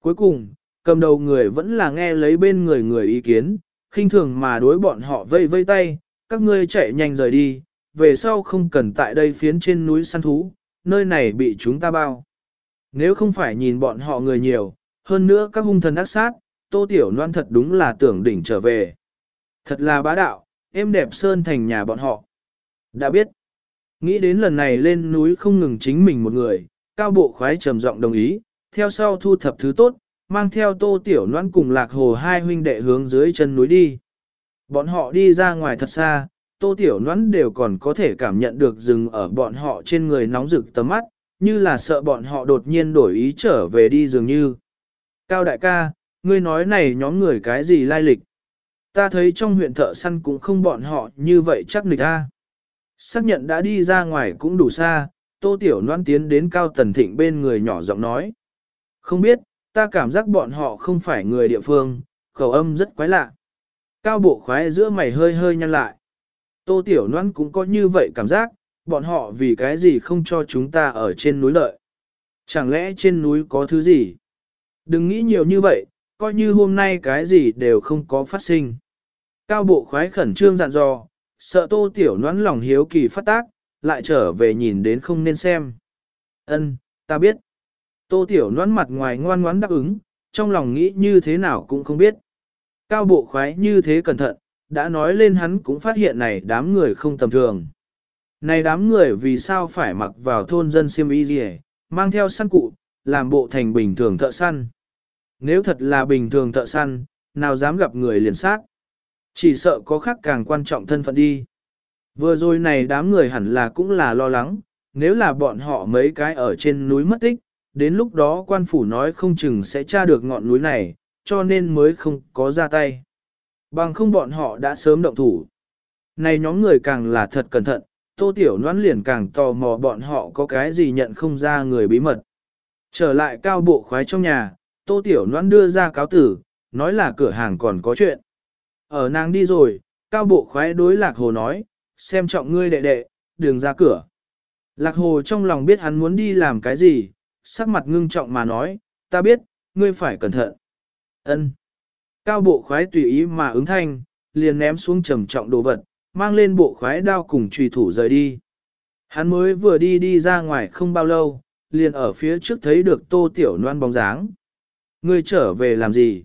Cuối cùng, cầm đầu người vẫn là nghe lấy bên người người ý kiến, khinh thường mà đối bọn họ vây vây tay, các ngươi chạy nhanh rời đi, về sau không cần tại đây phiến trên núi săn thú, nơi này bị chúng ta bao. Nếu không phải nhìn bọn họ người nhiều, hơn nữa các hung thần ác sát, tô tiểu loan thật đúng là tưởng đỉnh trở về. Thật là bá đạo, em đẹp sơn thành nhà bọn họ. Đã biết, nghĩ đến lần này lên núi không ngừng chính mình một người, cao bộ khoái trầm giọng đồng ý, theo sau thu thập thứ tốt, mang theo tô tiểu noan cùng lạc hồ hai huynh đệ hướng dưới chân núi đi. Bọn họ đi ra ngoài thật xa, tô tiểu noan đều còn có thể cảm nhận được rừng ở bọn họ trên người nóng rực tầm mắt, như là sợ bọn họ đột nhiên đổi ý trở về đi dường như. Cao đại ca, ngươi nói này nhóm người cái gì lai lịch? Ta thấy trong huyện thợ săn cũng không bọn họ như vậy chắc nịch a. Xác nhận đã đi ra ngoài cũng đủ xa, tô tiểu noan tiến đến cao tần thịnh bên người nhỏ giọng nói. Không biết, ta cảm giác bọn họ không phải người địa phương, khẩu âm rất quái lạ. Cao bộ khoái giữa mày hơi hơi nhăn lại. Tô Tiểu Loan cũng có như vậy cảm giác, bọn họ vì cái gì không cho chúng ta ở trên núi lợi. Chẳng lẽ trên núi có thứ gì? Đừng nghĩ nhiều như vậy, coi như hôm nay cái gì đều không có phát sinh. Cao bộ khoái khẩn trương dặn dò, sợ Tô Tiểu Loan lòng hiếu kỳ phát tác, lại trở về nhìn đến không nên xem. Ân, ta biết. Tô Tiểu Loan mặt ngoài ngoan ngoãn đáp ứng, trong lòng nghĩ như thế nào cũng không biết. Cao bộ khoái như thế cẩn thận, đã nói lên hắn cũng phát hiện này đám người không tầm thường. Này đám người vì sao phải mặc vào thôn dân siêm y gì mang theo săn cụ, làm bộ thành bình thường thợ săn. Nếu thật là bình thường thợ săn, nào dám gặp người liền sát. Chỉ sợ có khác càng quan trọng thân phận đi. Vừa rồi này đám người hẳn là cũng là lo lắng, nếu là bọn họ mấy cái ở trên núi mất tích, đến lúc đó quan phủ nói không chừng sẽ tra được ngọn núi này, cho nên mới không có ra tay. Bằng không bọn họ đã sớm động thủ. Này nhóm người càng là thật cẩn thận, tô tiểu noãn liền càng tò mò bọn họ có cái gì nhận không ra người bí mật. Trở lại cao bộ khoái trong nhà, tô tiểu noãn đưa ra cáo tử, nói là cửa hàng còn có chuyện. Ở nàng đi rồi, cao bộ khoái đối lạc hồ nói, xem trọng ngươi đệ đệ, đường ra cửa. Lạc hồ trong lòng biết hắn muốn đi làm cái gì, sắc mặt ngưng trọng mà nói, ta biết, ngươi phải cẩn thận. Ân. Cao bộ khoái tùy ý mà ứng thanh, liền ném xuống trầm trọng đồ vật, mang lên bộ khoái đao cùng trùy thủ rời đi. Hắn mới vừa đi đi ra ngoài không bao lâu, liền ở phía trước thấy được tô tiểu noan bóng dáng. Ngươi trở về làm gì?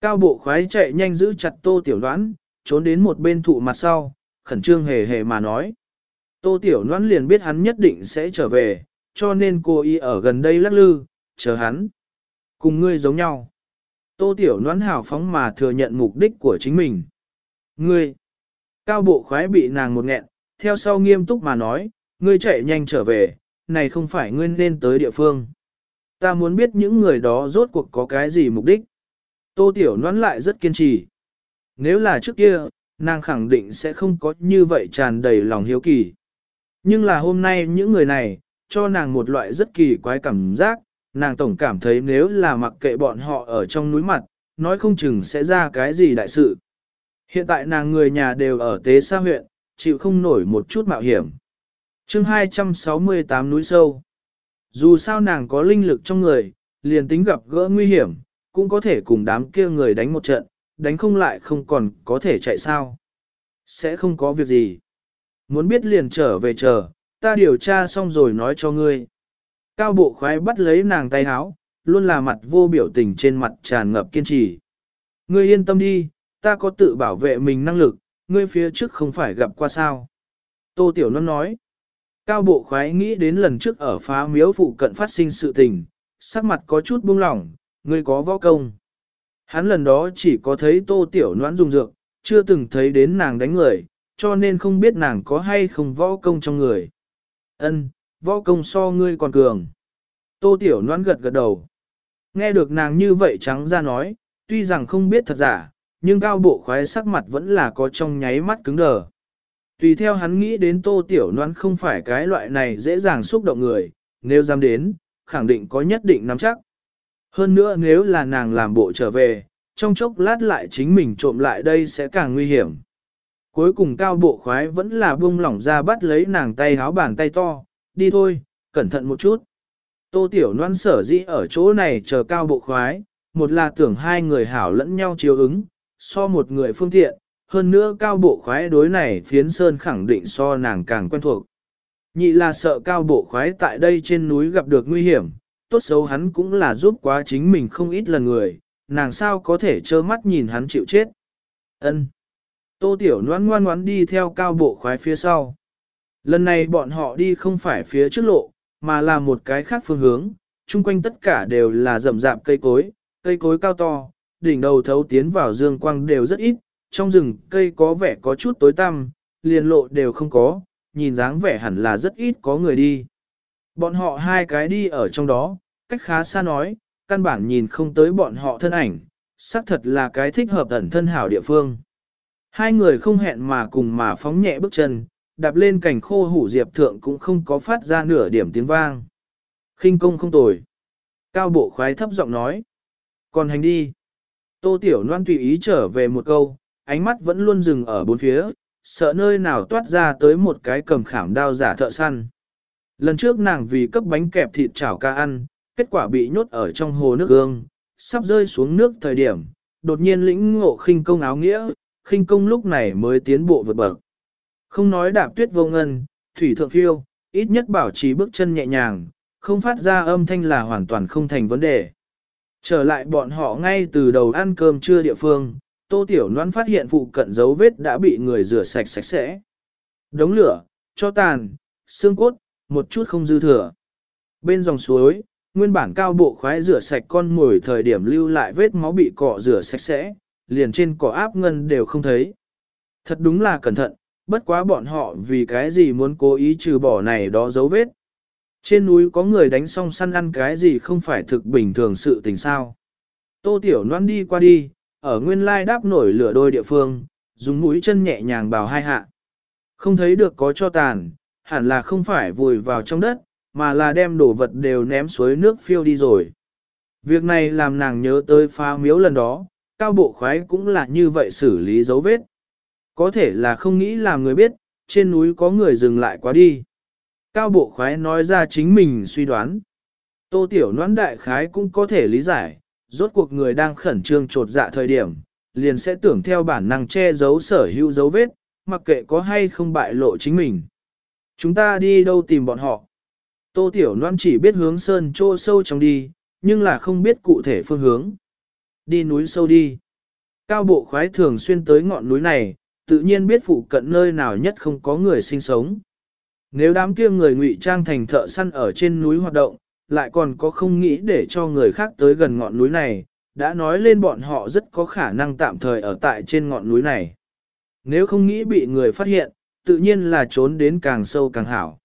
Cao bộ khoái chạy nhanh giữ chặt tô tiểu noan, trốn đến một bên thụ mặt sau, khẩn trương hề hề mà nói. Tô tiểu noan liền biết hắn nhất định sẽ trở về, cho nên cô y ở gần đây lắc lư, chờ hắn. Cùng ngươi giống nhau. Tô Tiểu Loan hào phóng mà thừa nhận mục đích của chính mình. Ngươi, cao bộ khoái bị nàng một nghẹn, theo sau nghiêm túc mà nói, ngươi chạy nhanh trở về, này không phải ngươi nên tới địa phương. Ta muốn biết những người đó rốt cuộc có cái gì mục đích. Tô Tiểu Loan lại rất kiên trì. Nếu là trước kia, nàng khẳng định sẽ không có như vậy tràn đầy lòng hiếu kỳ. Nhưng là hôm nay những người này, cho nàng một loại rất kỳ quái cảm giác, nàng tổng cảm thấy nếu là mặc kệ bọn họ ở trong núi mặt, nói không chừng sẽ ra cái gì đại sự. Hiện tại nàng người nhà đều ở tế xa huyện, chịu không nổi một chút mạo hiểm. chương 268 núi sâu. Dù sao nàng có linh lực trong người, liền tính gặp gỡ nguy hiểm, cũng có thể cùng đám kia người đánh một trận, đánh không lại không còn có thể chạy sao. Sẽ không có việc gì. Muốn biết liền trở về chờ, ta điều tra xong rồi nói cho ngươi. Cao bộ khoái bắt lấy nàng tay háo, luôn là mặt vô biểu tình trên mặt tràn ngập kiên trì. Ngươi yên tâm đi, ta có tự bảo vệ mình năng lực, ngươi phía trước không phải gặp qua sao. Tô Tiểu Loan nói. Cao bộ khoái nghĩ đến lần trước ở phá miếu phụ cận phát sinh sự tình, sắc mặt có chút buông lỏng, ngươi có võ công. Hắn lần đó chỉ có thấy Tô Tiểu Loan dùng dược, chưa từng thấy đến nàng đánh người, cho nên không biết nàng có hay không võ công trong người. Ân, võ công so ngươi còn cường. Tô Tiểu Loan gật gật đầu. Nghe được nàng như vậy trắng ra nói, tuy rằng không biết thật giả, nhưng cao bộ khoái sắc mặt vẫn là có trong nháy mắt cứng đờ. Tùy theo hắn nghĩ đến Tô Tiểu Loan không phải cái loại này dễ dàng xúc động người, nếu dám đến, khẳng định có nhất định nắm chắc. Hơn nữa nếu là nàng làm bộ trở về, trong chốc lát lại chính mình trộm lại đây sẽ càng nguy hiểm. Cuối cùng cao bộ khoái vẫn là buông lỏng ra bắt lấy nàng tay háo bàn tay to, đi thôi, cẩn thận một chút. Tô Tiểu Loan sở dĩ ở chỗ này chờ cao bộ khoái, một là tưởng hai người hảo lẫn nhau chiếu ứng, so một người phương tiện, hơn nữa cao bộ khoái đối này phiến sơn khẳng định so nàng càng quen thuộc. Nhị là sợ cao bộ khoái tại đây trên núi gặp được nguy hiểm, tốt xấu hắn cũng là giúp quá chính mình không ít lần người, nàng sao có thể trơ mắt nhìn hắn chịu chết. Ân. Tô Tiểu Loan ngoan ngoãn đi theo cao bộ khoái phía sau. Lần này bọn họ đi không phải phía trước lộ, mà là một cái khác phương hướng, chung quanh tất cả đều là rậm rạp cây cối, cây cối cao to, đỉnh đầu thấu tiến vào dương quang đều rất ít, trong rừng cây có vẻ có chút tối tăm, liền lộ đều không có, nhìn dáng vẻ hẳn là rất ít có người đi. Bọn họ hai cái đi ở trong đó, cách khá xa nói, căn bản nhìn không tới bọn họ thân ảnh, xác thật là cái thích hợp ẩn thân hảo địa phương. Hai người không hẹn mà cùng mà phóng nhẹ bước chân, đạp lên cảnh khô hủ diệp thượng cũng không có phát ra nửa điểm tiếng vang. khinh công không tồi. Cao bộ khoái thấp giọng nói. Còn hành đi. Tô Tiểu Loan tùy ý trở về một câu, ánh mắt vẫn luôn dừng ở bốn phía, sợ nơi nào toát ra tới một cái cầm khảm đao giả thợ săn. Lần trước nàng vì cấp bánh kẹp thịt chảo ca ăn, kết quả bị nhốt ở trong hồ nước gương, sắp rơi xuống nước thời điểm, đột nhiên lĩnh ngộ khinh công áo nghĩa, khinh công lúc này mới tiến bộ vượt bậc. Không nói đạp tuyết vô ngân, thủy thượng phiêu, ít nhất bảo trì bước chân nhẹ nhàng, không phát ra âm thanh là hoàn toàn không thành vấn đề. Trở lại bọn họ ngay từ đầu ăn cơm trưa địa phương, Tô Tiểu Loan phát hiện phụ cận dấu vết đã bị người rửa sạch sạch sẽ. Đống lửa, cho tàn, xương cốt, một chút không dư thừa. Bên dòng suối, nguyên bản cao bộ khoái rửa sạch con mồi thời điểm lưu lại vết máu bị cọ rửa sạch sẽ, liền trên cỏ áp ngân đều không thấy. Thật đúng là cẩn thận, bất quá bọn họ vì cái gì muốn cố ý trừ bỏ này đó dấu vết. Trên núi có người đánh xong săn ăn cái gì không phải thực bình thường sự tình sao. Tô Tiểu Loan đi qua đi, ở nguyên lai đáp nổi lửa đôi địa phương, dùng mũi chân nhẹ nhàng bào hai hạ. Không thấy được có cho tàn, hẳn là không phải vùi vào trong đất, mà là đem đồ vật đều ném suối nước phiêu đi rồi. Việc này làm nàng nhớ tới phá miếu lần đó, cao bộ khoái cũng là như vậy xử lý dấu vết. Có thể là không nghĩ làm người biết, trên núi có người dừng lại quá đi. Cao bộ khoái nói ra chính mình suy đoán. Tô tiểu noãn đại khái cũng có thể lý giải, rốt cuộc người đang khẩn trương trột dạ thời điểm, liền sẽ tưởng theo bản năng che giấu sở hữu dấu vết, mặc kệ có hay không bại lộ chính mình. Chúng ta đi đâu tìm bọn họ? Tô Tiểu Loan chỉ biết hướng sơn trô sâu trong đi, nhưng là không biết cụ thể phương hướng. Đi núi sâu đi. Cao bộ khoái thường xuyên tới ngọn núi này, tự nhiên biết phụ cận nơi nào nhất không có người sinh sống. Nếu đám kia người ngụy trang thành thợ săn ở trên núi hoạt động, lại còn có không nghĩ để cho người khác tới gần ngọn núi này, đã nói lên bọn họ rất có khả năng tạm thời ở tại trên ngọn núi này. Nếu không nghĩ bị người phát hiện, tự nhiên là trốn đến càng sâu càng hảo.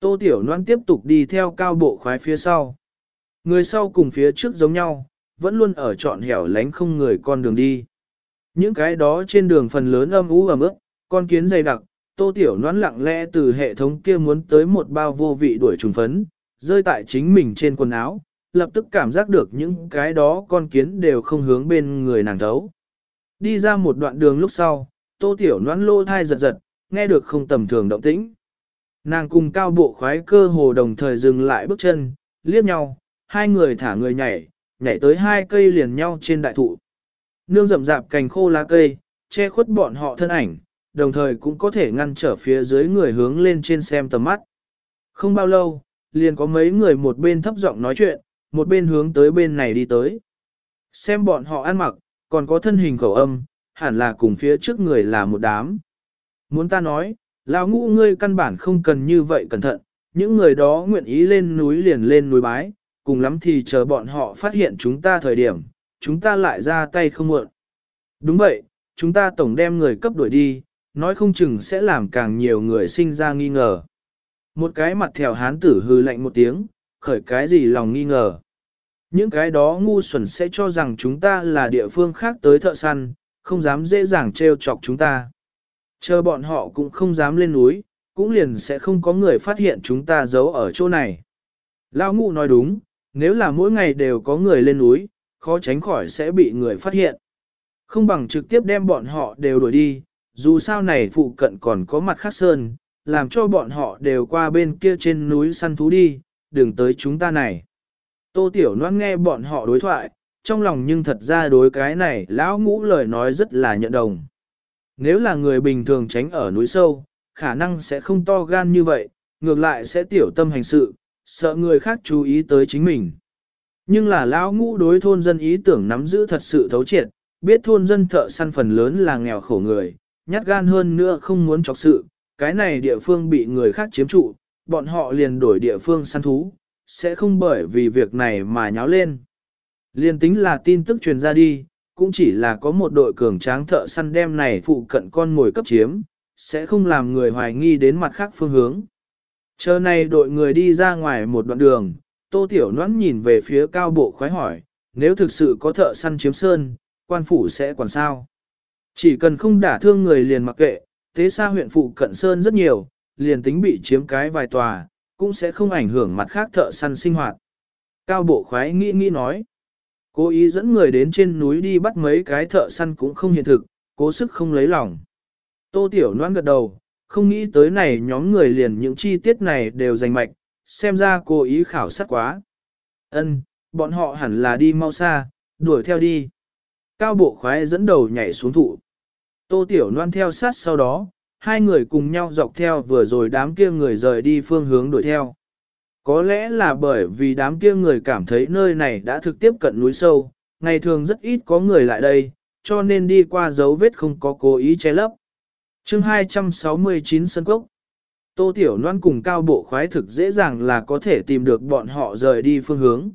Tô Tiểu Loan tiếp tục đi theo cao bộ khoái phía sau. Người sau cùng phía trước giống nhau, vẫn luôn ở trọn hẻo lánh không người con đường đi. Những cái đó trên đường phần lớn âm ú ẩm ướt, con kiến dày đặc, Tô Tiểu Loan lặng lẽ từ hệ thống kia muốn tới một bao vô vị đuổi trùng phấn, rơi tại chính mình trên quần áo, lập tức cảm giác được những cái đó con kiến đều không hướng bên người nàng thấu. Đi ra một đoạn đường lúc sau, Tô Tiểu Loan lô thai giật giật, nghe được không tầm thường động tĩnh. Nàng cùng cao bộ khoái cơ hồ đồng thời dừng lại bước chân, liếc nhau, hai người thả người nhảy, nhảy tới hai cây liền nhau trên đại thụ. Nương rậm rạp cành khô lá cây, che khuất bọn họ thân ảnh, đồng thời cũng có thể ngăn trở phía dưới người hướng lên trên xem tầm mắt. Không bao lâu, liền có mấy người một bên thấp giọng nói chuyện, một bên hướng tới bên này đi tới. Xem bọn họ ăn mặc, còn có thân hình khẩu âm, hẳn là cùng phía trước người là một đám. Muốn ta nói, lão ngũ ngươi căn bản không cần như vậy cẩn thận, những người đó nguyện ý lên núi liền lên núi bái, cùng lắm thì chờ bọn họ phát hiện chúng ta thời điểm, chúng ta lại ra tay không muộn. Đúng vậy, chúng ta tổng đem người cấp đuổi đi, nói không chừng sẽ làm càng nhiều người sinh ra nghi ngờ. Một cái mặt theo hán tử hư lạnh một tiếng, khởi cái gì lòng nghi ngờ. Những cái đó ngu xuẩn sẽ cho rằng chúng ta là địa phương khác tới thợ săn, không dám dễ dàng trêu chọc chúng ta. Chờ bọn họ cũng không dám lên núi, cũng liền sẽ không có người phát hiện chúng ta giấu ở chỗ này. Lao ngụ nói đúng, nếu là mỗi ngày đều có người lên núi, khó tránh khỏi sẽ bị người phát hiện. Không bằng trực tiếp đem bọn họ đều đuổi đi, dù sao này phụ cận còn có mặt khác sơn, làm cho bọn họ đều qua bên kia trên núi săn thú đi, đừng tới chúng ta này. Tô Tiểu Loan nghe bọn họ đối thoại, trong lòng nhưng thật ra đối cái này lão ngũ lời nói rất là nhận đồng. Nếu là người bình thường tránh ở núi sâu, khả năng sẽ không to gan như vậy, ngược lại sẽ tiểu tâm hành sự, sợ người khác chú ý tới chính mình. Nhưng là lão ngũ đối thôn dân ý tưởng nắm giữ thật sự thấu triệt, biết thôn dân thợ săn phần lớn là nghèo khổ người, nhát gan hơn nữa không muốn chọc sự, cái này địa phương bị người khác chiếm trụ, bọn họ liền đổi địa phương săn thú, sẽ không bởi vì việc này mà nháo lên. Liên tính là tin tức truyền ra đi, cũng chỉ là có một đội cường tráng thợ săn đem này phụ cận con ngồi cấp chiếm, sẽ không làm người hoài nghi đến mặt khác phương hướng. Chờ này đội người đi ra ngoài một đoạn đường, tô tiểu noãn nhìn về phía cao bộ khoái hỏi, nếu thực sự có thợ săn chiếm sơn, quan phủ sẽ còn sao? Chỉ cần không đả thương người liền mặc kệ, tế xa huyện phụ cận sơn rất nhiều, liền tính bị chiếm cái vài tòa, cũng sẽ không ảnh hưởng mặt khác thợ săn sinh hoạt. Cao bộ khoái nghĩ nghĩ nói, cố ý dẫn người đến trên núi đi bắt mấy cái thợ săn cũng không hiện thực, cố sức không lấy lòng. Tô Tiểu Loan gật đầu, không nghĩ tới này nhóm người liền những chi tiết này đều dành mạch, xem ra cố ý khảo sát quá. Ân, bọn họ hẳn là đi mau xa, đuổi theo đi. Cao bộ khoái dẫn đầu nhảy xuống thụ. Tô Tiểu Loan theo sát sau đó, hai người cùng nhau dọc theo vừa rồi đám kia người rời đi phương hướng đuổi theo. Có lẽ là bởi vì đám kia người cảm thấy nơi này đã thực tiếp cận núi sâu, ngày thường rất ít có người lại đây, cho nên đi qua dấu vết không có cố ý che lấp chương 269 Sân Cốc Tô Tiểu Loan cùng cao bộ khoái thực dễ dàng là có thể tìm được bọn họ rời đi phương hướng.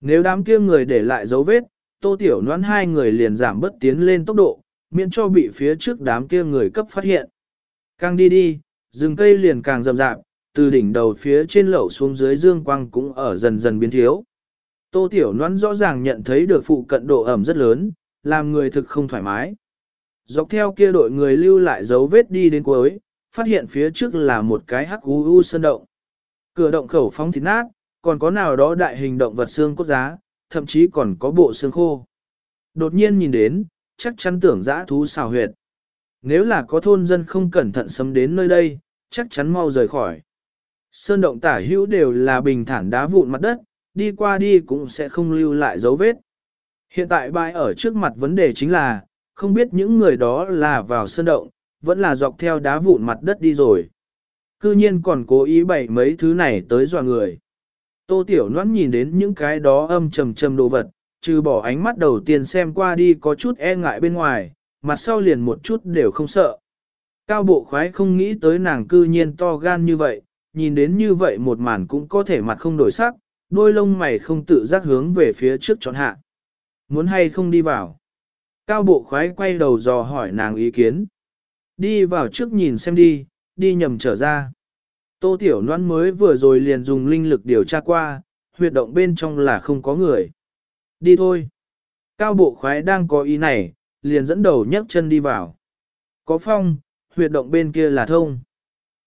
Nếu đám kia người để lại dấu vết, Tô Tiểu Loan hai người liền giảm bất tiến lên tốc độ, miễn cho bị phía trước đám kia người cấp phát hiện. Càng đi đi, rừng cây liền càng rậm rạp, từ đỉnh đầu phía trên lẩu xuống dưới dương quang cũng ở dần dần biến thiếu. Tô Tiểu Loan rõ ràng nhận thấy được phụ cận độ ẩm rất lớn, làm người thực không thoải mái. Dọc theo kia đội người lưu lại dấu vết đi đến cuối, phát hiện phía trước là một cái hắc u u sơn động. Cửa động khẩu phóng thịt nát, còn có nào đó đại hình động vật xương cốt giá, thậm chí còn có bộ xương khô. Đột nhiên nhìn đến, chắc chắn tưởng dã thú xào huyệt. Nếu là có thôn dân không cẩn thận xâm đến nơi đây, chắc chắn mau rời khỏi. Sơn động tả hữu đều là bình thản đá vụn mặt đất, đi qua đi cũng sẽ không lưu lại dấu vết. Hiện tại bãi ở trước mặt vấn đề chính là, không biết những người đó là vào sơn động, vẫn là dọc theo đá vụn mặt đất đi rồi. Cư nhiên còn cố ý bày mấy thứ này tới dọa người. Tô Tiểu Loan nhìn đến những cái đó âm trầm trầm đồ vật, trừ bỏ ánh mắt đầu tiên xem qua đi có chút e ngại bên ngoài, mặt sau liền một chút đều không sợ. Cao bộ khoái không nghĩ tới nàng cư nhiên to gan như vậy, nhìn đến như vậy một màn cũng có thể mặt không đổi sắc, đôi lông mày không tự giác hướng về phía trước trọn hạ. Muốn hay không đi vào? Cao bộ khoái quay đầu dò hỏi nàng ý kiến. Đi vào trước nhìn xem đi, đi nhầm trở ra. Tô Tiểu Loan mới vừa rồi liền dùng linh lực điều tra qua, huyệt động bên trong là không có người. Đi thôi. Cao bộ khoái đang có ý này, liền dẫn đầu nhấc chân đi vào. Có phong, huyệt động bên kia là thông.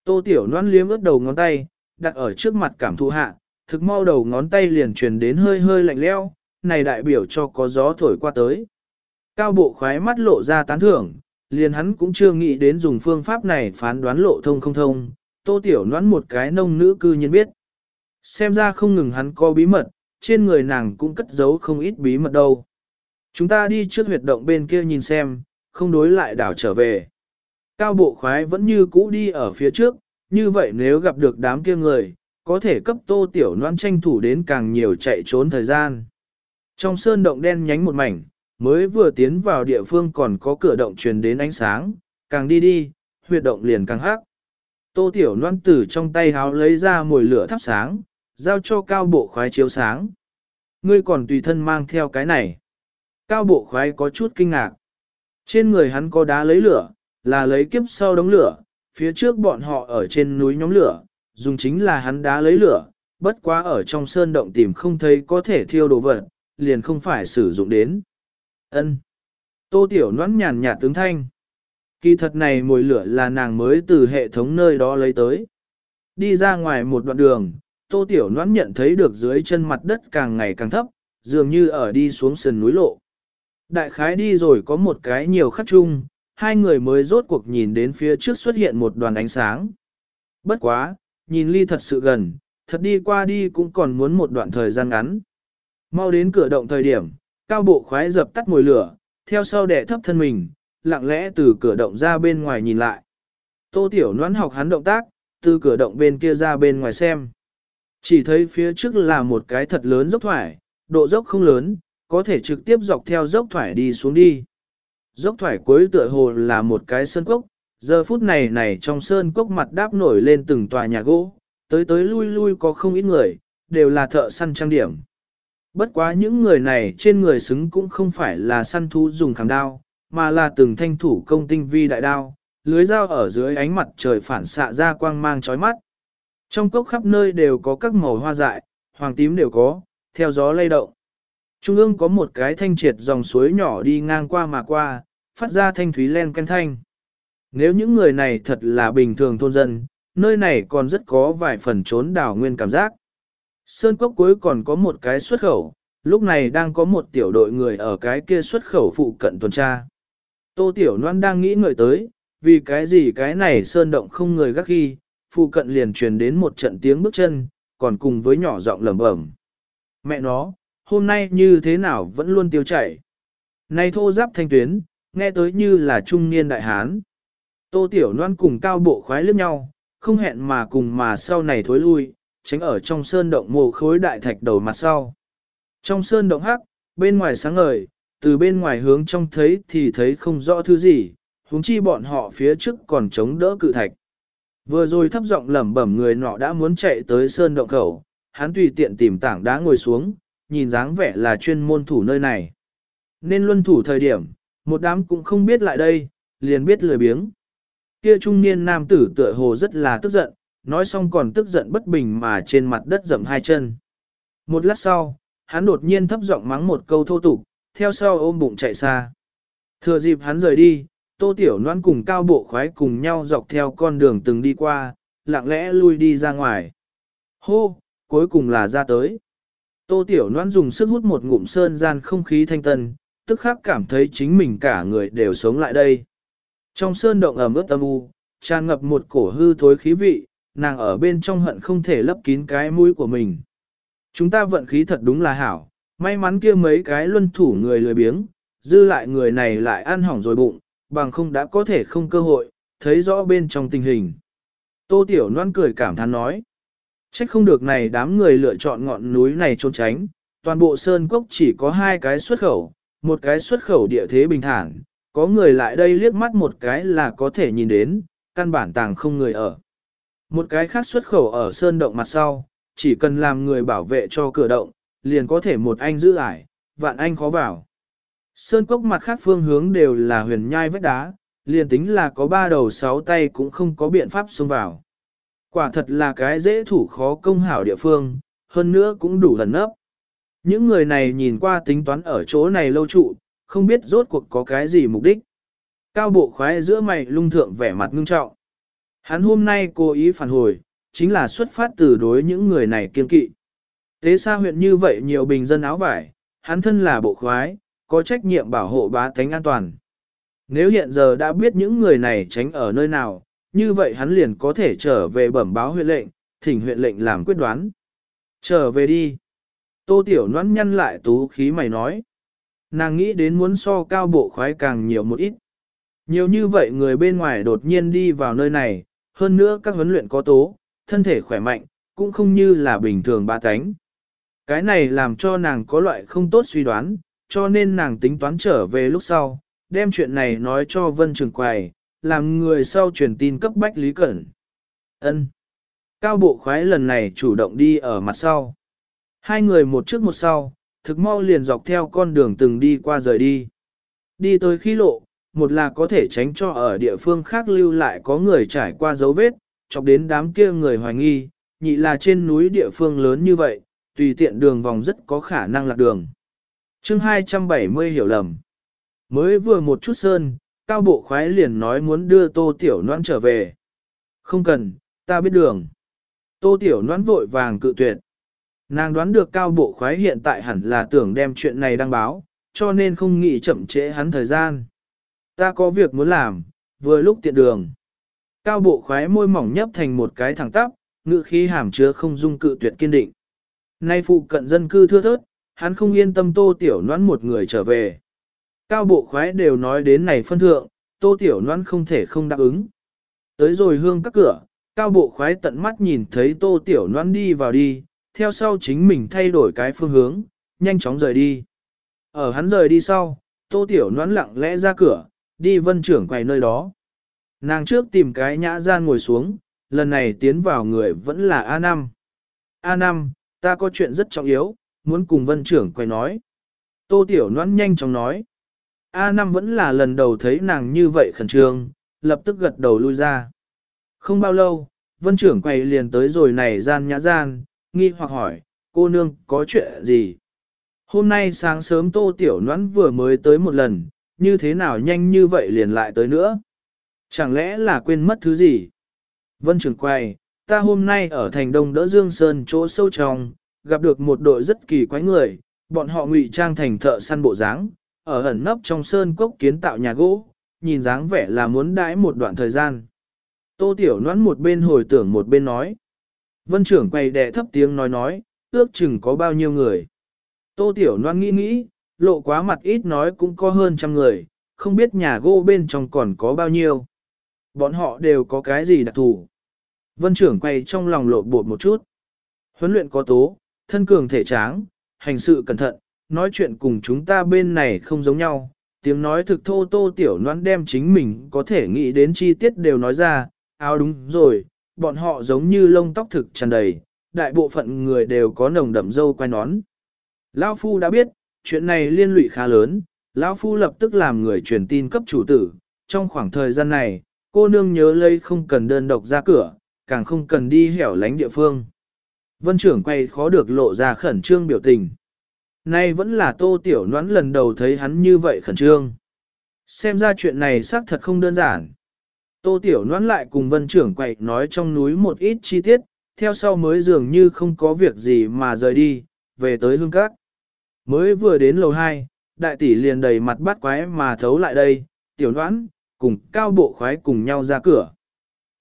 Tô Tiểu Loan liếm ướt đầu ngón tay, đặt ở trước mặt cảm thụ hạ, thực mau đầu ngón tay liền truyền đến hơi hơi lạnh leo, này đại biểu cho có gió thổi qua tới. Cao bộ khoái mắt lộ ra tán thưởng, liền hắn cũng chưa nghĩ đến dùng phương pháp này phán đoán lộ thông không thông, tô tiểu noãn một cái nông nữ cư nhiên biết. Xem ra không ngừng hắn có bí mật, trên người nàng cũng cất giấu không ít bí mật đâu. Chúng ta đi trước huyệt động bên kia nhìn xem, không đối lại đảo trở về. Cao bộ khoái vẫn như cũ đi ở phía trước, như vậy nếu gặp được đám kia người, có thể cấp tô tiểu noan tranh thủ đến càng nhiều chạy trốn thời gian. Trong sơn động đen nhánh một mảnh, mới vừa tiến vào địa phương còn có cửa động truyền đến ánh sáng, càng đi đi, huyệt động liền càng hắc. Tô tiểu Loan tử trong tay háo lấy ra mồi lửa thắp sáng, giao cho cao bộ khoái chiếu sáng. Ngươi còn tùy thân mang theo cái này. Cao bộ khoái có chút kinh ngạc. Trên người hắn có đá lấy lửa, là lấy kiếp sau đống lửa, phía trước bọn họ ở trên núi nhóm lửa, dùng chính là hắn đá lấy lửa, bất quá ở trong sơn động tìm không thấy có thể thiêu đồ vật, liền không phải sử dụng đến. Ân. Tô Tiểu Noãn nhàn nhạt tướng thanh. Kỳ thật này mùi lửa là nàng mới từ hệ thống nơi đó lấy tới. Đi ra ngoài một đoạn đường, Tô Tiểu Noãn nhận thấy được dưới chân mặt đất càng ngày càng thấp, dường như ở đi xuống sườn núi lộ. Đại khái đi rồi có một cái nhiều khắc chung, hai người mới rốt cuộc nhìn đến phía trước xuất hiện một đoàn ánh sáng. Bất quá, nhìn ly thật sự gần, thật đi qua đi cũng còn muốn một đoạn thời gian ngắn. Mau đến cửa động thời điểm, cao bộ khoái dập tắt mồi lửa, theo sau đẻ thấp thân mình, lặng lẽ từ cửa động ra bên ngoài nhìn lại. Tô Tiểu Loan học hắn động tác, từ cửa động bên kia ra bên ngoài xem. Chỉ thấy phía trước là một cái thật lớn dốc thoải, độ dốc không lớn, có thể trực tiếp dọc theo dốc thoải đi xuống đi. Dốc thoải cuối tựa hồ là một cái sơn cốc, giờ phút này này trong sơn cốc mặt đáp nổi lên từng tòa nhà gỗ, tới tới lui lui có không ít người, đều là thợ săn trang điểm. Bất quá những người này trên người xứng cũng không phải là săn thú dùng khảm đao, mà là từng thanh thủ công tinh vi đại đao, lưới dao ở dưới ánh mặt trời phản xạ ra quang mang chói mắt. Trong cốc khắp nơi đều có các màu hoa dại, hoàng tím đều có, theo gió lay động. Trung ương có một cái thanh triệt dòng suối nhỏ đi ngang qua mà qua, phát ra thanh thúy len canh thanh. Nếu những người này thật là bình thường thôn dân, nơi này còn rất có vài phần trốn đảo nguyên cảm giác. Sơn cốc cuối còn có một cái xuất khẩu, lúc này đang có một tiểu đội người ở cái kia xuất khẩu phụ cận tuần tra. Tô Tiểu Loan đang nghĩ ngợi tới, vì cái gì cái này sơn động không người gác ghi, phụ cận liền truyền đến một trận tiếng bước chân, còn cùng với nhỏ giọng lẩm bẩm. Mẹ nó, hôm nay như thế nào vẫn luôn tiêu chảy. Này thô giáp thanh tuyến, nghe tới như là trung niên đại hán. Tô Tiểu Loan cùng cao bộ khoái liếc nhau, không hẹn mà cùng mà sau này thối lui, tránh ở trong sơn động mồ khối đại thạch đầu mặt sau. Trong sơn động hắc, bên ngoài sáng ngời, từ bên ngoài hướng trong thấy thì thấy không rõ thứ gì, huống chi bọn họ phía trước còn chống đỡ cự thạch. Vừa rồi thấp giọng lẩm bẩm người nọ đã muốn chạy tới sơn động khẩu, hắn tùy tiện tìm tảng đá ngồi xuống, nhìn dáng vẻ là chuyên môn thủ nơi này. Nên luân thủ thời điểm, một đám cũng không biết lại đây, liền biết lười biếng. Kia trung niên nam tử tựa hồ rất là tức giận, nói xong còn tức giận bất bình mà trên mặt đất dậm hai chân. Một lát sau, hắn đột nhiên thấp giọng mắng một câu thô tục, theo sau ôm bụng chạy xa. Thừa dịp hắn rời đi, tô tiểu noan cùng cao bộ khoái cùng nhau dọc theo con đường từng đi qua, lặng lẽ lui đi ra ngoài. Hô, cuối cùng là ra tới. Tô tiểu noan dùng sức hút một ngụm sơn gian không khí thanh tân, tức khắc cảm thấy chính mình cả người đều sống lại đây. Trong sơn động ẩm ướt âm u, tràn ngập một cổ hư thối khí vị, nàng ở bên trong hận không thể lấp kín cái mũi của mình. Chúng ta vận khí thật đúng là hảo, may mắn kia mấy cái luân thủ người lười biếng, dư lại người này lại ăn hỏng rồi bụng, bằng không đã có thể không cơ hội, thấy rõ bên trong tình hình. Tô Tiểu Loan cười cảm thán nói, trách không được này đám người lựa chọn ngọn núi này trốn tránh, toàn bộ sơn cốc chỉ có hai cái xuất khẩu, một cái xuất khẩu địa thế bình thản, có người lại đây liếc mắt một cái là có thể nhìn đến, căn bản tàng không người ở. Một cái khác xuất khẩu ở sơn động mặt sau, chỉ cần làm người bảo vệ cho cửa động, liền có thể một anh giữ ải, vạn anh khó vào. Sơn cốc mặt khác phương hướng đều là huyền nhai vách đá, liền tính là có ba đầu sáu tay cũng không có biện pháp xông vào. Quả thật là cái dễ thủ khó công hảo địa phương, hơn nữa cũng đủ lần nấp. Những người này nhìn qua tính toán ở chỗ này lâu trụ, không biết rốt cuộc có cái gì mục đích. Cao bộ khoái giữa mày lung thượng vẻ mặt ngưng trọng. Hắn hôm nay cố ý phản hồi, chính là xuất phát từ đối những người này kiên kỵ. Tế xa huyện như vậy nhiều bình dân áo vải, hắn thân là bộ khoái, có trách nhiệm bảo hộ bá tánh an toàn. Nếu hiện giờ đã biết những người này tránh ở nơi nào, như vậy hắn liền có thể trở về bẩm báo huyện lệnh, thỉnh huyện lệnh làm quyết đoán. Trở về đi. Tô Tiểu Loan nhăn lại tú khí mày nói. Nàng nghĩ đến muốn so cao bộ khoái càng nhiều một ít. Nhiều như vậy người bên ngoài đột nhiên đi vào nơi này, hơn nữa các huấn luyện có tố, thân thể khỏe mạnh, cũng không như là bình thường ba cánh. Cái này làm cho nàng có loại không tốt suy đoán, cho nên nàng tính toán trở về lúc sau, đem chuyện này nói cho Vân Trường Quài, làm người sau truyền tin cấp bách Lý Cẩn. Ân. Cao bộ khoái lần này chủ động đi ở mặt sau. Hai người một trước một sau, thực mau liền dọc theo con đường từng đi qua rời đi. Đi tới khi lộ, một là có thể tránh cho ở địa phương khác lưu lại có người trải qua dấu vết, chọc đến đám kia người hoài nghi, nhị là trên núi địa phương lớn như vậy, tùy tiện đường vòng rất có khả năng lạc đường. chương 270 hiểu lầm. Mới vừa một chút sơn, cao bộ khoái liền nói muốn đưa tô tiểu noan trở về. Không cần, ta biết đường. Tô tiểu noan vội vàng cự tuyệt. Nàng đoán được cao bộ khoái hiện tại hẳn là tưởng đem chuyện này đăng báo, cho nên không nghĩ chậm trễ hắn thời gian. Ta có việc muốn làm, vừa lúc tiện đường. Cao bộ khoái môi mỏng nhấp thành một cái thẳng tắp, ngự khí hàm chứa không dung cự tuyệt kiên định. Nay phụ cận dân cư thưa thớt, hắn không yên tâm tô tiểu noãn một người trở về. Cao bộ khoái đều nói đến này phân thượng, tô tiểu noãn không thể không đáp ứng. Tới rồi hương các cửa, cao bộ khoái tận mắt nhìn thấy tô tiểu noãn đi vào đi, theo sau chính mình thay đổi cái phương hướng, nhanh chóng rời đi. Ở hắn rời đi sau, tô tiểu noãn lặng lẽ ra cửa, đi vân trưởng quầy nơi đó. Nàng trước tìm cái nhã gian ngồi xuống, lần này tiến vào người vẫn là A5. A5, ta có chuyện rất trọng yếu, muốn cùng vân trưởng quay nói. Tô Tiểu Loan nhanh chóng nói. A5 vẫn là lần đầu thấy nàng như vậy khẩn trương, lập tức gật đầu lui ra. Không bao lâu, vân trưởng quay liền tới rồi này gian nhã gian, nghi hoặc hỏi, cô nương có chuyện gì? Hôm nay sáng sớm Tô Tiểu Loan vừa mới tới một lần, như thế nào nhanh như vậy liền lại tới nữa? Chẳng lẽ là quên mất thứ gì? Vân trưởng quay, ta hôm nay ở thành đông đỡ Dương Sơn chỗ sâu trong, gặp được một đội rất kỳ quái người, bọn họ ngụy trang thành thợ săn bộ dáng, ở ẩn nấp trong sơn cốc kiến tạo nhà gỗ, nhìn dáng vẻ là muốn đãi một đoạn thời gian. Tô Tiểu Noãn một bên hồi tưởng một bên nói. Vân trưởng quay đè thấp tiếng nói nói, ước chừng có bao nhiêu người. Tô Tiểu Loan nghĩ nghĩ, lộ quá mặt ít nói cũng có hơn trăm người, không biết nhà gỗ bên trong còn có bao nhiêu. Bọn họ đều có cái gì đặc thù. Vân trưởng quay trong lòng lộ bột một chút. Huấn luyện có tố, thân cường thể tráng, hành sự cẩn thận, nói chuyện cùng chúng ta bên này không giống nhau. Tiếng nói thực thô tô tiểu noan đem chính mình có thể nghĩ đến chi tiết đều nói ra, áo đúng rồi, bọn họ giống như lông tóc thực tràn đầy, đại bộ phận người đều có nồng đậm dâu quay nón. Lão Phu đã biết, chuyện này liên lụy khá lớn, Lão Phu lập tức làm người truyền tin cấp chủ tử, trong khoảng thời gian này, cô nương nhớ lấy không cần đơn độc ra cửa, càng không cần đi hẻo lánh địa phương. Vân trưởng quay khó được lộ ra khẩn trương biểu tình. Nay vẫn là tô tiểu noãn lần đầu thấy hắn như vậy khẩn trương. Xem ra chuyện này xác thật không đơn giản. Tô tiểu noãn lại cùng vân trưởng quậy nói trong núi một ít chi tiết, theo sau mới dường như không có việc gì mà rời đi, về tới hương cát. Mới vừa đến lầu 2, đại tỷ liền đầy mặt bắt quái mà thấu lại đây, tiểu noãn, cùng cao bộ khoái cùng nhau ra cửa.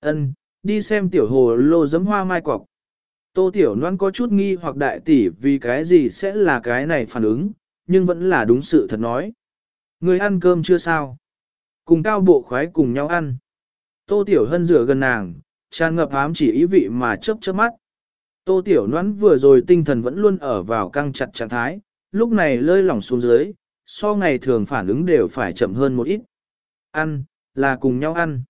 Ân, đi xem tiểu hồ lô giấm hoa mai cọc. Tô Tiểu Loan có chút nghi hoặc đại tỷ vì cái gì sẽ là cái này phản ứng, nhưng vẫn là đúng sự thật nói. Người ăn cơm chưa sao? Cùng cao bộ khoái cùng nhau ăn. Tô Tiểu Hân rửa gần nàng, tràn ngập ám chỉ ý vị mà chớp chớp mắt. Tô Tiểu Loan vừa rồi tinh thần vẫn luôn ở vào căng chặt trạng thái, lúc này lơi lỏng xuống dưới, so ngày thường phản ứng đều phải chậm hơn một ít. Ăn, là cùng nhau ăn.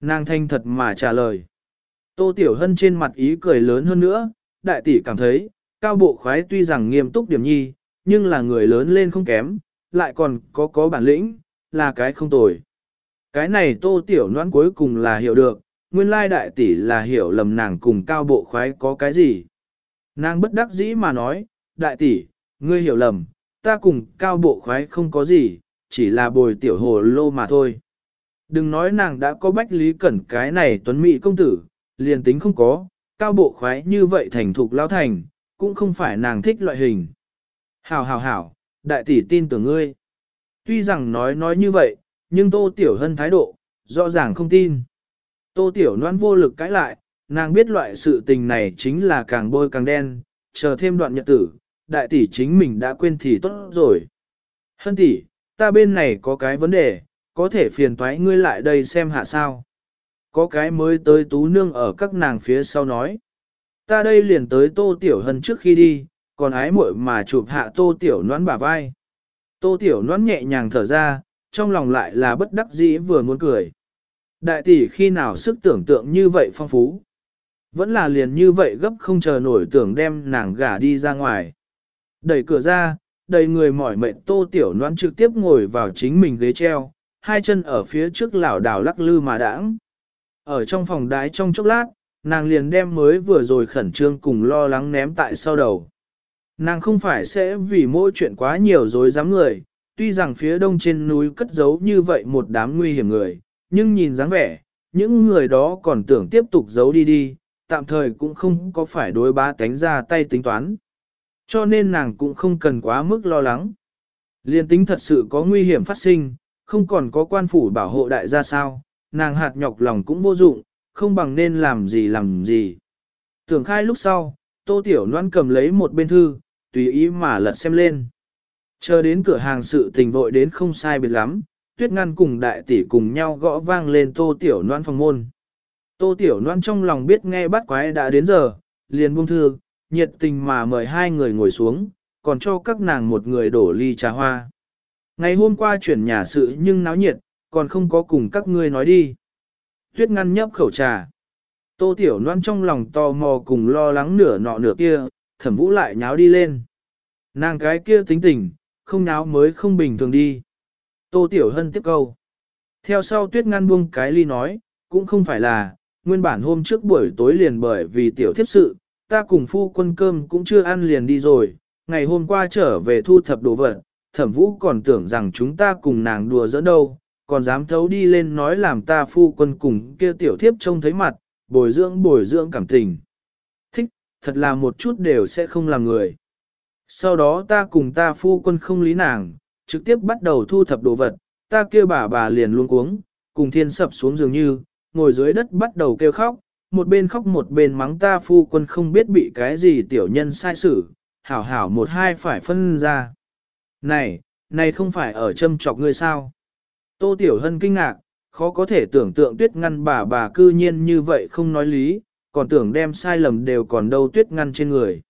Nàng thanh thật mà trả lời. Tô Tiểu Hân trên mặt ý cười lớn hơn nữa, đại tỷ cảm thấy, cao bộ khoái tuy rằng nghiêm túc điểm nhi, nhưng là người lớn lên không kém, lại còn có có bản lĩnh, là cái không tồi. Cái này Tô Tiểu Noãn cuối cùng là hiểu được, nguyên lai đại tỷ là hiểu lầm nàng cùng cao bộ khoái có cái gì. Nàng bất đắc dĩ mà nói, đại tỷ, ngươi hiểu lầm, ta cùng cao bộ khoái không có gì, chỉ là bồi tiểu hồ lô mà thôi. Đừng nói nàng đã có bách lý cẩn cái này tuấn mỹ công tử, liền tính không có, cao bộ khoái như vậy thành thục lao thành, cũng không phải nàng thích loại hình. Hảo hảo hảo, đại tỷ tin tưởng ngươi. Tuy rằng nói nói như vậy, nhưng tô tiểu hân thái độ, rõ ràng không tin. Tô tiểu noan vô lực cãi lại, nàng biết loại sự tình này chính là càng bôi càng đen, chờ thêm đoạn nhật tử, đại tỷ chính mình đã quên thì tốt rồi. Hân tỷ, ta bên này có cái vấn đề, có thể phiền toái ngươi lại đây xem hạ sao. Có cái mới tới tú nương ở các nàng phía sau nói. Ta đây liền tới tô tiểu hân trước khi đi, còn ái muội mà chụp hạ tô tiểu noãn bả vai. Tô tiểu noãn nhẹ nhàng thở ra, trong lòng lại là bất đắc dĩ vừa muốn cười. Đại tỷ khi nào sức tưởng tượng như vậy phong phú. Vẫn là liền như vậy gấp không chờ nổi tưởng đem nàng gả đi ra ngoài. Đẩy cửa ra, đầy người mỏi mệt tô tiểu noan trực tiếp ngồi vào chính mình ghế treo, hai chân ở phía trước lảo đảo lắc lư mà đãng. Ở trong phòng đái trong chốc lát, nàng liền đem mới vừa rồi khẩn trương cùng lo lắng ném tại sau đầu. Nàng không phải sẽ vì mỗi chuyện quá nhiều dối dám người, tuy rằng phía đông trên núi cất giấu như vậy một đám nguy hiểm người, nhưng nhìn dáng vẻ, những người đó còn tưởng tiếp tục giấu đi đi, tạm thời cũng không có phải đối bá tánh ra tay tính toán. Cho nên nàng cũng không cần quá mức lo lắng. Liên tính thật sự có nguy hiểm phát sinh, không còn có quan phủ bảo hộ đại gia sao, nàng hạt nhọc lòng cũng vô dụng, không bằng nên làm gì làm gì. Tưởng khai lúc sau, tô tiểu noan cầm lấy một bên thư, tùy ý mà lật xem lên. Chờ đến cửa hàng sự tình vội đến không sai biệt lắm, tuyết ngăn cùng đại tỷ cùng nhau gõ vang lên tô tiểu noan phòng môn. Tô tiểu noan trong lòng biết nghe bắt quái đã đến giờ, liền buông thư, nhiệt tình mà mời hai người ngồi xuống, còn cho các nàng một người đổ ly trà hoa. Ngày hôm qua chuyển nhà sự nhưng náo nhiệt, còn không có cùng các ngươi nói đi. Tuyết ngăn nhấp khẩu trà. Tô Tiểu Loan trong lòng tò mò cùng lo lắng nửa nọ nửa kia, thẩm vũ lại nháo đi lên. Nàng cái kia tính tình, không nháo mới không bình thường đi. Tô Tiểu Hân tiếp câu. Theo sau tuyết ngăn buông cái ly nói, cũng không phải là, nguyên bản hôm trước buổi tối liền bởi vì tiểu thiếp sự, ta cùng phu quân cơm cũng chưa ăn liền đi rồi, ngày hôm qua trở về thu thập đồ vật, thẩm vũ còn tưởng rằng chúng ta cùng nàng đùa giỡn đâu, còn dám thấu đi lên nói làm ta phu quân cùng kia tiểu thiếp trông thấy mặt, bồi dưỡng bồi dưỡng cảm tình. Thích, thật là một chút đều sẽ không làm người. Sau đó ta cùng ta phu quân không lý nàng, trực tiếp bắt đầu thu thập đồ vật, ta kêu bà bà liền luôn cuống, cùng thiên sập xuống dường như, ngồi dưới đất bắt đầu kêu khóc, một bên khóc một bên mắng ta phu quân không biết bị cái gì tiểu nhân sai xử, hảo hảo một hai phải phân ra. Này, này không phải ở châm chọc ngươi sao? Tô Tiểu Hân kinh ngạc, khó có thể tưởng tượng tuyết ngăn bà bà cư nhiên như vậy không nói lý, còn tưởng đem sai lầm đều còn đâu tuyết ngăn trên người.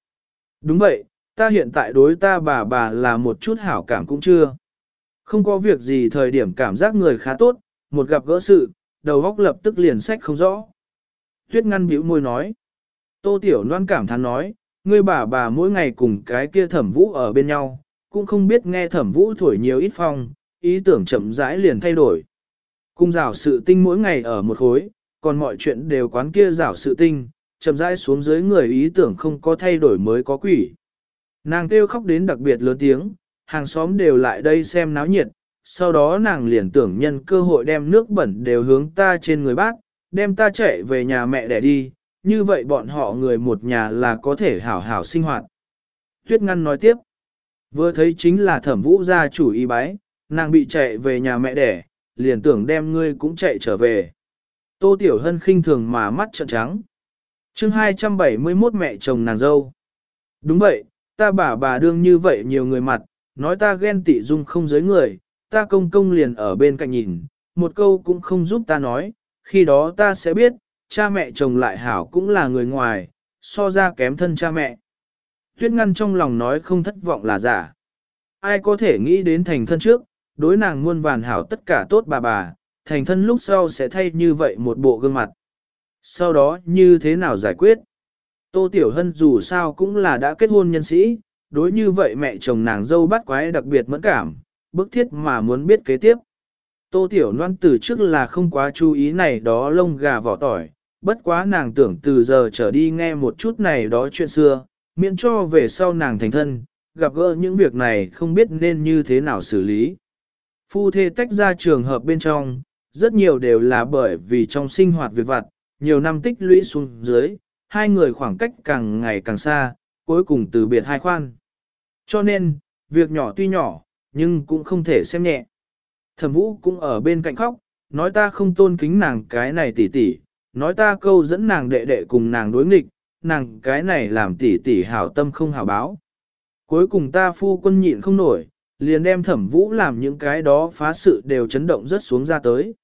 Đúng vậy, ta hiện tại đối ta bà bà là một chút hảo cảm cũng chưa. Không có việc gì thời điểm cảm giác người khá tốt, một gặp gỡ sự, đầu óc lập tức liền sách không rõ. Tuyết ngăn bĩu môi nói. Tô Tiểu Loan cảm thán nói, ngươi bà bà mỗi ngày cùng cái kia thẩm vũ ở bên nhau, cũng không biết nghe thẩm vũ thổi nhiều ít phong, ý tưởng chậm rãi liền thay đổi. Cung rào sự tinh mỗi ngày ở một khối, còn mọi chuyện đều quán kia rào sự tinh, chậm rãi xuống dưới người ý tưởng không có thay đổi mới có quỷ. Nàng kêu khóc đến đặc biệt lớn tiếng, hàng xóm đều lại đây xem náo nhiệt, sau đó nàng liền tưởng nhân cơ hội đem nước bẩn đều hướng ta trên người bác, đem ta chạy về nhà mẹ để đi, như vậy bọn họ người một nhà là có thể hảo hảo sinh hoạt. Tuyết Ngăn nói tiếp, vừa thấy chính là thẩm vũ gia chủ y bái, nàng bị chạy về nhà mẹ đẻ, liền tưởng đem ngươi cũng chạy trở về. Tô Tiểu Hân khinh thường mà mắt trợn trắng. chương 271 mẹ chồng nàng dâu. Đúng vậy, ta bà bà đương như vậy nhiều người mặt, nói ta ghen tị dung không giới người, ta công công liền ở bên cạnh nhìn, một câu cũng không giúp ta nói, khi đó ta sẽ biết, cha mẹ chồng lại hảo cũng là người ngoài, so ra kém thân cha mẹ. Tuyết ngăn trong lòng nói không thất vọng là giả. Ai có thể nghĩ đến thành thân trước, đối nàng muôn vàn hảo tất cả tốt bà bà, thành thân lúc sau sẽ thay như vậy một bộ gương mặt. Sau đó như thế nào giải quyết? Tô Tiểu Hân dù sao cũng là đã kết hôn nhân sĩ, đối như vậy mẹ chồng nàng dâu bắt quái đặc biệt mẫn cảm, bức thiết mà muốn biết kế tiếp. Tô Tiểu Loan từ trước là không quá chú ý này đó lông gà vỏ tỏi, bất quá nàng tưởng từ giờ trở đi nghe một chút này đó chuyện xưa, miễn cho về sau nàng thành thân, gặp gỡ những việc này không biết nên như thế nào xử lý. Phu thê tách ra trường hợp bên trong, rất nhiều đều là bởi vì trong sinh hoạt việc vặt, nhiều năm tích lũy xuống dưới, hai người khoảng cách càng ngày càng xa, cuối cùng từ biệt hai khoan. Cho nên, việc nhỏ tuy nhỏ, nhưng cũng không thể xem nhẹ. Thẩm vũ cũng ở bên cạnh khóc, nói ta không tôn kính nàng cái này tỷ tỷ, nói ta câu dẫn nàng đệ đệ cùng nàng đối nghịch, nàng cái này làm tỷ tỷ hảo tâm không hảo báo. Cuối cùng ta phu quân nhịn không nổi, liền đem thẩm vũ làm những cái đó phá sự đều chấn động rất xuống ra tới.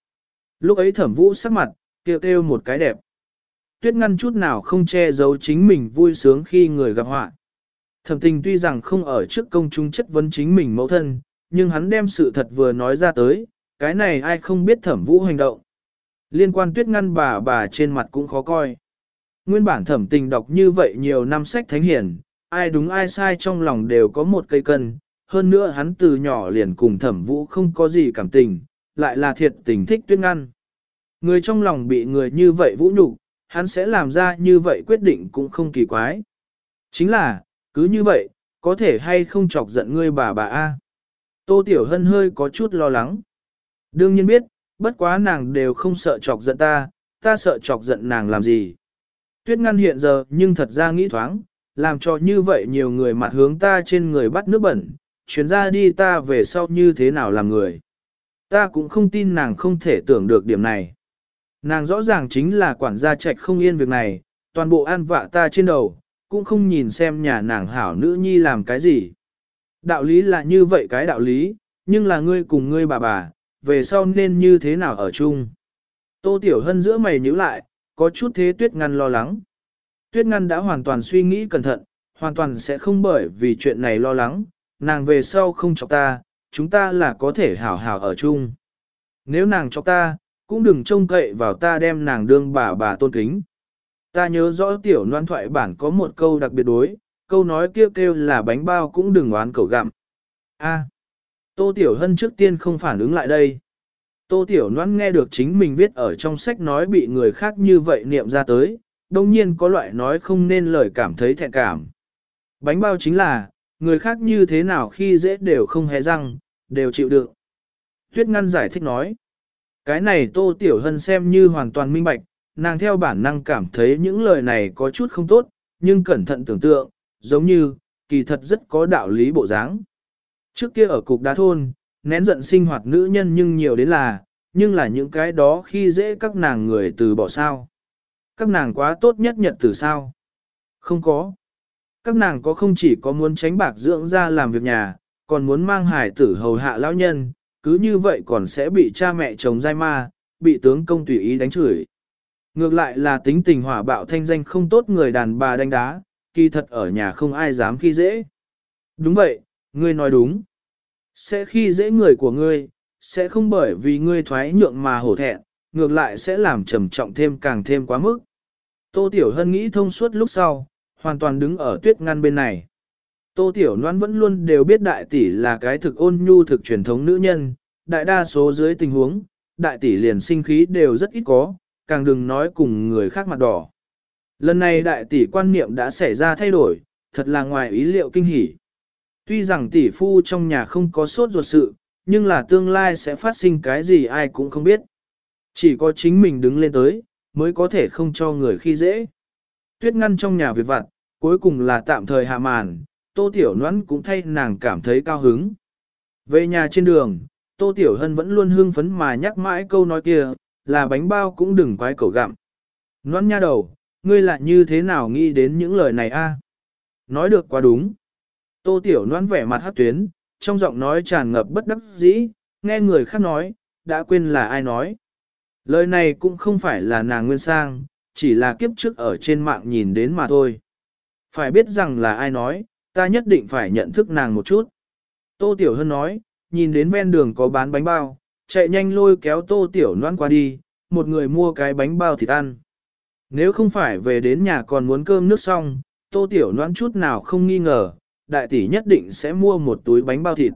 Lúc ấy thẩm vũ sắc mặt, kêu kêu một cái đẹp. Tuyết ngăn chút nào không che giấu chính mình vui sướng khi người gặp họa. Thẩm tình tuy rằng không ở trước công chúng chất vấn chính mình mẫu thân, nhưng hắn đem sự thật vừa nói ra tới, cái này ai không biết thẩm vũ hành động. Liên quan tuyết ngăn bà bà trên mặt cũng khó coi. Nguyên bản thẩm tình đọc như vậy nhiều năm sách thánh hiển, ai đúng ai sai trong lòng đều có một cây cân, hơn nữa hắn từ nhỏ liền cùng thẩm vũ không có gì cảm tình, lại là thiệt tình thích tuyết ngăn. Người trong lòng bị người như vậy vũ nhục, hắn sẽ làm ra như vậy quyết định cũng không kỳ quái. Chính là, cứ như vậy, có thể hay không chọc giận ngươi bà bà A. Tô Tiểu Hân hơi có chút lo lắng. Đương nhiên biết, bất quá nàng đều không sợ chọc giận ta, ta sợ chọc giận nàng làm gì. Tuyết ngăn hiện giờ nhưng thật ra nghĩ thoáng, làm cho như vậy nhiều người mặt hướng ta trên người bắt nước bẩn, chuyến ra đi ta về sau như thế nào làm người. Ta cũng không tin nàng không thể tưởng được điểm này. Nàng rõ ràng chính là quản gia trạch không yên việc này, toàn bộ an vạ ta trên đầu, cũng không nhìn xem nhà nàng hảo nữ nhi làm cái gì. Đạo lý là như vậy cái đạo lý, nhưng là ngươi cùng ngươi bà bà, về sau nên như thế nào ở chung. Tô Tiểu Hân giữa mày nhíu lại, có chút thế tuyết ngăn lo lắng. Tuyết ngăn đã hoàn toàn suy nghĩ cẩn thận, hoàn toàn sẽ không bởi vì chuyện này lo lắng, nàng về sau không chọc ta, chúng ta là có thể hảo hảo ở chung. Nếu nàng chọc ta, cũng đừng trông cậy vào ta đem nàng đương bà bà tôn kính. Ta nhớ rõ tiểu loan thoại bản có một câu đặc biệt đối, câu nói kêu kêu là bánh bao cũng đừng oán cầu gặm. A. À, Tô Tiểu Hân trước tiên không phản ứng lại đây. Tô Tiểu Loan nghe được chính mình viết ở trong sách nói bị người khác như vậy niệm ra tới, đồng nhiên có loại nói không nên lời cảm thấy thẹn cảm. Bánh bao chính là, người khác như thế nào khi dễ đều không hề răng, đều chịu được. Tuyết Ngăn giải thích nói, cái này Tô Tiểu Hân xem như hoàn toàn minh bạch, nàng theo bản năng cảm thấy những lời này có chút không tốt, nhưng cẩn thận tưởng tượng, giống như, kỳ thật rất có đạo lý bộ dáng. Trước kia ở cục đá thôn, nén giận sinh hoạt nữ nhân nhưng nhiều đến là, nhưng là những cái đó khi dễ các nàng người từ bỏ sao. Các nàng quá tốt nhất nhật từ sao. Không có. Các nàng có không chỉ có muốn tránh bạc dưỡng ra làm việc nhà, còn muốn mang hải tử hầu hạ lão nhân, cứ như vậy còn sẽ bị cha mẹ chồng dai ma, bị tướng công tùy ý đánh chửi. Ngược lại là tính tình hỏa bạo thanh danh không tốt người đàn bà đánh đá, kỳ thật ở nhà không ai dám khi dễ. Đúng vậy, ngươi nói đúng. Sẽ khi dễ người của ngươi, sẽ không bởi vì ngươi thoái nhượng mà hổ thẹn, ngược lại sẽ làm trầm trọng thêm càng thêm quá mức. Tô Tiểu Hân nghĩ thông suốt lúc sau, hoàn toàn đứng ở tuyết ngăn bên này. Tô Tiểu Loan vẫn luôn đều biết đại tỷ là cái thực ôn nhu thực truyền thống nữ nhân, đại đa số dưới tình huống, đại tỷ liền sinh khí đều rất ít có, càng đừng nói cùng người khác mặt đỏ. Lần này đại tỷ quan niệm đã xảy ra thay đổi, thật là ngoài ý liệu kinh hỉ. Tuy rằng tỷ phu trong nhà không có sốt ruột sự, nhưng là tương lai sẽ phát sinh cái gì ai cũng không biết. Chỉ có chính mình đứng lên tới, mới có thể không cho người khi dễ. Tuyết ngăn trong nhà việc vặt, cuối cùng là tạm thời hạ màn, tô tiểu noãn cũng thay nàng cảm thấy cao hứng. Về nhà trên đường, tô tiểu hân vẫn luôn hưng phấn mà nhắc mãi câu nói kia, là bánh bao cũng đừng quái cầu gặm. Noãn nha đầu, ngươi lại như thế nào nghĩ đến những lời này a? Nói được quá đúng. Tô tiểu Loan vẻ mặt hát tuyến, trong giọng nói tràn ngập bất đắc dĩ, nghe người khác nói, đã quên là ai nói. Lời này cũng không phải là nàng nguyên sang, chỉ là kiếp trước ở trên mạng nhìn đến mà thôi. Phải biết rằng là ai nói, ta nhất định phải nhận thức nàng một chút. Tô Tiểu Hân nói, nhìn đến ven đường có bán bánh bao, chạy nhanh lôi kéo Tô Tiểu Loan qua đi, một người mua cái bánh bao thịt ăn. Nếu không phải về đến nhà còn muốn cơm nước xong, Tô Tiểu Loan chút nào không nghi ngờ, đại tỷ nhất định sẽ mua một túi bánh bao thịt.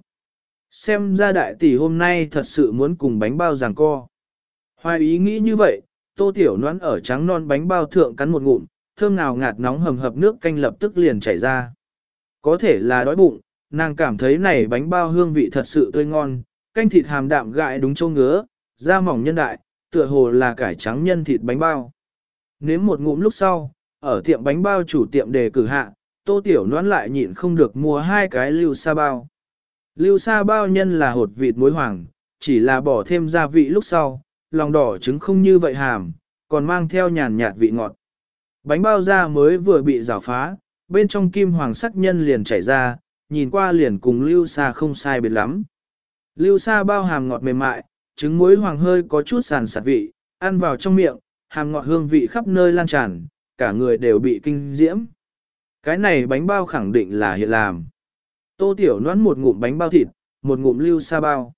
Xem ra đại tỷ hôm nay thật sự muốn cùng bánh bao giằng co. Hoài ý nghĩ như vậy, tô tiểu noãn ở trắng non bánh bao thượng cắn một ngụm, thơm nào ngạt nóng hầm hập nước canh lập tức liền chảy ra. Có thể là đói bụng, nàng cảm thấy này bánh bao hương vị thật sự tươi ngon, canh thịt hàm đạm gại đúng châu ngứa, da mỏng nhân đại, tựa hồ là cải trắng nhân thịt bánh bao. Nếm một ngụm lúc sau, ở tiệm bánh bao chủ tiệm đề cử hạ, tô tiểu noãn lại nhịn không được mua hai cái lưu sa bao. Lưu sa bao nhân là hột vịt muối hoàng, chỉ là bỏ thêm gia vị lúc sau, lòng đỏ trứng không như vậy hàm, còn mang theo nhàn nhạt vị ngọt. Bánh bao da mới vừa bị rào phá, bên trong kim hoàng sắc nhân liền chảy ra, nhìn qua liền cùng lưu sa không sai biệt lắm. Lưu sa bao hàm ngọt mềm mại, trứng muối hoàng hơi có chút sàn sạt vị, ăn vào trong miệng, hàm ngọt hương vị khắp nơi lan tràn, cả người đều bị kinh diễm. Cái này bánh bao khẳng định là hiện làm. Tô Tiểu noãn một ngụm bánh bao thịt, một ngụm lưu sa bao.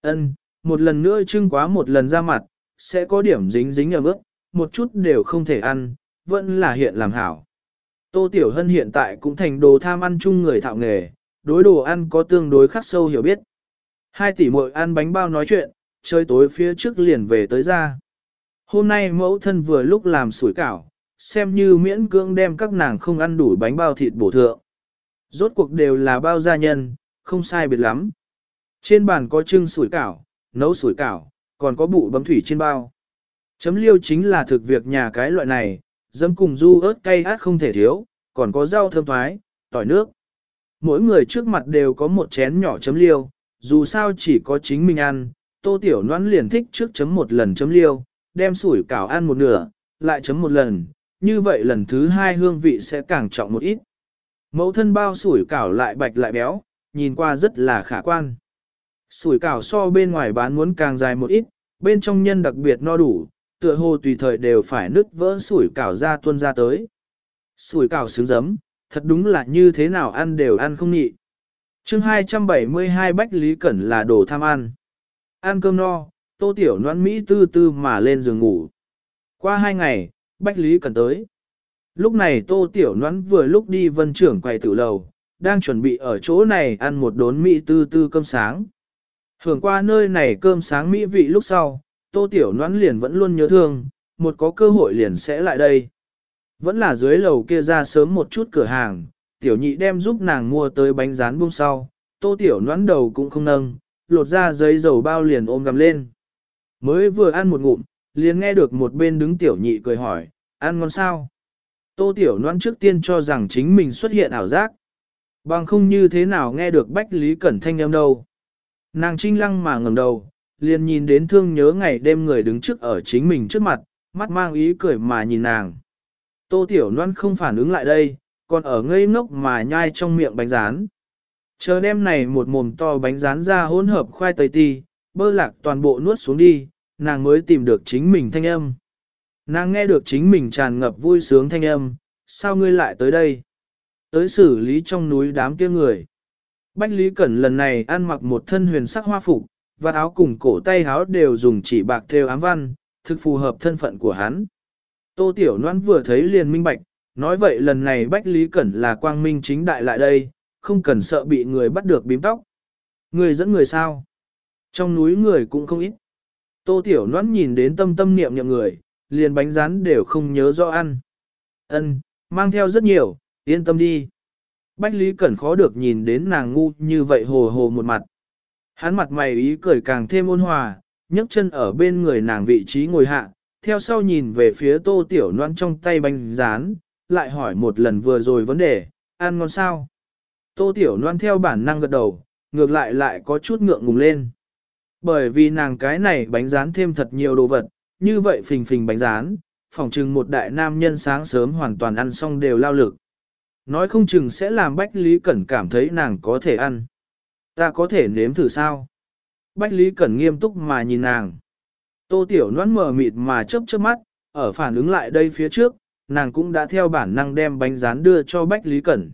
Ân, một lần nữa trưng quá một lần ra mặt, sẽ có điểm dính dính ở bước, một chút đều không thể ăn, vẫn là hiện làm hảo. Tô Tiểu Hân hiện tại cũng thành đồ tham ăn chung người thạo nghề, đối đồ ăn có tương đối khắc sâu hiểu biết. Hai tỷ muội ăn bánh bao nói chuyện, chơi tối phía trước liền về tới ra. Hôm nay mẫu thân vừa lúc làm sủi cảo, xem như miễn cưỡng đem các nàng không ăn đủ bánh bao thịt bổ thượng. Rốt cuộc đều là bao gia nhân, không sai biệt lắm. Trên bàn có trưng sủi cảo, nấu sủi cảo, còn có bụ bấm thủy trên bao. Chấm liêu chính là thực việc nhà cái loại này, dấm cùng du ớt cay át không thể thiếu, còn có rau thơm thoái, tỏi nước. Mỗi người trước mặt đều có một chén nhỏ chấm liêu, dù sao chỉ có chính mình ăn, tô tiểu noãn liền thích trước chấm một lần chấm liêu, đem sủi cảo ăn một nửa, lại chấm một lần, như vậy lần thứ hai hương vị sẽ càng trọng một ít. Mẫu thân bao sủi cảo lại bạch lại béo, nhìn qua rất là khả quan. Sủi cảo so bên ngoài bán muốn càng dài một ít, bên trong nhân đặc biệt no đủ, tựa hồ tùy thời đều phải nứt vỡ sủi cảo ra tuôn ra tới. Sủi cảo xứng giấm, thật đúng là như thế nào ăn đều ăn không nhị. chương 272 Bách Lý Cẩn là đồ tham ăn. Ăn cơm no, tô tiểu noan Mỹ tư tư mà lên giường ngủ. Qua hai ngày, Bách Lý Cần tới. Lúc này tô tiểu noan vừa lúc đi vân trưởng quầy tử lầu, đang chuẩn bị ở chỗ này ăn một đốn Mỹ tư tư cơm sáng. Hưởng qua nơi này cơm sáng Mỹ vị lúc sau, tô tiểu noan liền vẫn luôn nhớ thương, một có cơ hội liền sẽ lại đây. Vẫn là dưới lầu kia ra sớm một chút cửa hàng, tiểu nhị đem giúp nàng mua tới bánh rán buông sau, tô tiểu noãn đầu cũng không nâng, lột ra giấy dầu bao liền ôm gầm lên. Mới vừa ăn một ngụm, liền nghe được một bên đứng tiểu nhị cười hỏi, ăn ngon sao? Tô tiểu noãn trước tiên cho rằng chính mình xuất hiện ảo giác. Bằng không như thế nào nghe được Bách Lý Cẩn thanh âm đâu. Nàng trinh lăng mà ngẩng đầu, liền nhìn đến thương nhớ ngày đêm người đứng trước ở chính mình trước mặt, mắt mang ý cười mà nhìn nàng. Tô Tiểu Loan không phản ứng lại đây, còn ở ngây ngốc mà nhai trong miệng bánh rán. Chờ đêm này một mồm to bánh rán ra hỗn hợp khoai tây ti, bơ lạc toàn bộ nuốt xuống đi, nàng mới tìm được chính mình thanh âm. Nàng nghe được chính mình tràn ngập vui sướng thanh âm, sao ngươi lại tới đây? Tới xử lý trong núi đám kia người. Bách Lý Cẩn lần này ăn mặc một thân huyền sắc hoa phục, và áo cùng cổ tay áo đều dùng chỉ bạc theo ám văn, thực phù hợp thân phận của hắn. Tô Tiểu Loan vừa thấy liền minh bạch, nói vậy lần này Bách Lý Cẩn là quang minh chính đại lại đây, không cần sợ bị người bắt được bím tóc. Người dẫn người sao? Trong núi người cũng không ít. Tô Tiểu Loan nhìn đến tâm tâm niệm niệm người, liền bánh rán đều không nhớ rõ ăn. Ân, mang theo rất nhiều, yên tâm đi. Bách Lý Cẩn khó được nhìn đến nàng ngu như vậy hồ hồ một mặt. Hắn mặt mày ý cười càng thêm ôn hòa, nhấc chân ở bên người nàng vị trí ngồi hạ, theo sau nhìn về phía tô tiểu noan trong tay bánh rán, lại hỏi một lần vừa rồi vấn đề, ăn ngon sao? Tô tiểu noan theo bản năng gật đầu, ngược lại lại có chút ngượng ngùng lên. Bởi vì nàng cái này bánh rán thêm thật nhiều đồ vật, như vậy phình phình bánh rán, phỏng chừng một đại nam nhân sáng sớm hoàn toàn ăn xong đều lao lực. Nói không chừng sẽ làm Bách Lý Cẩn cảm thấy nàng có thể ăn. Ta có thể nếm thử sao? Bách Lý Cẩn nghiêm túc mà nhìn nàng. Tô Tiểu Loan mờ mịt mà chớp chớp mắt, ở phản ứng lại đây phía trước, nàng cũng đã theo bản năng đem bánh rán đưa cho Bách Lý Cẩn.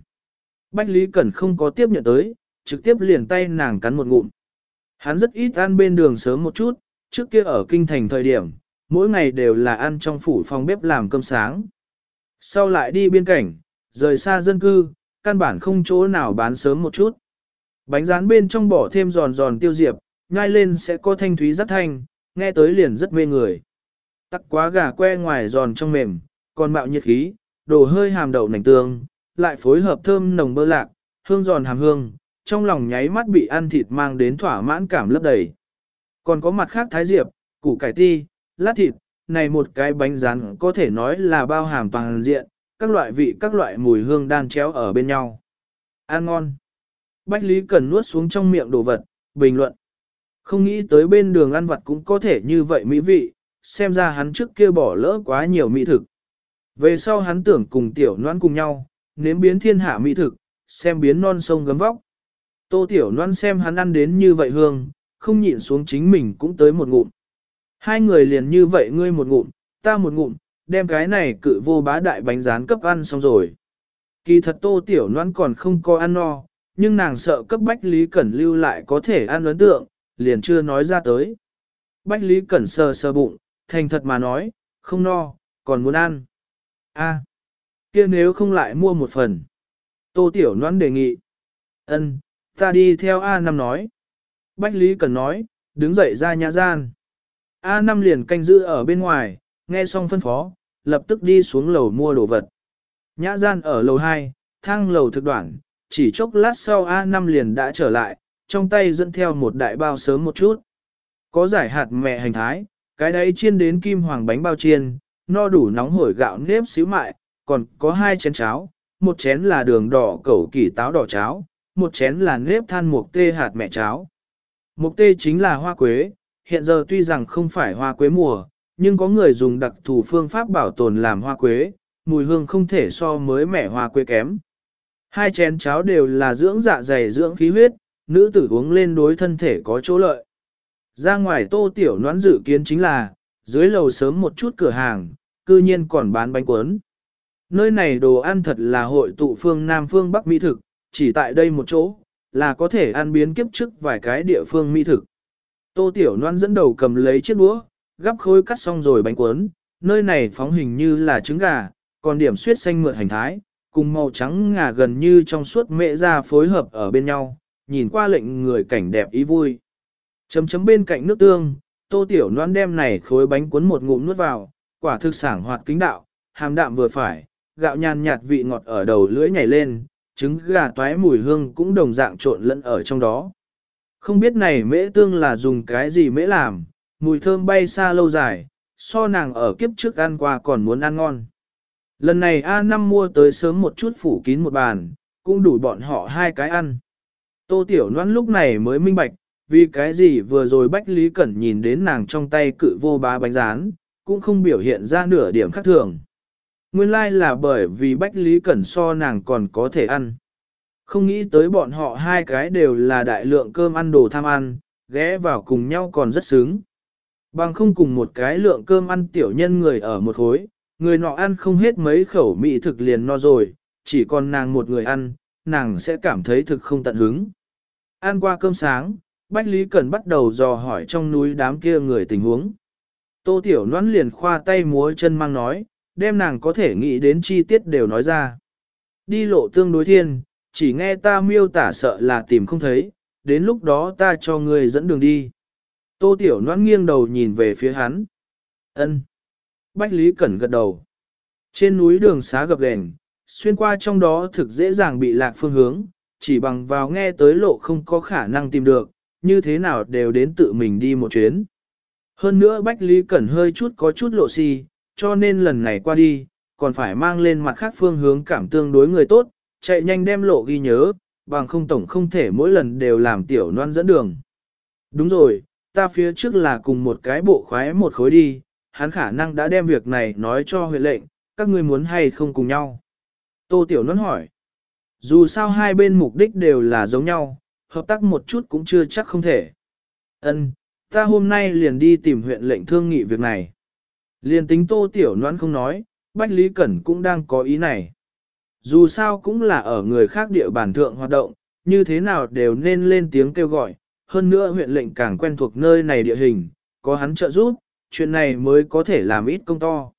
Bách Lý Cẩn không có tiếp nhận tới, trực tiếp liền tay nàng cắn một ngụm. Hắn rất ít ăn bên đường sớm một chút, trước kia ở kinh thành thời điểm, mỗi ngày đều là ăn trong phủ phòng bếp làm cơm sáng. Sau lại đi biên cảnh, rời xa dân cư, căn bản không chỗ nào bán sớm một chút. Bánh rán bên trong bỏ thêm giòn giòn tiêu diệp, nhai lên sẽ có thanh thúy rất thanh, nghe tới liền rất mê người. Tắc quá gà que ngoài giòn trong mềm, còn mạo nhiệt khí, đổ hơi hàm đậu nành tương, lại phối hợp thơm nồng bơ lạc, hương giòn hàm hương, trong lòng nháy mắt bị ăn thịt mang đến thỏa mãn cảm lấp đầy. Còn có mặt khác thái diệp, củ cải ti, lát thịt, này một cái bánh rán có thể nói là bao hàm toàn diện, các loại vị các loại mùi hương đan chéo ở bên nhau. Ăn ngon. Bách Lý Cần nuốt xuống trong miệng đồ vật, bình luận. Không nghĩ tới bên đường ăn vặt cũng có thể như vậy mỹ vị, xem ra hắn trước kia bỏ lỡ quá nhiều mỹ thực. Về sau hắn tưởng cùng tiểu noan cùng nhau, nếm biến thiên hạ mỹ thực, xem biến non sông gấm vóc. Tô tiểu Loan xem hắn ăn đến như vậy hương, không nhịn xuống chính mình cũng tới một ngụm. Hai người liền như vậy ngươi một ngụm, ta một ngụm, đem cái này cự vô bá đại bánh rán cấp ăn xong rồi. Kỳ thật tô tiểu Loan còn không có ăn no, nhưng nàng sợ cấp bách Lý Cẩn lưu lại có thể ăn ấn tượng, liền chưa nói ra tới. Bách Lý Cẩn sờ sờ bụng, thành thật mà nói, không no, còn muốn ăn. A, kia nếu không lại mua một phần. Tô Tiểu Loan đề nghị. Ân, ta đi theo A Năm nói. Bách Lý Cẩn nói, đứng dậy ra nhà gian. A Năm liền canh giữ ở bên ngoài, nghe xong phân phó, lập tức đi xuống lầu mua đồ vật. Nhã gian ở lầu 2, thang lầu thực đoạn, chỉ chốc lát sau A Năm liền đã trở lại, trong tay dẫn theo một đại bao sớm một chút. Có giải hạt mẹ hành thái, cái đấy chiên đến kim hoàng bánh bao chiên, no đủ nóng hổi gạo nếp xíu mại, còn có hai chén cháo, một chén là đường đỏ cẩu kỳ táo đỏ cháo, một chén là nếp than mục tê hạt mẹ cháo. Mục tê chính là hoa quế, hiện giờ tuy rằng không phải hoa quế mùa, nhưng có người dùng đặc thù phương pháp bảo tồn làm hoa quế, mùi hương không thể so mới mẻ hoa quế kém. Hai chén cháo đều là dưỡng dạ dày dưỡng khí huyết, nữ tử uống lên đối thân thể có chỗ lợi. Ra ngoài tô tiểu noãn dự kiến chính là, dưới lầu sớm một chút cửa hàng, cư nhiên còn bán bánh cuốn. Nơi này đồ ăn thật là hội tụ phương Nam phương Bắc Mỹ thực, chỉ tại đây một chỗ, là có thể ăn biến kiếp trước vài cái địa phương Mỹ thực. Tô Tiểu Loan dẫn đầu cầm lấy chiếc đũa, gắp khối cắt xong rồi bánh cuốn, nơi này phóng hình như là trứng gà, còn điểm suyết xanh mượt hành thái, cùng màu trắng ngà gần như trong suốt mẹ ra phối hợp ở bên nhau, nhìn qua lệnh người cảnh đẹp ý vui. Chấm chấm bên cạnh nước tương, Tô Tiểu Loan đem này khối bánh cuốn một ngụm nuốt vào, quả thực sảng hoạt kính đạo, hàm đạm vừa phải, gạo nhàn nhạt vị ngọt ở đầu lưỡi nhảy lên, trứng gà toái mùi hương cũng đồng dạng trộn lẫn ở trong đó. Không biết này mễ tương là dùng cái gì mễ làm, mùi thơm bay xa lâu dài, so nàng ở kiếp trước ăn qua còn muốn ăn ngon. Lần này A5 mua tới sớm một chút phủ kín một bàn, cũng đủ bọn họ hai cái ăn. Tô Tiểu Loan lúc này mới minh bạch, vì cái gì vừa rồi Bách Lý Cẩn nhìn đến nàng trong tay cự vô bá bánh rán, cũng không biểu hiện ra nửa điểm khác thường. Nguyên lai like là bởi vì Bách Lý Cẩn so nàng còn có thể ăn. Không nghĩ tới bọn họ hai cái đều là đại lượng cơm ăn đồ tham ăn, ghé vào cùng nhau còn rất sướng. Bằng không cùng một cái lượng cơm ăn tiểu nhân người ở một hối, người nọ ăn không hết mấy khẩu mỹ thực liền no rồi, chỉ còn nàng một người ăn, nàng sẽ cảm thấy thực không tận hứng. Ăn qua cơm sáng, Bách Lý Cẩn bắt đầu dò hỏi trong núi đám kia người tình huống. Tô Tiểu Loan liền khoa tay múa chân mang nói, đem nàng có thể nghĩ đến chi tiết đều nói ra. Đi lộ tương đối thiên, chỉ nghe ta miêu tả sợ là tìm không thấy, đến lúc đó ta cho ngươi dẫn đường đi. Tô Tiểu Loan nghiêng đầu nhìn về phía hắn. Ân. Bách Lý Cẩn gật đầu. Trên núi đường xá gập ghềnh, xuyên qua trong đó thực dễ dàng bị lạc phương hướng, chỉ bằng vào nghe tới lộ không có khả năng tìm được, như thế nào đều đến tự mình đi một chuyến. Hơn nữa Bách Lý Cẩn hơi chút có chút lộ si, cho nên lần này qua đi, còn phải mang lên mặt khác phương hướng cảm tương đối người tốt, chạy nhanh đem lộ ghi nhớ, bằng không tổng không thể mỗi lần đều làm tiểu noan dẫn đường. Đúng rồi, ta phía trước là cùng một cái bộ khoái một khối đi, hắn khả năng đã đem việc này nói cho huyện lệnh, các ngươi muốn hay không cùng nhau. Tô Tiểu Noan hỏi, dù sao hai bên mục đích đều là giống nhau, hợp tác một chút cũng chưa chắc không thể. Ân, ta hôm nay liền đi tìm huyện lệnh thương nghị việc này liên tính tô tiểu noan không nói, Bách Lý Cẩn cũng đang có ý này. Dù sao cũng là ở người khác địa bàn thượng hoạt động, như thế nào đều nên lên tiếng kêu gọi, hơn nữa huyện lệnh càng quen thuộc nơi này địa hình, có hắn trợ giúp, chuyện này mới có thể làm ít công to.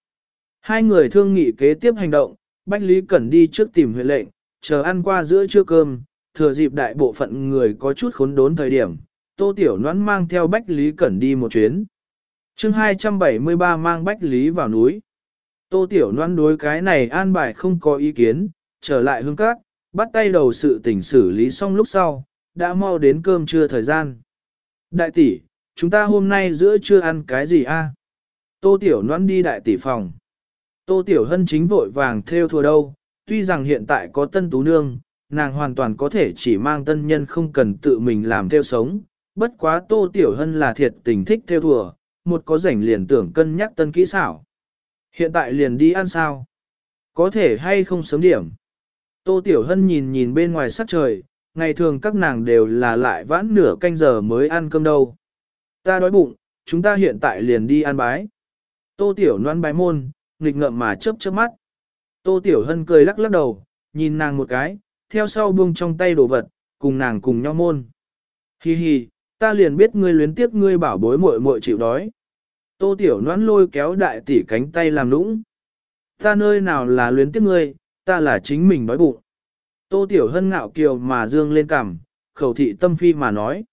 Hai người thương nghị kế tiếp hành động, Bách Lý Cẩn đi trước tìm huyện lệnh, chờ ăn qua giữa trưa cơm, thừa dịp đại bộ phận người có chút khốn đốn thời điểm, Tô Tiểu Noãn mang theo Bách Lý Cẩn đi một chuyến chương 273 mang Bách Lý vào núi. Tô Tiểu Loan đối cái này an bài không có ý kiến, trở lại hương các, bắt tay đầu sự tình xử lý xong lúc sau, đã mau đến cơm trưa thời gian. Đại tỷ, chúng ta hôm nay giữa trưa ăn cái gì a? Tô Tiểu Loan đi đại tỷ phòng. Tô Tiểu Hân chính vội vàng theo thua đâu, tuy rằng hiện tại có tân tú nương, nàng hoàn toàn có thể chỉ mang tân nhân không cần tự mình làm theo sống, bất quá Tô Tiểu Hân là thiệt tình thích theo thùa, một có rảnh liền tưởng cân nhắc tân kỹ xảo. Hiện tại liền đi ăn sao? Có thể hay không sớm điểm? Tô Tiểu Hân nhìn nhìn bên ngoài sắc trời, ngày thường các nàng đều là lại vãn nửa canh giờ mới ăn cơm đâu. Ta đói bụng, chúng ta hiện tại liền đi ăn bái. Tô Tiểu noan bái môn, nghịch ngợm mà chớp chớp mắt. Tô Tiểu Hân cười lắc lắc đầu, nhìn nàng một cái, theo sau buông trong tay đồ vật, cùng nàng cùng nhau môn. Hi hi, ta liền biết ngươi luyến tiếc ngươi bảo bối muội muội chịu đói. Tô Tiểu Noãn lôi kéo đại tỷ cánh tay làm lũng. Ta nơi nào là luyến tiếc ngươi, ta là chính mình đói bụng. Tô Tiểu Hân ngạo kiều mà dương lên cằm, khẩu thị tâm phi mà nói.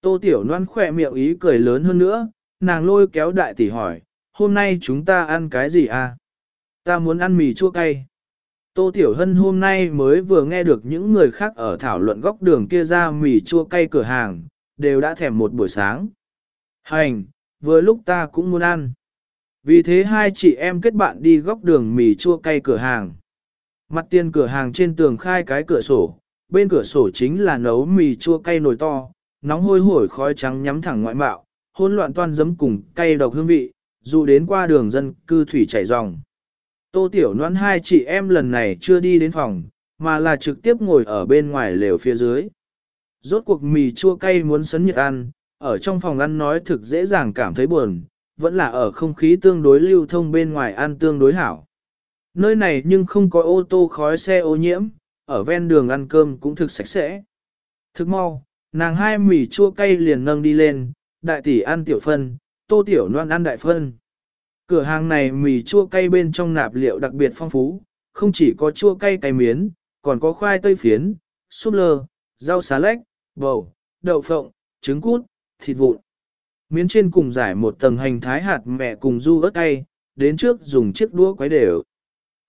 Tô Tiểu Loan khỏe miệng ý cười lớn hơn nữa, nàng lôi kéo đại tỷ hỏi, hôm nay chúng ta ăn cái gì à? Ta muốn ăn mì chua cay. Tô Tiểu Hân hôm nay mới vừa nghe được những người khác ở thảo luận góc đường kia ra mì chua cay cửa hàng, đều đã thèm một buổi sáng. Hành, vừa lúc ta cũng muốn ăn. Vì thế hai chị em kết bạn đi góc đường mì chua cay cửa hàng. Mặt tiền cửa hàng trên tường khai cái cửa sổ, bên cửa sổ chính là nấu mì chua cay nồi to, nóng hôi hổi khói trắng nhắm thẳng ngoại mạo, hỗn loạn toan giấm cùng cay độc hương vị, dù đến qua đường dân cư thủy chảy ròng. Tô Tiểu Loan hai chị em lần này chưa đi đến phòng, mà là trực tiếp ngồi ở bên ngoài lều phía dưới. Rốt cuộc mì chua cay muốn sấn nhiệt ăn, ở trong phòng ăn nói thực dễ dàng cảm thấy buồn, vẫn là ở không khí tương đối lưu thông bên ngoài ăn tương đối hảo. Nơi này nhưng không có ô tô khói xe ô nhiễm, ở ven đường ăn cơm cũng thực sạch sẽ. Thực mau, nàng hai mì chua cay liền nâng đi lên, đại tỷ ăn tiểu phân, tô tiểu loan ăn đại phân. Cửa hàng này mì chua cay bên trong nạp liệu đặc biệt phong phú, không chỉ có chua cay cay miến, còn có khoai tây phiến, súp lơ, rau xá lách, bầu, đậu phộng, trứng cút, thịt vụn. Miến trên cùng giải một tầng hành thái hạt mẹ cùng du ớt cay, đến trước dùng chiếc đũa quấy đều.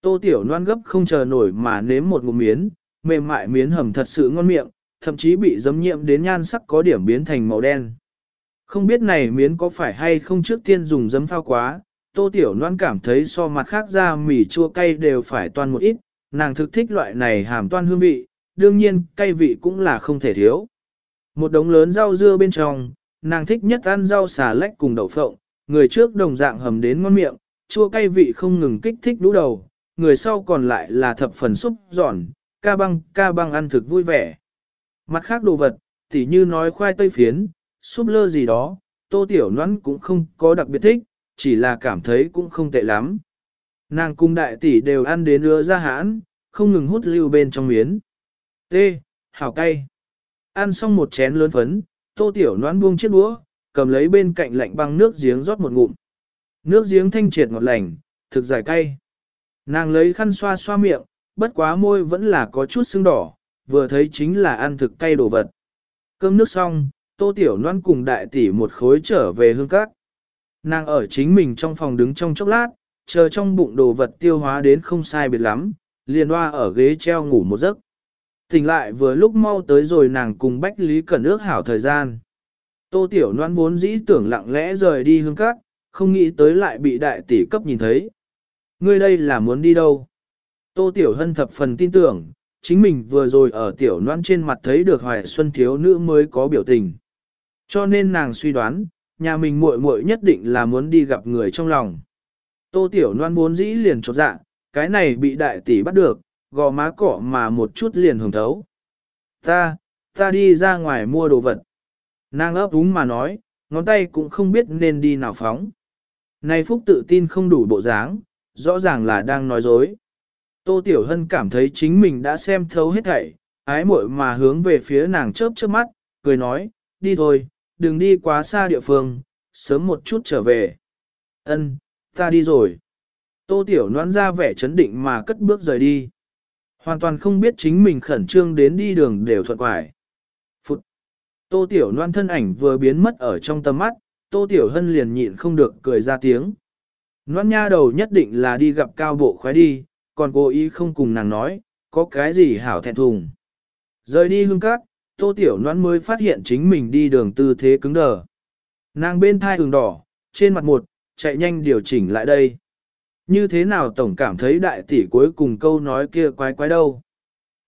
Tô tiểu loan gấp không chờ nổi mà nếm một ngụm miến, mềm mại miến hầm thật sự ngon miệng, thậm chí bị dấm nhiễm đến nhan sắc có điểm biến thành màu đen. Không biết này miến có phải hay không trước tiên dùng dấm phao quá, tô tiểu loan cảm thấy so mặt khác ra mì chua cay đều phải toan một ít, nàng thực thích loại này hàm toan hương vị, đương nhiên cay vị cũng là không thể thiếu. Một đống lớn rau dưa bên trong, nàng thích nhất ăn rau xà lách cùng đậu phộng, người trước đồng dạng hầm đến ngon miệng, chua cay vị không ngừng kích thích đũ đầu, người sau còn lại là thập phần xúc giòn, ca băng, ca băng ăn thực vui vẻ. Mặt khác đồ vật, tỉ như nói khoai tây phiến, súp lơ gì đó, tô tiểu nhoắn cũng không có đặc biệt thích, chỉ là cảm thấy cũng không tệ lắm. Nàng cung đại tỷ đều ăn đến ưa ra hãn, không ngừng hút lưu bên trong miến. T. Hảo cay. Ăn xong một chén lớn phấn, tô tiểu noãn buông chiếc đũa, cầm lấy bên cạnh lạnh băng nước giếng rót một ngụm. Nước giếng thanh triệt ngọt lành, thực giải cay. Nàng lấy khăn xoa xoa miệng, bất quá môi vẫn là có chút sưng đỏ, vừa thấy chính là ăn thực cay đồ vật. Cơm nước xong, tô tiểu noan cùng đại tỷ một khối trở về hương cát. Nàng ở chính mình trong phòng đứng trong chốc lát, chờ trong bụng đồ vật tiêu hóa đến không sai biệt lắm, liền hoa ở ghế treo ngủ một giấc. Tỉnh lại vừa lúc mau tới rồi nàng cùng Bách Lý Cẩn ước hảo thời gian. Tô Tiểu Loan vốn dĩ tưởng lặng lẽ rời đi hương cát, không nghĩ tới lại bị đại tỷ cấp nhìn thấy. Ngươi đây là muốn đi đâu? Tô Tiểu Hân thập phần tin tưởng, chính mình vừa rồi ở Tiểu Loan trên mặt thấy được Hoài Xuân thiếu nữ mới có biểu tình. Cho nên nàng suy đoán, nhà mình muội muội nhất định là muốn đi gặp người trong lòng. Tô Tiểu Loan vốn dĩ liền chột dạ, cái này bị đại tỷ bắt được, gò má cỏ mà một chút liền hưởng thấu. Ta, ta đi ra ngoài mua đồ vật. Nàng ấp úng mà nói, ngón tay cũng không biết nên đi nào phóng. Này Phúc tự tin không đủ bộ dáng, rõ ràng là đang nói dối. Tô Tiểu Hân cảm thấy chính mình đã xem thấu hết thảy, ái muội mà hướng về phía nàng chớp chớp mắt, cười nói, đi thôi, đừng đi quá xa địa phương, sớm một chút trở về. Ân, ta đi rồi. Tô Tiểu noan ra vẻ chấn định mà cất bước rời đi. Hoàn toàn không biết chính mình khẩn trương đến đi đường đều thuận quải. Phụt. Tô Tiểu Loan thân ảnh vừa biến mất ở trong tầm mắt, Tô Tiểu Hân liền nhịn không được cười ra tiếng. Loan nha đầu nhất định là đi gặp cao bộ khoái đi, còn cô ý không cùng nàng nói, có cái gì hảo thẹn thùng. Rời đi hương cát, tô tiểu Loan mới phát hiện chính mình đi đường tư thế cứng đờ. Nàng bên thai hừng đỏ, trên mặt một, chạy nhanh điều chỉnh lại đây. Như thế nào tổng cảm thấy đại tỷ cuối cùng câu nói kia quái quái đâu.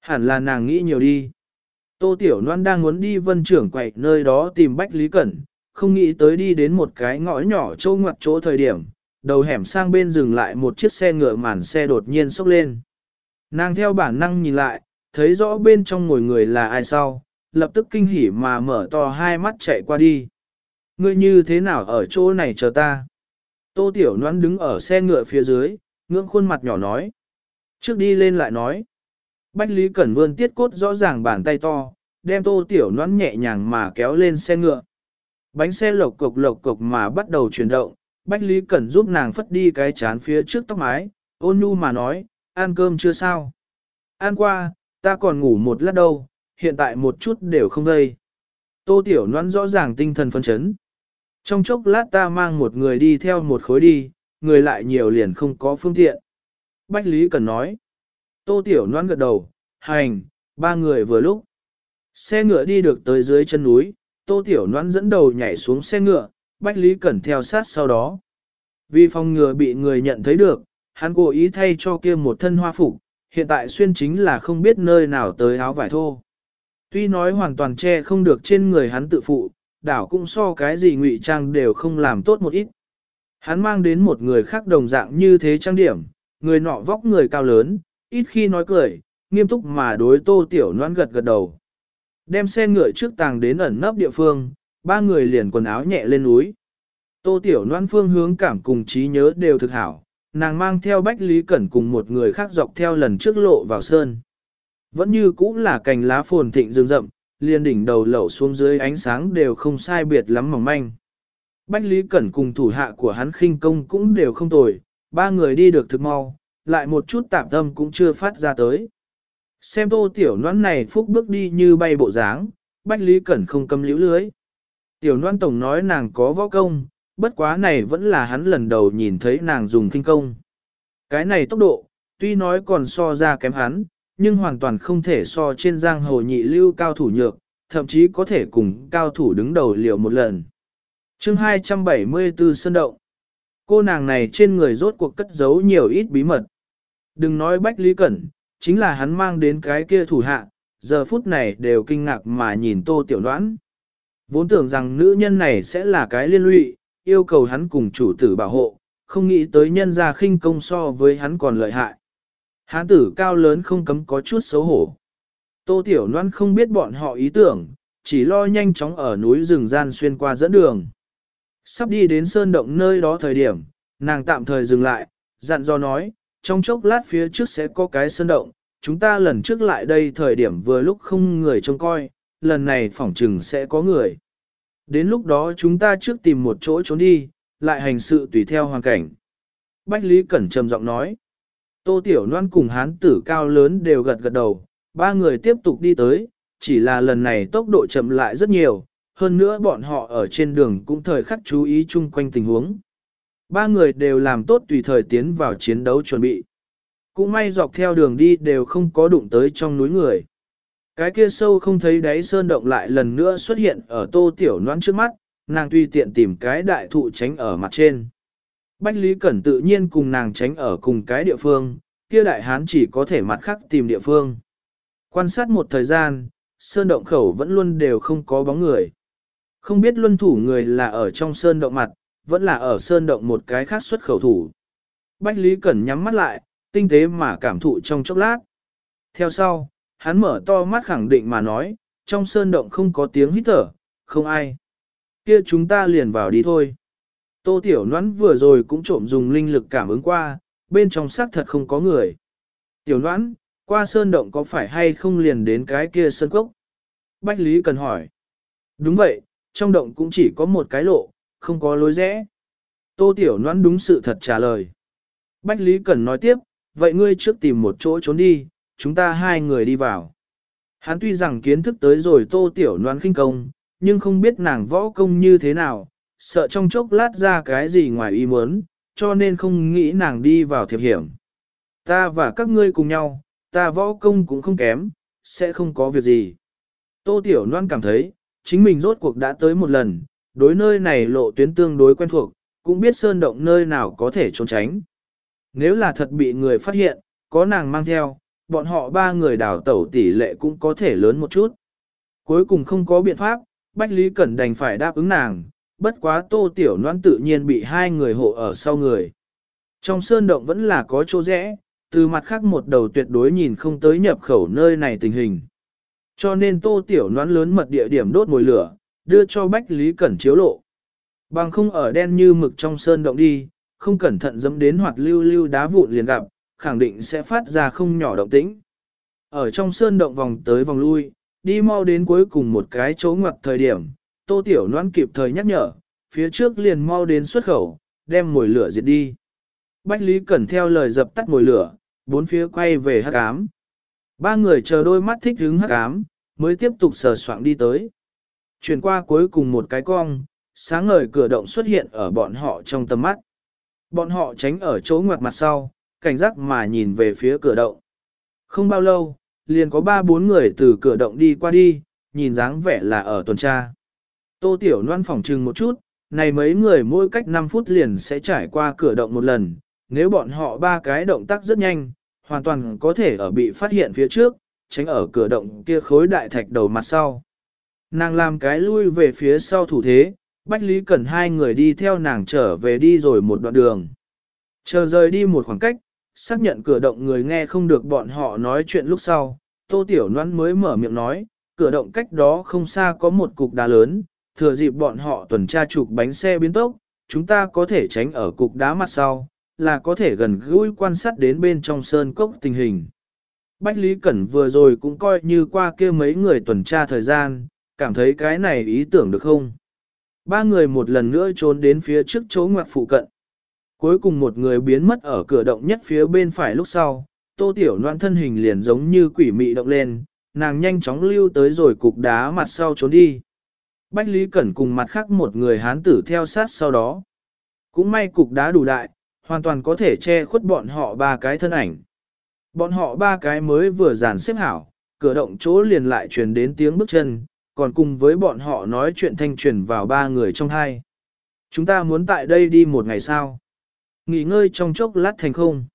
Hẳn là nàng nghĩ nhiều đi. Tô Tiểu Loan đang muốn đi vân trưởng quậy nơi đó tìm Bách Lý Cẩn, không nghĩ tới đi đến một cái ngõ nhỏ trâu ngoặt chỗ thời điểm, đầu hẻm sang bên dừng lại một chiếc xe ngựa màn xe đột nhiên sốc lên. Nàng theo bản năng nhìn lại, thấy rõ bên trong ngồi người là ai sau, lập tức kinh hỉ mà mở to hai mắt chạy qua đi. Ngươi như thế nào ở chỗ này chờ ta? Tô Tiểu Loan đứng ở xe ngựa phía dưới, ngưỡng khuôn mặt nhỏ nói. Trước đi lên lại nói. Bách Lý Cẩn vươn tiết cốt rõ ràng bàn tay to, đem Tô Tiểu Loan nhẹ nhàng mà kéo lên xe ngựa. Bánh xe lộc cục lộc cục mà bắt đầu chuyển động, Bách Lý Cẩn giúp nàng phất đi cái chán phía trước tóc mái, ôn nhu mà nói, ăn cơm chưa sao? Ăn qua, ta còn ngủ một lát đâu, hiện tại một chút đều không gây. Tô Tiểu Loan rõ ràng tinh thần phân chấn. Trong chốc lát ta mang một người đi theo một khối đi, người lại nhiều liền không có phương tiện. Bách Lý cần nói. Tô Tiểu Loan gật đầu, hành, ba người vừa lúc. Xe ngựa đi được tới dưới chân núi, Tô Tiểu Loan dẫn đầu nhảy xuống xe ngựa, Bách Lý Cẩn theo sát sau đó. Vì phòng ngừa bị người nhận thấy được, hắn cố ý thay cho kia một thân hoa phục, hiện tại xuyên chính là không biết nơi nào tới áo vải thô. Tuy nói hoàn toàn che không được trên người hắn tự phụ, đảo cũng so cái gì ngụy trang đều không làm tốt một ít. Hắn mang đến một người khác đồng dạng như thế trang điểm, người nọ vóc người cao lớn, ít khi nói cười, nghiêm túc mà đối tô tiểu noan gật gật đầu. Đem xe ngựa trước tàng đến ẩn nấp địa phương, ba người liền quần áo nhẹ lên núi. Tô tiểu noan phương hướng cảm cùng trí nhớ đều thực hảo, nàng mang theo Bách Lý Cẩn cùng một người khác dọc theo lần trước lộ vào sơn. Vẫn như cũ là cành lá phồn thịnh rừng rậm, liền đỉnh đầu lẩu xuống dưới ánh sáng đều không sai biệt lắm mỏng manh. Bách Lý Cẩn cùng thủ hạ của hắn khinh công cũng đều không tồi, ba người đi được thực mau, lại một chút tạm tâm cũng chưa phát ra tới. Xem tô tiểu noan này phúc bước đi như bay bộ dáng, Bách Lý Cẩn không cầm liễu lưới. Tiểu noan tổng nói nàng có võ công, bất quá này vẫn là hắn lần đầu nhìn thấy nàng dùng kinh công. Cái này tốc độ, tuy nói còn so ra kém hắn, nhưng hoàn toàn không thể so trên giang hồ nhị lưu cao thủ nhược, thậm chí có thể cùng cao thủ đứng đầu liều một lần. chương 274 Sơn Động Cô nàng này trên người rốt cuộc cất giấu nhiều ít bí mật. Đừng nói Bách Lý Cẩn, chính là hắn mang đến cái kia thủ hạ, giờ phút này đều kinh ngạc mà nhìn tô tiểu đoán. Vốn tưởng rằng nữ nhân này sẽ là cái liên lụy, yêu cầu hắn cùng chủ tử bảo hộ, không nghĩ tới nhân gia khinh công so với hắn còn lợi hại. Hán tử cao lớn không cấm có chút xấu hổ. Tô Tiểu Loan không biết bọn họ ý tưởng, chỉ lo nhanh chóng ở núi rừng gian xuyên qua dẫn đường. Sắp đi đến sơn động nơi đó thời điểm, nàng tạm thời dừng lại, dặn dò nói, trong chốc lát phía trước sẽ có cái sơn động, chúng ta lần trước lại đây thời điểm vừa lúc không người trông coi, lần này phỏng chừng sẽ có người. Đến lúc đó chúng ta trước tìm một chỗ trốn đi, lại hành sự tùy theo hoàn cảnh. Bách Lý Cẩn trầm giọng nói. Tô Tiểu Loan cùng hán tử cao lớn đều gật gật đầu, ba người tiếp tục đi tới, chỉ là lần này tốc độ chậm lại rất nhiều, hơn nữa bọn họ ở trên đường cũng thời khắc chú ý chung quanh tình huống. Ba người đều làm tốt tùy thời tiến vào chiến đấu chuẩn bị. Cũng may dọc theo đường đi đều không có đụng tới trong núi người. Cái kia sâu không thấy đáy sơn động lại lần nữa xuất hiện ở tô tiểu noan trước mắt, nàng tùy tiện tìm cái đại thụ tránh ở mặt trên. Bách Lý Cẩn tự nhiên cùng nàng tránh ở cùng cái địa phương, kia đại hán chỉ có thể mặt khác tìm địa phương. Quan sát một thời gian, sơn động khẩu vẫn luôn đều không có bóng người. Không biết luân thủ người là ở trong sơn động mặt, vẫn là ở sơn động một cái khác xuất khẩu thủ. Bách Lý Cẩn nhắm mắt lại, tinh tế mà cảm thụ trong chốc lát. Theo sau, hắn mở to mắt khẳng định mà nói, trong sơn động không có tiếng hít thở, không ai. Kia chúng ta liền vào đi thôi. Tô Tiểu Noãn vừa rồi cũng trộm dùng linh lực cảm ứng qua, bên trong xác thật không có người. Tiểu Noãn, qua sơn động có phải hay không liền đến cái kia sơn cốc? Bách Lý cần hỏi. Đúng vậy, trong động cũng chỉ có một cái lộ, không có lối rẽ. Tô Tiểu Noãn đúng sự thật trả lời. Bách Lý Cần nói tiếp, vậy ngươi trước tìm một chỗ trốn đi, chúng ta hai người đi vào. Hắn tuy rằng kiến thức tới rồi Tô Tiểu Noãn khinh công, nhưng không biết nàng võ công như thế nào, sợ trong chốc lát ra cái gì ngoài ý muốn, cho nên không nghĩ nàng đi vào thiệp hiểm. Ta và các ngươi cùng nhau, ta võ công cũng không kém, sẽ không có việc gì. Tô Tiểu Loan cảm thấy, chính mình rốt cuộc đã tới một lần, đối nơi này lộ tuyến tương đối quen thuộc, cũng biết sơn động nơi nào có thể trốn tránh. Nếu là thật bị người phát hiện, có nàng mang theo, bọn họ ba người đào tẩu tỷ lệ cũng có thể lớn một chút. Cuối cùng không có biện pháp, Bách Lý Cẩn đành phải đáp ứng nàng, bất quá tô tiểu noan tự nhiên bị hai người hộ ở sau người. Trong sơn động vẫn là có chỗ rẽ, từ mặt khác một đầu tuyệt đối nhìn không tới nhập khẩu nơi này tình hình. Cho nên tô tiểu noan lớn mật địa điểm đốt mồi lửa, đưa cho Bách Lý Cẩn chiếu lộ. Bằng không ở đen như mực trong sơn động đi, không cẩn thận dẫm đến hoạt lưu lưu đá vụn liền gặp, khẳng định sẽ phát ra không nhỏ động tĩnh. Ở trong sơn động vòng tới vòng lui, đi mau đến cuối cùng một cái chỗ ngoặt thời điểm, tô tiểu noan kịp thời nhắc nhở, phía trước liền mau đến xuất khẩu, đem mồi lửa diệt đi. Bách Lý Cẩn theo lời dập tắt mồi lửa, bốn phía quay về hắc ám. Ba người chờ đôi mắt thích hứng hắc ám, mới tiếp tục sờ soạng đi tới. Chuyển qua cuối cùng một cái cong, sáng ngời cửa động xuất hiện ở bọn họ trong tầm mắt. Bọn họ tránh ở chỗ ngoặt mặt sau, cảnh giác mà nhìn về phía cửa động. Không bao lâu, liền có ba bốn người từ cửa động đi qua đi, nhìn dáng vẻ là ở tuần tra. Tô Tiểu Loan phỏng trừng một chút, này mấy người mỗi cách 5 phút liền sẽ trải qua cửa động một lần, nếu bọn họ ba cái động tác rất nhanh, hoàn toàn có thể ở bị phát hiện phía trước, tránh ở cửa động kia khối đại thạch đầu mặt sau. Nàng làm cái lui về phía sau thủ thế, Bách Lý Cẩn hai người đi theo nàng trở về đi rồi một đoạn đường. Chờ rời đi một khoảng cách, xác nhận cửa động người nghe không được bọn họ nói chuyện lúc sau, Tô Tiểu Loan mới mở miệng nói, cửa động cách đó không xa có một cục đá lớn, thừa dịp bọn họ tuần tra chụp bánh xe biến tốc, chúng ta có thể tránh ở cục đá mặt sau, là có thể gần gũi quan sát đến bên trong sơn cốc tình hình. Bách Lý Cẩn vừa rồi cũng coi như qua kia mấy người tuần tra thời gian, cảm thấy cái này ý tưởng được không? Ba người một lần nữa trốn đến phía trước chỗ ngoặt phụ cận. Cuối cùng một người biến mất ở cửa động nhất phía bên phải lúc sau, tô tiểu noan thân hình liền giống như quỷ mị động lên, nàng nhanh chóng lưu tới rồi cục đá mặt sau trốn đi. Bách Lý Cẩn cùng mặt khác một người hán tử theo sát sau đó. Cũng may cục đá đủ đại, hoàn toàn có thể che khuất bọn họ ba cái thân ảnh. Bọn họ ba cái mới vừa dàn xếp hảo, cửa động chỗ liền lại truyền đến tiếng bước chân, còn cùng với bọn họ nói chuyện thanh truyền vào ba người trong hai. Chúng ta muốn tại đây đi một ngày sao? Nghỉ ngơi trong chốc lát thành không?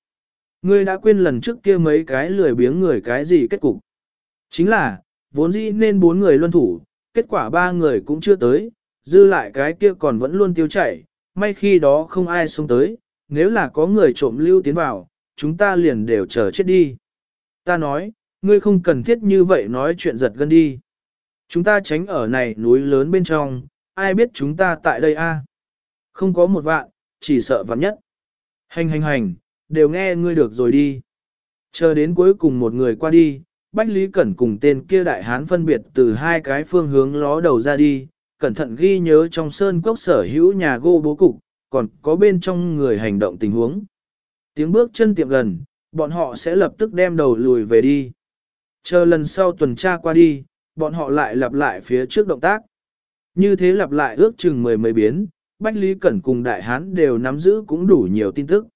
Ngươi đã quên lần trước kia mấy cái lười biếng người cái gì kết cục? Chính là, vốn dĩ nên bốn người luân thủ, kết quả ba người cũng chưa tới, dư lại cái kia còn vẫn luôn tiêu chảy, may khi đó không ai xuống tới, nếu là có người trộm lưu tiến vào, chúng ta liền đều chờ chết đi. Ta nói, ngươi không cần thiết như vậy nói chuyện giật gân đi. Chúng ta tránh ở này núi lớn bên trong, ai biết chúng ta tại đây a? Không có một vạn, chỉ sợ vạn nhất. Hành hành hành, đều nghe ngươi được rồi đi. Chờ đến cuối cùng một người qua đi, Bách Lý Cẩn cùng tên kia đại hán phân biệt từ hai cái phương hướng ló đầu ra đi, cẩn thận ghi nhớ trong sơn cốc sở hữu nhà gô bố cục, còn có bên trong người hành động tình huống. Tiếng bước chân tiệm gần, bọn họ sẽ lập tức đem đầu lùi về đi. Chờ lần sau tuần tra qua đi, bọn họ lại lặp lại phía trước động tác. Như thế lặp lại ước chừng mười mấy biến, Bách Lý Cẩn cùng Đại Hán đều nắm giữ cũng đủ nhiều tin tức.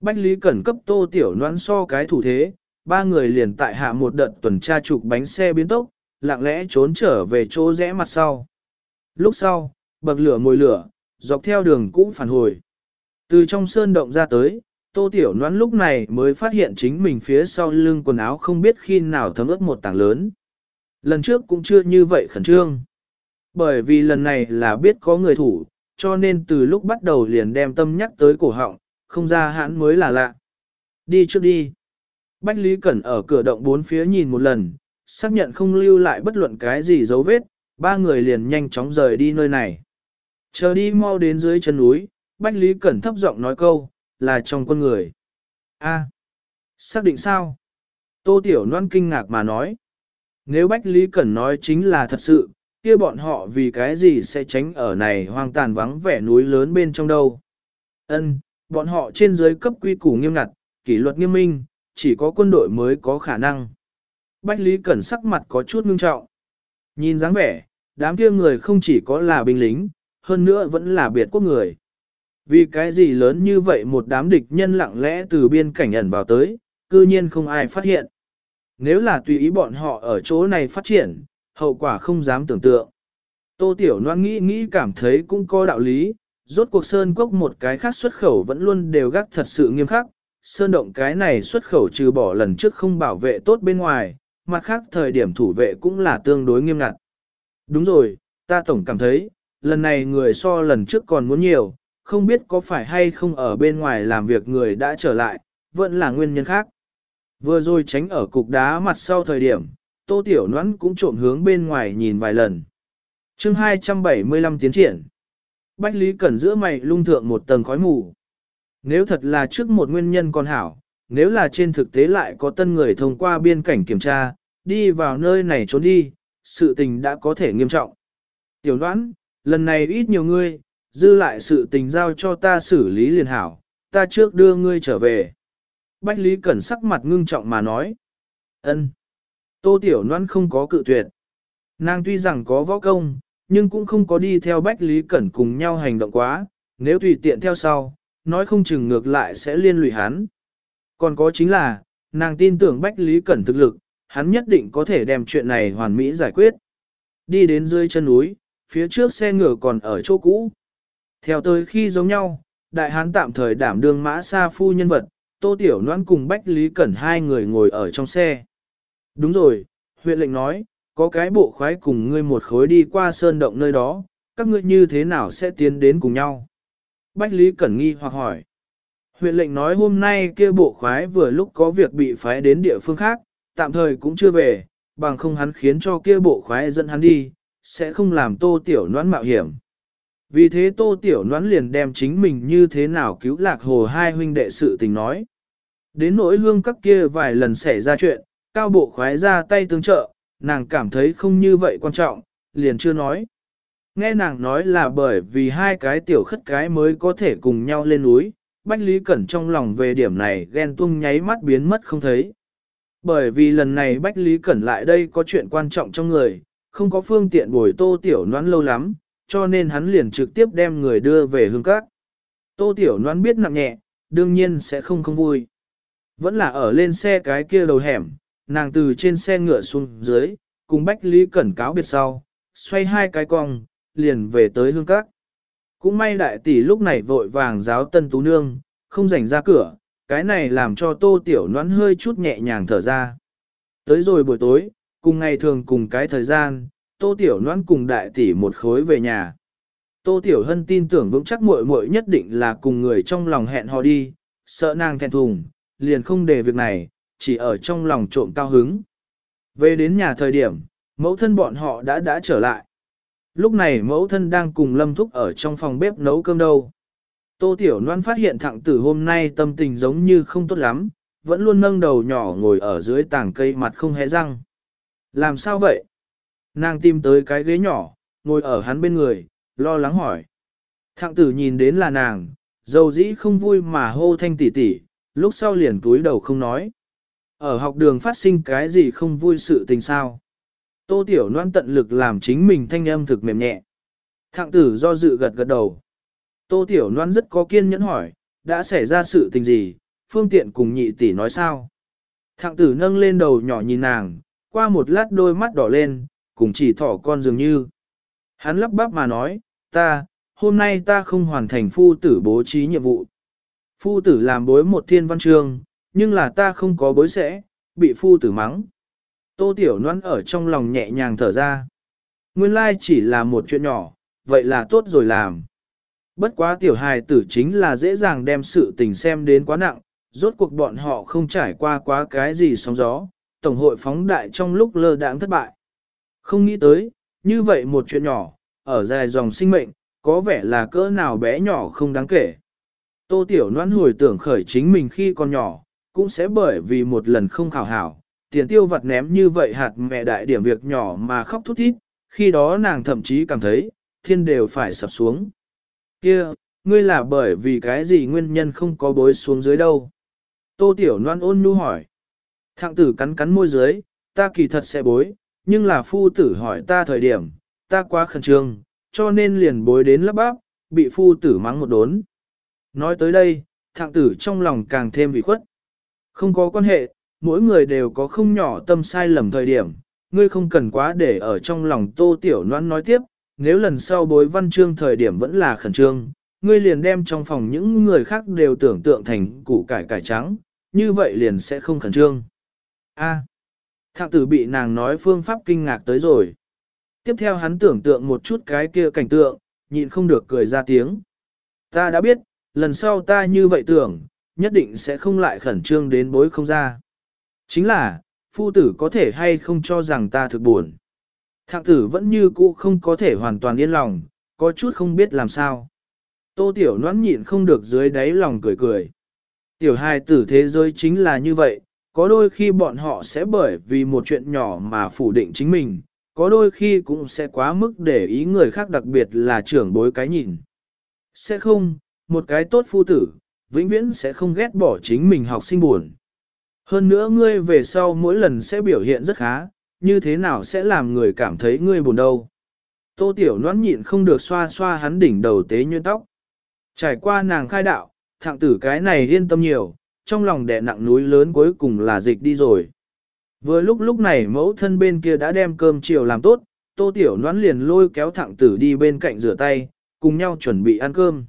Bách Lý Cẩn cấp tô tiểu noan so cái thủ thế, ba người liền tại hạ một đợt tuần tra trục bánh xe biến tốc, lặng lẽ trốn trở về chỗ rẽ mặt sau. Lúc sau, bậc lửa mồi lửa, dọc theo đường cũ phản hồi. Từ trong sơn động ra tới, tô tiểu noãn lúc này mới phát hiện chính mình phía sau lưng quần áo không biết khi nào thấm ướt một tảng lớn. Lần trước cũng chưa như vậy khẩn trương. Bởi vì lần này là biết có người thủ, cho nên từ lúc bắt đầu liền đem tâm nhắc tới cổ họng, không ra hãn mới là lạ. Đi trước đi. Bách Lý Cẩn ở cửa động bốn phía nhìn một lần, xác nhận không lưu lại bất luận cái gì dấu vết, ba người liền nhanh chóng rời đi nơi này. Chờ đi mau đến dưới chân núi, Bách Lý Cẩn thấp giọng nói câu, là trong con người. A, xác định sao? Tô Tiểu Loan kinh ngạc mà nói. Nếu Bách Lý Cẩn nói chính là thật sự, kia bọn họ vì cái gì sẽ tránh ở này hoang tàn vắng vẻ núi lớn bên trong đâu. Ân, bọn họ trên dưới cấp quy củ nghiêm ngặt, kỷ luật nghiêm minh, chỉ có quân đội mới có khả năng. Bách Lý Cẩn sắc mặt có chút ngưng trọng. Nhìn dáng vẻ, đám kia người không chỉ có là binh lính, hơn nữa vẫn là biệt quốc người. Vì cái gì lớn như vậy một đám địch nhân lặng lẽ từ biên cảnh ẩn vào tới, cư nhiên không ai phát hiện. Nếu là tùy ý bọn họ ở chỗ này phát triển, hậu quả không dám tưởng tượng. Tô Tiểu Loan nghĩ nghĩ cảm thấy cũng có đạo lý, rốt cuộc Sơn Cốc một cái khác xuất khẩu vẫn luôn đều gác thật sự nghiêm khắc, Sơn Động cái này xuất khẩu trừ bỏ lần trước không bảo vệ tốt bên ngoài, mặt khác thời điểm thủ vệ cũng là tương đối nghiêm ngặt. Đúng rồi, ta tổng cảm thấy, lần này người so lần trước còn muốn nhiều, không biết có phải hay không ở bên ngoài làm việc người đã trở lại, vẫn là nguyên nhân khác. Vừa rồi tránh ở cục đá mặt sau thời điểm, tô tiểu nhoãn cũng trộm hướng bên ngoài nhìn vài lần. chương 275 tiến triển. Bách Lý Cẩn giữa mày lung thượng một tầng khói mù. Nếu thật là trước một nguyên nhân còn hảo, nếu là trên thực tế lại có tân người thông qua biên cảnh kiểm tra, đi vào nơi này trốn đi, sự tình đã có thể nghiêm trọng. Tiểu đoán, lần này ít nhiều ngươi, dư lại sự tình giao cho ta xử lý liền hảo, ta trước đưa ngươi trở về. Bách Lý Cẩn sắc mặt ngưng trọng mà nói. ân. Tô Tiểu Loan không có cự tuyệt. Nàng tuy rằng có võ công, nhưng cũng không có đi theo Bách Lý Cẩn cùng nhau hành động quá, nếu tùy tiện theo sau, nói không chừng ngược lại sẽ liên lụy hắn. Còn có chính là, nàng tin tưởng Bách Lý Cẩn thực lực, hắn nhất định có thể đem chuyện này hoàn mỹ giải quyết. Đi đến dưới chân núi, phía trước xe ngựa còn ở chỗ cũ. Theo tới khi giống nhau, đại hán tạm thời đảm đương mã sa phu nhân vật, Tô Tiểu Loan cùng Bách Lý Cẩn hai người ngồi ở trong xe. Đúng rồi, huyện lệnh nói, có cái bộ khoái cùng ngươi một khối đi qua sơn động nơi đó, các ngươi như thế nào sẽ tiến đến cùng nhau? Bách Lý Cẩn nghi hoặc hỏi. Huyện lệnh nói hôm nay kia bộ khoái vừa lúc có việc bị phái đến địa phương khác, tạm thời cũng chưa về, bằng không hắn khiến cho kia bộ khoái dẫn hắn đi, sẽ không làm tô tiểu noãn mạo hiểm. Vì thế tô tiểu noãn liền đem chính mình như thế nào cứu lạc hồ hai huynh đệ sự tình nói. Đến nỗi hương các kia vài lần xảy ra chuyện, cao bộ khoái ra tay tương trợ, nàng cảm thấy không như vậy quan trọng, liền chưa nói. Nghe nàng nói là bởi vì hai cái tiểu khất cái mới có thể cùng nhau lên núi, Bách Lý Cẩn trong lòng về điểm này ghen tung nháy mắt biến mất không thấy. Bởi vì lần này Bách Lý Cẩn lại đây có chuyện quan trọng trong người, không có phương tiện bồi tô tiểu noãn lâu lắm, cho nên hắn liền trực tiếp đem người đưa về hương các. Tô tiểu noãn biết nặng nhẹ, đương nhiên sẽ không không vui. Vẫn là ở lên xe cái kia đầu hẻm, nàng từ trên xe ngựa xuống dưới, cùng Bách Lý Cẩn cáo biệt sau, xoay hai cái cong, liền về tới hương các. Cũng may đại tỷ lúc này vội vàng giáo tân tú nương, không rảnh ra cửa, cái này làm cho tô tiểu noãn hơi chút nhẹ nhàng thở ra. Tới rồi buổi tối, cùng ngày thường cùng cái thời gian, tô tiểu noãn cùng đại tỷ một khối về nhà. Tô tiểu hân tin tưởng vững chắc muội muội nhất định là cùng người trong lòng hẹn hò đi, sợ nàng thẹn thùng, liền không để việc này, chỉ ở trong lòng trộm cao hứng. Về đến nhà thời điểm, mẫu thân bọn họ đã đã trở lại. Lúc này mẫu thân đang cùng Lâm Thúc ở trong phòng bếp nấu cơm đâu. Tô Tiểu Loan phát hiện thẳng tử hôm nay tâm tình giống như không tốt lắm, vẫn luôn nâng đầu nhỏ ngồi ở dưới tảng cây mặt không hé răng. Làm sao vậy? Nàng tìm tới cái ghế nhỏ, ngồi ở hắn bên người, lo lắng hỏi. Thạng tử nhìn đến là nàng, dầu dĩ không vui mà hô thanh tỉ tỉ, lúc sau liền túi đầu không nói. Ở học đường phát sinh cái gì không vui sự tình sao? Tô Tiểu Loan tận lực làm chính mình thanh âm thực mềm nhẹ. Thạng tử do dự gật gật đầu. Tô Tiểu Loan rất có kiên nhẫn hỏi, đã xảy ra sự tình gì, phương tiện cùng nhị tỷ nói sao? Thạng tử nâng lên đầu nhỏ nhìn nàng, qua một lát đôi mắt đỏ lên, cùng chỉ thỏ con dường như. Hắn lắp bắp mà nói, ta, hôm nay ta không hoàn thành phu tử bố trí nhiệm vụ. Phu tử làm bối một thiên văn chương, nhưng là ta không có bối sẽ, bị phu tử mắng. Tô Tiểu Loan ở trong lòng nhẹ nhàng thở ra. Nguyên lai chỉ là một chuyện nhỏ, vậy là tốt rồi làm. Bất quá tiểu hài tử chính là dễ dàng đem sự tình xem đến quá nặng, rốt cuộc bọn họ không trải qua quá cái gì sóng gió, tổng hội phóng đại trong lúc lơ đãng thất bại. Không nghĩ tới, như vậy một chuyện nhỏ, ở dài dòng sinh mệnh, có vẻ là cỡ nào bé nhỏ không đáng kể. Tô Tiểu Loan hồi tưởng khởi chính mình khi còn nhỏ, cũng sẽ bởi vì một lần không khảo hảo, tiền tiêu vặt ném như vậy hạt mẹ đại điểm việc nhỏ mà khóc thút thít, khi đó nàng thậm chí cảm thấy, thiên đều phải sập xuống. Kia, ngươi là bởi vì cái gì nguyên nhân không có bối xuống dưới đâu? Tô Tiểu Loan ôn nhu hỏi. Thạng tử cắn cắn môi dưới, ta kỳ thật sẽ bối, nhưng là phu tử hỏi ta thời điểm, ta quá khẩn trương, cho nên liền bối đến lắp bắp, bị phu tử mắng một đốn. Nói tới đây, thạng tử trong lòng càng thêm bị khuất. Không có quan hệ, mỗi người đều có không nhỏ tâm sai lầm thời điểm, ngươi không cần quá để ở trong lòng tô tiểu noan nói tiếp, nếu lần sau bối văn chương thời điểm vẫn là khẩn trương, ngươi liền đem trong phòng những người khác đều tưởng tượng thành củ cải cải trắng, như vậy liền sẽ không khẩn trương. A. À, thạng tử bị nàng nói phương pháp kinh ngạc tới rồi. Tiếp theo hắn tưởng tượng một chút cái kia cảnh tượng, nhịn không được cười ra tiếng. Ta đã biết, lần sau ta như vậy tưởng, nhất định sẽ không lại khẩn trương đến bối không ra. Chính là, phu tử có thể hay không cho rằng ta thực buồn. Thạng tử vẫn như cũ không có thể hoàn toàn yên lòng, có chút không biết làm sao. Tô tiểu noãn nhịn không được dưới đáy lòng cười cười. Tiểu hài tử thế giới chính là như vậy, có đôi khi bọn họ sẽ bởi vì một chuyện nhỏ mà phủ định chính mình, có đôi khi cũng sẽ quá mức để ý người khác đặc biệt là trưởng bối cái nhìn. Sẽ không, một cái tốt phu tử, vĩnh viễn sẽ không ghét bỏ chính mình học sinh buồn. Hơn nữa ngươi về sau mỗi lần sẽ biểu hiện rất khá, như thế nào sẽ làm người cảm thấy ngươi buồn đâu. Tô Tiểu Loan nhịn không được xoa xoa hắn đỉnh đầu tế như tóc. Trải qua nàng khai đạo, thạng tử cái này yên tâm nhiều, trong lòng đè nặng núi lớn cuối cùng là dịch đi rồi. Vừa lúc lúc này mẫu thân bên kia đã đem cơm chiều làm tốt, Tô Tiểu Loan liền lôi kéo thạng tử đi bên cạnh rửa tay, cùng nhau chuẩn bị ăn cơm.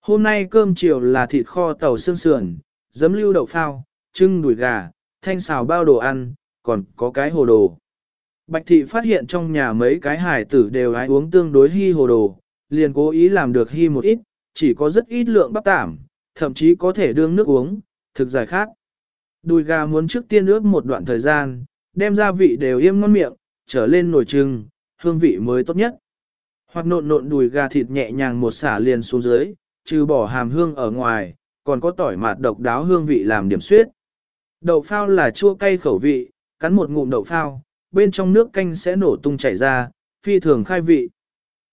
Hôm nay cơm chiều là thịt kho tàu xương sườn, giấm lưu đậu phao, trưng đùi gà, thanh xào bao đồ ăn, còn có cái hồ đồ. Bạch thị phát hiện trong nhà mấy cái hải tử đều ái uống tương đối hy hồ đồ, liền cố ý làm được hy một ít, chỉ có rất ít lượng bắp tảm, thậm chí có thể đương nước uống, thực giải khát. Đùi gà muốn trước tiên ướp một đoạn thời gian, đem gia vị đều yêm ngon miệng, trở lên nồi trưng, hương vị mới tốt nhất. Hoặc nộn nộn đùi gà thịt nhẹ nhàng một xả liền xuống dưới, trừ bỏ hàm hương ở ngoài, còn có tỏi mạt độc đáo hương vị làm điểm suyết. Đậu phao là chua cay khẩu vị, cắn một ngụm đậu phao, bên trong nước canh sẽ nổ tung chảy ra, phi thường khai vị.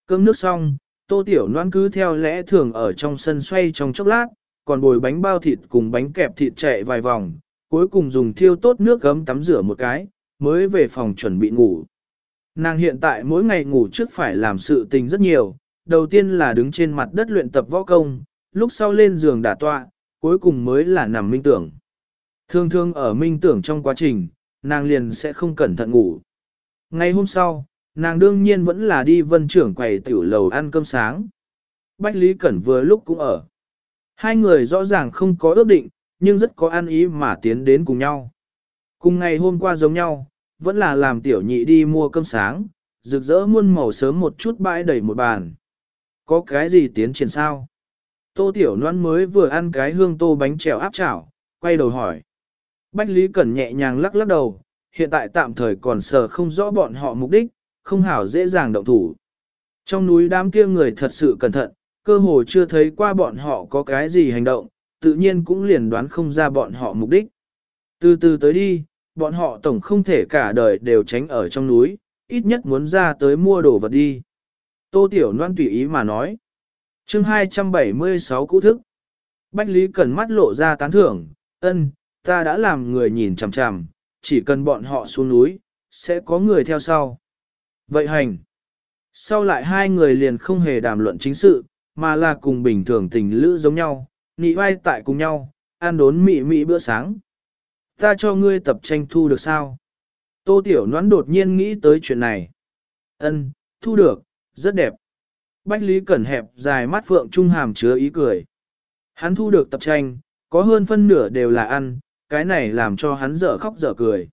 Cơm nước xong, tô tiểu noan cứ theo lẽ thường ở trong sân xoay trong chốc lát, còn bồi bánh bao thịt cùng bánh kẹp thịt chạy vài vòng, cuối cùng dùng thiêu tốt nước gấm tắm rửa một cái, mới về phòng chuẩn bị ngủ. Nàng hiện tại mỗi ngày ngủ trước phải làm sự tình rất nhiều, đầu tiên là đứng trên mặt đất luyện tập võ công, lúc sau lên giường đả tọa, cuối cùng mới là nằm minh tưởng. Thường thường ở minh tưởng trong quá trình, nàng liền sẽ không cẩn thận ngủ. Ngày hôm sau, nàng đương nhiên vẫn là đi vân trưởng quầy tiểu lầu ăn cơm sáng. Bách Lý Cẩn vừa lúc cũng ở. Hai người rõ ràng không có ước định, nhưng rất có ăn ý mà tiến đến cùng nhau. Cùng ngày hôm qua giống nhau, vẫn là làm tiểu nhị đi mua cơm sáng, rực rỡ muôn màu sớm một chút bãi đầy một bàn. Có cái gì tiến triển sao? Tô tiểu noan mới vừa ăn cái hương tô bánh trèo áp chảo, quay đầu hỏi. Bách Lý Cẩn nhẹ nhàng lắc lắc đầu, hiện tại tạm thời còn sờ không rõ bọn họ mục đích, không hảo dễ dàng động thủ. Trong núi đám kia người thật sự cẩn thận, cơ hồ chưa thấy qua bọn họ có cái gì hành động, tự nhiên cũng liền đoán không ra bọn họ mục đích. Từ từ tới đi, bọn họ tổng không thể cả đời đều tránh ở trong núi, ít nhất muốn ra tới mua đồ vật đi. Tô Tiểu Loan tùy ý mà nói. chương 276 cũ thức. Bách Lý cẩn mắt lộ ra tán thưởng, ân, ta đã làm người nhìn chằm chằm, chỉ cần bọn họ xuống núi, sẽ có người theo sau. Vậy hành. Sau lại hai người liền không hề đàm luận chính sự, mà là cùng bình thường tình lữ giống nhau, nị vai tại cùng nhau, ăn đốn mị mị bữa sáng. Ta cho ngươi tập tranh thu được sao? Tô Tiểu Noãn đột nhiên nghĩ tới chuyện này. Ân, thu được, rất đẹp. Bách Lý Cẩn hẹp dài mắt phượng trung hàm chứa ý cười. Hắn thu được tập tranh, có hơn phân nửa đều là ăn, cái này làm cho hắn dở khóc dở cười.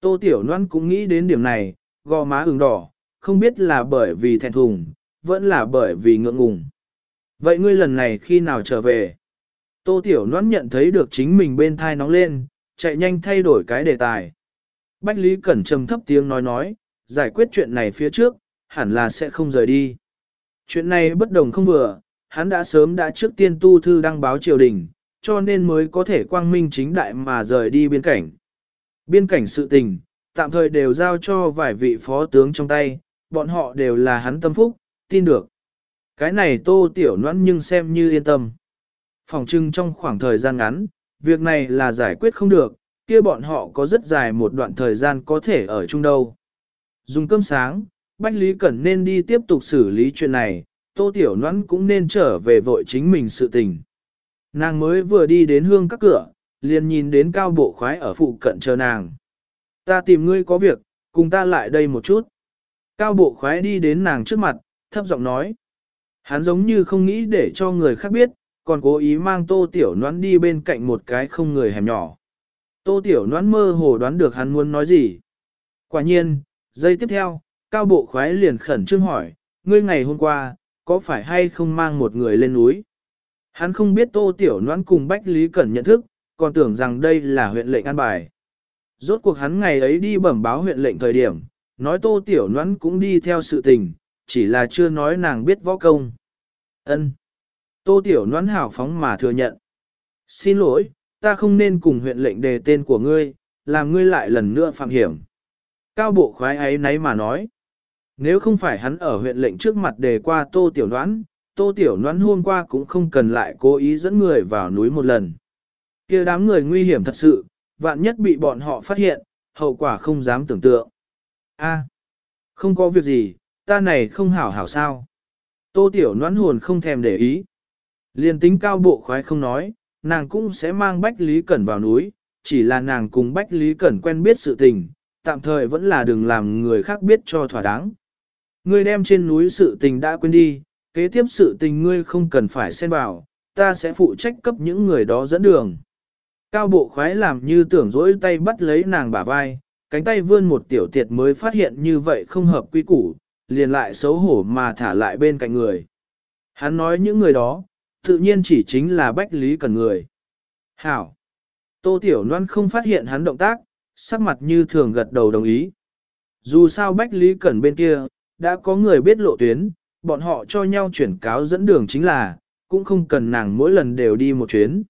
Tô Tiểu Loan cũng nghĩ đến điểm này, gò má ửng đỏ, không biết là bởi vì thẹn thùng, vẫn là bởi vì ngượng ngùng. Vậy ngươi lần này khi nào trở về? Tô Tiểu Loan nhận thấy được chính mình bên thai nóng lên, chạy nhanh thay đổi cái đề tài. Bách Lý Cẩn trầm thấp tiếng nói nói, giải quyết chuyện này phía trước, hẳn là sẽ không rời đi. Chuyện này bất đồng không vừa, hắn đã sớm đã trước tiên tu thư đăng báo triều đình, cho nên mới có thể quang minh chính đại mà rời đi biên cảnh. Biên cảnh sự tình, tạm thời đều giao cho vài vị phó tướng trong tay, bọn họ đều là hắn tâm phúc, tin được. Cái này tô tiểu noãn nhưng xem như yên tâm. Phòng trưng trong khoảng thời gian ngắn, việc này là giải quyết không được, kia bọn họ có rất dài một đoạn thời gian có thể ở chung đâu. Dùng cơm sáng, Bách Lý Cẩn nên đi tiếp tục xử lý chuyện này, Tô Tiểu Noãn cũng nên trở về vội chính mình sự tình. Nàng mới vừa đi đến hương các cửa, liền nhìn đến cao bộ khoái ở phụ cận chờ nàng. Ta tìm ngươi có việc, cùng ta lại đây một chút. Cao bộ khoái đi đến nàng trước mặt, thấp giọng nói. Hắn giống như không nghĩ để cho người khác biết, còn cố ý mang tô tiểu noãn đi bên cạnh một cái không người hẻm nhỏ. Tô tiểu noãn mơ hồ đoán được hắn muốn nói gì. Quả nhiên, giây tiếp theo, cao bộ khoái liền khẩn trương hỏi, ngươi ngày hôm qua, có phải hay không mang một người lên núi? Hắn không biết tô tiểu noãn cùng Bách Lý Cẩn nhận thức, còn tưởng rằng đây là huyện lệnh an bài. Rốt cuộc hắn ngày ấy đi bẩm báo huyện lệnh thời điểm, nói tô tiểu noãn cũng đi theo sự tình, chỉ là chưa nói nàng biết võ công. Ân. Tô tiểu noãn hảo phóng mà thừa nhận. Xin lỗi, ta không nên cùng huyện lệnh đề tên của ngươi, làm ngươi lại lần nữa phạm hiểm. Cao bộ khoái ấy nấy mà nói. Nếu không phải hắn ở huyện lệnh trước mặt đề qua tô tiểu noãn, tô tiểu noãn hôm qua cũng không cần lại cố ý dẫn người vào núi một lần. kia đám người nguy hiểm thật sự, vạn nhất bị bọn họ phát hiện, hậu quả không dám tưởng tượng. A, không có việc gì, ta này không hảo hảo sao. Tô tiểu noãn hồn không thèm để ý. Liên tính cao bộ khoái không nói, nàng cũng sẽ mang Bách Lý Cẩn vào núi, chỉ là nàng cùng Bách Lý Cẩn quen biết sự tình, tạm thời vẫn là đừng làm người khác biết cho thỏa đáng. Ngươi đem trên núi sự tình đã quên đi, kế tiếp sự tình ngươi không cần phải xen vào, ta sẽ phụ trách cấp những người đó dẫn đường. Cao bộ khoái làm như tưởng dỗi tay bắt lấy nàng bả vai, cánh tay vươn một tiểu tiệt mới phát hiện như vậy không hợp quy củ, liền lại xấu hổ mà thả lại bên cạnh người. Hắn nói những người đó, tự nhiên chỉ chính là Bách Lý Cẩn người. Hảo! Tô Tiểu Loan không phát hiện hắn động tác, sắc mặt như thường gật đầu đồng ý. Dù sao Bách Lý Cẩn bên kia, đã có người biết lộ tuyến, bọn họ cho nhau chuyển cáo dẫn đường chính là, cũng không cần nàng mỗi lần đều đi một chuyến.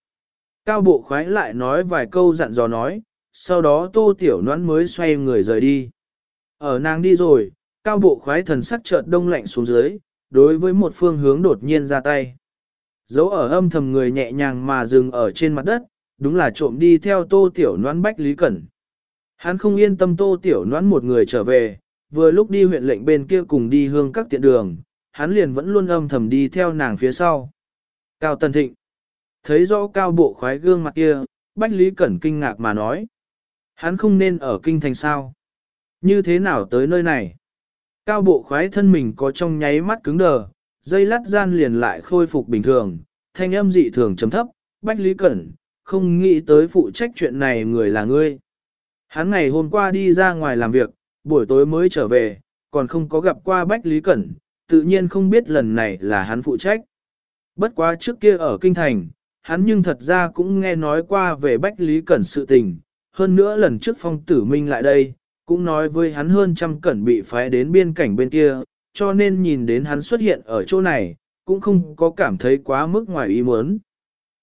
Cao bộ khoái lại nói vài câu dặn dò nói, sau đó tô tiểu noãn mới xoay người rời đi. Ở nàng đi rồi, cao bộ khoái thần sắc chợt đông lạnh xuống dưới, đối với một phương hướng đột nhiên ra tay. Dấu ở âm thầm người nhẹ nhàng mà dừng ở trên mặt đất, đúng là trộm đi theo tô tiểu noãn bách lý cẩn. Hắn không yên tâm tô tiểu noãn một người trở về, vừa lúc đi huyện lệnh bên kia cùng đi hương các tiện đường, hắn liền vẫn luôn âm thầm đi theo nàng phía sau. Cao Tần Thịnh thấy rõ cao bộ khoái gương mặt kia, Bách Lý Cẩn kinh ngạc mà nói. Hắn không nên ở kinh thành sao? Như thế nào tới nơi này? Cao bộ khoái thân mình có trong nháy mắt cứng đờ, dây lát gian liền lại khôi phục bình thường, thanh âm dị thường chấm thấp, Bách Lý Cẩn, không nghĩ tới phụ trách chuyện này người là ngươi. Hắn ngày hôm qua đi ra ngoài làm việc, buổi tối mới trở về, còn không có gặp qua Bách Lý Cẩn, tự nhiên không biết lần này là hắn phụ trách. Bất quá trước kia ở Kinh Thành, hắn nhưng thật ra cũng nghe nói qua về Bách Lý Cẩn sự tình, hơn nữa lần trước phong tử minh lại đây, cũng nói với hắn hơn trăm cẩn bị phái đến biên cảnh bên kia, cho nên nhìn đến hắn xuất hiện ở chỗ này, cũng không có cảm thấy quá mức ngoài ý muốn.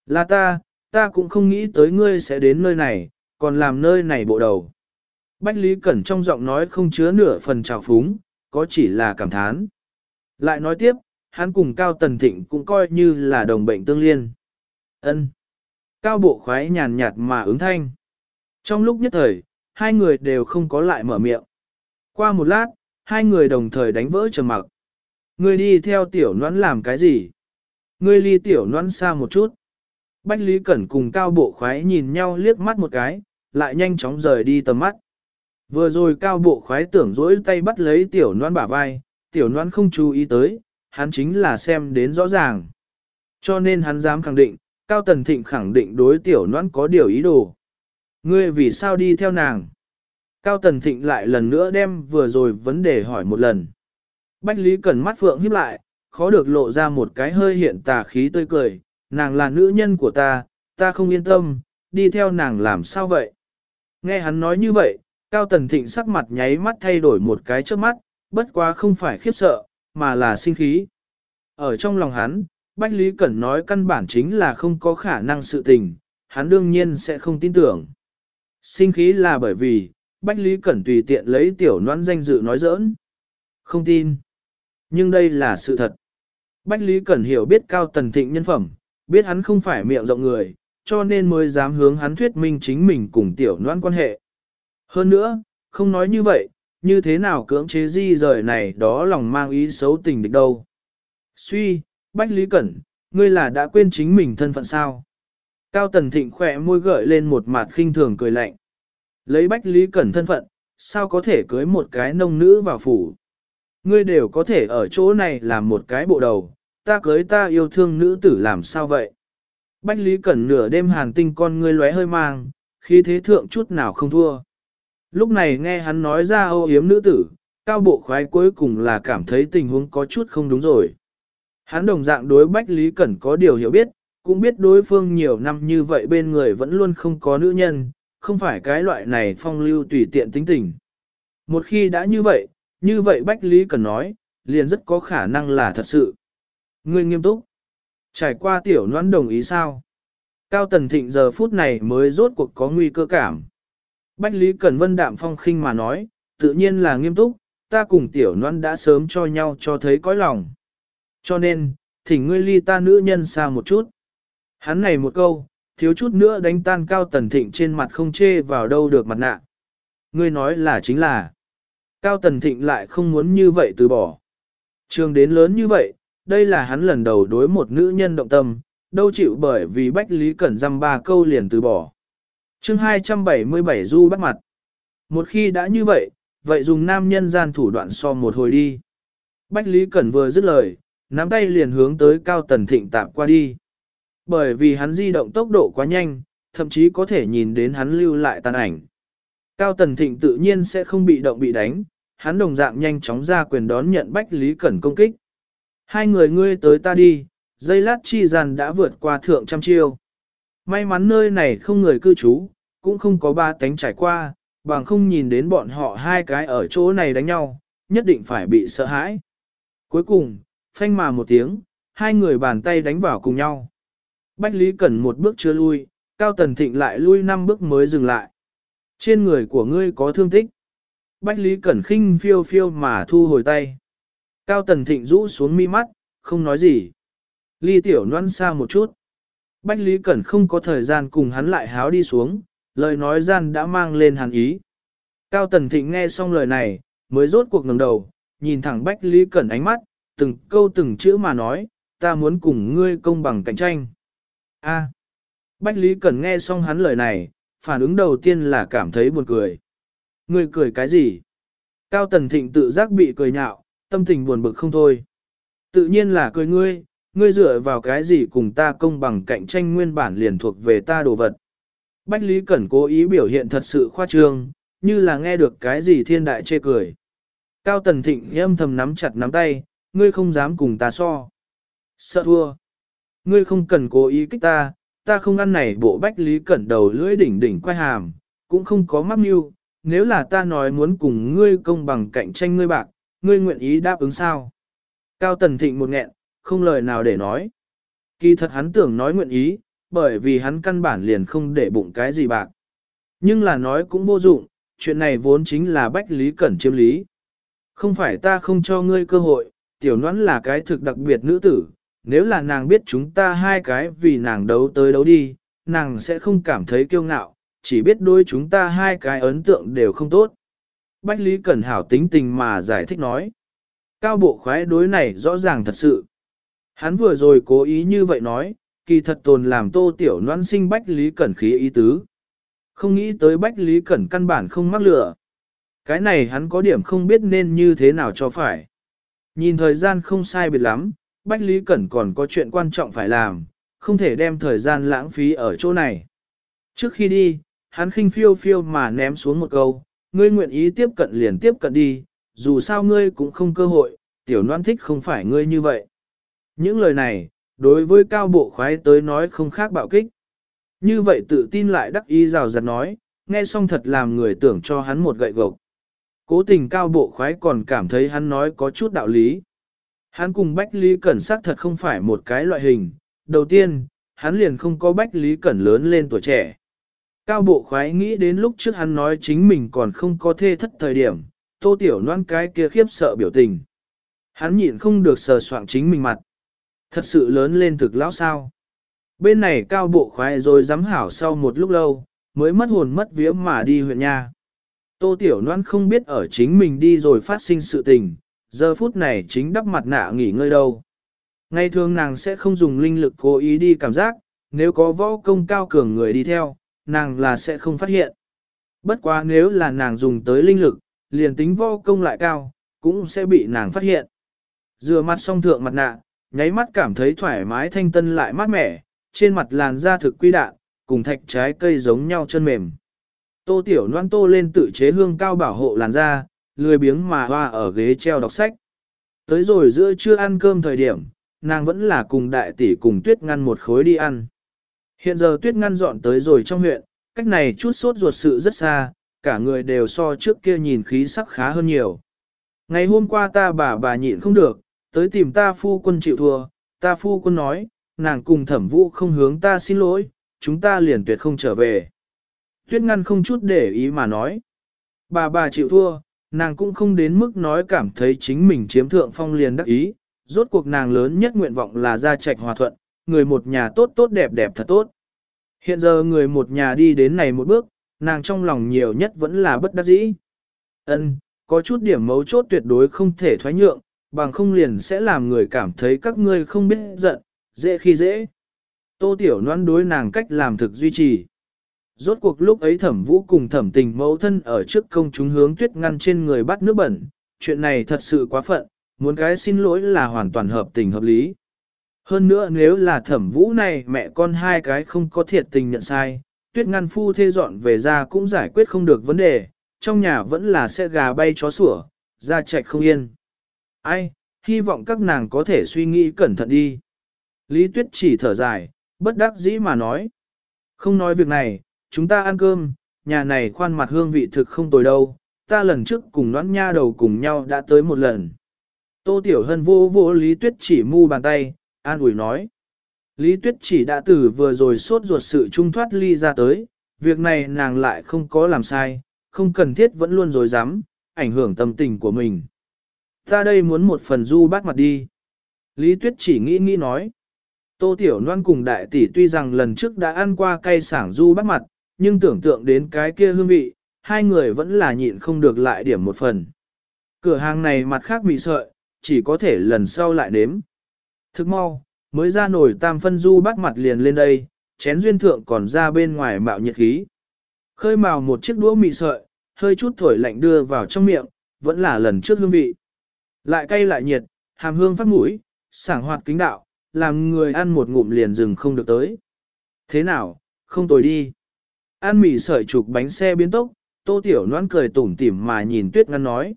Là ta, ta cũng không nghĩ tới ngươi sẽ đến nơi này, còn làm nơi này bộ đầu. Bách Lý Cẩn trong giọng nói không chứa nửa phần trào phúng, có chỉ là cảm thán. Lại nói tiếp, hắn cùng Cao Tần Thịnh cũng coi như là đồng bệnh tương liên. Ân. Cao bộ khoái nhàn nhạt mà ứng thanh. Trong lúc nhất thời, hai người đều không có lại mở miệng. Qua một lát, hai người đồng thời đánh vỡ trầm mặc. Ngươi đi theo tiểu noãn làm cái gì? Ngươi ly tiểu noãn xa một chút. Bách Lý Cẩn cùng cao bộ khoái nhìn nhau liếc mắt một cái, lại nhanh chóng rời đi tầm mắt. Vừa rồi cao bộ khoái tưởng dỗi tay bắt lấy tiểu noan bả vai, tiểu noan không chú ý tới, hắn chính là xem đến rõ ràng. Cho nên hắn dám khẳng định, Cao Tần Thịnh khẳng định đối tiểu noan có điều ý đồ. Ngươi vì sao đi theo nàng? Cao Tần Thịnh lại lần nữa đem vừa rồi vấn đề hỏi một lần. Bách Lý Cẩn mắt phượng híp lại, khó được lộ ra một cái hơi hiện tà khí tươi cười, nàng là nữ nhân của ta, ta không yên tâm, đi theo nàng làm sao vậy? Nghe hắn nói như vậy, Cao Tần Thịnh sắc mặt nháy mắt thay đổi một cái trước mắt, bất quá không phải khiếp sợ, mà là sinh khí. Ở trong lòng hắn, Bách Lý Cẩn nói căn bản chính là không có khả năng sự tình, hắn đương nhiên sẽ không tin tưởng. Sinh khí là bởi vì, Bách Lý Cẩn tùy tiện lấy tiểu noan danh dự nói giỡn. Không tin. Nhưng đây là sự thật. Bách Lý Cẩn hiểu biết Cao Tần Thịnh nhân phẩm, biết hắn không phải miệng rộng người, cho nên mới dám hướng hắn thuyết minh chính mình cùng tiểu noan quan hệ. Hơn nữa, không nói như vậy, như thế nào cưỡng chế di rời này đó lòng mang ý xấu tình địch đâu. Suy, Bách Lý Cẩn, ngươi là đã quên chính mình thân phận sao? Cao Tần Thịnh khỏe môi gợi lên một mặt khinh thường cười lạnh. Lấy Bách Lý Cẩn thân phận, sao có thể cưới một cái nông nữ vào phủ? Ngươi đều có thể ở chỗ này làm một cái bộ đầu, ta cưới ta yêu thương nữ tử làm sao vậy? Bách Lý Cẩn nửa đêm hàn tinh con ngươi lóe hơi mang, khi thế thượng chút nào không thua. Lúc này nghe hắn nói ra ô yếm nữ tử, cao bộ khoái cuối cùng là cảm thấy tình huống có chút không đúng rồi. Hắn đồng dạng đối Bách Lý Cẩn có điều hiểu biết, cũng biết đối phương nhiều năm như vậy bên người vẫn luôn không có nữ nhân, không phải cái loại này phong lưu tùy tiện tính tình. Một khi đã như vậy, như vậy Bách Lý Cẩn nói, liền rất có khả năng là thật sự. Ngươi nghiêm túc. Trải qua tiểu noãn đồng ý sao? Cao Tần Thịnh giờ phút này mới rốt cuộc có nguy cơ cảm. Bách Lý Cẩn Vân đạm phong khinh mà nói, tự nhiên là nghiêm túc, ta cùng tiểu noan đã sớm cho nhau cho thấy cõi lòng. Cho nên, thỉnh ngươi ly ta nữ nhân xa một chút. Hắn này một câu, thiếu chút nữa đánh tan cao tần thịnh trên mặt không chê vào đâu được mặt nạ. Ngươi nói là chính là, cao tần thịnh lại không muốn như vậy từ bỏ. Trường đến lớn như vậy, đây là hắn lần đầu đối một nữ nhân động tâm, đâu chịu bởi vì Bách Lý Cẩn dăm ba câu liền từ bỏ chương 277 du bắt mặt. Một khi đã như vậy, vậy dùng nam nhân gian thủ đoạn so một hồi đi. Bách Lý Cẩn vừa dứt lời, nắm tay liền hướng tới Cao Tần Thịnh tạm qua đi. Bởi vì hắn di động tốc độ quá nhanh, thậm chí có thể nhìn đến hắn lưu lại tàn ảnh. Cao Tần Thịnh tự nhiên sẽ không bị động bị đánh, hắn đồng dạng nhanh chóng ra quyền đón nhận Bách Lý Cẩn công kích. Hai người ngươi tới ta đi, Dây lát chi gian đã vượt qua thượng trăm chiêu. May mắn nơi này không người cư trú, cũng không có ba tánh trải qua, bằng không nhìn đến bọn họ hai cái ở chỗ này đánh nhau, nhất định phải bị sợ hãi. Cuối cùng, phanh mà một tiếng, hai người bàn tay đánh vào cùng nhau. Bách Lý Cẩn một bước chưa lui, Cao Tần Thịnh lại lui năm bước mới dừng lại. Trên người của ngươi có thương tích. Bách Lý Cẩn khinh phiêu phiêu mà thu hồi tay. Cao Tần Thịnh rũ xuống mi mắt, không nói gì. Ly tiểu loan xa một chút. Bách Lý Cẩn không có thời gian cùng hắn lại háo đi xuống, lời nói gian đã mang lên hàn ý. Cao Tần Thịnh nghe xong lời này, mới rốt cuộc ngẩng đầu, nhìn thẳng Bách Lý Cẩn ánh mắt, từng câu từng chữ mà nói, ta muốn cùng ngươi công bằng cạnh tranh. A. Bách Lý Cẩn nghe xong hắn lời này, phản ứng đầu tiên là cảm thấy buồn cười. Ngươi cười cái gì? Cao Tần Thịnh tự giác bị cười nhạo, tâm tình buồn bực không thôi. Tự nhiên là cười ngươi, ngươi dựa vào cái gì cùng ta công bằng cạnh tranh nguyên bản liền thuộc về ta đồ vật. Bách Lý Cẩn cố ý biểu hiện thật sự khoa trương, như là nghe được cái gì thiên đại chê cười. Cao Tần Thịnh âm thầm nắm chặt nắm tay, ngươi không dám cùng ta so. Sợ thua. Ngươi không cần cố ý kích ta, ta không ăn này bộ Bách Lý Cẩn đầu lưỡi đỉnh đỉnh quay hàm, cũng không có mắc mưu. Nếu là ta nói muốn cùng ngươi công bằng cạnh tranh ngươi bạc, ngươi nguyện ý đáp ứng sao? Cao Tần Thịnh một nghẹn, không lời nào để nói. Kỳ thật hắn tưởng nói nguyện ý, bởi vì hắn căn bản liền không để bụng cái gì bạc. Nhưng là nói cũng vô dụng, chuyện này vốn chính là Bách Lý Cẩn chiếm lý. Không phải ta không cho ngươi cơ hội, tiểu nón là cái thực đặc biệt nữ tử, nếu là nàng biết chúng ta hai cái vì nàng đấu tới đấu đi, nàng sẽ không cảm thấy kiêu ngạo, chỉ biết đôi chúng ta hai cái ấn tượng đều không tốt. Bách Lý Cẩn Hảo tính tình mà giải thích nói. Cao bộ khoái đối này rõ ràng thật sự. Hắn vừa rồi cố ý như vậy nói, kỳ thật tồn làm tô tiểu noan sinh Bách Lý Cẩn khí ý tứ. Không nghĩ tới Bách Lý Cẩn căn bản không mắc lửa. Cái này hắn có điểm không biết nên như thế nào cho phải. Nhìn thời gian không sai biệt lắm, Bách Lý Cẩn còn có chuyện quan trọng phải làm, không thể đem thời gian lãng phí ở chỗ này. Trước khi đi, hắn khinh phiêu phiêu mà ném xuống một câu, ngươi nguyện ý tiếp cận liền tiếp cận đi, dù sao ngươi cũng không cơ hội, tiểu noan thích không phải ngươi như vậy. Những lời này, đối với cao bộ khoái tới nói không khác bạo kích. Như vậy tự tin lại đắc ý rào rạt nói, nghe xong thật làm người tưởng cho hắn một gậy gộc. Cố tình cao bộ khoái còn cảm thấy hắn nói có chút đạo lý. Hắn cùng Bách Lý Cẩn xác thật không phải một cái loại hình. Đầu tiên, hắn liền không có Bách Lý Cẩn lớn lên tuổi trẻ. Cao bộ khoái nghĩ đến lúc trước hắn nói chính mình còn không có thê thất thời điểm, tô tiểu noan cái kia khiếp sợ biểu tình. Hắn nhịn không được sờ soạng chính mình mặt. Thật sự lớn lên thực lão sao. Bên này cao bộ khoái rồi dám hảo sau một lúc lâu, mới mất hồn mất vía mà đi huyện nha. Tô Tiểu Loan không biết ở chính mình đi rồi phát sinh sự tình, giờ phút này chính đắp mặt nạ nghỉ ngơi đâu. Ngày thường nàng sẽ không dùng linh lực cố ý đi cảm giác, nếu có võ công cao cường người đi theo, nàng là sẽ không phát hiện. Bất quá nếu là nàng dùng tới linh lực, liền tính võ công lại cao, cũng sẽ bị nàng phát hiện. Dừa mặt song thượng mặt nạ, nháy mắt cảm thấy thoải mái thanh tân lại mát mẻ, trên mặt làn da thực quy đạn, cùng thạch trái cây giống nhau chân mềm. Tô Tiểu Loan tô lên tự chế hương cao bảo hộ làn da, lười biếng mà hoa ở ghế treo đọc sách. Tới rồi giữa trưa ăn cơm thời điểm, nàng vẫn là cùng đại tỷ cùng tuyết ngăn một khối đi ăn. Hiện giờ tuyết ngăn dọn tới rồi trong huyện, cách này chút sốt ruột sự rất xa, cả người đều so trước kia nhìn khí sắc khá hơn nhiều. Ngày hôm qua ta bà bà nhịn không được, tới tìm ta phu quân chịu thua, ta phu quân nói, nàng cùng thẩm vũ không hướng ta xin lỗi, chúng ta liền tuyệt không trở về. Tuyết ngăn không chút để ý mà nói. Bà bà chịu thua, nàng cũng không đến mức nói cảm thấy chính mình chiếm thượng phong liền đắc ý, rốt cuộc nàng lớn nhất nguyện vọng là gia trạch hòa thuận, người một nhà tốt tốt đẹp đẹp thật tốt. Hiện giờ người một nhà đi đến này một bước, nàng trong lòng nhiều nhất vẫn là bất đắc dĩ. Ân, có chút điểm mấu chốt tuyệt đối không thể thoái nhượng, bằng không liền sẽ làm người cảm thấy các ngươi không biết giận, dễ khi dễ. Tô Tiểu Loan đối nàng cách làm thực duy trì. Rốt cuộc lúc ấy thẩm vũ cùng thẩm tình mẫu thân ở trước công chúng hướng tuyết ngăn trên người bắt nước bẩn, chuyện này thật sự quá phận, muốn cái xin lỗi là hoàn toàn hợp tình hợp lý. Hơn nữa nếu là thẩm vũ này mẹ con hai cái không có thiệt tình nhận sai, tuyết ngăn phu thê dọn về ra cũng giải quyết không được vấn đề, trong nhà vẫn là sẽ gà bay chó sủa, ra chạy không yên. Ai, hy vọng các nàng có thể suy nghĩ cẩn thận đi. Lý Tuyết chỉ thở dài, bất đắc dĩ mà nói. Không nói việc này, chúng ta ăn cơm, nhà này khoan mặt hương vị thực không tồi đâu, ta lần trước cùng noãn nha đầu cùng nhau đã tới một lần. Tô Tiểu Hân vô vô Lý Tuyết chỉ mu bàn tay, an ủi nói. Lý Tuyết chỉ đã từ vừa rồi sốt ruột sự trung thoát ly ra tới, việc này nàng lại không có làm sai, không cần thiết vẫn luôn dối dám, ảnh hưởng tâm tình của mình. Ta đây muốn một phần du bát mặt đi. Lý Tuyết chỉ nghĩ nghĩ nói. Tô Tiểu Loan cùng đại tỷ tuy rằng lần trước đã ăn qua cây sảng du bát mặt, nhưng tưởng tượng đến cái kia hương vị, hai người vẫn là nhịn không được lại điểm một phần. Cửa hàng này mặt khác mì sợi, chỉ có thể lần sau lại nếm. Thức mau, mới ra nổi tam phân du bát mặt liền lên đây, chén duyên thượng còn ra bên ngoài mạo nhiệt khí. Khơi màu một chiếc đũa mì sợi, hơi chút thổi lạnh đưa vào trong miệng, vẫn là lần trước hương vị. Lại cay lại nhiệt, hàm hương phát mũi, sảng hoạt kính đạo, làm người ăn một ngụm liền dừng không được tới. Thế nào, không tồi đi. Ăn mì sợi chụp bánh xe biến tốc, tô tiểu noan cười tủm tỉm mà nhìn tuyết ngăn nói.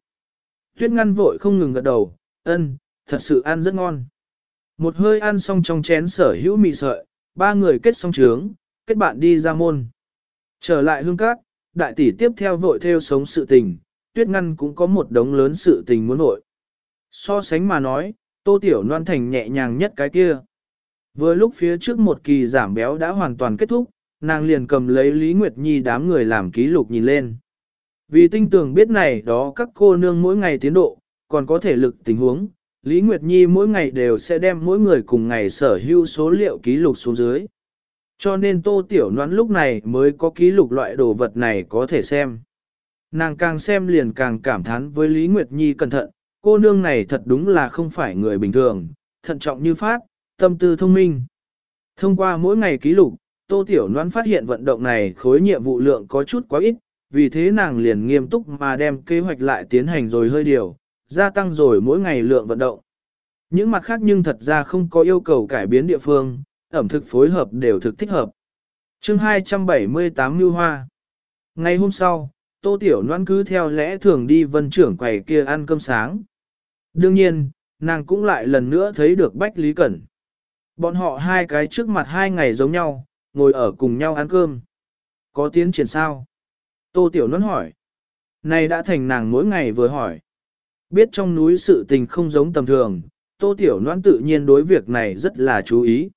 Tuyết ngăn vội không ngừng gật đầu, ân, thật sự ăn rất ngon. Một hơi ăn xong trong chén sở hữu mì sợi, ba người kết xong trướng, kết bạn đi ra môn. Trở lại hương cát, đại tỷ tiếp theo vội theo sống sự tình, tuyết ngăn cũng có một đống lớn sự tình muốn vội. So sánh mà nói, tô tiểu noan thành nhẹ nhàng nhất cái kia. Vừa lúc phía trước một kỳ giảm béo đã hoàn toàn kết thúc, nàng liền cầm lấy Lý Nguyệt Nhi đám người làm ký lục nhìn lên. Vì tinh tường biết này đó các cô nương mỗi ngày tiến độ, còn có thể lực tình huống, Lý Nguyệt Nhi mỗi ngày đều sẽ đem mỗi người cùng ngày sở hữu số liệu ký lục xuống dưới. Cho nên tô tiểu noãn lúc này mới có ký lục loại đồ vật này có thể xem. Nàng càng xem liền càng cảm thán với Lý Nguyệt Nhi cẩn thận, cô nương này thật đúng là không phải người bình thường, thận trọng như phát, tâm tư thông minh. Thông qua mỗi ngày ký lục, Tô Tiểu Loan phát hiện vận động này khối nhiệm vụ lượng có chút quá ít, vì thế nàng liền nghiêm túc mà đem kế hoạch lại tiến hành rồi hơi điều, gia tăng rồi mỗi ngày lượng vận động. Những mặt khác nhưng thật ra không có yêu cầu cải biến địa phương, ẩm thực phối hợp đều thực thích hợp. chương 278 Lưu Hoa Ngày hôm sau, Tô Tiểu Loan cứ theo lẽ thường đi vân trưởng quầy kia ăn cơm sáng. Đương nhiên, nàng cũng lại lần nữa thấy được Bách Lý Cẩn. Bọn họ hai cái trước mặt hai ngày giống nhau, ngồi ở cùng nhau ăn cơm. Có tiến triển sao? Tô Tiểu Loan hỏi. Này đã thành nàng mỗi ngày vừa hỏi. Biết trong núi sự tình không giống tầm thường, Tô Tiểu Loan tự nhiên đối việc này rất là chú ý.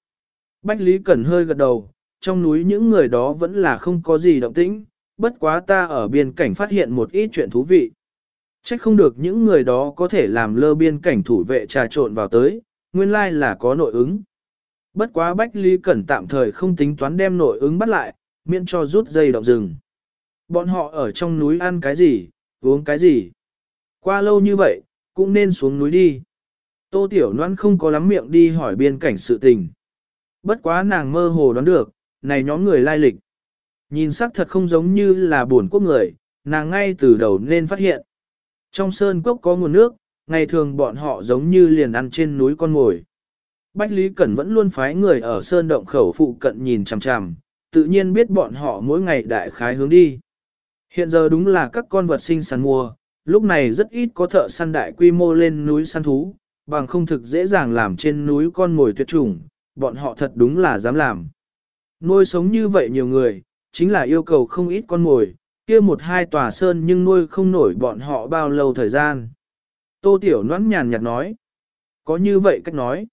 Bách Lý Cẩn hơi gật đầu, trong núi những người đó vẫn là không có gì động tĩnh, bất quá ta ở biên cảnh phát hiện một ít chuyện thú vị. Trách không được những người đó có thể làm lơ biên cảnh thủ vệ trà trộn vào tới, nguyên lai là có nội ứng. Bất quá Bách Lý Cẩn tạm thời không tính toán đem nội ứng bắt lại, miễn cho rút dây động rừng. Bọn họ ở trong núi ăn cái gì, uống cái gì. Qua lâu như vậy, cũng nên xuống núi đi. Tô Tiểu Loan không có lắm miệng đi hỏi biên cảnh sự tình. Bất quá nàng mơ hồ đoán được, này nhóm người lai lịch. Nhìn sắc thật không giống như là buồn quốc người, nàng ngay từ đầu nên phát hiện. Trong sơn cốc có nguồn nước, ngày thường bọn họ giống như liền ăn trên núi con ngồi. Bách Lý Cẩn vẫn luôn phái người ở sơn động khẩu phụ cận nhìn chằm chằm, tự nhiên biết bọn họ mỗi ngày đại khái hướng đi. Hiện giờ đúng là các con vật sinh săn mùa, lúc này rất ít có thợ săn đại quy mô lên núi săn thú, bằng không thực dễ dàng làm trên núi con mồi tuyệt chủng, bọn họ thật đúng là dám làm. Nuôi sống như vậy nhiều người, chính là yêu cầu không ít con mồi, kia một hai tòa sơn nhưng nuôi không nổi bọn họ bao lâu thời gian. Tô Tiểu Noãn nhàn nhạt nói, có như vậy cách nói.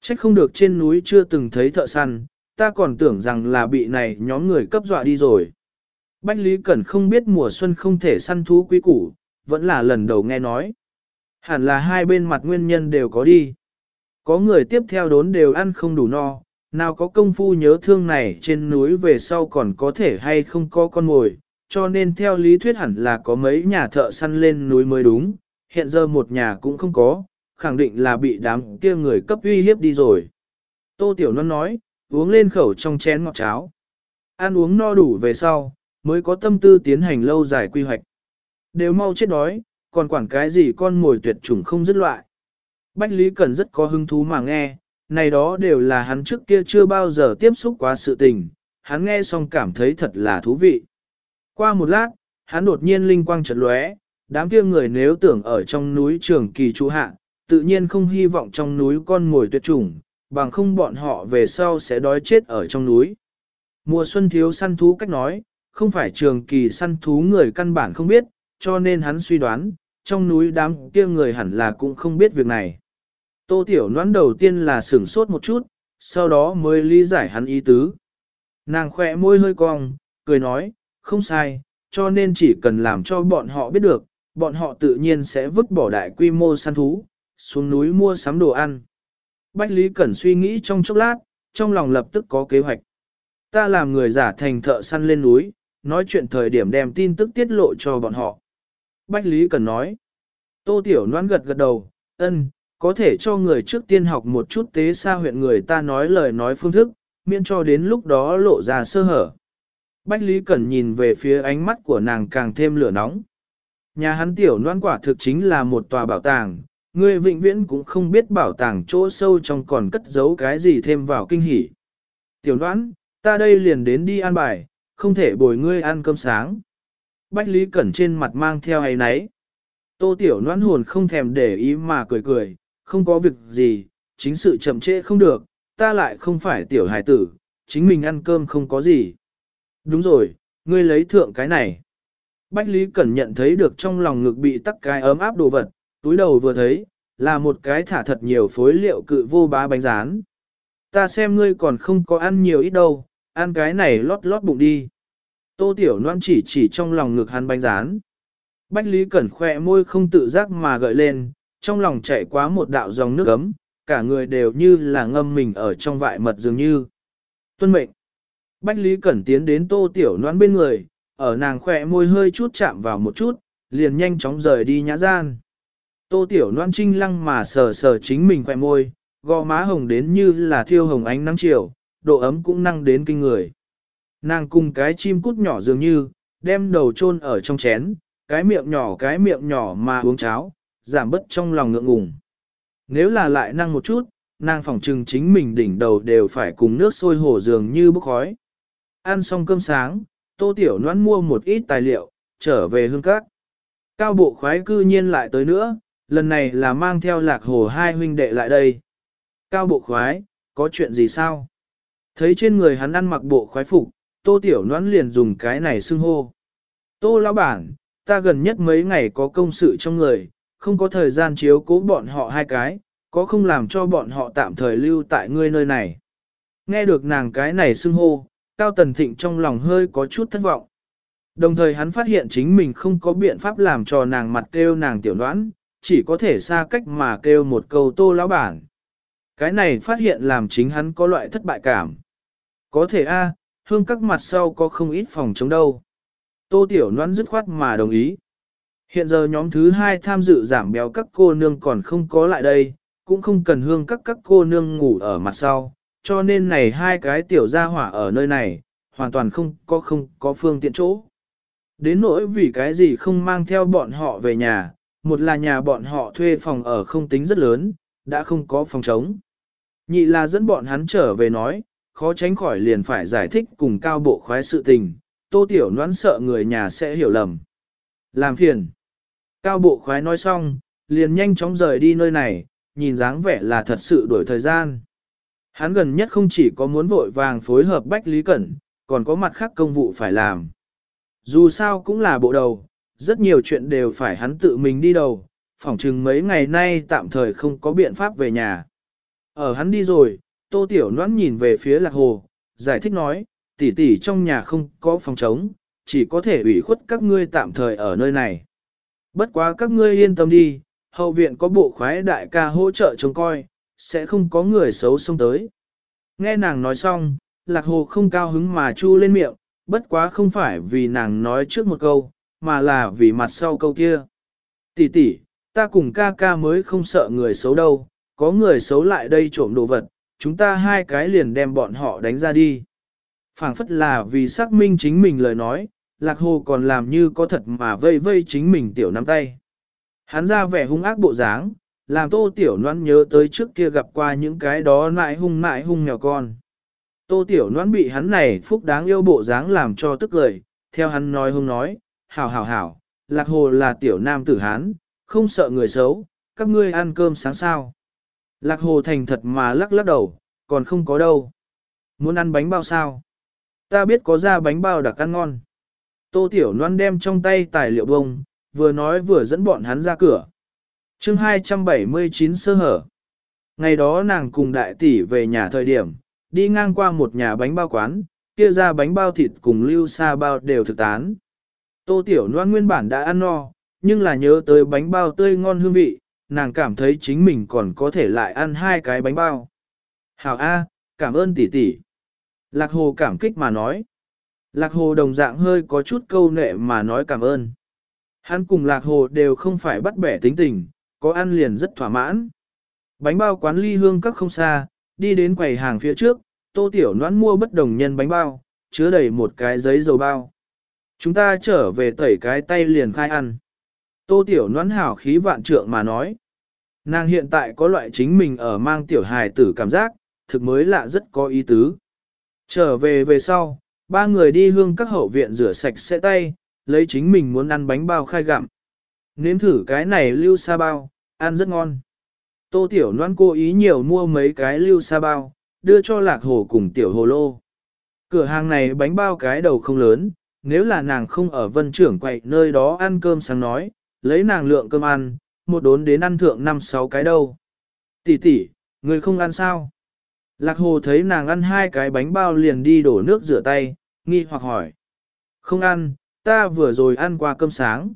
Trách không được trên núi chưa từng thấy thợ săn, ta còn tưởng rằng là bị này nhóm người cấp dọa đi rồi. Bách Lý Cẩn không biết mùa xuân không thể săn thú quý củ, vẫn là lần đầu nghe nói. Hẳn là hai bên mặt nguyên nhân đều có đi. Có người tiếp theo đốn đều ăn không đủ no, nào có công phu nhớ thương này trên núi về sau còn có thể hay không có con mồi, cho nên theo lý thuyết hẳn là có mấy nhà thợ săn lên núi mới đúng, hiện giờ một nhà cũng không có, khẳng định là bị đám kia người cấp uy hiếp đi rồi. Tô Tiểu Loan nói, uống lên khẩu trong chén ngọt cháo. Ăn uống no đủ về sau, mới có tâm tư tiến hành lâu dài quy hoạch. Đều mau chết đói, còn quản cái gì con mồi tuyệt chủng không dứt loại. Bách Lý Cẩn rất có hứng thú mà nghe, này đó đều là hắn trước kia chưa bao giờ tiếp xúc quá sự tình, hắn nghe xong cảm thấy thật là thú vị. Qua một lát, hắn đột nhiên linh quang chợt lóe, đám kia người nếu tưởng ở trong núi trường kỳ trụ hạ, tự nhiên không hy vọng trong núi con ngồi tuyệt chủng, bằng không bọn họ về sau sẽ đói chết ở trong núi. Mùa xuân thiếu săn thú cách nói, không phải trường kỳ săn thú người căn bản không biết, cho nên hắn suy đoán, trong núi đám kia người hẳn là cũng không biết việc này. Tô Tiểu Loan đầu tiên là sửng sốt một chút, sau đó mới lý giải hắn ý tứ. Nàng khỏe môi hơi cong, cười nói, không sai, cho nên chỉ cần làm cho bọn họ biết được, bọn họ tự nhiên sẽ vứt bỏ đại quy mô săn thú, xuống núi mua sắm đồ ăn. Bách Lý Cẩn suy nghĩ trong chốc lát, trong lòng lập tức có kế hoạch. Ta làm người giả thành thợ săn lên núi, nói chuyện thời điểm đem tin tức tiết lộ cho bọn họ. Bách Lý Cẩn nói. Tô Tiểu Loan gật gật đầu, ân, có thể cho người trước tiên học một chút tế xa huyện người ta nói lời nói phương thức, miễn cho đến lúc đó lộ ra sơ hở. Bách Lý Cẩn nhìn về phía ánh mắt của nàng càng thêm lửa nóng. Nhà hắn tiểu noan quả thực chính là một tòa bảo tàng, người vĩnh viễn cũng không biết bảo tàng chỗ sâu trong còn cất giấu cái gì thêm vào kinh hỉ. Tiểu noan, ta đây liền đến đi ăn bài, không thể bồi ngươi ăn cơm sáng. Bách Lý Cẩn trên mặt mang theo hay náy. Tô tiểu noan hồn không thèm để ý mà cười cười, không có việc gì, chính sự chậm trễ không được, ta lại không phải tiểu hài tử, chính mình ăn cơm không có gì. Đúng rồi, ngươi lấy thượng cái này. Bách Lý Cẩn nhận thấy được trong lòng ngực bị tắc cái ấm áp đồ vật, túi đầu vừa thấy, là một cái thả thật nhiều phối liệu cự vô bá bánh rán. Ta xem ngươi còn không có ăn nhiều ít đâu, ăn cái này lót lót bụng đi. Tô Tiểu Loan chỉ chỉ trong lòng ngực hắn bánh rán. Bách Lý Cẩn khoe môi không tự giác mà gợi lên, trong lòng chạy quá một đạo dòng nước ấm, cả người đều như là ngâm mình ở trong vại mật dường như. Tuân mệnh. Bách Lý Cẩn tiến đến tô tiểu noan bên người, ở nàng khỏe môi hơi chút chạm vào một chút, liền nhanh chóng rời đi nhã gian. Tô tiểu noan trinh lăng mà sờ sờ chính mình khỏe môi, gò má hồng đến như là thiêu hồng ánh nắng chiều, độ ấm cũng năng đến kinh người. Nàng cùng cái chim cút nhỏ dường như, đem đầu chôn ở trong chén, cái miệng nhỏ cái miệng nhỏ mà uống cháo, giảm bớt trong lòng ngượng ngùng. Nếu là lại năng một chút, nàng phỏng trừng chính mình đỉnh đầu đều phải cùng nước sôi hổ dường như bốc khói. Ăn xong cơm sáng, tô tiểu noãn mua một ít tài liệu, trở về hương các. Cao bộ khoái cư nhiên lại tới nữa, lần này là mang theo lạc hồ hai huynh đệ lại đây. Cao bộ khoái, có chuyện gì sao? Thấy trên người hắn ăn mặc bộ khoái phục, tô tiểu noãn liền dùng cái này xưng hô. Tô lão bản, ta gần nhất mấy ngày có công sự trong người, không có thời gian chiếu cố bọn họ hai cái, có không làm cho bọn họ tạm thời lưu tại ngươi nơi này. Nghe được nàng cái này xưng hô, Cao Tần Thịnh trong lòng hơi có chút thất vọng. Đồng thời hắn phát hiện chính mình không có biện pháp làm cho nàng mặt kêu nàng tiểu đoán, chỉ có thể xa cách mà kêu một câu tô lão bản. Cái này phát hiện làm chính hắn có loại thất bại cảm. Có thể a, hương các mặt sau có không ít phòng chống đâu. Tô tiểu Đoán dứt khoát mà đồng ý. Hiện giờ nhóm thứ hai tham dự giảm béo các cô nương còn không có lại đây, cũng không cần hương các các cô nương ngủ ở mặt sau, cho nên này hai cái tiểu gia hỏa ở nơi này, hoàn toàn không có không có phương tiện chỗ. Đến nỗi vì cái gì không mang theo bọn họ về nhà, một là nhà bọn họ thuê phòng ở không tính rất lớn, đã không có phòng trống. Nhị là dẫn bọn hắn trở về nói, khó tránh khỏi liền phải giải thích cùng cao bộ khoái sự tình, tô tiểu noãn sợ người nhà sẽ hiểu lầm. Làm phiền. Cao bộ khoái nói xong, liền nhanh chóng rời đi nơi này, nhìn dáng vẻ là thật sự đổi thời gian. Hắn gần nhất không chỉ có muốn vội vàng phối hợp Bách Lý Cẩn, còn có mặt khác công vụ phải làm. Dù sao cũng là bộ đầu, rất nhiều chuyện đều phải hắn tự mình đi đầu, phỏng chừng mấy ngày nay tạm thời không có biện pháp về nhà. Ở hắn đi rồi, Tô Tiểu Noãn nhìn về phía Lạc Hồ, giải thích nói, tỷ tỷ trong nhà không có phòng trống, chỉ có thể ủy khuất các ngươi tạm thời ở nơi này. Bất quá các ngươi yên tâm đi, hậu viện có bộ khoái đại ca hỗ trợ trông coi, sẽ không có người xấu xông tới. Nghe nàng nói xong, lạc hồ không cao hứng mà chu lên miệng, bất quá không phải vì nàng nói trước một câu, mà là vì mặt sau câu kia. Tỷ tỷ, ta cùng ca ca mới không sợ người xấu đâu, có người xấu lại đây trộm đồ vật, chúng ta hai cái liền đem bọn họ đánh ra đi. phảng phất là vì xác minh chính mình lời nói, lạc hồ còn làm như có thật mà vây vây chính mình tiểu nắm tay. Hắn ra vẻ hung ác bộ dáng, làm tô tiểu noan nhớ tới trước kia gặp qua những cái đó nại hung nại hung nhỏ con. Tô tiểu noan bị hắn này phúc đáng yêu bộ dáng làm cho tức lời. theo hắn nói hung nói, hảo hảo hảo, lạc hồ là tiểu nam tử hán, không sợ người xấu, các ngươi ăn cơm sáng sao. Lạc hồ thành thật mà lắc lắc đầu, còn không có đâu. Muốn ăn bánh bao sao? Ta biết có ra bánh bao đặc ăn ngon. Tô Tiểu Loan đem trong tay tài liệu bông, vừa nói vừa dẫn bọn hắn ra cửa. chương 279 sơ hở. Ngày đó nàng cùng đại tỷ về nhà thời điểm, đi ngang qua một nhà bánh bao quán, kia ra bánh bao thịt cùng lưu sa bao đều thực tán. Tô Tiểu Loan nguyên bản đã ăn no, nhưng là nhớ tới bánh bao tươi ngon hương vị, nàng cảm thấy chính mình còn có thể lại ăn hai cái bánh bao. Hảo A, cảm ơn tỷ tỷ. Lạc Hồ cảm kích mà nói. Lạc Hồ đồng dạng hơi có chút câu nệ mà nói cảm ơn. Hắn cùng Lạc Hồ đều không phải bắt bẻ tính tình, có ăn liền rất thỏa mãn. Bánh bao quán ly hương các không xa, đi đến quầy hàng phía trước, tô tiểu noãn mua bất đồng nhân bánh bao, chứa đầy một cái giấy dầu bao. Chúng ta trở về tẩy cái tay liền khai ăn. Tô tiểu noãn hảo khí vạn trượng mà nói. Nàng hiện tại có loại chính mình ở mang tiểu hài tử cảm giác, thực mới lạ rất có ý tứ. Trở về về sau, ba người đi hương các hậu viện rửa sạch sẽ tay, lấy chính mình muốn ăn bánh bao khai gặm. Nếm thử cái này lưu sa bao, ăn rất ngon. Tô Tiểu Loan cố ý nhiều mua mấy cái lưu sa bao, đưa cho lạc hồ cùng Tiểu Hồ Lô. Cửa hàng này bánh bao cái đầu không lớn, nếu là nàng không ở vân trưởng quậy nơi đó ăn cơm sáng nói, lấy nàng lượng cơm ăn, một đốn đến ăn thượng năm sáu cái đâu. Tỷ tỷ, người không ăn sao? Lạc hồ thấy nàng ăn hai cái bánh bao liền đi đổ nước rửa tay, nghi hoặc hỏi. Không ăn, ta vừa rồi ăn qua cơm sáng.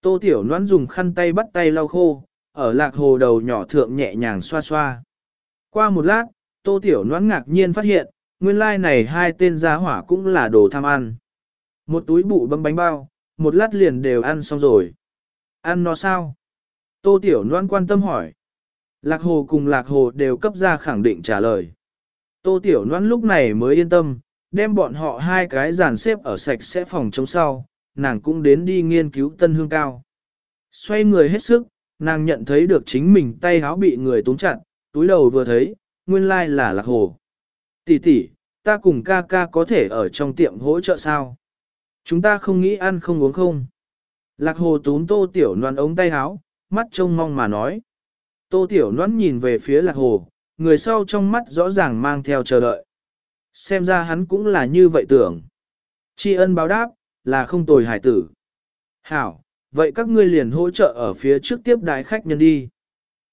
Tô Tiểu noãn dùng khăn tay bắt tay lau khô, ở lạc hồ đầu nhỏ thượng nhẹ nhàng xoa xoa. Qua một lát, Tô Tiểu noãn ngạc nhiên phát hiện, nguyên lai like này hai tên giá hỏa cũng là đồ tham ăn. Một túi bụ bấm bánh bao, một lát liền đều ăn xong rồi. Ăn nó sao? Tô Tiểu noãn quan tâm hỏi. Lạc Hồ cùng Lạc Hồ đều cấp ra khẳng định trả lời. Tô Tiểu Loan lúc này mới yên tâm, đem bọn họ hai cái dàn xếp ở sạch sẽ phòng chống sau, nàng cũng đến đi nghiên cứu tân hương cao. Xoay người hết sức, nàng nhận thấy được chính mình tay háo bị người túng chặt, túi đầu vừa thấy, nguyên lai là Lạc Hồ. Tỷ tỷ, ta cùng ca ca có thể ở trong tiệm hỗ trợ sao? Chúng ta không nghĩ ăn không uống không? Lạc Hồ túm Tô Tiểu Loan ống tay háo, mắt trông mong mà nói. Tô Tiểu Loan nhìn về phía lạc hồ, người sau trong mắt rõ ràng mang theo chờ đợi. Xem ra hắn cũng là như vậy tưởng. Tri ân báo đáp, là không tồi hải tử. Hảo, vậy các ngươi liền hỗ trợ ở phía trước tiếp đại khách nhân đi.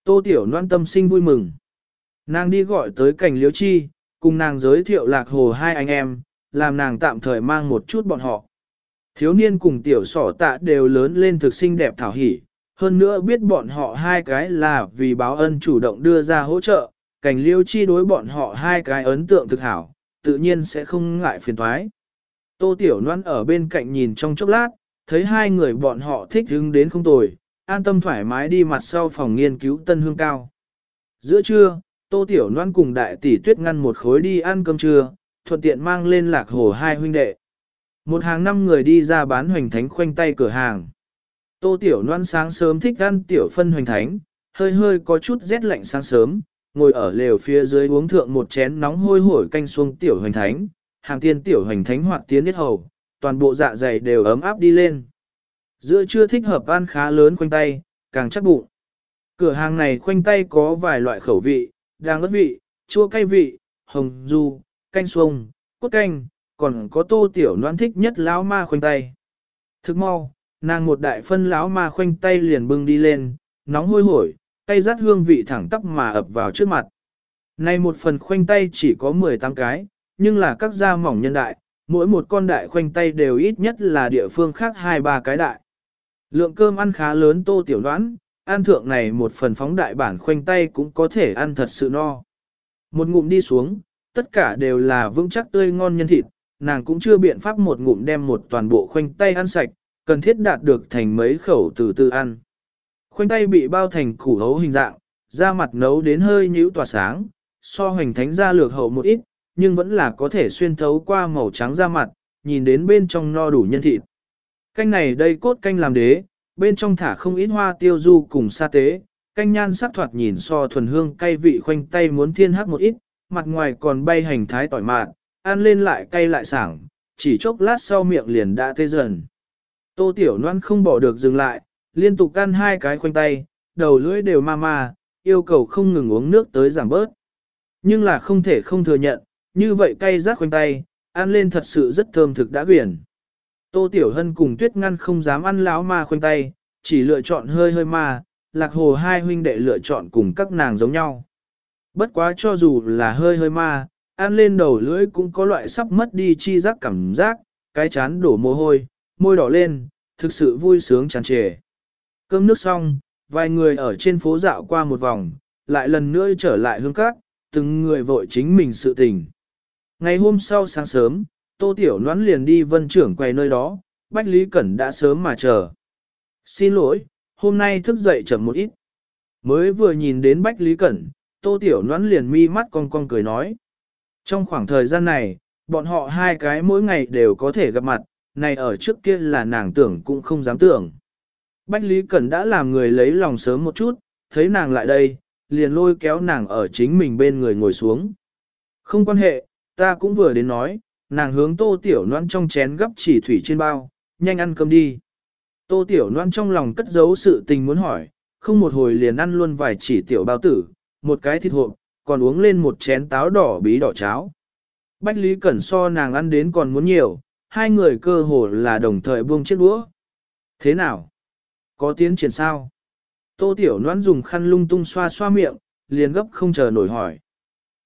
Tô Tiểu Loan tâm sinh vui mừng. Nàng đi gọi tới cảnh Liễu chi, cùng nàng giới thiệu lạc hồ hai anh em, làm nàng tạm thời mang một chút bọn họ. Thiếu niên cùng tiểu sỏ tạ đều lớn lên thực sinh đẹp thảo hỉ, hơn nữa biết bọn họ hai cái là vì báo ân chủ động đưa ra hỗ trợ, cảnh liêu chi đối bọn họ hai cái ấn tượng thực hảo, tự nhiên sẽ không ngại phiền thoái. Tô Tiểu Loan ở bên cạnh nhìn trong chốc lát, thấy hai người bọn họ thích hứng đến không tồi, an tâm thoải mái đi mặt sau phòng nghiên cứu tân hương cao. Giữa trưa, Tô Tiểu Loan cùng đại tỷ tuyết ngăn một khối đi ăn cơm trưa, thuận tiện mang lên lạc hồ hai huynh đệ. Một hàng năm người đi ra bán hoành thánh khoanh tay cửa hàng. Tô Tiểu Loan sáng sớm thích ăn tiểu phân hoành thánh, hơi hơi có chút rét lạnh sáng sớm, ngồi ở lều phía dưới uống thượng một chén nóng hôi hổi canh xuông tiểu hoành thánh, hàng tiên tiểu hoành thánh hoạt tiến nhất hầu, toàn bộ dạ dày đều ấm áp đi lên. Giữa chưa thích hợp ăn khá lớn khoanh tay, càng chắc bụng. Cửa hàng này khoanh tay có vài loại khẩu vị, đang ớt vị, chua cay vị, hồng du, canh xuông, cốt canh, còn có tô tiểu noan thích nhất lão ma khoanh tay. Thức mau, nàng một đại phân lão ma khoanh tay liền bưng đi lên, nóng hôi hổi, tay rát hương vị thẳng tắp mà ập vào trước mặt. Này một phần khoanh tay chỉ có 18 cái, nhưng là các da mỏng nhân đại, mỗi một con đại khoanh tay đều ít nhất là địa phương khác hai ba cái đại. Lượng cơm ăn khá lớn tô tiểu đoán, ăn thượng này một phần phóng đại bản khoanh tay cũng có thể ăn thật sự no. Một ngụm đi xuống, tất cả đều là vững chắc tươi ngon nhân thịt, nàng cũng chưa biện pháp một ngụm đem một toàn bộ khoanh tay ăn sạch, cần thiết đạt được thành mấy khẩu từ từ ăn. Khoanh tay bị bao thành củ hấu hình dạng, da mặt nấu đến hơi nhũ tỏa sáng, so hoành thánh da lược hậu một ít, nhưng vẫn là có thể xuyên thấu qua màu trắng da mặt, nhìn đến bên trong no đủ nhân thịt. Canh này đây cốt canh làm đế, bên trong thả không ít hoa tiêu du cùng sa tế, canh nhan sắc thoạt nhìn so thuần hương cay vị khoanh tay muốn thiên hắc một ít, mặt ngoài còn bay hành thái tỏi mạn, ăn lên lại cay lại sảng, chỉ chốc lát sau miệng liền đã tê dần. Tô Tiểu Loan không bỏ được dừng lại, liên tục ăn hai cái khoanh tay, đầu lưỡi đều ma ma, yêu cầu không ngừng uống nước tới giảm bớt. Nhưng là không thể không thừa nhận, như vậy cay rát quanh tay, ăn lên thật sự rất thơm thực đã quyển. Tô Tiểu Hân cùng Tuyết Ngăn không dám ăn láo ma khoanh tay, chỉ lựa chọn hơi hơi ma, lạc hồ hai huynh đệ lựa chọn cùng các nàng giống nhau. Bất quá cho dù là hơi hơi ma, ăn lên đầu lưỡi cũng có loại sắp mất đi chi giác cảm giác, cái chán đổ mồ hôi, môi đỏ lên, thực sự vui sướng tràn trề. Cơm nước xong, vài người ở trên phố dạo qua một vòng, lại lần nữa trở lại hương cát, từng người vội chính mình sự tình. Ngày hôm sau sáng sớm, Tô Tiểu Noãn liền đi vân trưởng quay nơi đó, Bách Lý Cẩn đã sớm mà chờ. Xin lỗi, hôm nay thức dậy chậm một ít. Mới vừa nhìn đến Bách Lý Cẩn, Tô Tiểu Noãn liền mi mắt cong cong cười nói. Trong khoảng thời gian này, bọn họ hai cái mỗi ngày đều có thể gặp mặt, này ở trước kia là nàng tưởng cũng không dám tưởng. Bách Lý Cẩn đã làm người lấy lòng sớm một chút, thấy nàng lại đây, liền lôi kéo nàng ở chính mình bên người ngồi xuống. Không quan hệ, ta cũng vừa đến nói, nàng hướng tô tiểu noan trong chén gấp chỉ thủy trên bao, nhanh ăn cơm đi. Tô tiểu noan trong lòng cất giấu sự tình muốn hỏi, không một hồi liền ăn luôn vài chỉ tiểu bao tử, một cái thịt hộp, còn uống lên một chén táo đỏ bí đỏ cháo. Bách Lý Cẩn so nàng ăn đến còn muốn nhiều, hai người cơ hồ là đồng thời buông chiếc đũa. Thế nào? Có tiến triển sao? Tô Tiểu Noãn dùng khăn lung tung xoa xoa miệng, liền gấp không chờ nổi hỏi.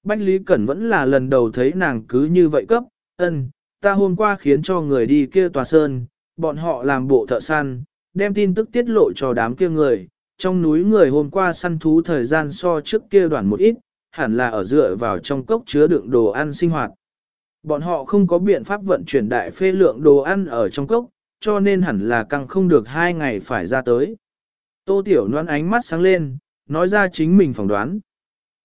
Bách Lý Cẩn vẫn là lần đầu thấy nàng cứ như vậy cấp, ân, ta hôm qua khiến cho người đi kia tòa sơn, bọn họ làm bộ thợ săn, đem tin tức tiết lộ cho đám kia người, trong núi người hôm qua săn thú thời gian so trước kia đoạn một ít, hẳn là ở dựa vào trong cốc chứa đựng đồ ăn sinh hoạt. Bọn họ không có biện pháp vận chuyển đại phê lượng đồ ăn ở trong cốc, cho nên hẳn là căng không được hai ngày phải ra tới. Tô Tiểu Loan ánh mắt sáng lên, nói ra chính mình phỏng đoán.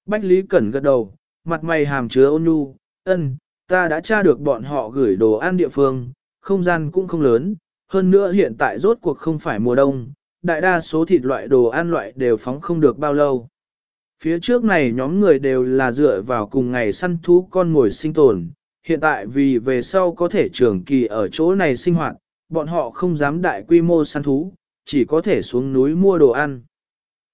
Bách Lý Cẩn gật đầu, mặt mày hàm chứa ôn nhu, ân, ta đã tra được bọn họ gửi đồ ăn địa phương, không gian cũng không lớn, hơn nữa hiện tại rốt cuộc không phải mùa đông, đại đa số thịt loại đồ ăn loại đều phóng không được bao lâu. Phía trước này nhóm người đều là dựa vào cùng ngày săn thú con ngồi sinh tồn, hiện tại vì về sau có thể trường kỳ ở chỗ này sinh hoạt, bọn họ không dám đại quy mô săn thú, chỉ có thể xuống núi mua đồ ăn.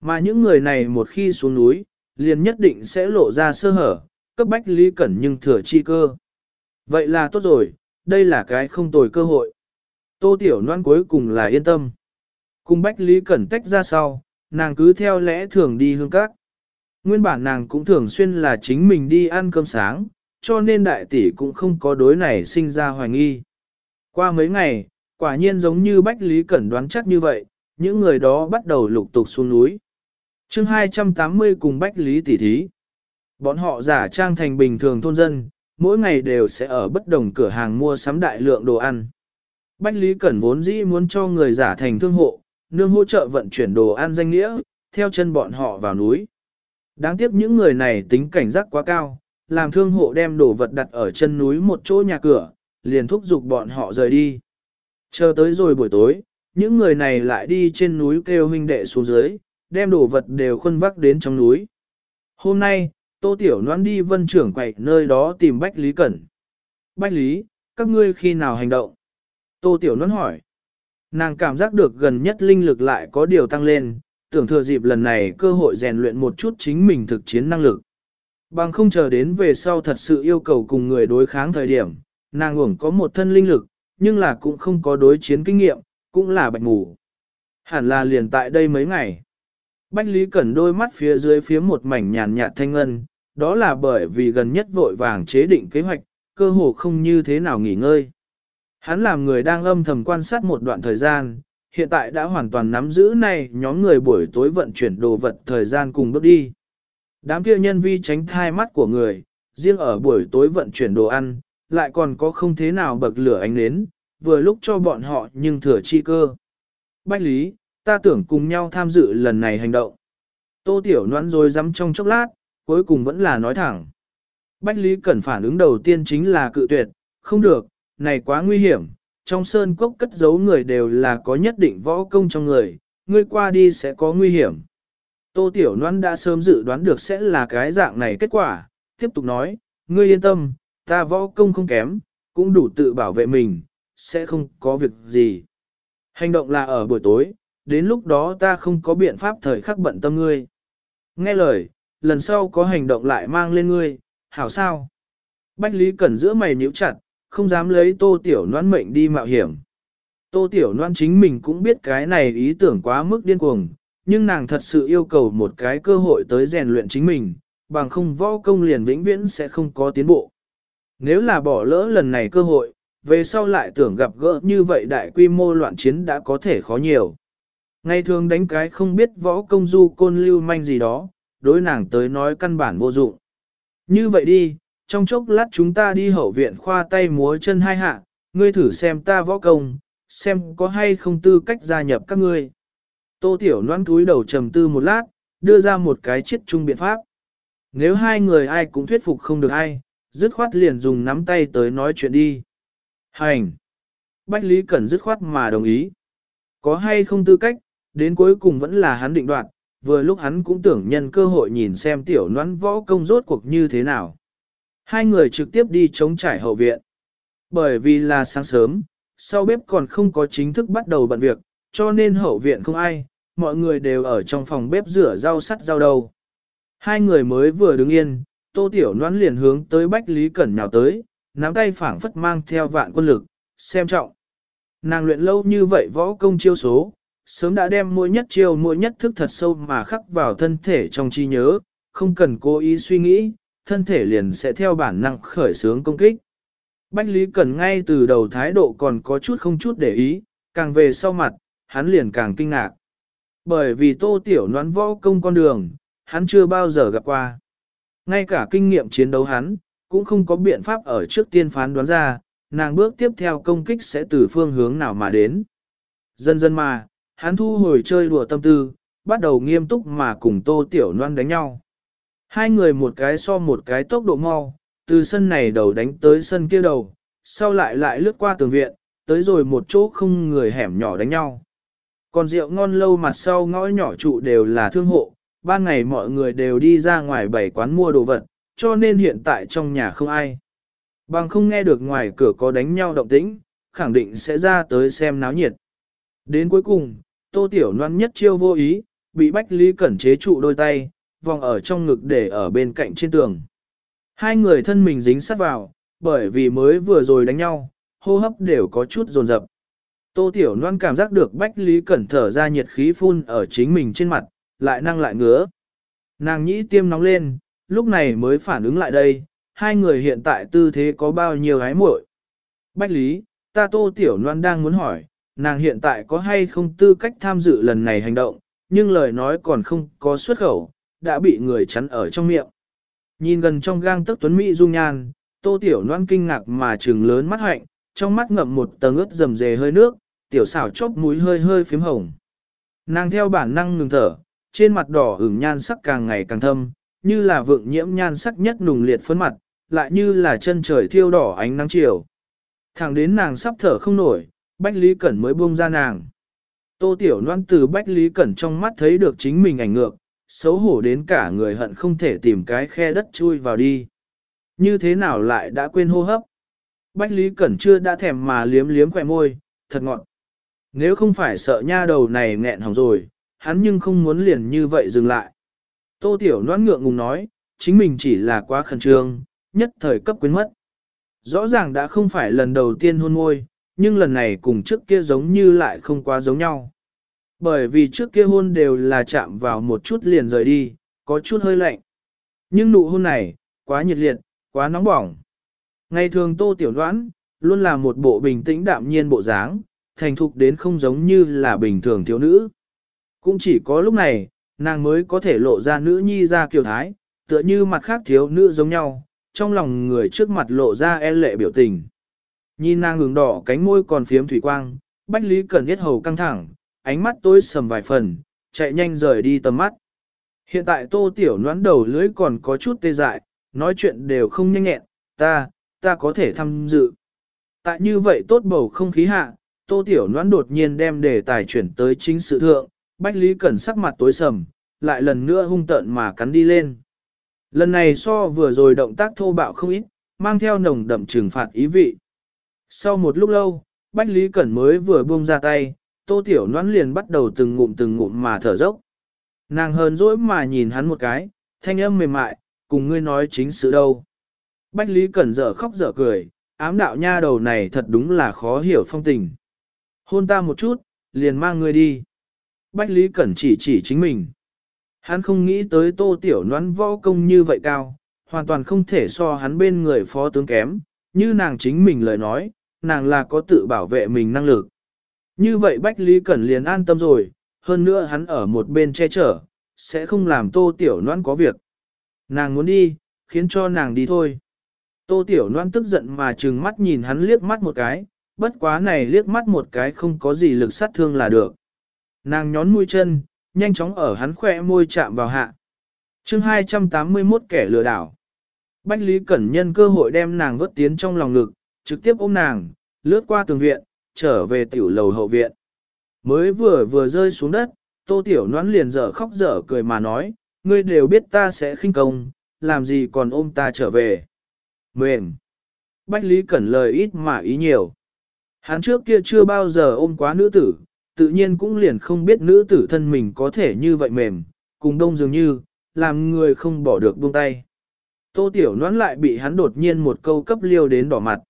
Mà những người này một khi xuống núi, liền nhất định sẽ lộ ra sơ hở, cấp bách Lý Cẩn nhưng thừa chi cơ. Vậy là tốt rồi, đây là cái không tồi cơ hội. Tô Tiểu Loan cuối cùng là yên tâm. Cùng Bách Lý Cẩn tách ra sau, nàng cứ theo lẽ thường đi hương các. Nguyên bản nàng cũng thường xuyên là chính mình đi ăn cơm sáng, cho nên đại tỷ cũng không có đối này sinh ra hoài nghi. Qua mấy ngày, quả nhiên giống như Bách Lý Cẩn đoán chắc như vậy, những người đó bắt đầu lục tục xuống núi. chương 280 cùng Bách Lý tỷ thí. Bọn họ giả trang thành bình thường thôn dân, mỗi ngày đều sẽ ở bất đồng cửa hàng mua sắm đại lượng đồ ăn. Bách Lý Cẩn vốn dĩ muốn cho người giả thành thương hộ, nương hỗ trợ vận chuyển đồ ăn danh nghĩa, theo chân bọn họ vào núi. Đáng tiếc những người này tính cảnh giác quá cao, làm thương hộ đem đồ vật đặt ở chân núi một chỗ nhà cửa, liền thúc giục bọn họ rời đi. Chờ tới rồi buổi tối, những người này lại đi trên núi kêu huynh đệ xuống dưới, đem đồ vật đều khuân vác đến trong núi. Hôm nay, Tô Tiểu Loan đi vân trưởng quậy nơi đó tìm Bách Lý Cẩn. Bách Lý, các ngươi khi nào hành động? Tô Tiểu Loan hỏi. Nàng cảm giác được gần nhất linh lực lại có điều tăng lên, tưởng thừa dịp lần này cơ hội rèn luyện một chút chính mình thực chiến năng lực. Bằng không chờ đến về sau thật sự yêu cầu cùng người đối kháng thời điểm, nàng uổng có một thân linh lực, nhưng là cũng không có đối chiến kinh nghiệm, cũng là bạch ngủ. Hẳn là liền tại đây mấy ngày. Bách Lý Cẩn đôi mắt phía dưới phía một mảnh nhàn nhạt thanh ngân, đó là bởi vì gần nhất vội vàng chế định kế hoạch, cơ hồ không như thế nào nghỉ ngơi. Hắn làm người đang âm thầm quan sát một đoạn thời gian, hiện tại đã hoàn toàn nắm giữ này nhóm người buổi tối vận chuyển đồ vật thời gian cùng bước đi. Đám kia nhân vi tránh thai mắt của người, riêng ở buổi tối vận chuyển đồ ăn, lại còn có không thế nào bậc lửa ánh nến, vừa lúc cho bọn họ nhưng thừa chi cơ. Bách Lý, ta tưởng cùng nhau tham dự lần này hành động. Tô Tiểu Noãn rồi dám trong chốc lát, cuối cùng vẫn là nói thẳng. Bách Lý cần phản ứng đầu tiên chính là cự tuyệt, không được, này quá nguy hiểm, trong sơn cốc cất giấu người đều là có nhất định võ công trong người, ngươi qua đi sẽ có nguy hiểm. Tô Tiểu Loan đã sớm dự đoán được sẽ là cái dạng này kết quả, tiếp tục nói, ngươi yên tâm, ta võ công không kém, cũng đủ tự bảo vệ mình, sẽ không có việc gì. Hành động là ở buổi tối, đến lúc đó ta không có biện pháp thời khắc bận tâm ngươi. Nghe lời, lần sau có hành động lại mang lên ngươi, hảo sao? Bách Lý Cẩn giữa mày nhíu chặt, không dám lấy tô tiểu noan mệnh đi mạo hiểm. Tô tiểu noan chính mình cũng biết cái này ý tưởng quá mức điên cuồng, nhưng nàng thật sự yêu cầu một cái cơ hội tới rèn luyện chính mình, bằng không võ công liền vĩnh viễn sẽ không có tiến bộ. Nếu là bỏ lỡ lần này cơ hội, về sau lại tưởng gặp gỡ như vậy đại quy mô loạn chiến đã có thể khó nhiều. Ngày thường đánh cái không biết võ công du côn lưu manh gì đó, đối nàng tới nói căn bản vô dụng. Như vậy đi, trong chốc lát chúng ta đi hậu viện khoa tay múa chân hai hạ, ngươi thử xem ta võ công, xem có hay không tư cách gia nhập các ngươi. Tô Tiểu Loan túi đầu trầm tư một lát, đưa ra một cái chiết chung biện pháp. Nếu hai người ai cũng thuyết phục không được ai, dứt khoát liền dùng nắm tay tới nói chuyện đi. Hành! Bách Lý Cẩn dứt khoát mà đồng ý. Có hay không tư cách, đến cuối cùng vẫn là hắn định đoạt, vừa lúc hắn cũng tưởng nhân cơ hội nhìn xem tiểu noãn võ công rốt cuộc như thế nào. Hai người trực tiếp đi chống trải hậu viện. Bởi vì là sáng sớm, sau bếp còn không có chính thức bắt đầu bận việc, cho nên hậu viện không ai, mọi người đều ở trong phòng bếp rửa rau sắt rau đầu. Hai người mới vừa đứng yên, tô tiểu noãn liền hướng tới Bách Lý Cẩn nhào tới, nắm tay phảng phất mang theo vạn quân lực, xem trọng. Nàng luyện lâu như vậy võ công chiêu số, sớm đã đem mỗi nhất chiêu mỗi nhất thức thật sâu mà khắc vào thân thể trong trí nhớ, không cần cố ý suy nghĩ, thân thể liền sẽ theo bản năng khởi sướng công kích. Bách Lý Cẩn ngay từ đầu thái độ còn có chút không chút để ý, càng về sau mặt, hắn liền càng kinh ngạc. Bởi vì tô tiểu noán võ công con đường, hắn chưa bao giờ gặp qua. Ngay cả kinh nghiệm chiến đấu hắn, cũng không có biện pháp ở trước tiên phán đoán ra, nàng bước tiếp theo công kích sẽ từ phương hướng nào mà đến. Dần dần mà, hắn thu hồi chơi đùa tâm tư, bắt đầu nghiêm túc mà cùng tô tiểu noan đánh nhau. Hai người một cái so một cái tốc độ mau, từ sân này đầu đánh tới sân kia đầu, sau lại lại lướt qua tường viện, tới rồi một chỗ không người hẻm nhỏ đánh nhau. Còn rượu ngon lâu mặt sau ngõ nhỏ trụ đều là thương hộ, ban ngày mọi người đều đi ra ngoài bảy quán mua đồ vật, cho nên hiện tại trong nhà không ai. Bằng không nghe được ngoài cửa có đánh nhau động tĩnh, khẳng định sẽ ra tới xem náo nhiệt. Đến cuối cùng, tô tiểu noan nhất chiêu vô ý, bị Bách Lý Cẩn chế trụ đôi tay, vòng ở trong ngực để ở bên cạnh trên tường. Hai người thân mình dính sát vào, bởi vì mới vừa rồi đánh nhau, hô hấp đều có chút dồn dập. Tô Tiểu Loan cảm giác được Bách Lý Cẩn thở ra nhiệt khí phun ở chính mình trên mặt, lại năng lại ngứa. Nàng nhĩ tiêm nóng lên, lúc này mới phản ứng lại đây, hai người hiện tại tư thế có bao nhiêu gái muội. Bách Lý, ta Tô Tiểu Loan đang muốn hỏi, nàng hiện tại có hay không tư cách tham dự lần này hành động, nhưng lời nói còn không có xuất khẩu, đã bị người chắn ở trong miệng. Nhìn gần trong gang tức tuấn Mỹ dung nhan, tô tiểu Loan kinh ngạc mà trừng lớn mắt hạnh, trong mắt ngậm một tầng ướt rầm rề hơi nước, tiểu xảo chốc mũi hơi hơi phím hồng. Nàng theo bản năng ngừng thở, trên mặt đỏ ửng nhan sắc càng ngày càng thâm, như là vượng nhiễm nhan sắc nhất nùng liệt phấn mặt, lại như là chân trời thiêu đỏ ánh nắng chiều. Thẳng đến nàng sắp thở không nổi, Bách Lý Cẩn mới buông ra nàng. Tô Tiểu Loan từ Bách Lý Cẩn trong mắt thấy được chính mình ảnh ngược, xấu hổ đến cả người hận không thể tìm cái khe đất chui vào đi. Như thế nào lại đã quên hô hấp? Bách Lý Cẩn chưa đã thèm mà liếm liếm khỏe môi, thật ngọt. Nếu không phải sợ nha đầu này nghẹn hỏng rồi, hắn nhưng không muốn liền như vậy dừng lại. Tô Tiểu Loan ngượng ngùng nói, chính mình chỉ là quá khẩn trương, nhất thời cấp quyến mất. Rõ ràng đã không phải lần đầu tiên hôn môi, nhưng lần này cùng trước kia giống như lại không quá giống nhau. Bởi vì trước kia hôn đều là chạm vào một chút liền rời đi, có chút hơi lạnh. Nhưng nụ hôn này, quá nhiệt liệt, quá nóng bỏng. Ngày thường tô tiểu đoán, luôn là một bộ bình tĩnh đạm nhiên bộ dáng, thành thục đến không giống như là bình thường thiếu nữ. Cũng chỉ có lúc này, nàng mới có thể lộ ra nữ nhi ra kiều thái, tựa như mặt khác thiếu nữ giống nhau, trong lòng người trước mặt lộ ra e lệ biểu tình. Nhìn nàng ngừng đỏ cánh môi còn phiếm thủy quang, Bách Lý Cẩn biết hầu căng thẳng, ánh mắt tối sầm vài phần, chạy nhanh rời đi tầm mắt. Hiện tại tô tiểu noán đầu lưới còn có chút tê dại, nói chuyện đều không nhanh nhẹn, ta, ta có thể tham dự. Tại như vậy tốt bầu không khí hạ, tô tiểu Noãn đột nhiên đem đề tài chuyển tới chính sự thượng, Bách Lý Cẩn sắc mặt tối sầm, lại lần nữa hung tợn mà cắn đi lên. Lần này so vừa rồi động tác thô bạo không ít, mang theo nồng đậm trừng phạt ý vị. Sau một lúc lâu, Bách Lý Cẩn mới vừa buông ra tay, tô tiểu noãn liền bắt đầu từng ngụm từng ngụm mà thở dốc. Nàng hờn dỗi mà nhìn hắn một cái, thanh âm mềm mại, cùng ngươi nói chính sự đâu. Bách Lý Cẩn dở khóc dở cười, ám đạo nha đầu này thật đúng là khó hiểu phong tình. Hôn ta một chút, liền mang ngươi đi. Bách Lý Cẩn chỉ chỉ chính mình. Hắn không nghĩ tới tô tiểu noãn võ công như vậy cao, hoàn toàn không thể so hắn bên người phó tướng kém, như nàng chính mình lời nói, nàng là có tự bảo vệ mình năng lực. Như vậy Bách Lý Cẩn liền an tâm rồi, hơn nữa hắn ở một bên che chở, sẽ không làm tô tiểu noãn có việc. Nàng muốn đi, khiến cho nàng đi thôi. Tô tiểu noãn tức giận mà trừng mắt nhìn hắn liếc mắt một cái, bất quá này liếc mắt một cái không có gì lực sát thương là được. Nàng nhón mũi chân, nhanh chóng ở hắn khỏe môi chạm vào hạ. chương 281 kẻ lừa đảo. Bách Lý Cẩn nhân cơ hội đem nàng vớt tiến trong lòng lực trực tiếp ôm nàng, lướt qua tường viện, trở về tiểu lầu hậu viện. Mới vừa vừa rơi xuống đất, tô tiểu noãn liền dở khóc dở cười mà nói, ngươi đều biết ta sẽ khinh công, làm gì còn ôm ta trở về. Mềm. Bách Lý Cẩn lời ít mà ý nhiều. Hắn trước kia chưa bao giờ ôm quá nữ tử, tự nhiên cũng liền không biết nữ tử thân mình có thể như vậy mềm, cùng đông dường như, làm người không bỏ được buông tay. Tô Tiểu Noãn lại bị hắn đột nhiên một câu cấp liêu đến đỏ mặt.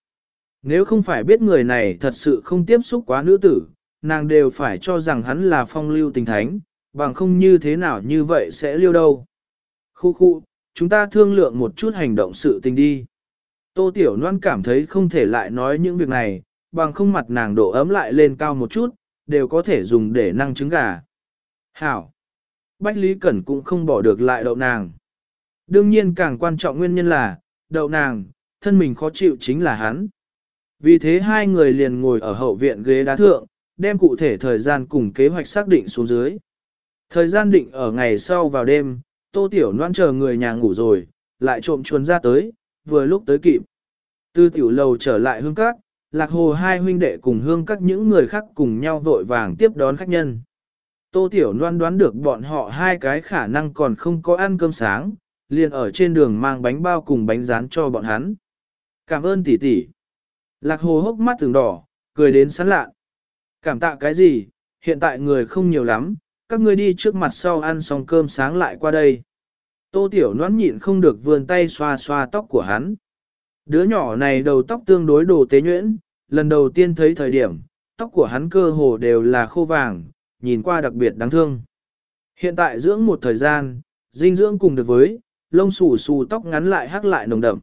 Nếu không phải biết người này thật sự không tiếp xúc quá nữ tử, nàng đều phải cho rằng hắn là phong lưu tình thánh, bằng không như thế nào như vậy sẽ liêu đâu. Khu khu, chúng ta thương lượng một chút hành động sự tình đi. Tô Tiểu Loan cảm thấy không thể lại nói những việc này, bằng không mặt nàng độ ấm lại lên cao một chút, đều có thể dùng để năng trứng gà. Hảo! Bách Lý Cẩn cũng không bỏ được lại đậu nàng. Đương nhiên càng quan trọng nguyên nhân là, đậu nàng, thân mình khó chịu chính là hắn. Vì thế hai người liền ngồi ở hậu viện ghế đá thượng, đem cụ thể thời gian cùng kế hoạch xác định xuống dưới. Thời gian định ở ngày sau vào đêm, tô tiểu noan chờ người nhà ngủ rồi, lại trộm chuồn ra tới, vừa lúc tới kịp. Từ tiểu lầu trở lại hương các, lạc hồ hai huynh đệ cùng hương các những người khác cùng nhau vội vàng tiếp đón khách nhân. Tô tiểu Loan đoán được bọn họ hai cái khả năng còn không có ăn cơm sáng, liền ở trên đường mang bánh bao cùng bánh rán cho bọn hắn. Cảm ơn tỷ tỷ. Lạc hồ hốc mắt từng đỏ, cười đến sán lạ. Cảm tạ cái gì, hiện tại người không nhiều lắm, các ngươi đi trước mặt sau ăn xong cơm sáng lại qua đây. Tô Tiểu Loan nhịn không được vươn tay xoa xoa tóc của hắn. Đứa nhỏ này đầu tóc tương đối đồ tế nhuyễn, lần đầu tiên thấy thời điểm, tóc của hắn cơ hồ đều là khô vàng, nhìn qua đặc biệt đáng thương. Hiện tại dưỡng một thời gian, dinh dưỡng cùng được với, lông xù xù tóc ngắn lại hắc lại nồng đậm.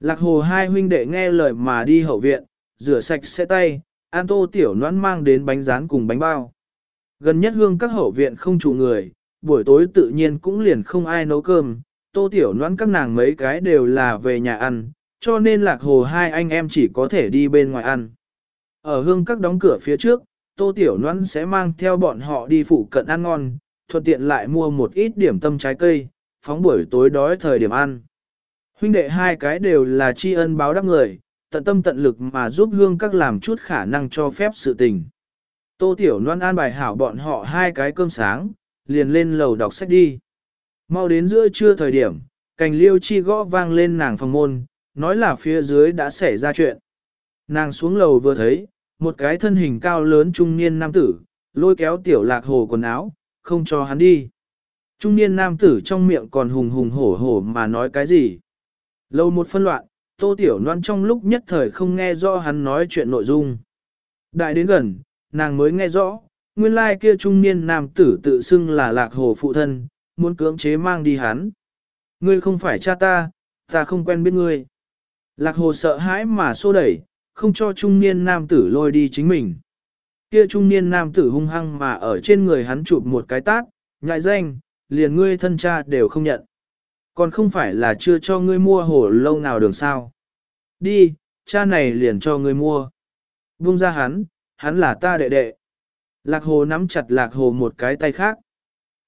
Lạc hồ hai huynh đệ nghe lời mà đi hậu viện, rửa sạch xe tay, an tô tiểu noãn mang đến bánh rán cùng bánh bao. Gần nhất hương các hậu viện không chủ người, buổi tối tự nhiên cũng liền không ai nấu cơm, tô tiểu noãn các nàng mấy cái đều là về nhà ăn, cho nên lạc hồ hai anh em chỉ có thể đi bên ngoài ăn. Ở hương các đóng cửa phía trước, tô tiểu loan sẽ mang theo bọn họ đi phụ cận ăn ngon, thuận tiện lại mua một ít điểm tâm trái cây, phóng buổi tối đói thời điểm ăn. Huynh đệ hai cái đều là tri ân báo đáp người, tận tâm tận lực mà giúp hương các làm chút khả năng cho phép sự tình. Tô Tiểu Loan an bài hảo bọn họ hai cái cơm sáng, liền lên lầu đọc sách đi. Mau đến giữa trưa thời điểm, cành liêu chi gõ vang lên nàng phòng môn, nói là phía dưới đã xảy ra chuyện. Nàng xuống lầu vừa thấy, một cái thân hình cao lớn trung niên nam tử, lôi kéo tiểu lạc hồ quần áo, không cho hắn đi. Trung niên nam tử trong miệng còn hùng hùng hổ hổ mà nói cái gì. Lâu một phân loạn, tô tiểu loan trong lúc nhất thời không nghe rõ hắn nói chuyện nội dung. Đại đến gần, nàng mới nghe rõ, nguyên lai kia trung niên nam tử tự xưng là lạc hồ phụ thân, muốn cưỡng chế mang đi hắn. Ngươi không phải cha ta, ta không quen biết ngươi. Lạc hồ sợ hãi mà xô đẩy, không cho trung niên nam tử lôi đi chính mình. Kia trung niên nam tử hung hăng mà ở trên người hắn chụp một cái tát, nhại danh, liền ngươi thân cha đều không nhận. Còn không phải là chưa cho ngươi mua hổ lâu nào đường sao. Đi, cha này liền cho ngươi mua. Buông ra hắn, hắn là ta đệ đệ. Lạc hồ nắm chặt lạc hồ một cái tay khác.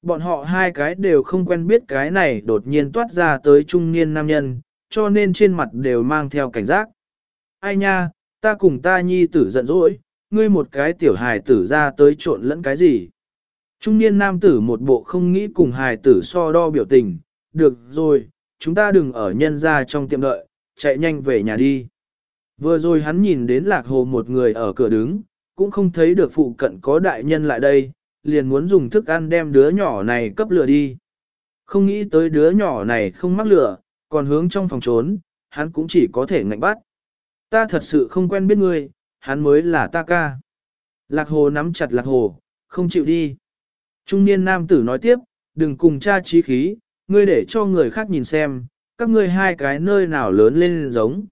Bọn họ hai cái đều không quen biết cái này đột nhiên toát ra tới trung niên nam nhân, cho nên trên mặt đều mang theo cảnh giác. Ai nha, ta cùng ta nhi tử giận dỗi, ngươi một cái tiểu hài tử ra tới trộn lẫn cái gì. Trung niên nam tử một bộ không nghĩ cùng hài tử so đo biểu tình, được rồi, chúng ta đừng ở nhân ra trong tiệm đợi, chạy nhanh về nhà đi. Vừa rồi hắn nhìn đến lạc hồ một người ở cửa đứng, cũng không thấy được phụ cận có đại nhân lại đây, liền muốn dùng thức ăn đem đứa nhỏ này cấp lửa đi. Không nghĩ tới đứa nhỏ này không mắc lửa, còn hướng trong phòng trốn, hắn cũng chỉ có thể ngạnh bắt. Ta thật sự không quen biết ngươi, hắn mới là ta ca. Lạc hồ nắm chặt lạc hồ, không chịu đi. Trung niên nam tử nói tiếp, đừng cùng cha trí khí, ngươi để cho người khác nhìn xem, các ngươi hai cái nơi nào lớn lên giống.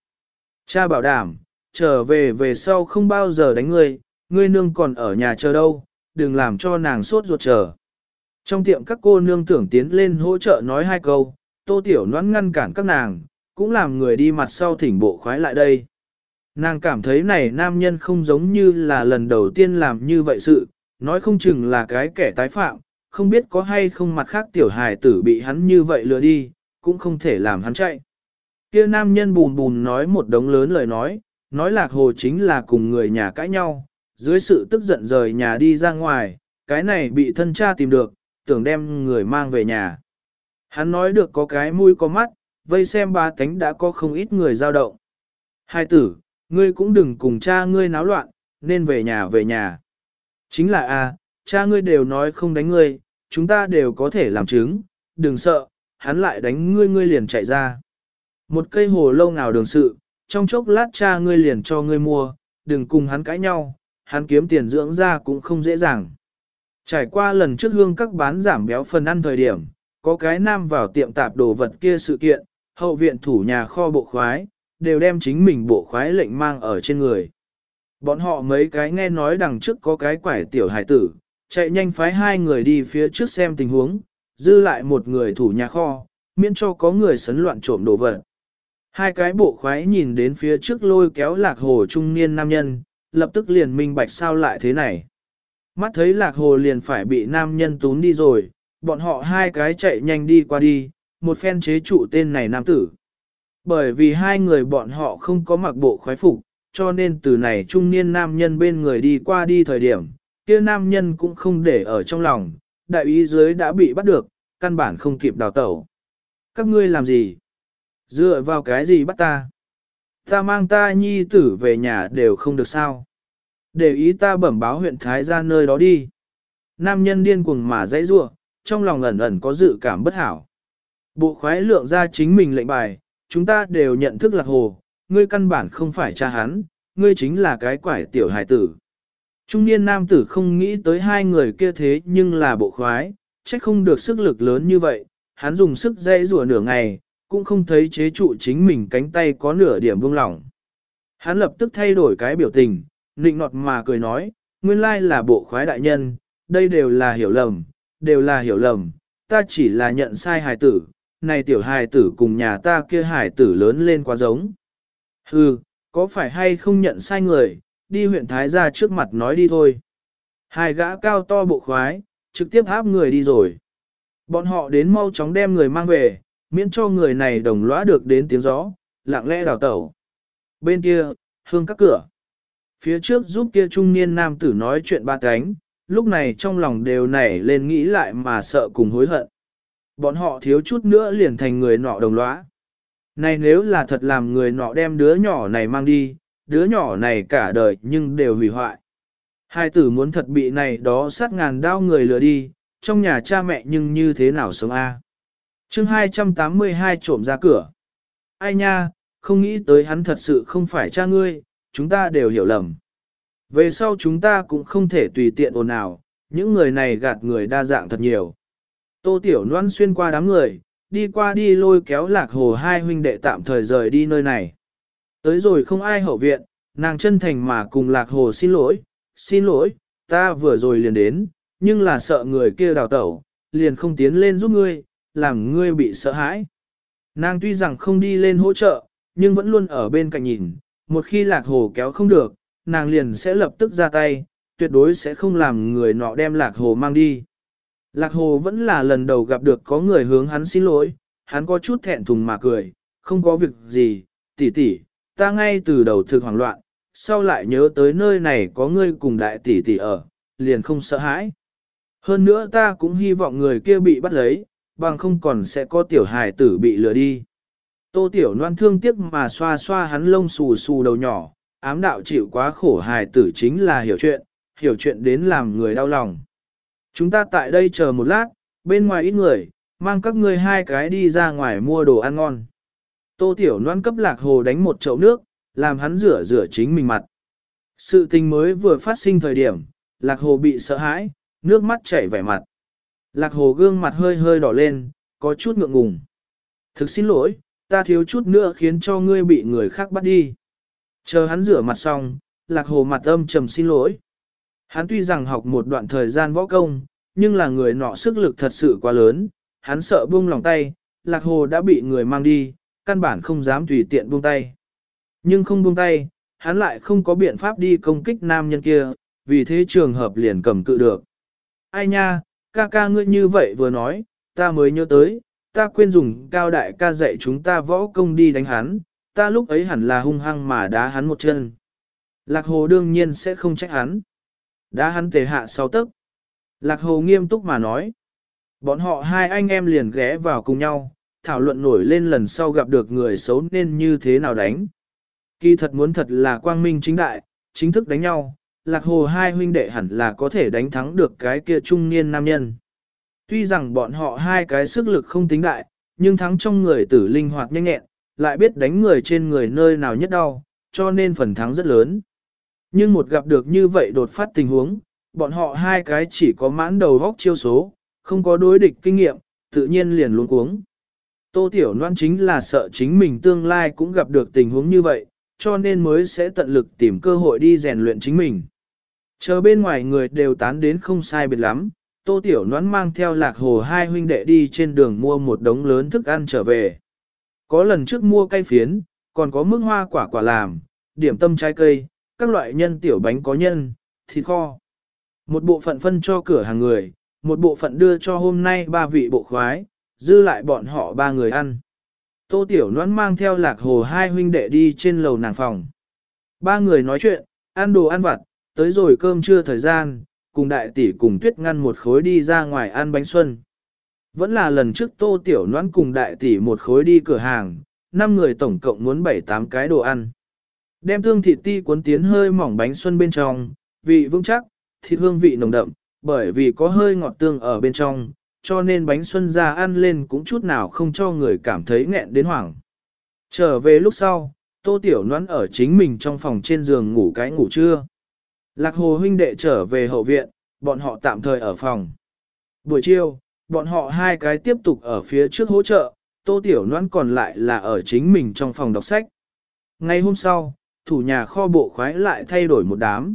Cha bảo đảm, trở về về sau không bao giờ đánh ngươi, ngươi nương còn ở nhà chờ đâu, đừng làm cho nàng sốt ruột chờ. Trong tiệm các cô nương tưởng tiến lên hỗ trợ nói hai câu, tô tiểu noãn ngăn cản các nàng, cũng làm người đi mặt sau thỉnh bộ khoái lại đây. Nàng cảm thấy này nam nhân không giống như là lần đầu tiên làm như vậy sự, nói không chừng là cái kẻ tái phạm, không biết có hay không mặt khác tiểu hài tử bị hắn như vậy lừa đi, cũng không thể làm hắn chạy. Kia nam nhân bùn bùn nói một đống lớn lời nói, nói lạc hồ chính là cùng người nhà cãi nhau, dưới sự tức giận rời nhà đi ra ngoài, cái này bị thân cha tìm được, tưởng đem người mang về nhà. Hắn nói được có cái mũi có mắt, vây xem ba tánh đã có không ít người giao động. Hai tử, ngươi cũng đừng cùng cha ngươi náo loạn, nên về nhà về nhà. Chính là a, cha ngươi đều nói không đánh ngươi, chúng ta đều có thể làm chứng, đừng sợ, hắn lại đánh ngươi ngươi liền chạy ra. Một cây hồ lâu nào đường sự, trong chốc lát cha ngươi liền cho ngươi mua, đừng cùng hắn cãi nhau, hắn kiếm tiền dưỡng ra cũng không dễ dàng. Trải qua lần trước hương các bán giảm béo phần ăn thời điểm, có cái nam vào tiệm tạp đồ vật kia sự kiện, hậu viện thủ nhà kho bộ khoái, đều đem chính mình bộ khoái lệnh mang ở trên người. Bọn họ mấy cái nghe nói đằng trước có cái quải tiểu hải tử, chạy nhanh phái hai người đi phía trước xem tình huống, dư lại một người thủ nhà kho, miễn cho có người sấn loạn trộm đồ vật. Hai cái bộ khoái nhìn đến phía trước lôi kéo lạc hồ trung niên nam nhân, lập tức liền minh bạch sao lại thế này. Mắt thấy lạc hồ liền phải bị nam nhân tún đi rồi, bọn họ hai cái chạy nhanh đi qua đi, một phen chế trụ tên này nam tử. Bởi vì hai người bọn họ không có mặc bộ khoái phục, cho nên từ này trung niên nam nhân bên người đi qua đi thời điểm, kia nam nhân cũng không để ở trong lòng, đại ý dưới đã bị bắt được, căn bản không kịp đào tẩu. Các ngươi làm gì? Dựa vào cái gì bắt ta? Ta mang ta nhi tử về nhà đều không được sao. Để ý ta bẩm báo huyện Thái ra nơi đó đi. Nam nhân điên cuồng mà dãy ruộng, trong lòng ẩn ẩn có dự cảm bất hảo. Bộ khoái lượng ra chính mình lệnh bài, chúng ta đều nhận thức lạc hồ, ngươi căn bản không phải cha hắn, ngươi chính là cái quải tiểu hài tử. Trung niên nam tử không nghĩ tới hai người kia thế nhưng là bộ khoái, trách không được sức lực lớn như vậy, hắn dùng sức dây rùa nửa ngày, cũng không thấy chế trụ chính mình cánh tay có nửa điểm buông lỏng. Hắn lập tức thay đổi cái biểu tình, nịnh nọt mà cười nói, nguyên lai là bộ khoái đại nhân, đây đều là hiểu lầm, đều là hiểu lầm, ta chỉ là nhận sai hài tử, này tiểu hài tử cùng nhà ta kia hài tử lớn lên quá giống. Hừ, có phải hay không nhận sai người, đi huyện Thái gia trước mặt nói đi thôi. Hai gã cao to bộ khoái, trực tiếp áp người đi rồi. Bọn họ đến mau chóng đem người mang về, miễn cho người này đồng lõa được đến tiếng gió, lặng lẽ đào tẩu. Bên kia, hương các cửa. Phía trước giúp kia trung niên nam tử nói chuyện ba cánh, lúc này trong lòng đều nảy lên nghĩ lại mà sợ cùng hối hận. Bọn họ thiếu chút nữa liền thành người nọ đồng lõa. Này nếu là thật làm người nọ đem đứa nhỏ này mang đi, đứa nhỏ này cả đời nhưng đều hủy hoại. Hai tử muốn thật bị này đó sát ngàn đao người lừa đi, trong nhà cha mẹ nhưng như thế nào sống a? À? Chương 282 trộm ra cửa. Ai nha, không nghĩ tới hắn thật sự không phải cha ngươi, chúng ta đều hiểu lầm. Về sau chúng ta cũng không thể tùy tiện ồn ào, những người này gạt người đa dạng thật nhiều. Tô Tiểu Loan xuyên qua đám người, đi qua đi lôi kéo lạc hồ hai huynh đệ tạm thời rời đi nơi này. Tới rồi không ai hậu viện, nàng chân thành mà cùng lạc hồ xin lỗi, xin lỗi, ta vừa rồi liền đến, nhưng là sợ người kia đào tẩu, liền không tiến lên giúp ngươi, làm ngươi bị sợ hãi. Nàng tuy rằng không đi lên hỗ trợ, nhưng vẫn luôn ở bên cạnh nhìn, một khi lạc hồ kéo không được, nàng liền sẽ lập tức ra tay, tuyệt đối sẽ không làm người nọ đem lạc hồ mang đi. Lạc hồ vẫn là lần đầu gặp được có người hướng hắn xin lỗi, hắn có chút thẹn thùng mà cười, không có việc gì, tỷ tỷ, ta ngay từ đầu thực hoảng loạn, sau lại nhớ tới nơi này có ngươi cùng đại tỷ tỷ ở, liền không sợ hãi. Hơn nữa ta cũng hy vọng người kia bị bắt lấy, bằng không còn sẽ có tiểu hài tử bị lừa đi. Tô tiểu Loan thương tiếc mà xoa xoa hắn lông xù xù đầu nhỏ, ám đạo chịu quá khổ hài tử chính là hiểu chuyện, hiểu chuyện đến làm người đau lòng. Chúng ta tại đây chờ một lát, bên ngoài ít người, mang các ngươi hai cái đi ra ngoài mua đồ ăn ngon. Tô Tiểu Loan cấp lạc hồ đánh một chậu nước, làm hắn rửa rửa chính mình mặt. Sự tình mới vừa phát sinh thời điểm, lạc hồ bị sợ hãi, nước mắt chảy vẻ mặt. Lạc hồ gương mặt hơi hơi đỏ lên, có chút ngượng ngùng. Thực xin lỗi, ta thiếu chút nữa khiến cho ngươi bị người khác bắt đi. Chờ hắn rửa mặt xong, lạc hồ mặt âm trầm xin lỗi. Hắn tuy rằng học một đoạn thời gian võ công, nhưng là người nọ sức lực thật sự quá lớn, hắn sợ buông lòng tay, lạc hồ đã bị người mang đi, căn bản không dám tùy tiện buông tay. Nhưng không buông tay, hắn lại không có biện pháp đi công kích nam nhân kia, vì thế trường hợp liền cầm cự được. Ai nha, ca ca ngươi như vậy vừa nói, ta mới nhớ tới, ta quên dùng cao đại ca dạy chúng ta võ công đi đánh hắn, ta lúc ấy hẳn là hung hăng mà đá hắn một chân. Lạc hồ đương nhiên sẽ không trách hắn. Đá hắn tề hạ sau tức. Lạc hồ nghiêm túc mà nói. Bọn họ hai anh em liền ghé vào cùng nhau, thảo luận nổi lên lần sau gặp được người xấu nên như thế nào đánh. Kỳ thật muốn thật là quang minh chính đại, chính thức đánh nhau, lạc hồ hai huynh đệ hẳn là có thể đánh thắng được cái kia trung niên nam nhân. Tuy rằng bọn họ hai cái sức lực không tính đại, nhưng thắng trong người tử linh hoạt nhanh nhẹn, lại biết đánh người trên người nơi nào nhất đau, cho nên phần thắng rất lớn. Nhưng một gặp được như vậy đột phát tình huống, bọn họ hai cái chỉ có mãn đầu góc chiêu số, không có đối địch kinh nghiệm, tự nhiên liền luống cuống. Tô Tiểu Loan chính là sợ chính mình tương lai cũng gặp được tình huống như vậy, cho nên mới sẽ tận lực tìm cơ hội đi rèn luyện chính mình. Chờ bên ngoài người đều tán đến không sai biệt lắm, Tô Tiểu Loan mang theo lạc hồ hai huynh đệ đi trên đường mua một đống lớn thức ăn trở về. Có lần trước mua cây phiến, còn có mức hoa quả quả làm, điểm tâm trái cây, các loại nhân tiểu bánh có nhân, thịt kho. Một bộ phận phân cho cửa hàng người, một bộ phận đưa cho hôm nay ba vị bộ khoái, dư lại bọn họ ba người ăn. Tô Tiểu Loan mang theo lạc hồ hai huynh đệ đi trên lầu nàng phòng. Ba người nói chuyện, ăn đồ ăn vặt, tới rồi cơm trưa thời gian, cùng đại tỷ cùng tuyết ngăn một khối đi ra ngoài ăn bánh xuân. Vẫn là lần trước Tô Tiểu Loan cùng đại tỷ một khối đi cửa hàng, năm người tổng cộng muốn bảy tám cái đồ ăn. Đem tương thịt ti cuốn tiến hơi mỏng bánh xuân bên trong, vị vững chắc, thịt hương vị nồng đậm, bởi vì có hơi ngọt tương ở bên trong, cho nên bánh xuân ra ăn lên cũng chút nào không cho người cảm thấy nghẹn đến hoảng. Trở về lúc sau, tô tiểu noãn ở chính mình trong phòng trên giường ngủ cái ngủ trưa. Lạc hồ huynh đệ trở về hậu viện, bọn họ tạm thời ở phòng. Buổi chiều, bọn họ hai cái tiếp tục ở phía trước hỗ trợ, tô tiểu noan còn lại là ở chính mình trong phòng đọc sách. Ngày hôm sau, thủ nhà kho bộ khoái lại thay đổi một đám.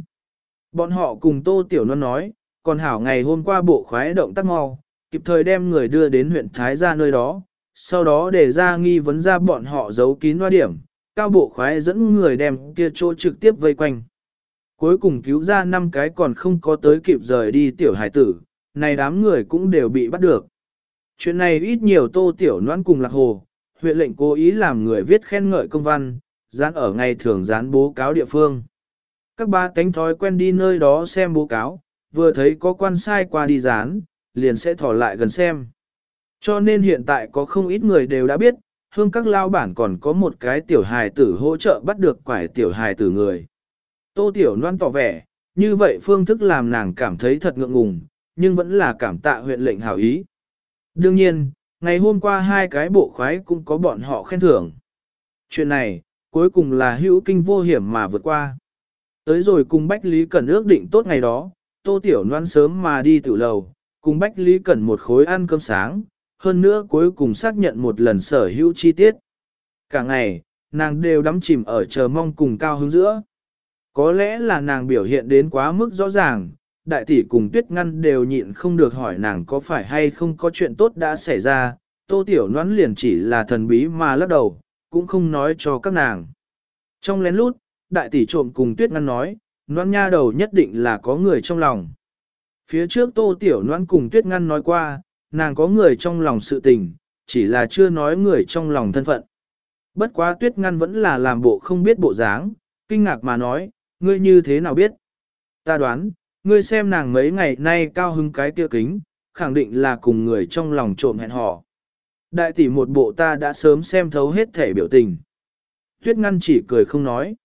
Bọn họ cùng tô tiểu noan nói, còn hảo ngày hôm qua bộ khoái động tác mau, kịp thời đem người đưa đến huyện Thái ra nơi đó, sau đó để ra nghi vấn ra bọn họ giấu kín loa điểm, cao bộ khoái dẫn người đem kia chỗ trực tiếp vây quanh. Cuối cùng cứu ra năm cái còn không có tới kịp rời đi tiểu hải tử, này đám người cũng đều bị bắt được. Chuyện này ít nhiều tô tiểu noan cùng lạc hồ, huyện lệnh cố ý làm người viết khen ngợi công văn, dán ở ngày thường dán bố cáo địa phương. Các ba cánh thói quen đi nơi đó xem bố cáo, vừa thấy có quan sai qua đi dán, liền sẽ thỏ lại gần xem. Cho nên hiện tại có không ít người đều đã biết, hương các lao bản còn có một cái tiểu hài tử hỗ trợ bắt được quải tiểu hài tử người. Tô tiểu noan tỏ vẻ, như vậy phương thức làm nàng cảm thấy thật ngượng ngùng, nhưng vẫn là cảm tạ huyện lệnh hảo ý. Đương nhiên, ngày hôm qua hai cái bộ khoái cũng có bọn họ khen thưởng. Chuyện này, cuối cùng là hữu kinh vô hiểm mà vượt qua. Tới rồi cùng Bách Lý Cẩn ước định tốt ngày đó, Tô Tiểu Loan sớm mà đi tự lầu, cùng Bách Lý Cẩn một khối ăn cơm sáng, hơn nữa cuối cùng xác nhận một lần sở hữu chi tiết. Cả ngày, nàng đều đắm chìm ở chờ mong cùng cao hứng giữa. Có lẽ là nàng biểu hiện đến quá mức rõ ràng, đại tỷ cùng tuyết ngăn đều nhịn không được hỏi nàng có phải hay không có chuyện tốt đã xảy ra, tô tiểu noãn liền chỉ là thần bí mà lắc đầu, cũng không nói cho các nàng. Trong lén lút, đại tỷ trộm cùng tuyết ngăn nói, noãn nha đầu nhất định là có người trong lòng. Phía trước tô tiểu noãn cùng tuyết ngăn nói qua, nàng có người trong lòng sự tình, chỉ là chưa nói người trong lòng thân phận. Bất quá tuyết ngăn vẫn là làm bộ không biết bộ dáng, kinh ngạc mà nói, ngươi như thế nào biết? Ta đoán, ngươi xem nàng mấy ngày nay cao hứng cái kia kính, khẳng định là cùng người trong lòng trộm hẹn hò. Đại tỷ một bộ ta đã sớm xem thấu hết thể biểu tình. Tuyết ngăn chỉ cười không nói.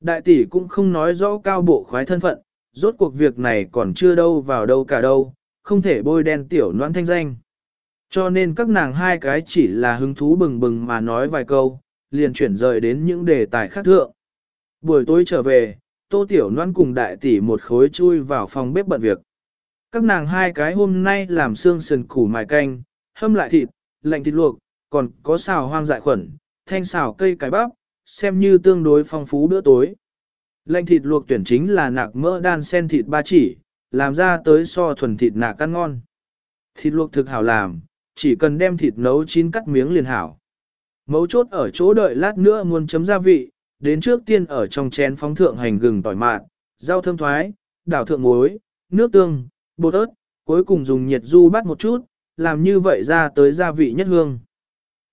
Đại tỷ cũng không nói rõ cao bộ khoái thân phận, rốt cuộc việc này còn chưa đâu vào đâu cả đâu, không thể bôi đen tiểu noan thanh danh. Cho nên các nàng hai cái chỉ là hứng thú bừng bừng mà nói vài câu, liền chuyển rời đến những đề tài khác thượng. Buổi tối trở về, Tô Tiểu Loan cùng đại tỷ một khối chui vào phòng bếp bận việc. Các nàng hai cái hôm nay làm xương sườn củ mài canh, hâm lại thịt, lạnh thịt luộc, còn có xào hoang dại khuẩn, thanh xào cây cải bắp, xem như tương đối phong phú bữa tối. Lạnh thịt luộc tuyển chính là nạc mỡ đan sen thịt ba chỉ, làm ra tới so thuần thịt nạc ăn ngon. Thịt luộc thực hảo làm, chỉ cần đem thịt nấu chín cắt miếng liền hảo. Mấu chốt ở chỗ đợi lát nữa muốn chấm gia vị, đến trước tiên ở trong chén phóng thượng hành gừng tỏi mạn, rau thơm thoái, đảo thượng muối, nước tương, bột ớt, cuối cùng dùng nhiệt du bắt một chút, làm như vậy ra tới gia vị nhất hương.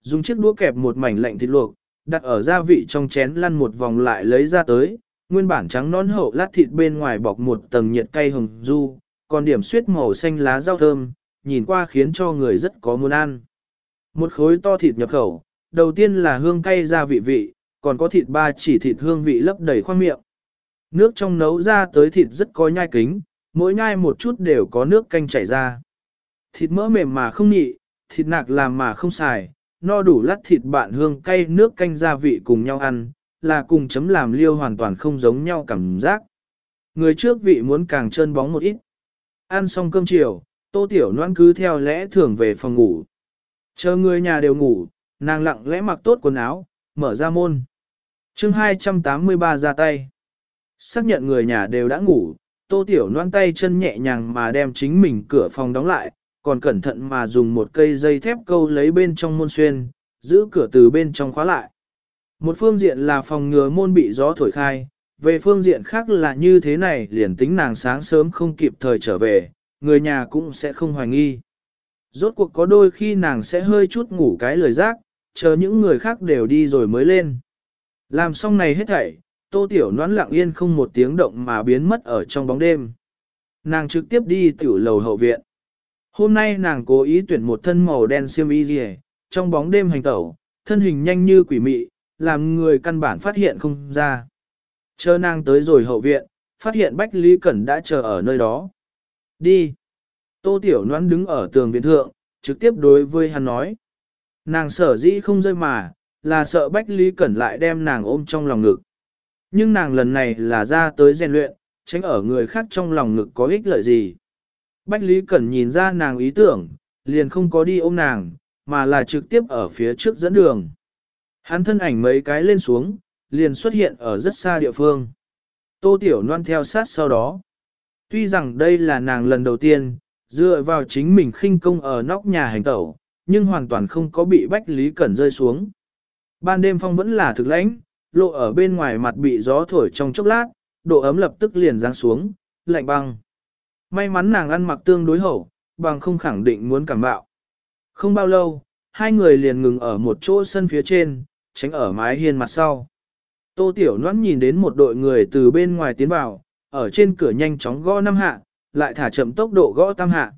Dùng chiếc đũa kẹp một mảnh lạnh thịt luộc, đặt ở gia vị trong chén lăn một vòng lại lấy ra tới, nguyên bản trắng nón hậu lát thịt bên ngoài bọc một tầng nhiệt cay hồng du, còn điểm suyết màu xanh lá rau thơm, nhìn qua khiến cho người rất có muốn ăn. Một khối to thịt nhập khẩu, đầu tiên là hương cay gia vị vị, còn có thịt ba chỉ thịt hương vị lấp đầy khoang miệng. Nước trong nấu ra tới thịt rất có nhai kính, mỗi nhai một chút đều có nước canh chảy ra. Thịt mỡ mềm mà không nhị, thịt nạc làm mà không xài, no đủ lát thịt bạn hương cay nước canh gia vị cùng nhau ăn, là cùng chấm làm liêu hoàn toàn không giống nhau cảm giác. Người trước vị muốn càng trơn bóng một ít. Ăn xong cơm chiều, tô tiểu noan cứ theo lẽ thường về phòng ngủ. Chờ người nhà đều ngủ, nàng lặng lẽ mặc tốt quần áo, mở ra môn chương 283 ra tay. Xác nhận người nhà đều đã ngủ, tô tiểu noan tay chân nhẹ nhàng mà đem chính mình cửa phòng đóng lại, còn cẩn thận mà dùng một cây dây thép câu lấy bên trong môn xuyên, giữ cửa từ bên trong khóa lại. Một phương diện là phòng ngừa môn bị gió thổi khai, về phương diện khác là như thế này liền tính nàng sáng sớm không kịp thời trở về, người nhà cũng sẽ không hoài nghi. Rốt cuộc có đôi khi nàng sẽ hơi chút ngủ cái lời giác, chờ những người khác đều đi rồi mới lên. Làm xong này hết thảy, tô tiểu noãn lặng yên không một tiếng động mà biến mất ở trong bóng đêm. Nàng trực tiếp đi tiểu lầu hậu viện. Hôm nay nàng cố ý tuyển một thân màu đen xiêm y gì trong bóng đêm hành tẩu, thân hình nhanh như quỷ mị, làm người căn bản phát hiện không ra. Chờ nàng tới rồi hậu viện, phát hiện Bách Lý Cẩn đã chờ ở nơi đó. Đi. Tô Tiểu Loan đứng ở tường viện thượng, trực tiếp đối với hắn nói. Nàng sở dĩ không rơi mà, là sợ Bách Lý Cẩn lại đem nàng ôm trong lòng ngực. Nhưng nàng lần này là ra tới rèn luyện, tránh ở người khác trong lòng ngực có ích lợi gì. Bách Lý Cẩn nhìn ra nàng ý tưởng, liền không có đi ôm nàng, mà là trực tiếp ở phía trước dẫn đường. Hắn thân ảnh mấy cái lên xuống, liền xuất hiện ở rất xa địa phương. Tô Tiểu Loan theo sát sau đó. Tuy rằng đây là nàng lần đầu tiên, dựa vào chính mình khinh công ở nóc nhà hành tẩu, nhưng hoàn toàn không có bị Bách Lý Cẩn rơi xuống. Ban đêm phong vẫn là thực lãnh, lộ ở bên ngoài mặt bị gió thổi trong chốc lát, độ ấm lập tức liền giáng xuống, lạnh băng. May mắn nàng ăn mặc tương đối hậu, bằng không khẳng định muốn cảm bạo. Không bao lâu, hai người liền ngừng ở một chỗ sân phía trên, tránh ở mái hiên mặt sau. Tô Tiểu Loan nhìn đến một đội người từ bên ngoài tiến vào, ở trên cửa nhanh chóng gõ năm hạ, lại thả chậm tốc độ gõ tam hạ.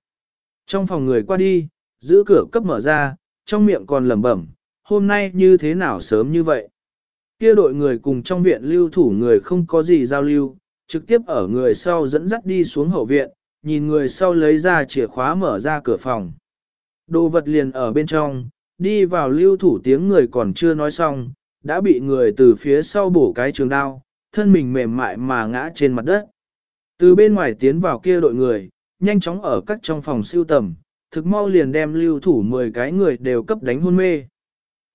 Trong phòng người qua đi, giữ cửa cấp mở ra, trong miệng còn lẩm bẩm, hôm nay như thế nào sớm như vậy. Kia đội người cùng trong viện lưu thủ người không có gì giao lưu, trực tiếp ở người sau dẫn dắt đi xuống hậu viện, nhìn người sau lấy ra chìa khóa mở ra cửa phòng. Đồ vật liền ở bên trong, đi vào lưu thủ tiếng người còn chưa nói xong, đã bị người từ phía sau bổ cái trường đao, thân mình mềm mại mà ngã trên mặt đất. Từ bên ngoài tiến vào kia đội người, nhanh chóng ở các trong phòng siêu tầm, thực mau liền đem lưu thủ 10 cái người đều cấp đánh hôn mê.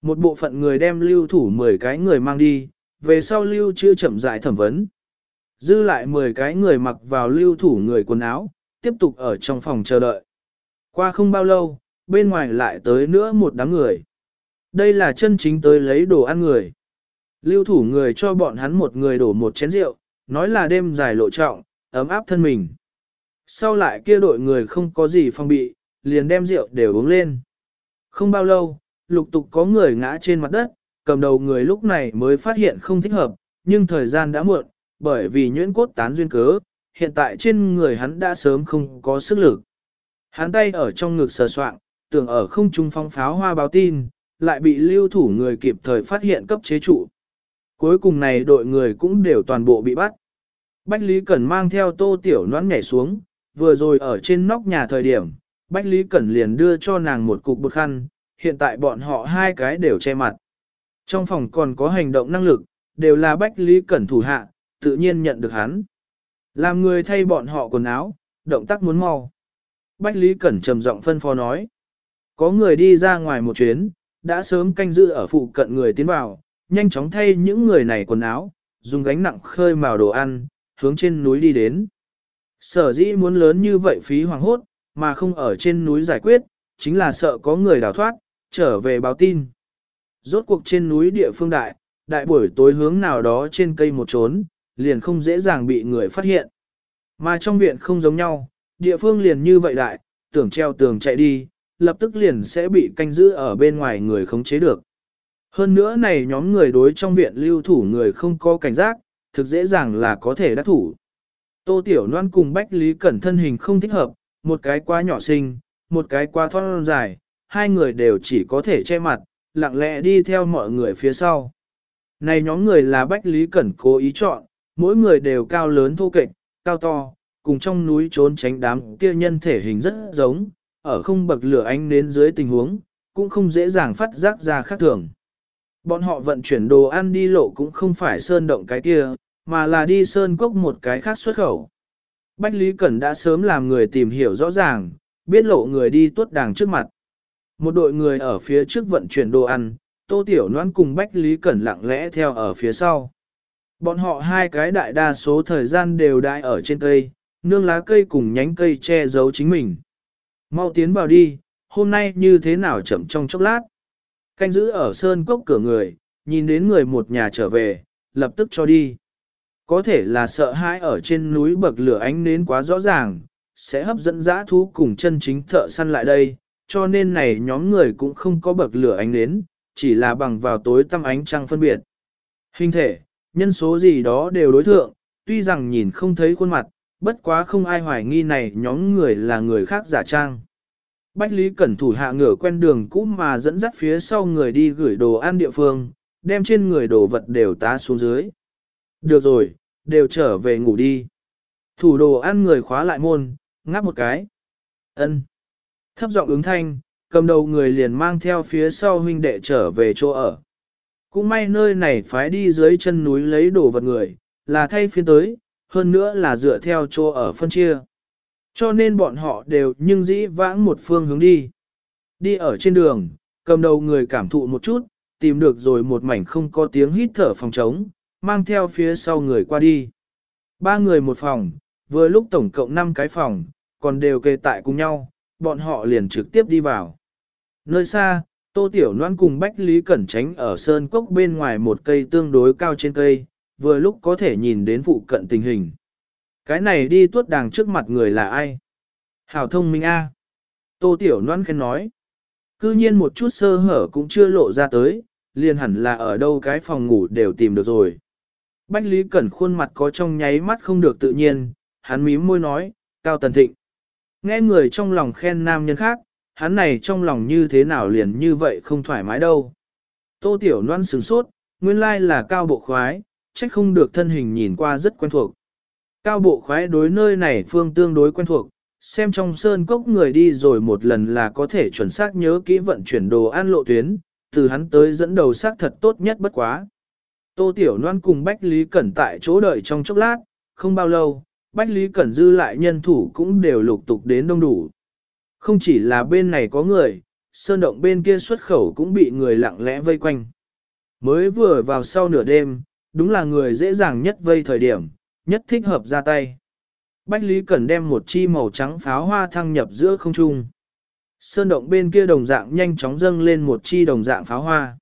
Một bộ phận người đem lưu thủ 10 cái người mang đi, về sau lưu chưa chậm rãi thẩm vấn. Dư lại 10 cái người mặc vào lưu thủ người quần áo, tiếp tục ở trong phòng chờ đợi. Qua không bao lâu, bên ngoài lại tới nữa một đám người. Đây là chân chính tới lấy đồ ăn người. Lưu thủ người cho bọn hắn một người đổ một chén rượu, nói là đêm dài lộ trọng, ấm áp thân mình. Sau lại kia đội người không có gì phong bị, liền đem rượu đều uống lên. Không bao lâu, lục tục có người ngã trên mặt đất, cầm đầu người lúc này mới phát hiện không thích hợp, nhưng thời gian đã muộn, bởi vì nhuyễn cốt tán duyên cớ, hiện tại trên người hắn đã sớm không có sức lực. Hắn tay ở trong ngực sờ soạng, tưởng ở không trung phong pháo hoa báo tin, lại bị lưu thủ người kịp thời phát hiện cấp chế trụ. Cuối cùng này đội người cũng đều toàn bộ bị bắt. Bách Lý Cẩn mang theo tô tiểu noãn nhảy xuống, vừa rồi ở trên nóc nhà thời điểm, Bách Lý Cẩn liền đưa cho nàng một cục bột khăn, hiện tại bọn họ hai cái đều che mặt. Trong phòng còn có hành động năng lực, đều là Bách Lý Cẩn thủ hạ, tự nhiên nhận được hắn. Làm người thay bọn họ quần áo, động tác muốn mau. Bách Lý Cẩn trầm giọng phân phó nói. Có người đi ra ngoài một chuyến, đã sớm canh giữ ở phụ cận người tiến vào, nhanh chóng thay những người này quần áo, dùng gánh nặng khơi màu đồ ăn, hướng trên núi đi đến. Sở dĩ muốn lớn như vậy phí hoàng hốt, mà không ở trên núi giải quyết, chính là sợ có người đào thoát, trở về báo tin. Rốt cuộc trên núi địa phương đại, đại buổi tối hướng nào đó trên cây một trốn, liền không dễ dàng bị người phát hiện. Mà trong viện không giống nhau, địa phương liền như vậy đại, tưởng treo tường chạy đi, lập tức liền sẽ bị canh giữ ở bên ngoài người khống chế được. Hơn nữa này nhóm người đối trong viện lưu thủ người không có cảnh giác, thực dễ dàng là có thể đắc thủ. Tô Tiểu Loan cùng Bách Lý Cẩn thân hình không thích hợp, một cái quá nhỏ xinh, một cái quá thon dài, hai người đều chỉ có thể che mặt, lặng lẽ đi theo mọi người phía sau. Này nhóm người là Bách Lý Cẩn cố ý chọn, mỗi người đều cao lớn thô kệch, cao to, cùng trong núi trốn tránh đám kia nhân thể hình rất giống, ở không bậc lửa ánh đến dưới tình huống, cũng không dễ dàng phát giác ra khác thường. Bọn họ vận chuyển đồ ăn đi lộ cũng không phải sơn động cái kia, mà là đi sơn cốc một cái khác xuất khẩu. Bách Lý Cẩn đã sớm làm người tìm hiểu rõ ràng, biết lộ người đi tuốt đàng trước mặt. Một đội người ở phía trước vận chuyển đồ ăn, Tô Tiểu Loan cùng Bách Lý Cẩn lặng lẽ theo ở phía sau. Bọn họ hai cái đại đa số thời gian đều đại ở trên cây, nương lá cây cùng nhánh cây che giấu chính mình. Mau tiến vào đi, hôm nay như thế nào chậm trong chốc lát. Canh giữ ở sơn cốc cửa người, nhìn đến người một nhà trở về, lập tức cho đi. Có thể là sợ hãi ở trên núi bậc lửa ánh nến quá rõ ràng, sẽ hấp dẫn dã thú cùng chân chính thợ săn lại đây, cho nên này nhóm người cũng không có bậc lửa ánh nến, chỉ là bằng vào tối tăm ánh trăng phân biệt. Hình thể, nhân số gì đó đều đối thượng, tuy rằng nhìn không thấy khuôn mặt, bất quá không ai hoài nghi này nhóm người là người khác giả trang. Bách Lý Cẩn thủ hạ ngửa quen đường cũ mà dẫn dắt phía sau người đi gửi đồ ăn địa phương, đem trên người đồ vật đều tá xuống dưới. Được rồi, đều trở về ngủ đi. Thủ đồ ăn người khóa lại môn, ngáp một cái. ân Thấp giọng ứng thanh, cầm đầu người liền mang theo phía sau huynh đệ trở về chỗ ở. Cũng may nơi này phái đi dưới chân núi lấy đồ vật người, là thay phiên tới, hơn nữa là dựa theo chỗ ở phân chia. Cho nên bọn họ đều nhưng dĩ vãng một phương hướng đi. Đi ở trên đường, cầm đầu người cảm thụ một chút, tìm được rồi một mảnh không có tiếng hít thở phòng trống, mang theo phía sau người qua đi. Ba người một phòng, vừa lúc tổng cộng 5 cái phòng, còn đều kê tại cùng nhau, bọn họ liền trực tiếp đi vào. Nơi xa, Tô Tiểu Loan cùng Bách Lý Cẩn tránh ở sơn cốc bên ngoài một cây tương đối cao trên cây, vừa lúc có thể nhìn đến phụ cận tình hình. Cái này đi tuốt đàng trước mặt người là ai? Hảo thông minh A. Tô Tiểu Loan khen nói. Cư nhiên một chút sơ hở cũng chưa lộ ra tới, liền hẳn là ở đâu cái phòng ngủ đều tìm được rồi. Bách Lý Cẩn khuôn mặt có trong nháy mắt không được tự nhiên, hắn mím môi nói, Cao Tần Thịnh. Nghe người trong lòng khen nam nhân khác, hắn này trong lòng như thế nào liền như vậy không thoải mái đâu. Tô Tiểu Loan sửng sốt, nguyên lai là cao bộ khoái, trách không được thân hình nhìn qua rất quen thuộc. Cao bộ khoái đối nơi này phương tương đối quen thuộc, xem trong sơn cốc người đi rồi một lần là có thể chuẩn xác nhớ kỹ vận chuyển đồ ăn lộ tuyến, từ hắn tới dẫn đầu xác thật tốt nhất bất quá. Tô Tiểu Loan cùng Bách Lý Cẩn tại chỗ đợi trong chốc lát, không bao lâu, Bách Lý Cẩn dư lại nhân thủ cũng đều lục tục đến đông đủ. Không chỉ là bên này có người, sơn động bên kia xuất khẩu cũng bị người lặng lẽ vây quanh. Mới vừa vào sau nửa đêm, đúng là người dễ dàng nhất vây thời điểm, nhất thích hợp ra tay. Bách Lý Cẩn đem một chi màu trắng pháo hoa thăng nhập giữa không trung. Sơn động bên kia đồng dạng nhanh chóng dâng lên một chi đồng dạng pháo hoa.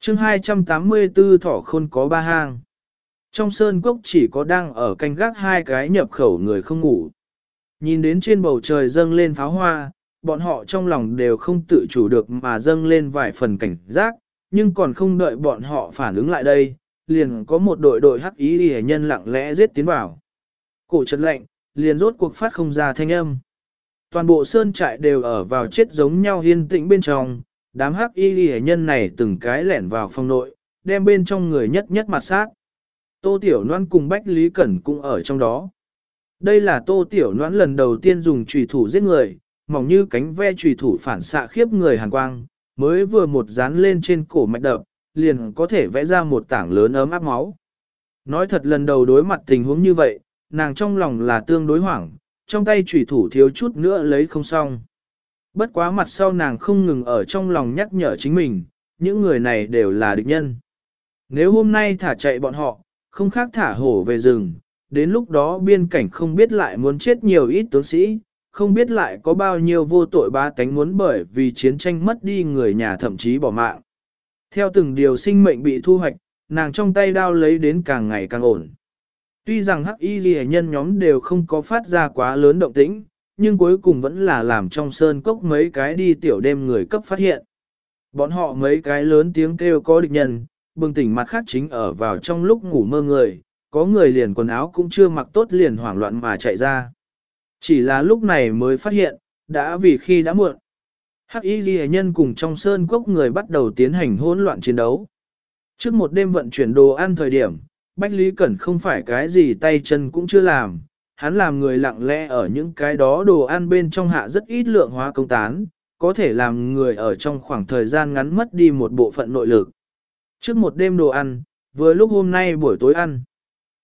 chương 284 thỏ khôn có ba hang. Trong sơn cốc chỉ có đang ở canh gác hai cái nhập khẩu người không ngủ. Nhìn đến trên bầu trời dâng lên pháo hoa, bọn họ trong lòng đều không tự chủ được mà dâng lên vài phần cảnh giác, nhưng còn không đợi bọn họ phản ứng lại đây, liền có một đội đội hắc ý hề nhân lặng lẽ giết tiến vào. Cổ chật lạnh, liền rốt cuộc phát không ra thanh âm. Toàn bộ sơn trại đều ở vào chết giống nhau yên tĩnh bên trong, đám hắc y hề nhân này từng cái lẻn vào phòng nội, đem bên trong người nhất nhất mặt sát. Tô Tiểu Loan cùng Bách Lý Cẩn cũng ở trong đó. Đây là Tô Tiểu Loan lần đầu tiên dùng trùy thủ giết người, mỏng như cánh ve trùy thủ phản xạ khiếp người hàn quang, mới vừa một dán lên trên cổ mạch đập, liền có thể vẽ ra một tảng lớn ấm áp máu. Nói thật lần đầu đối mặt tình huống như vậy, nàng trong lòng là tương đối hoảng, trong tay trùy thủ thiếu chút nữa lấy không xong. Bất quá mặt sau nàng không ngừng ở trong lòng nhắc nhở chính mình, những người này đều là địch nhân. Nếu hôm nay thả chạy bọn họ, không khác thả hổ về rừng, đến lúc đó biên cảnh không biết lại muốn chết nhiều ít tướng sĩ, không biết lại có bao nhiêu vô tội ba tánh muốn bởi vì chiến tranh mất đi người nhà thậm chí bỏ mạng. Theo từng điều sinh mệnh bị thu hoạch, nàng trong tay đao lấy đến càng ngày càng ổn. Tuy rằng hắc y ghi nhân nhóm đều không có phát ra quá lớn động tĩnh, nhưng cuối cùng vẫn là làm trong sơn cốc mấy cái đi tiểu đêm người cấp phát hiện. Bọn họ mấy cái lớn tiếng kêu có địch nhân, bừng tỉnh mặt khác chính ở vào trong lúc ngủ mơ người, có người liền quần áo cũng chưa mặc tốt liền hoảng loạn mà chạy ra. Chỉ là lúc này mới phát hiện, đã vì khi đã muộn. Hắc y ghi nhân cùng trong sơn cốc người bắt đầu tiến hành hỗn loạn chiến đấu. Trước một đêm vận chuyển đồ ăn thời điểm, Bách Lý Cẩn không phải cái gì tay chân cũng chưa làm, hắn làm người lặng lẽ ở những cái đó đồ ăn bên trong hạ rất ít lượng hóa công tán, có thể làm người ở trong khoảng thời gian ngắn mất đi một bộ phận nội lực. Trước một đêm đồ ăn, vừa lúc hôm nay buổi tối ăn.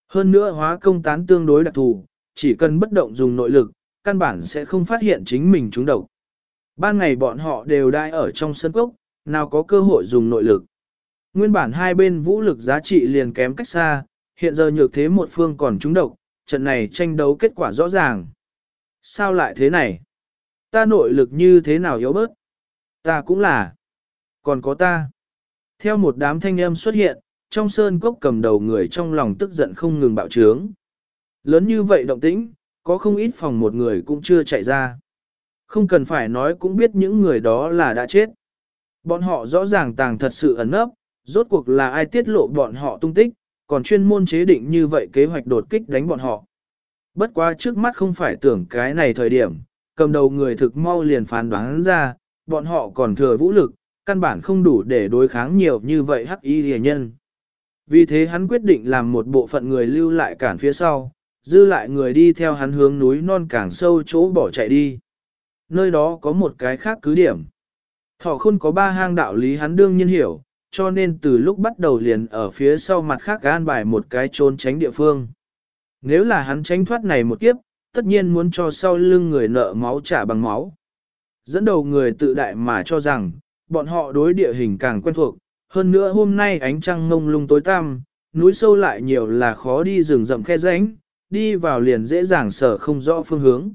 Hơn nữa hóa công tán tương đối đặc thù, chỉ cần bất động dùng nội lực, căn bản sẽ không phát hiện chính mình trúng độc. Ban ngày bọn họ đều đai ở trong sân cốc, nào có cơ hội dùng nội lực. Nguyên bản hai bên vũ lực giá trị liền kém cách xa, hiện giờ nhược thế một phương còn trúng độc, trận này tranh đấu kết quả rõ ràng. Sao lại thế này? Ta nội lực như thế nào yếu bớt? Ta cũng là. Còn có ta. Theo một đám thanh âm xuất hiện, trong sơn cốc cầm đầu người trong lòng tức giận không ngừng bạo trướng. Lớn như vậy động tĩnh, có không ít phòng một người cũng chưa chạy ra. Không cần phải nói cũng biết những người đó là đã chết. Bọn họ rõ ràng tàng thật sự ẩn nấp, rốt cuộc là ai tiết lộ bọn họ tung tích, còn chuyên môn chế định như vậy kế hoạch đột kích đánh bọn họ. Bất quá trước mắt không phải tưởng cái này thời điểm, cầm đầu người thực mau liền phán đoán ra, bọn họ còn thừa vũ lực, căn bản không đủ để đối kháng nhiều như vậy hắc y rìa nhân. Vì thế hắn quyết định làm một bộ phận người lưu lại cản phía sau, dư lại người đi theo hắn hướng núi non càng sâu chỗ bỏ chạy đi. Nơi đó có một cái khác cứ điểm. Thỏ khôn có ba hang đạo lý hắn đương nhiên hiểu, cho nên từ lúc bắt đầu liền ở phía sau mặt khác an bài một cái trốn tránh địa phương. Nếu là hắn tránh thoát này một kiếp, tất nhiên muốn cho sau lưng người nợ máu trả bằng máu. Dẫn đầu người tự đại mà cho rằng, bọn họ đối địa hình càng quen thuộc, hơn nữa hôm nay ánh trăng ngông lung tối tăm, núi sâu lại nhiều là khó đi rừng rậm khe rãnh, đi vào liền dễ dàng sở không rõ phương hướng.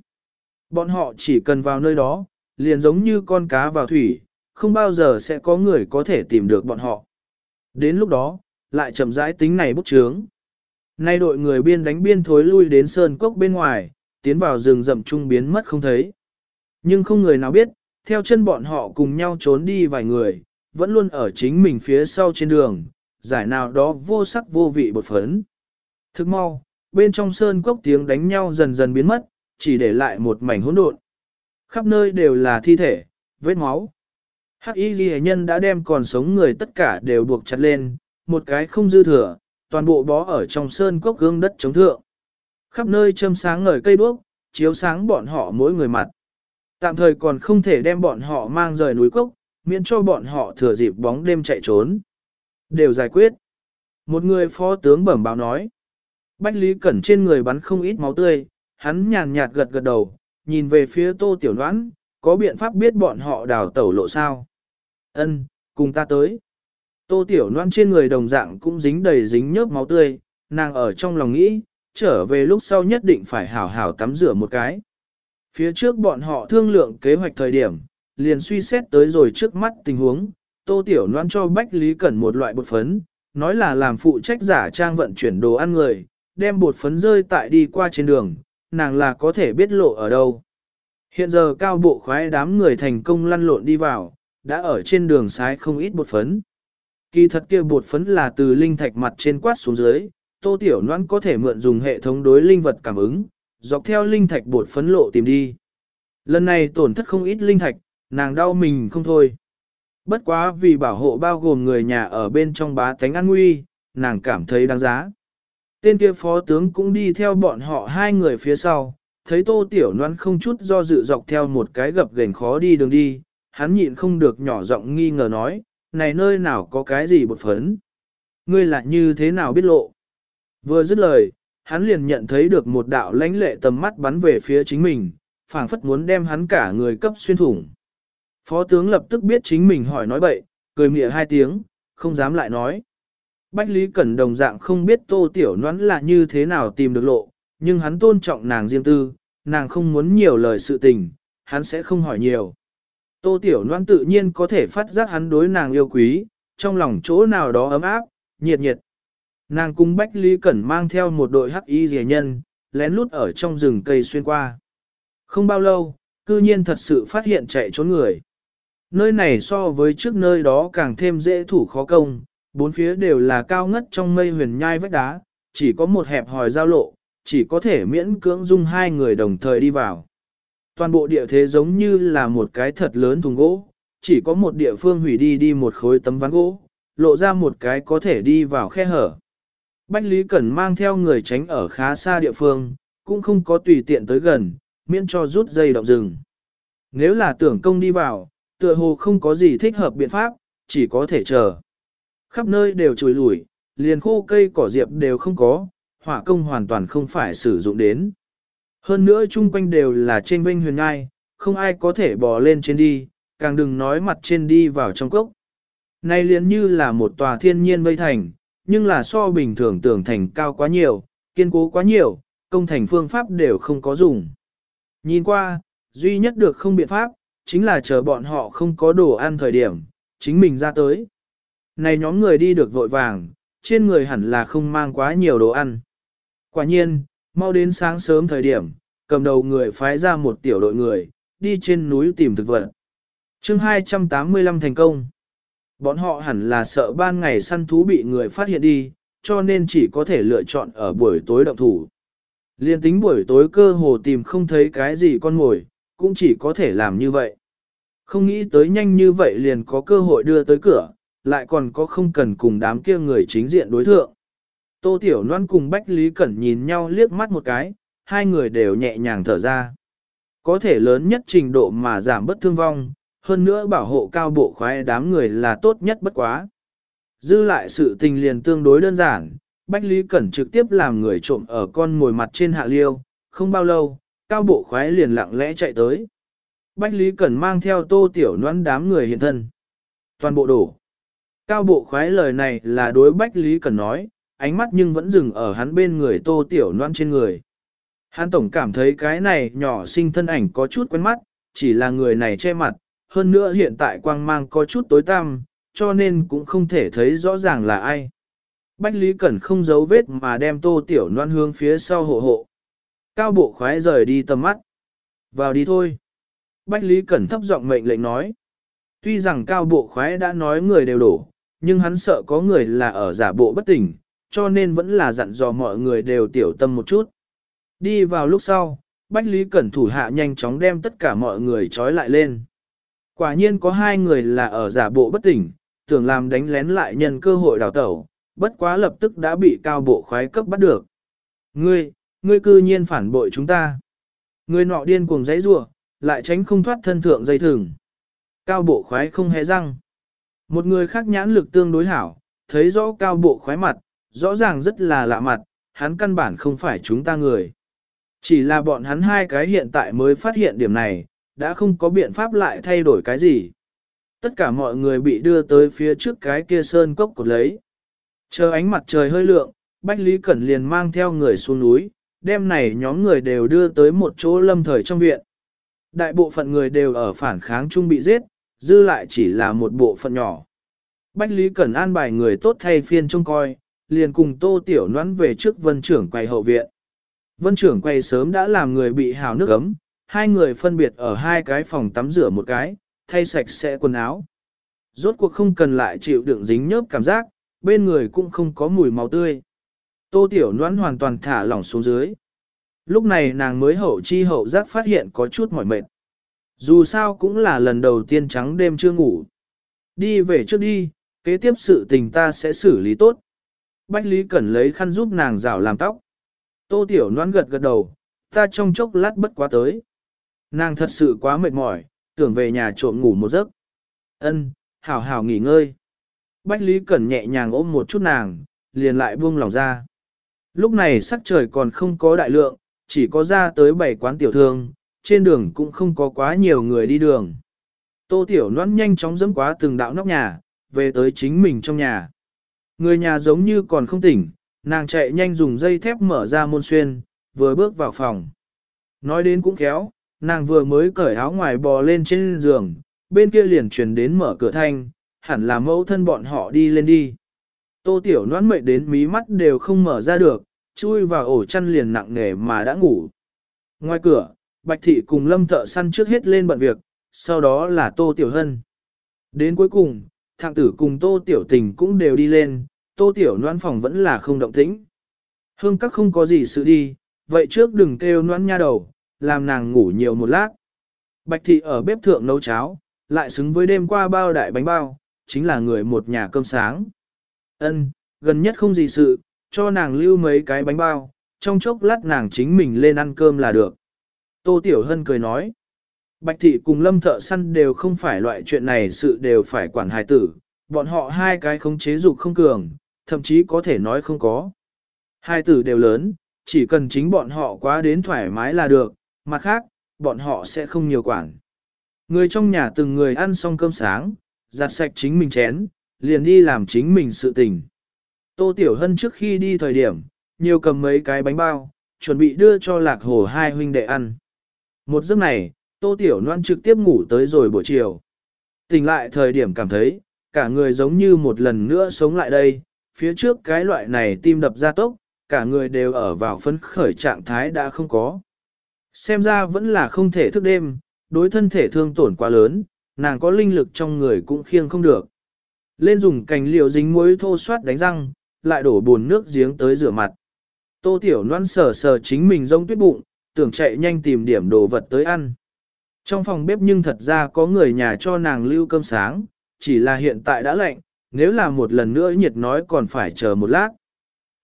Bọn họ chỉ cần vào nơi đó, liền giống như con cá vào thủy, không bao giờ sẽ có người có thể tìm được bọn họ. Đến lúc đó, lại chậm rãi tính này bút chướng. Nay đội người biên đánh biên thối lui đến sơn cốc bên ngoài, tiến vào rừng rậm trung biến mất không thấy. Nhưng không người nào biết, theo chân bọn họ cùng nhau trốn đi vài người, vẫn luôn ở chính mình phía sau trên đường, giải nào đó vô sắc vô vị bột phấn. Thức mau, bên trong sơn cốc tiếng đánh nhau dần dần biến mất, chỉ để lại một mảnh hỗn độn. Khắp nơi đều là thi thể, vết máu. Hắc y ghi nhân đã đem còn sống người tất cả đều buộc chặt lên, một cái không dư thừa, toàn bộ bó ở trong sơn cốc gương đất chống thượng. Khắp nơi châm sáng ngời cây đuốc, chiếu sáng bọn họ mỗi người mặt. Tạm thời còn không thể đem bọn họ mang rời núi cốc, miễn cho bọn họ thừa dịp bóng đêm chạy trốn. Đều giải quyết. Một người phó tướng bẩm báo nói. Bách Lý Cẩn trên người bắn không ít máu tươi, hắn nhàn nhạt gật gật đầu, nhìn về phía tô tiểu đoán, có biện pháp biết bọn họ đào tẩu lộ sao. Ân, cùng ta tới. Tô tiểu noan trên người đồng dạng cũng dính đầy dính nhớp máu tươi, nàng ở trong lòng nghĩ, trở về lúc sau nhất định phải hảo hảo tắm rửa một cái. Phía trước bọn họ thương lượng kế hoạch thời điểm, liền suy xét tới rồi trước mắt tình huống, tô tiểu Loan cho Bách Lý Cẩn một loại bột phấn, nói là làm phụ trách giả trang vận chuyển đồ ăn người, đem bột phấn rơi tại đi qua trên đường, nàng là có thể biết lộ ở đâu. Hiện giờ cao bộ khoái đám người thành công lăn lộn đi vào, đã ở trên đường sái không ít bột phấn. Kỳ thật kia bột phấn là từ linh thạch mặt trên quát xuống dưới, tô tiểu Loan có thể mượn dùng hệ thống đối linh vật cảm ứng, dọc theo linh thạch bột phấn lộ tìm đi. Lần này tổn thất không ít linh thạch, nàng đau mình không thôi. Bất quá vì bảo hộ bao gồm người nhà ở bên trong bá tánh an nguy, nàng cảm thấy đáng giá. Tên kia phó tướng cũng đi theo bọn họ hai người phía sau, thấy tô tiểu noan không chút do dự dọc theo một cái gập ghềnh khó đi đường đi, hắn nhịn không được nhỏ giọng nghi ngờ nói, này nơi nào có cái gì bột phấn? Ngươi là như thế nào biết lộ? Vừa dứt lời, hắn liền nhận thấy được một đạo lãnh lệ tầm mắt bắn về phía chính mình, phảng phất muốn đem hắn cả người cấp xuyên thủng. Phó tướng lập tức biết chính mình hỏi nói bậy, cười mỉa hai tiếng, không dám lại nói. Bách Lý Cẩn đồng dạng không biết tô tiểu nón là như thế nào tìm được lộ, nhưng hắn tôn trọng nàng riêng tư, nàng không muốn nhiều lời sự tình, hắn sẽ không hỏi nhiều. Tô tiểu nón tự nhiên có thể phát giác hắn đối nàng yêu quý, trong lòng chỗ nào đó ấm áp, nhiệt nhiệt. Nàng cung Bách Lý Cẩn mang theo một đội hắc y rẻ nhân, lén lút ở trong rừng cây xuyên qua. Không bao lâu, cư nhiên thật sự phát hiện chạy trốn người. Nơi này so với trước nơi đó càng thêm dễ thủ khó công, bốn phía đều là cao ngất trong mây huyền nhai vách đá, chỉ có một hẹp hòi giao lộ, chỉ có thể miễn cưỡng dung hai người đồng thời đi vào. Toàn bộ địa thế giống như là một cái thật lớn thùng gỗ, chỉ có một địa phương hủy đi đi một khối tấm ván gỗ, lộ ra một cái có thể đi vào khe hở. Bách Lý Cẩn mang theo người tránh ở khá xa địa phương, cũng không có tùy tiện tới gần, miễn cho rút dây động rừng. Nếu là tưởng công đi vào, tựa hồ không có gì thích hợp biện pháp, chỉ có thể chờ. Khắp nơi đều trùi lủi, liền khô cây cỏ diệp đều không có, hỏa công hoàn toàn không phải sử dụng đến. Hơn nữa chung quanh đều là trên vinh huyền ngai, không ai có thể bò lên trên đi, càng đừng nói mặt trên đi vào trong cốc. Này liền như là một tòa thiên nhiên vây thành, nhưng là so bình thường tưởng thành cao quá nhiều, kiên cố quá nhiều, công thành phương pháp đều không có dùng. Nhìn qua, duy nhất được không biện pháp, chính là chờ bọn họ không có đồ ăn thời điểm, chính mình ra tới. Này nhóm người đi được vội vàng, trên người hẳn là không mang quá nhiều đồ ăn. Quả nhiên, mau đến sáng sớm thời điểm, cầm đầu người phái ra một tiểu đội người, đi trên núi tìm thực vật. chương 285 thành công. Bọn họ hẳn là sợ ban ngày săn thú bị người phát hiện đi, cho nên chỉ có thể lựa chọn ở buổi tối động thủ. Liên tính buổi tối cơ hồ tìm không thấy cái gì con ngồi, cũng chỉ có thể làm như vậy. Không nghĩ tới nhanh như vậy liền có cơ hội đưa tới cửa, lại còn có không cần cùng đám kia người chính diện đối thượng. Tô Tiểu Loan cùng Bách Lý Cẩn nhìn nhau liếc mắt một cái, hai người đều nhẹ nhàng thở ra. Có thể lớn nhất trình độ mà giảm bất thương vong, hơn nữa bảo hộ cao bộ khoái đám người là tốt nhất bất quá. Dư lại sự tình liền tương đối đơn giản, Bách Lý Cẩn trực tiếp làm người trộm ở con ngồi mặt trên hạ liêu, không bao lâu, cao bộ khoái liền lặng lẽ chạy tới. Bách Lý Cẩn mang theo tô tiểu noãn đám người hiện thân. Toàn bộ đổ. Cao bộ khoái lời này là đối Bách Lý Cẩn nói, ánh mắt nhưng vẫn dừng ở hắn bên người tô tiểu noan trên người. Hắn tổng cảm thấy cái này nhỏ sinh thân ảnh có chút quen mắt, chỉ là người này che mặt, hơn nữa hiện tại quang mang có chút tối tăm, cho nên cũng không thể thấy rõ ràng là ai. Bách Lý Cẩn không giấu vết mà đem tô tiểu noan hướng phía sau hộ hộ. Cao bộ khoái rời đi tầm mắt. Vào đi thôi. Bách Lý Cẩn thấp giọng mệnh lệnh nói. Tuy rằng cao bộ khoái đã nói người đều đổ, nhưng hắn sợ có người là ở giả bộ bất tỉnh, cho nên vẫn là dặn dò mọi người đều tiểu tâm một chút. Đi vào lúc sau, Bách Lý Cẩn thủ hạ nhanh chóng đem tất cả mọi người trói lại lên. Quả nhiên có hai người là ở giả bộ bất tỉnh, tưởng làm đánh lén lại nhân cơ hội đào tẩu, bất quá lập tức đã bị cao bộ khoái cấp bắt được. Ngươi, ngươi cư nhiên phản bội chúng ta. Ngươi nọ điên cuồng giấy rủa, lại tránh không thoát thân thượng dây thừng. Cao bộ khoái không hề răng. Một người khác nhãn lực tương đối hảo, thấy rõ cao bộ khoái mặt, rõ ràng rất là lạ mặt, hắn căn bản không phải chúng ta người. Chỉ là bọn hắn hai cái hiện tại mới phát hiện điểm này, đã không có biện pháp lại thay đổi cái gì. Tất cả mọi người bị đưa tới phía trước cái kia sơn cốc cột lấy. Chờ ánh mặt trời hơi lượng, Bách Lý Cẩn liền mang theo người xuống núi, đêm này nhóm người đều đưa tới một chỗ lâm thời trong viện. Đại bộ phận người đều ở phản kháng chung bị giết, dư lại chỉ là một bộ phận nhỏ. Bách Lý Cẩn an bài người tốt thay phiên trông coi, liền cùng tô tiểu noãn về trước vân trưởng quay hậu viện. Vân trưởng quay sớm đã làm người bị hào nước ấm, hai người phân biệt ở hai cái phòng tắm rửa một cái, thay sạch sẽ quần áo. Rốt cuộc không cần lại chịu đựng dính nhớp cảm giác, bên người cũng không có mùi máu tươi. Tô Tiểu noãn hoàn toàn thả lỏng xuống dưới. Lúc này nàng mới hậu chi hậu giác phát hiện có chút mỏi mệt. Dù sao cũng là lần đầu tiên trắng đêm chưa ngủ. Đi về trước đi, kế tiếp sự tình ta sẽ xử lý tốt. Bách Lý Cẩn lấy khăn giúp nàng rào làm tóc. Tô Tiểu Loan gật gật đầu, ta trong chốc lát bất quá tới. Nàng thật sự quá mệt mỏi, tưởng về nhà trộm ngủ một giấc. Ân, hảo hảo nghỉ ngơi. Bách Lý Cẩn nhẹ nhàng ôm một chút nàng, liền lại buông lòng ra. Lúc này sắc trời còn không có đại lượng, chỉ có ra tới bảy quán tiểu thương, trên đường cũng không có quá nhiều người đi đường. Tô Tiểu Loan nhanh chóng dẫm quá từng đạo nóc nhà, về tới chính mình trong nhà. Người nhà giống như còn không tỉnh, nàng chạy nhanh dùng dây thép mở ra môn xuyên, vừa bước vào phòng. Nói đến cũng khéo, nàng vừa mới cởi áo ngoài bò lên trên giường, bên kia liền truyền đến mở cửa thanh, hẳn là mẫu thân bọn họ đi lên đi. Tô Tiểu noãn mệt đến mí mắt đều không mở ra được, chui vào ổ chăn liền nặng nề mà đã ngủ. Ngoài cửa, Bạch Thị cùng Lâm Thợ Săn trước hết lên bận việc, sau đó là Tô Tiểu Hân. Đến cuối cùng, thạng tử cùng Tô Tiểu Tình cũng đều đi lên, Tô Tiểu noãn phòng vẫn là không động tĩnh. Hương các không có gì sự đi, vậy trước đừng kêu noãn nha đầu, làm nàng ngủ nhiều một lát. Bạch Thị ở bếp thượng nấu cháo, lại xứng với đêm qua bao đại bánh bao, chính là người một nhà cơm sáng. Ân, gần nhất không gì sự, cho nàng lưu mấy cái bánh bao, trong chốc lát nàng chính mình lên ăn cơm là được. Tô Tiểu Hân cười nói. Bạch thị cùng lâm thợ săn đều không phải loại chuyện này sự đều phải quản hài tử, bọn họ hai cái không chế dục không cường, thậm chí có thể nói không có. Hai tử đều lớn, chỉ cần chính bọn họ quá đến thoải mái là được, mặt khác, bọn họ sẽ không nhiều quản. Người trong nhà từng người ăn xong cơm sáng, giặt sạch chính mình chén, liền đi làm chính mình sự tình. Tô Tiểu Hân trước khi đi thời điểm, nhiều cầm mấy cái bánh bao, chuẩn bị đưa cho lạc hồ hai huynh đệ ăn. Một giấc này, Tô Tiểu Loan trực tiếp ngủ tới rồi buổi chiều. Tỉnh lại thời điểm cảm thấy, cả người giống như một lần nữa sống lại đây, phía trước cái loại này tim đập ra tốc, cả người đều ở vào phấn khởi trạng thái đã không có. Xem ra vẫn là không thể thức đêm, đối thân thể thương tổn quá lớn, nàng có linh lực trong người cũng khiêng không được. Lên dùng cành liều dính muối thô soát đánh răng, lại đổ buồn nước giếng tới rửa mặt. Tô Tiểu Loan sờ sờ chính mình rông tuyết bụng, tưởng chạy nhanh tìm điểm đồ vật tới ăn. Trong phòng bếp nhưng thật ra có người nhà cho nàng lưu cơm sáng, chỉ là hiện tại đã lạnh, nếu là một lần nữa nhiệt nói còn phải chờ một lát.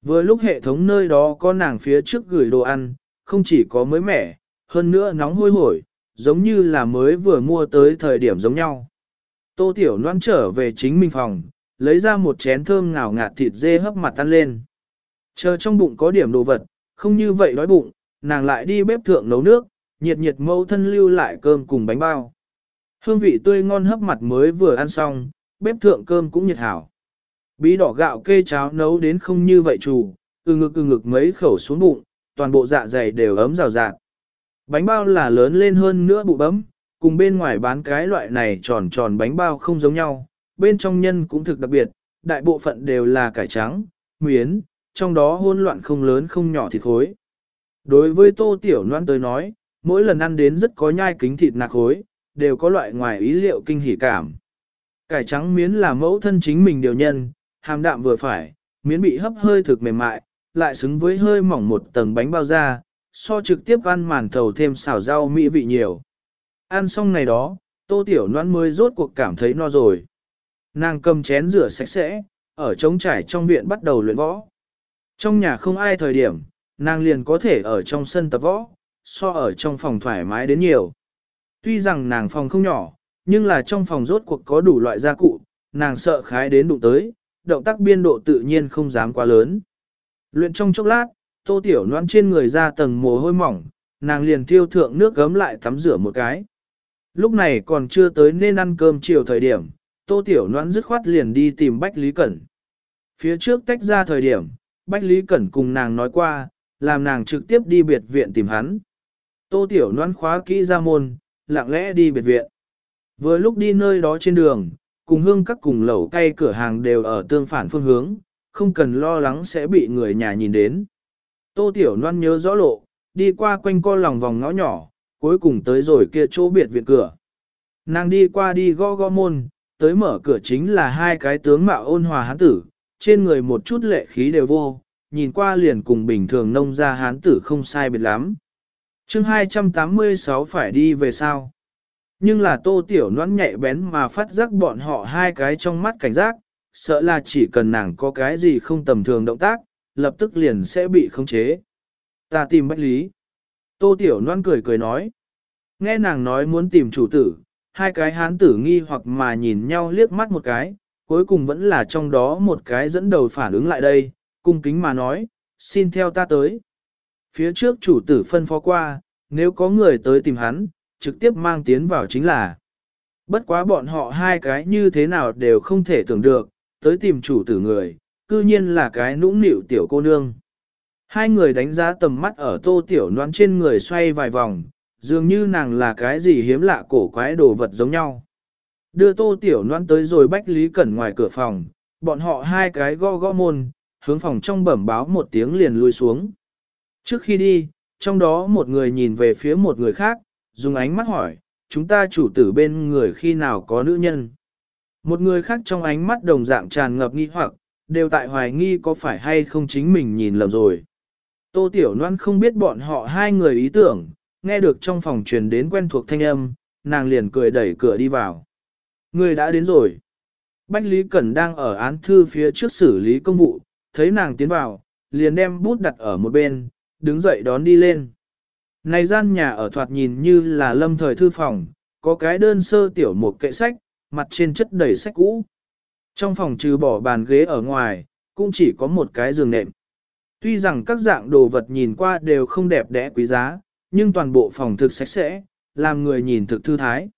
Vừa lúc hệ thống nơi đó có nàng phía trước gửi đồ ăn, không chỉ có mới mẻ, hơn nữa nóng hôi hổi, giống như là mới vừa mua tới thời điểm giống nhau. Tô Tiểu Loan trở về chính mình phòng, lấy ra một chén thơm ngào ngạt thịt dê hấp mặt tan lên. Chờ trong bụng có điểm đồ vật, không như vậy đói bụng, nàng lại đi bếp thượng nấu nước, nhiệt nhiệt mâu thân lưu lại cơm cùng bánh bao. Hương vị tươi ngon hấp mặt mới vừa ăn xong, bếp thượng cơm cũng nhiệt hảo. Bí đỏ gạo kê cháo nấu đến không như vậy chủ, từ ngực từ ngực mấy khẩu xuống bụng, toàn bộ dạ dày đều ấm rào rạt. Bánh bao là lớn lên hơn nữa bụ bấm, cùng bên ngoài bán cái loại này tròn tròn bánh bao không giống nhau, bên trong nhân cũng thực đặc biệt, đại bộ phận đều là cải trắng, miến, trong đó hôn loạn không lớn không nhỏ thịt khối. Đối với tô tiểu noan tới nói, mỗi lần ăn đến rất có nhai kính thịt nạc khối, đều có loại ngoài ý liệu kinh hỉ cảm. Cải trắng miến là mẫu thân chính mình điều nhân, hàm đạm vừa phải, miến bị hấp hơi thực mềm mại, lại xứng với hơi mỏng một tầng bánh bao da, so trực tiếp ăn màn thầu thêm xào rau mỹ vị nhiều. Ăn xong này đó, tô tiểu noan mới rốt cuộc cảm thấy no rồi. Nàng cầm chén rửa sạch sẽ, ở trống trải trong viện bắt đầu luyện võ. Trong nhà không ai thời điểm, nàng liền có thể ở trong sân tập võ, so ở trong phòng thoải mái đến nhiều. Tuy rằng nàng phòng không nhỏ, nhưng là trong phòng rốt cuộc có đủ loại gia cụ, nàng sợ khái đến đụng tới, động tác biên độ tự nhiên không dám quá lớn. Luyện trong chốc lát, tô tiểu noan trên người ra tầng mồ hôi mỏng, nàng liền thiêu thượng nước gấm lại tắm rửa một cái. Lúc này còn chưa tới nên ăn cơm chiều thời điểm, tô tiểu noan dứt khoát liền đi tìm Bách Lý Cẩn. Phía trước tách ra thời điểm, Bách Lý Cẩn cùng nàng nói qua, làm nàng trực tiếp đi biệt viện tìm hắn. Tô Tiểu noan khóa kỹ ra môn, lặng lẽ đi biệt viện. Vừa lúc đi nơi đó trên đường, cùng hương các cùng lẩu cay cửa hàng đều ở tương phản phương hướng, không cần lo lắng sẽ bị người nhà nhìn đến. Tô Tiểu Loan nhớ rõ lộ, đi qua quanh co lòng vòng ngõ nhỏ, cuối cùng tới rồi kia chỗ biệt viện cửa. Nàng đi qua đi gõ gõ môn, tới mở cửa chính là hai cái tướng mạo ôn hòa hán tử, trên người một chút lệ khí đều vô, nhìn qua liền cùng bình thường nông gia hán tử không sai biệt lắm. chương 286 phải đi về sao? Nhưng là tô tiểu noãn nhạy bén mà phát giác bọn họ hai cái trong mắt cảnh giác, sợ là chỉ cần nàng có cái gì không tầm thường động tác, lập tức liền sẽ bị khống chế. Ta tìm bách lý. Tô Tiểu Loan cười cười nói. Nghe nàng nói muốn tìm chủ tử, hai cái hán tử nghi hoặc mà nhìn nhau liếc mắt một cái, cuối cùng vẫn là trong đó một cái dẫn đầu phản ứng lại đây, cung kính mà nói, xin theo ta tới. Phía trước chủ tử phân phó qua, nếu có người tới tìm hắn, trực tiếp mang tiến vào chính là. Bất quá bọn họ hai cái như thế nào đều không thể tưởng được, tới tìm chủ tử người, cư nhiên là cái nũng nịu tiểu cô nương. Hai người đánh giá tầm mắt ở tô tiểu noan trên người xoay vài vòng, dường như nàng là cái gì hiếm lạ cổ quái đồ vật giống nhau. Đưa tô tiểu noan tới rồi bách lý cẩn ngoài cửa phòng, bọn họ hai cái go go môn, hướng phòng trong bẩm báo một tiếng liền lui xuống. Trước khi đi, trong đó một người nhìn về phía một người khác, dùng ánh mắt hỏi, chúng ta chủ tử bên người khi nào có nữ nhân. Một người khác trong ánh mắt đồng dạng tràn ngập nghi hoặc, đều tại hoài nghi có phải hay không chính mình nhìn lầm rồi. Tô Tiểu Loan không biết bọn họ hai người ý tưởng, nghe được trong phòng truyền đến quen thuộc thanh âm, nàng liền cười đẩy cửa đi vào. Người đã đến rồi. Bách Lý Cẩn đang ở án thư phía trước xử lý công vụ, thấy nàng tiến vào, liền đem bút đặt ở một bên, đứng dậy đón đi lên. Này gian nhà ở thoạt nhìn như là lâm thời thư phòng, có cái đơn sơ tiểu một kệ sách, mặt trên chất đầy sách cũ. Trong phòng trừ bỏ bàn ghế ở ngoài, cũng chỉ có một cái giường nệm. Tuy rằng các dạng đồ vật nhìn qua đều không đẹp đẽ quý giá, nhưng toàn bộ phòng thực sạch sẽ, làm người nhìn thực thư thái.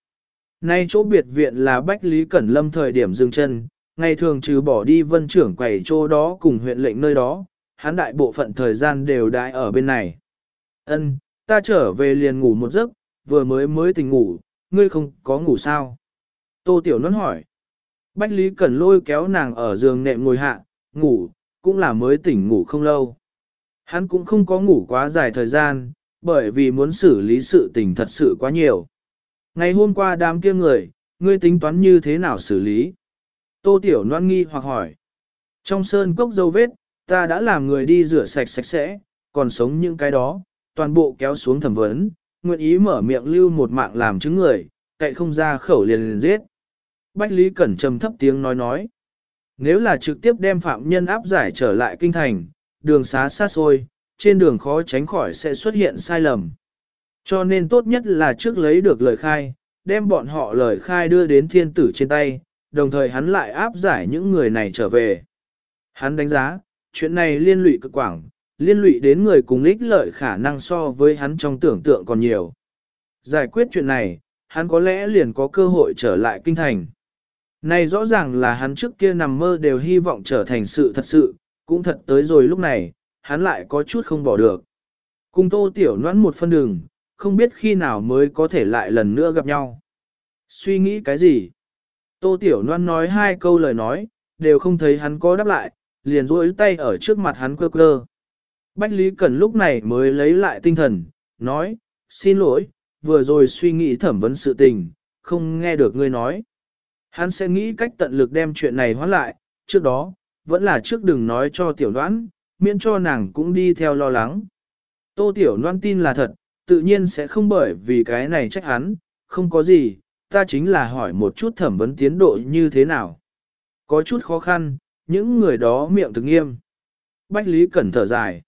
Nay chỗ biệt viện là Bách Lý Cẩn Lâm thời điểm dừng chân, ngày thường trừ bỏ đi vân trưởng quầy chỗ đó cùng huyện lệnh nơi đó, hắn đại bộ phận thời gian đều đãi ở bên này. Ân, ta trở về liền ngủ một giấc, vừa mới mới tỉnh ngủ, ngươi không có ngủ sao? Tô Tiểu Nôn hỏi. Bách Lý Cẩn lôi kéo nàng ở giường nệm ngồi hạ, ngủ, cũng là mới tỉnh ngủ không lâu. Hắn cũng không có ngủ quá dài thời gian, bởi vì muốn xử lý sự tình thật sự quá nhiều. Ngày hôm qua đám kia người, ngươi tính toán như thế nào xử lý? Tô Tiểu Loan nghi hoặc hỏi. Trong sơn cốc dấu vết, ta đã làm người đi rửa sạch sạch sẽ, còn sống những cái đó, toàn bộ kéo xuống thẩm vấn, nguyện ý mở miệng lưu một mạng làm chứng người, cậy không ra khẩu liền liền giết. Bách Lý Cẩn trầm thấp tiếng nói nói. Nếu là trực tiếp đem phạm nhân áp giải trở lại kinh thành, đường xá xa xôi, trên đường khó tránh khỏi sẽ xuất hiện sai lầm. Cho nên tốt nhất là trước lấy được lời khai, đem bọn họ lời khai đưa đến thiên tử trên tay, đồng thời hắn lại áp giải những người này trở về. Hắn đánh giá, chuyện này liên lụy cực quảng, liên lụy đến người cùng ích lợi khả năng so với hắn trong tưởng tượng còn nhiều. Giải quyết chuyện này, hắn có lẽ liền có cơ hội trở lại kinh thành. Này rõ ràng là hắn trước kia nằm mơ đều hy vọng trở thành sự thật sự, cũng thật tới rồi lúc này, hắn lại có chút không bỏ được. Cùng tô tiểu noãn một phân đường, không biết khi nào mới có thể lại lần nữa gặp nhau. Suy nghĩ cái gì? Tô tiểu noãn nói hai câu lời nói, đều không thấy hắn có đáp lại, liền duỗi tay ở trước mặt hắn quơ quơ. Bách Lý Cẩn lúc này mới lấy lại tinh thần, nói, xin lỗi, vừa rồi suy nghĩ thẩm vấn sự tình, không nghe được ngươi nói. Hắn sẽ nghĩ cách tận lực đem chuyện này hóa lại, trước đó, vẫn là trước đừng nói cho tiểu đoán, miễn cho nàng cũng đi theo lo lắng. Tô tiểu đoán tin là thật, tự nhiên sẽ không bởi vì cái này trách hắn, không có gì, ta chính là hỏi một chút thẩm vấn tiến độ như thế nào. Có chút khó khăn, những người đó miệng thực nghiêm. Bách Lý Cẩn thở dài.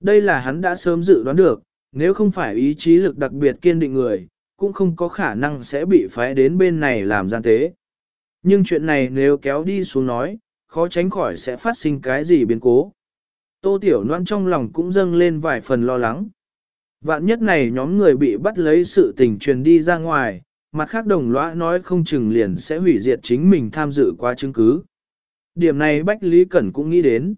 Đây là hắn đã sớm dự đoán được, nếu không phải ý chí lực đặc biệt kiên định người, cũng không có khả năng sẽ bị phái đến bên này làm gian tế. Nhưng chuyện này nếu kéo đi xuống nói, khó tránh khỏi sẽ phát sinh cái gì biến cố. Tô Tiểu Loan trong lòng cũng dâng lên vài phần lo lắng. Vạn nhất này nhóm người bị bắt lấy sự tình truyền đi ra ngoài, mặt khác đồng lõa nói không chừng liền sẽ hủy diệt chính mình tham dự qua chứng cứ. Điểm này Bách Lý Cẩn cũng nghĩ đến.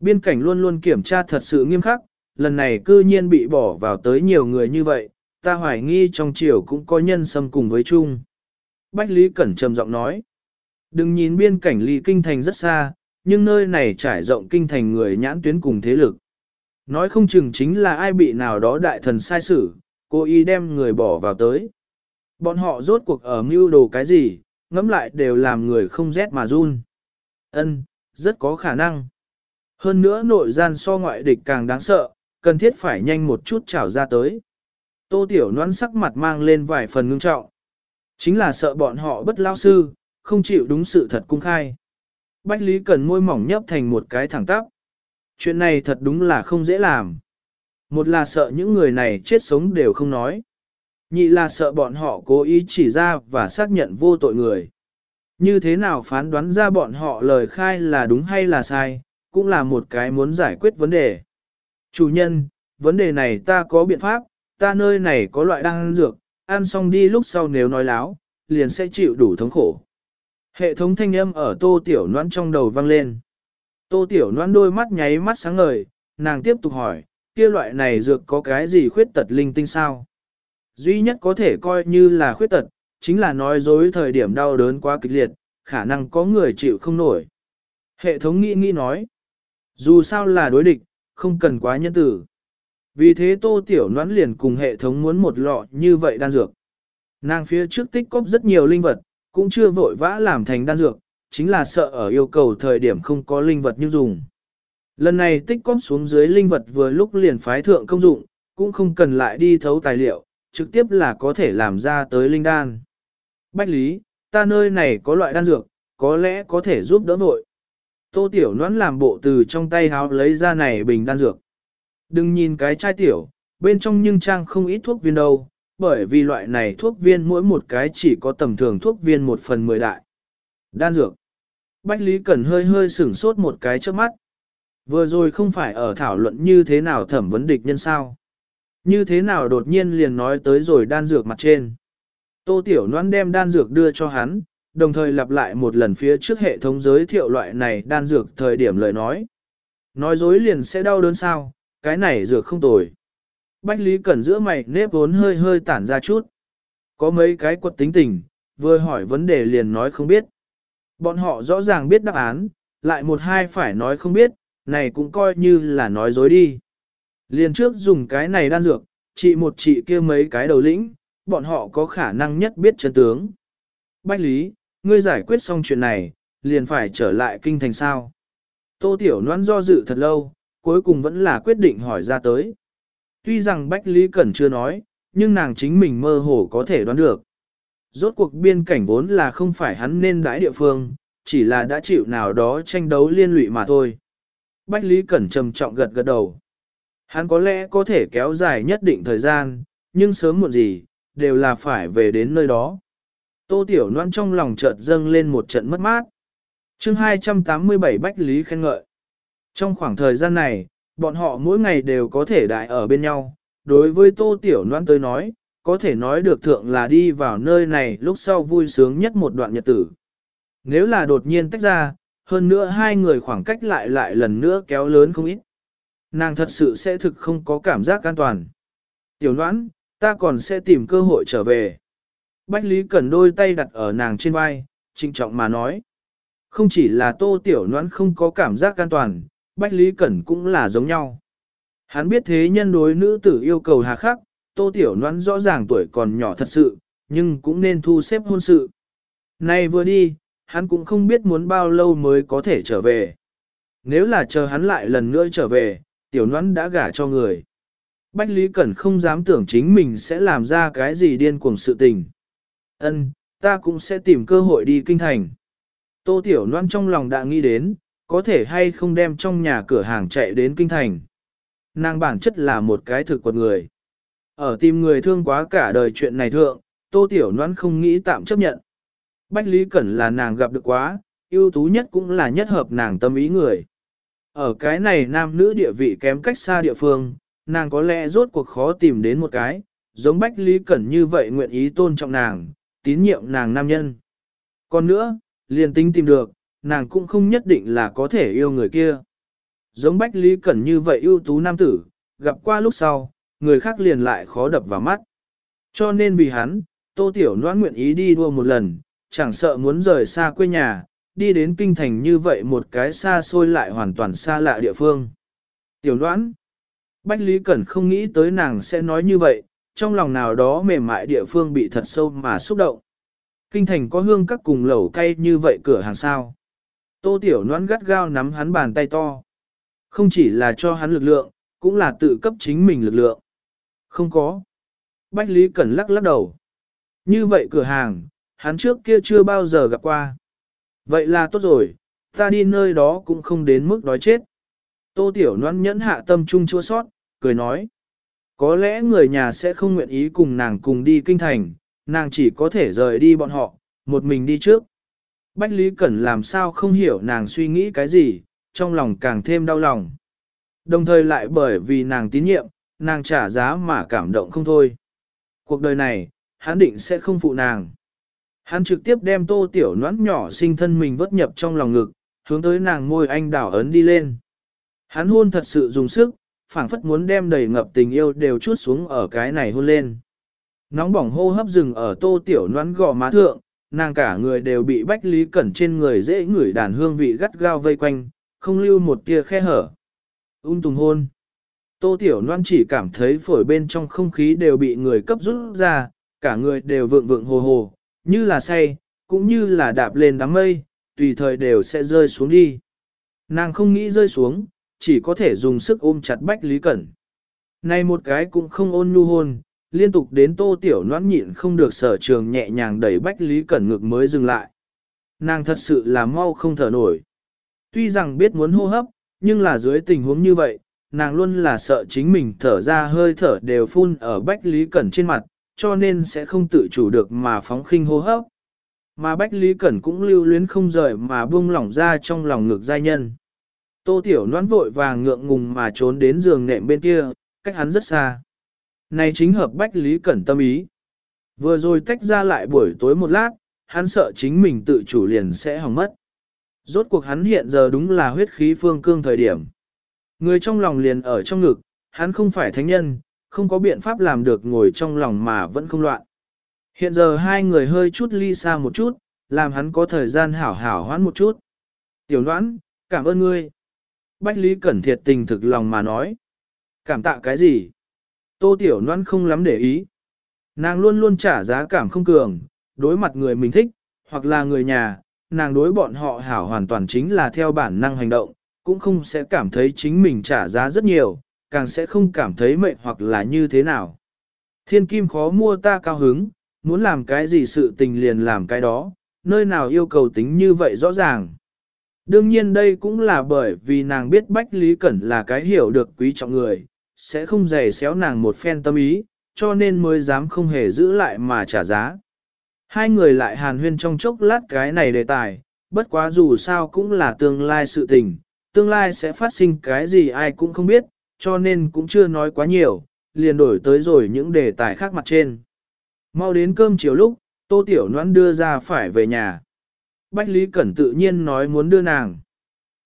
Biên cảnh luôn luôn kiểm tra thật sự nghiêm khắc, lần này cư nhiên bị bỏ vào tới nhiều người như vậy, ta hoài nghi trong triều cũng có nhân xâm cùng với chung. Bách Lý Cẩn trầm giọng nói. Đừng nhìn biên cảnh ly kinh thành rất xa, nhưng nơi này trải rộng kinh thành người nhãn tuyến cùng thế lực. Nói không chừng chính là ai bị nào đó đại thần sai xử, cố ý đem người bỏ vào tới. Bọn họ rốt cuộc ở mưu đồ cái gì, ngẫm lại đều làm người không rét mà run. Ân, rất có khả năng. Hơn nữa nội gian so ngoại địch càng đáng sợ, cần thiết phải nhanh một chút trảo ra tới. Tô Tiểu Loan sắc mặt mang lên vài phần ngưng trọng. Chính là sợ bọn họ bất lao sư, không chịu đúng sự thật cung khai. Bách Lý Cần môi mỏng nhấp thành một cái thẳng tắp. Chuyện này thật đúng là không dễ làm. Một là sợ những người này chết sống đều không nói. Nhị là sợ bọn họ cố ý chỉ ra và xác nhận vô tội người. Như thế nào phán đoán ra bọn họ lời khai là đúng hay là sai, cũng là một cái muốn giải quyết vấn đề. Chủ nhân, vấn đề này ta có biện pháp, ta nơi này có loại đan dược, ăn xong đi lúc sau nếu nói láo, liền sẽ chịu đủ thống khổ. Hệ thống thanh âm ở tô tiểu noãn trong đầu vang lên. Tô tiểu noãn đôi mắt nháy mắt sáng ngời, nàng tiếp tục hỏi, kia loại này dược có cái gì khuyết tật linh tinh sao? Duy nhất có thể coi như là khuyết tật, chính là nói dối thời điểm đau đớn quá kịch liệt, khả năng có người chịu không nổi. Hệ thống nghĩ nghĩ nói, dù sao là đối địch, không cần quá nhân tử. Vì thế tô tiểu noãn liền cùng hệ thống muốn một lọ như vậy đan dược. Nàng phía trước tích cóp rất nhiều linh vật, cũng chưa vội vã làm thành đan dược, chính là sợ ở yêu cầu thời điểm không có linh vật như dùng. Lần này tích cóp xuống dưới linh vật vừa lúc liền phái thượng công dụng, cũng không cần lại đi thấu tài liệu, trực tiếp là có thể làm ra tới linh đan. Bách Lý, ta nơi này có loại đan dược, có lẽ có thể giúp đỡ vội. Tô Tiểu Noãn làm bộ từ trong tay háo lấy ra này bình đan dược. Đừng nhìn cái chai tiểu, bên trong nhưng trang không ít thuốc viên đâu, bởi vì loại này thuốc viên mỗi một cái chỉ có tầm thường thuốc viên một phần mười đại. Đan dược. Bách Lý Cẩn hơi hơi sửng sốt một cái trước mắt. Vừa rồi không phải ở thảo luận như thế nào thẩm vấn địch nhân sao. Như thế nào đột nhiên liền nói tới rồi đan dược mặt trên. Tô Tiểu Loan đem đan dược đưa cho hắn, đồng thời lặp lại một lần phía trước hệ thống giới thiệu loại này đan dược thời điểm lời nói. Nói dối liền sẽ đau đớn sao, cái này dược không tồi. Bách Lý Cẩn giữa mày nếp vốn hơi hơi tản ra chút. Có mấy cái quật tính tình, vừa hỏi vấn đề liền nói không biết. Bọn họ rõ ràng biết đáp án, lại một hai phải nói không biết, này cũng coi như là nói dối đi. Liền trước dùng cái này đan dược, chị một chị kia mấy cái đầu lĩnh, bọn họ có khả năng nhất biết chân tướng. Bách Lý, ngươi giải quyết xong chuyện này, liền phải trở lại kinh thành sao. Tô Tiểu Loan do dự thật lâu, cuối cùng vẫn là quyết định hỏi ra tới. Tuy rằng Bách Lý Cẩn chưa nói, nhưng nàng chính mình mơ hồ có thể đoán được. Rốt cuộc biên cảnh vốn là không phải hắn nên đãi địa phương, chỉ là đã chịu nào đó tranh đấu liên lụy mà thôi. Bách Lý Cẩn trầm trọng gật gật đầu. Hắn có lẽ có thể kéo dài nhất định thời gian, nhưng sớm muộn gì, đều là phải về đến nơi đó. Tô Tiểu Loan trong lòng chợt dâng lên một trận mất mát. chương 287 Bách Lý khen ngợi. Trong khoảng thời gian này, bọn họ mỗi ngày đều có thể đại ở bên nhau. Đối với Tô Tiểu Loan tới nói, có thể nói được thượng là đi vào nơi này lúc sau vui sướng nhất một đoạn nhật tử. Nếu là đột nhiên tách ra, hơn nữa hai người khoảng cách lại lại lần nữa kéo lớn không ít. Nàng thật sự sẽ thực không có cảm giác an toàn. Tiểu Loan, ta còn sẽ tìm cơ hội trở về. Bách Lý Cẩn đôi tay đặt ở nàng trên vai, trinh trọng mà nói. Không chỉ là tô tiểu noãn không có cảm giác an toàn, Bách Lý Cẩn cũng là giống nhau. Hắn biết thế nhân đối nữ tử yêu cầu hà khắc, tô tiểu noãn rõ ràng tuổi còn nhỏ thật sự, nhưng cũng nên thu xếp hôn sự. Nay vừa đi, hắn cũng không biết muốn bao lâu mới có thể trở về. Nếu là chờ hắn lại lần nữa trở về, tiểu noãn đã gả cho người. Bách Lý Cẩn không dám tưởng chính mình sẽ làm ra cái gì điên cuồng sự tình. Ân, ta cũng sẽ tìm cơ hội đi kinh thành. Tô Tiểu Loan trong lòng đã nghĩ đến, có thể hay không đem trong nhà cửa hàng chạy đến kinh thành. Nàng bản chất là một cái thực quật người. Ở tìm người thương quá cả đời chuyện này thượng, Tô Tiểu Loan không nghĩ tạm chấp nhận. Bách Lý Cẩn là nàng gặp được quá, ưu tú nhất cũng là nhất hợp nàng tâm ý người. Ở cái này nam nữ địa vị kém cách xa địa phương, nàng có lẽ rốt cuộc khó tìm đến một cái, giống Bách Lý Cẩn như vậy nguyện ý tôn trọng nàng, tín nhiệm nàng nam nhân. Còn nữa, liền tính tìm được, nàng cũng không nhất định là có thể yêu người kia. Giống Bách Lý Cẩn như vậy ưu tú nam tử, gặp qua lúc sau, người khác liền lại khó đập vào mắt. Cho nên vì hắn, Tô Tiểu Loan nguyện ý đi đua một lần, chẳng sợ muốn rời xa quê nhà, đi đến kinh thành như vậy một cái xa xôi lại hoàn toàn xa lạ địa phương. Tiểu Loan, Bách Lý Cẩn không nghĩ tới nàng sẽ nói như vậy, trong lòng nào đó mềm mại địa phương bị thật sâu mà xúc động. Kinh thành có hương các cùng lẩu cay như vậy cửa hàng sao. Tô Tiểu Loan gắt gao nắm hắn bàn tay to. Không chỉ là cho hắn lực lượng, cũng là tự cấp chính mình lực lượng. Không có. Bách Lý Cẩn lắc lắc đầu. Như vậy cửa hàng, hắn trước kia chưa bao giờ gặp qua. Vậy là tốt rồi, ta đi nơi đó cũng không đến mức đói chết. Tô Tiểu Loan nhẫn hạ tâm trung chua sót, cười nói. Có lẽ người nhà sẽ không nguyện ý cùng nàng cùng đi kinh thành, nàng chỉ có thể rời đi bọn họ, một mình đi trước. Bách Lý Cẩn làm sao không hiểu nàng suy nghĩ cái gì, trong lòng càng thêm đau lòng. Đồng thời lại bởi vì nàng tín nhiệm, nàng trả giá mà cảm động không thôi. Cuộc đời này, hắn định sẽ không phụ nàng. Hắn trực tiếp đem tô tiểu noãn nhỏ sinh thân mình vất nhập trong lòng ngực, hướng tới nàng môi anh đảo ấn đi lên. Hắn hôn thật sự dùng sức, phảng phất muốn đem đầy ngập tình yêu đều chút xuống ở cái này hôn lên. Nóng bỏng hô hấp rừng ở tô tiểu noãn gò má thượng, nàng cả người đều bị bách lý cẩn trên người dễ ngửi đàn hương vị gắt gao vây quanh, không lưu một tia khe hở. Ung tùng hôn. Tô tiểu loan chỉ cảm thấy phổi bên trong không khí đều bị người cấp rút ra, cả người đều vượng vượng hồ hồ, như là say, cũng như là đạp lên đám mây, tùy thời đều sẽ rơi xuống đi. Nàng không nghĩ rơi xuống, chỉ có thể dùng sức ôm chặt Bách Lý Cẩn. Này một cái cũng không ôn nhu hôn, liên tục đến tô tiểu noãn nhịn không được sở trường nhẹ nhàng đẩy Bách Lý Cẩn ngực mới dừng lại. Nàng thật sự là mau không thở nổi. Tuy rằng biết muốn hô hấp, nhưng là dưới tình huống như vậy, nàng luôn là sợ chính mình thở ra hơi thở đều phun ở Bách Lý Cẩn trên mặt, cho nên sẽ không tự chủ được mà phóng khinh hô hấp. Mà Bách Lý Cẩn cũng lưu luyến không rời mà buông lỏng ra trong lòng ngực giai nhân. Tô Tiểu noan vội vàng ngượng ngùng mà trốn đến giường nệm bên kia, cách hắn rất xa. Này chính hợp Bách Lý Cẩn tâm ý. Vừa rồi tách ra lại buổi tối một lát, hắn sợ chính mình tự chủ liền sẽ hỏng mất. Rốt cuộc hắn hiện giờ đúng là huyết khí phương cương thời điểm. Người trong lòng liền ở trong ngực, hắn không phải thánh nhân, không có biện pháp làm được ngồi trong lòng mà vẫn không loạn. Hiện giờ hai người hơi chút ly xa một chút, làm hắn có thời gian hảo hảo hoãn một chút. Tiểu đoán, cảm ơn ngươi. Bách Lý Cẩn thiệt tình thực lòng mà nói. Cảm tạ cái gì? Tô Tiểu Loan không lắm để ý. Nàng luôn luôn trả giá cảm không cường, đối mặt người mình thích, hoặc là người nhà, nàng đối bọn họ hảo hoàn toàn chính là theo bản năng hành động, cũng không sẽ cảm thấy chính mình trả giá rất nhiều, càng sẽ không cảm thấy mệnh hoặc là như thế nào. Thiên kim khó mua ta cao hứng, muốn làm cái gì sự tình liền làm cái đó, nơi nào yêu cầu tính như vậy rõ ràng. Đương nhiên đây cũng là bởi vì nàng biết Bách Lý Cẩn là cái hiểu được quý trọng người, sẽ không dày xéo nàng một phen tâm ý, cho nên mới dám không hề giữ lại mà trả giá. Hai người lại hàn huyên trong chốc lát cái này đề tài, bất quá dù sao cũng là tương lai sự tình, tương lai sẽ phát sinh cái gì ai cũng không biết, cho nên cũng chưa nói quá nhiều, liền đổi tới rồi những đề tài khác mặt trên. Mau đến cơm chiều lúc, Tô Tiểu Noãn đưa ra phải về nhà. Bách Lý Cẩn tự nhiên nói muốn đưa nàng.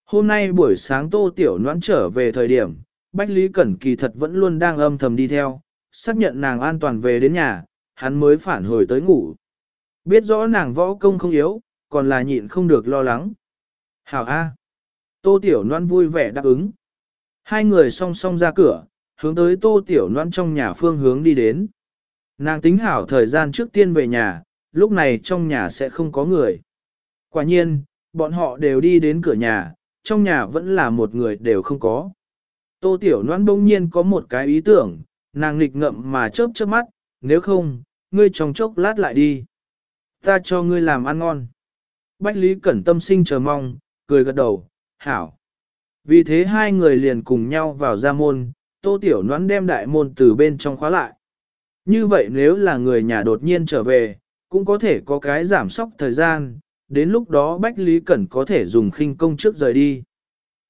Hôm nay buổi sáng Tô Tiểu Noãn trở về thời điểm, Bách Lý Cẩn kỳ thật vẫn luôn đang âm thầm đi theo, xác nhận nàng an toàn về đến nhà, hắn mới phản hồi tới ngủ. Biết rõ nàng võ công không yếu, còn là nhịn không được lo lắng. Hảo A. Tô Tiểu Loan vui vẻ đáp ứng. Hai người song song ra cửa, hướng tới Tô Tiểu Loan trong nhà phương hướng đi đến. Nàng tính hảo thời gian trước tiên về nhà, lúc này trong nhà sẽ không có người. Quả nhiên, bọn họ đều đi đến cửa nhà, trong nhà vẫn là một người đều không có. Tô Tiểu Loan bỗng nhiên có một cái ý tưởng, nàng nghịch ngậm mà chớp chớp mắt, nếu không, ngươi trong chốc lát lại đi. Ta cho ngươi làm ăn ngon. Bách Lý Cẩn tâm sinh chờ mong, cười gật đầu, hảo. Vì thế hai người liền cùng nhau vào ra môn, tô tiểu Loan đem đại môn từ bên trong khóa lại. Như vậy nếu là người nhà đột nhiên trở về, cũng có thể có cái giảm sóc thời gian, đến lúc đó Bách Lý Cẩn có thể dùng khinh công trước rời đi.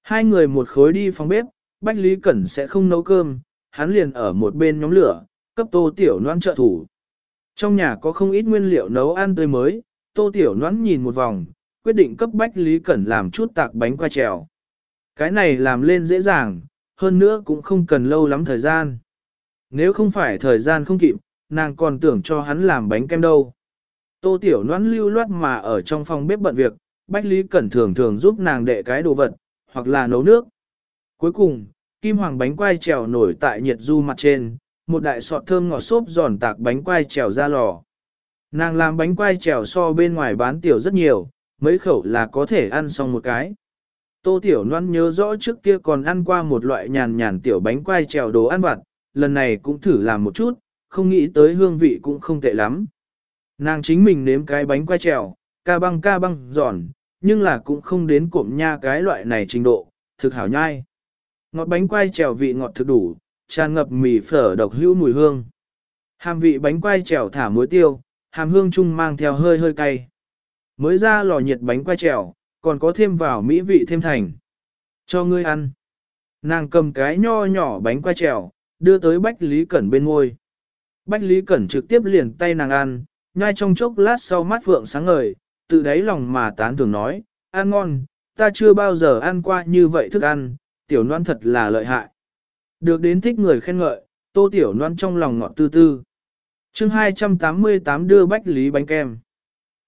Hai người một khối đi phòng bếp, Bách Lý Cẩn sẽ không nấu cơm, hắn liền ở một bên nhóm lửa, cấp tô tiểu noan trợ thủ. Trong nhà có không ít nguyên liệu nấu ăn tươi mới, tô tiểu noan nhìn một vòng, quyết định cấp Bách Lý Cẩn làm chút tạc bánh qua trèo. Cái này làm lên dễ dàng, hơn nữa cũng không cần lâu lắm thời gian. Nếu không phải thời gian không kịp, nàng còn tưởng cho hắn làm bánh kem đâu. Tô Tiểu Loan lưu loát mà ở trong phòng bếp bận việc, Bách Lý Cẩn thường thường giúp nàng đệ cái đồ vật, hoặc là nấu nước. Cuối cùng, kim hoàng bánh quai trèo nổi tại nhiệt du mặt trên, một đại sọt thơm ngọt xốp giòn tạc bánh quai trèo ra lò. Nàng làm bánh quai trèo so bên ngoài bán tiểu rất nhiều, mấy khẩu là có thể ăn xong một cái. Tô Tiểu Loan nhớ rõ trước kia còn ăn qua một loại nhàn nhàn tiểu bánh quai trèo đồ ăn vặt, lần này cũng thử làm một chút, không nghĩ tới hương vị cũng không tệ lắm. Nàng chính mình nếm cái bánh quai trèo, ca băng ca băng giòn, nhưng là cũng không đến cụm nha cái loại này trình độ, thực hảo nhai. Ngọt bánh quai trèo vị ngọt thực đủ, tràn ngập mì phở độc hữu mùi hương. Hàm vị bánh quai trèo thả muối tiêu, hàm hương chung mang theo hơi hơi cay. Mới ra lò nhiệt bánh quai trèo, còn có thêm vào mỹ vị thêm thành. Cho ngươi ăn. Nàng cầm cái nho nhỏ bánh quai trèo, đưa tới Bách Lý Cẩn bên ngôi. Bách Lý Cẩn trực tiếp liền tay nàng ăn, nhai trong chốc lát sau mắt phượng sáng ngời, tự đáy lòng mà tán thường nói, ăn ngon, ta chưa bao giờ ăn qua như vậy thức ăn, tiểu noan thật là lợi hại. Được đến thích người khen ngợi, tô tiểu noan trong lòng ngọt tư tư. chương 288 đưa Bách Lý bánh kem.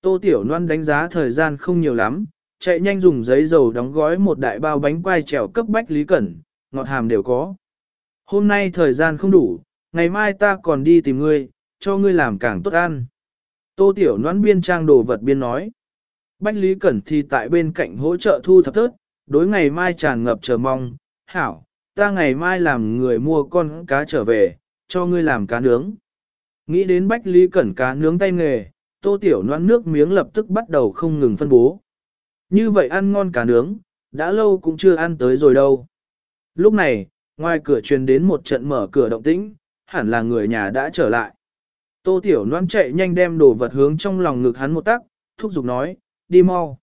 Tô tiểu noan đánh giá thời gian không nhiều lắm, chạy nhanh dùng giấy dầu đóng gói một đại bao bánh quai trèo cấp Bách Lý Cẩn, ngọt hàm đều có. Hôm nay thời gian không đủ, ngày mai ta còn đi tìm ngươi, cho ngươi làm càng tốt ăn. Tô Tiểu noan biên trang đồ vật biên nói. Bách Lý Cẩn thì tại bên cạnh hỗ trợ thu thập thớt, đối ngày mai tràn ngập chờ mong, hảo, ta ngày mai làm người mua con cá trở về, cho ngươi làm cá nướng. Nghĩ đến Bách Lý Cẩn cá nướng tay nghề, Tô Tiểu noan nước miếng lập tức bắt đầu không ngừng phân bố. Như vậy ăn ngon cá nướng, đã lâu cũng chưa ăn tới rồi đâu. Lúc này, ngoài cửa truyền đến một trận mở cửa động tĩnh, hẳn là người nhà đã trở lại. Tô Tiểu Loan chạy nhanh đem đồ vật hướng trong lòng ngực hắn một tắc, thúc giục nói, đi mau.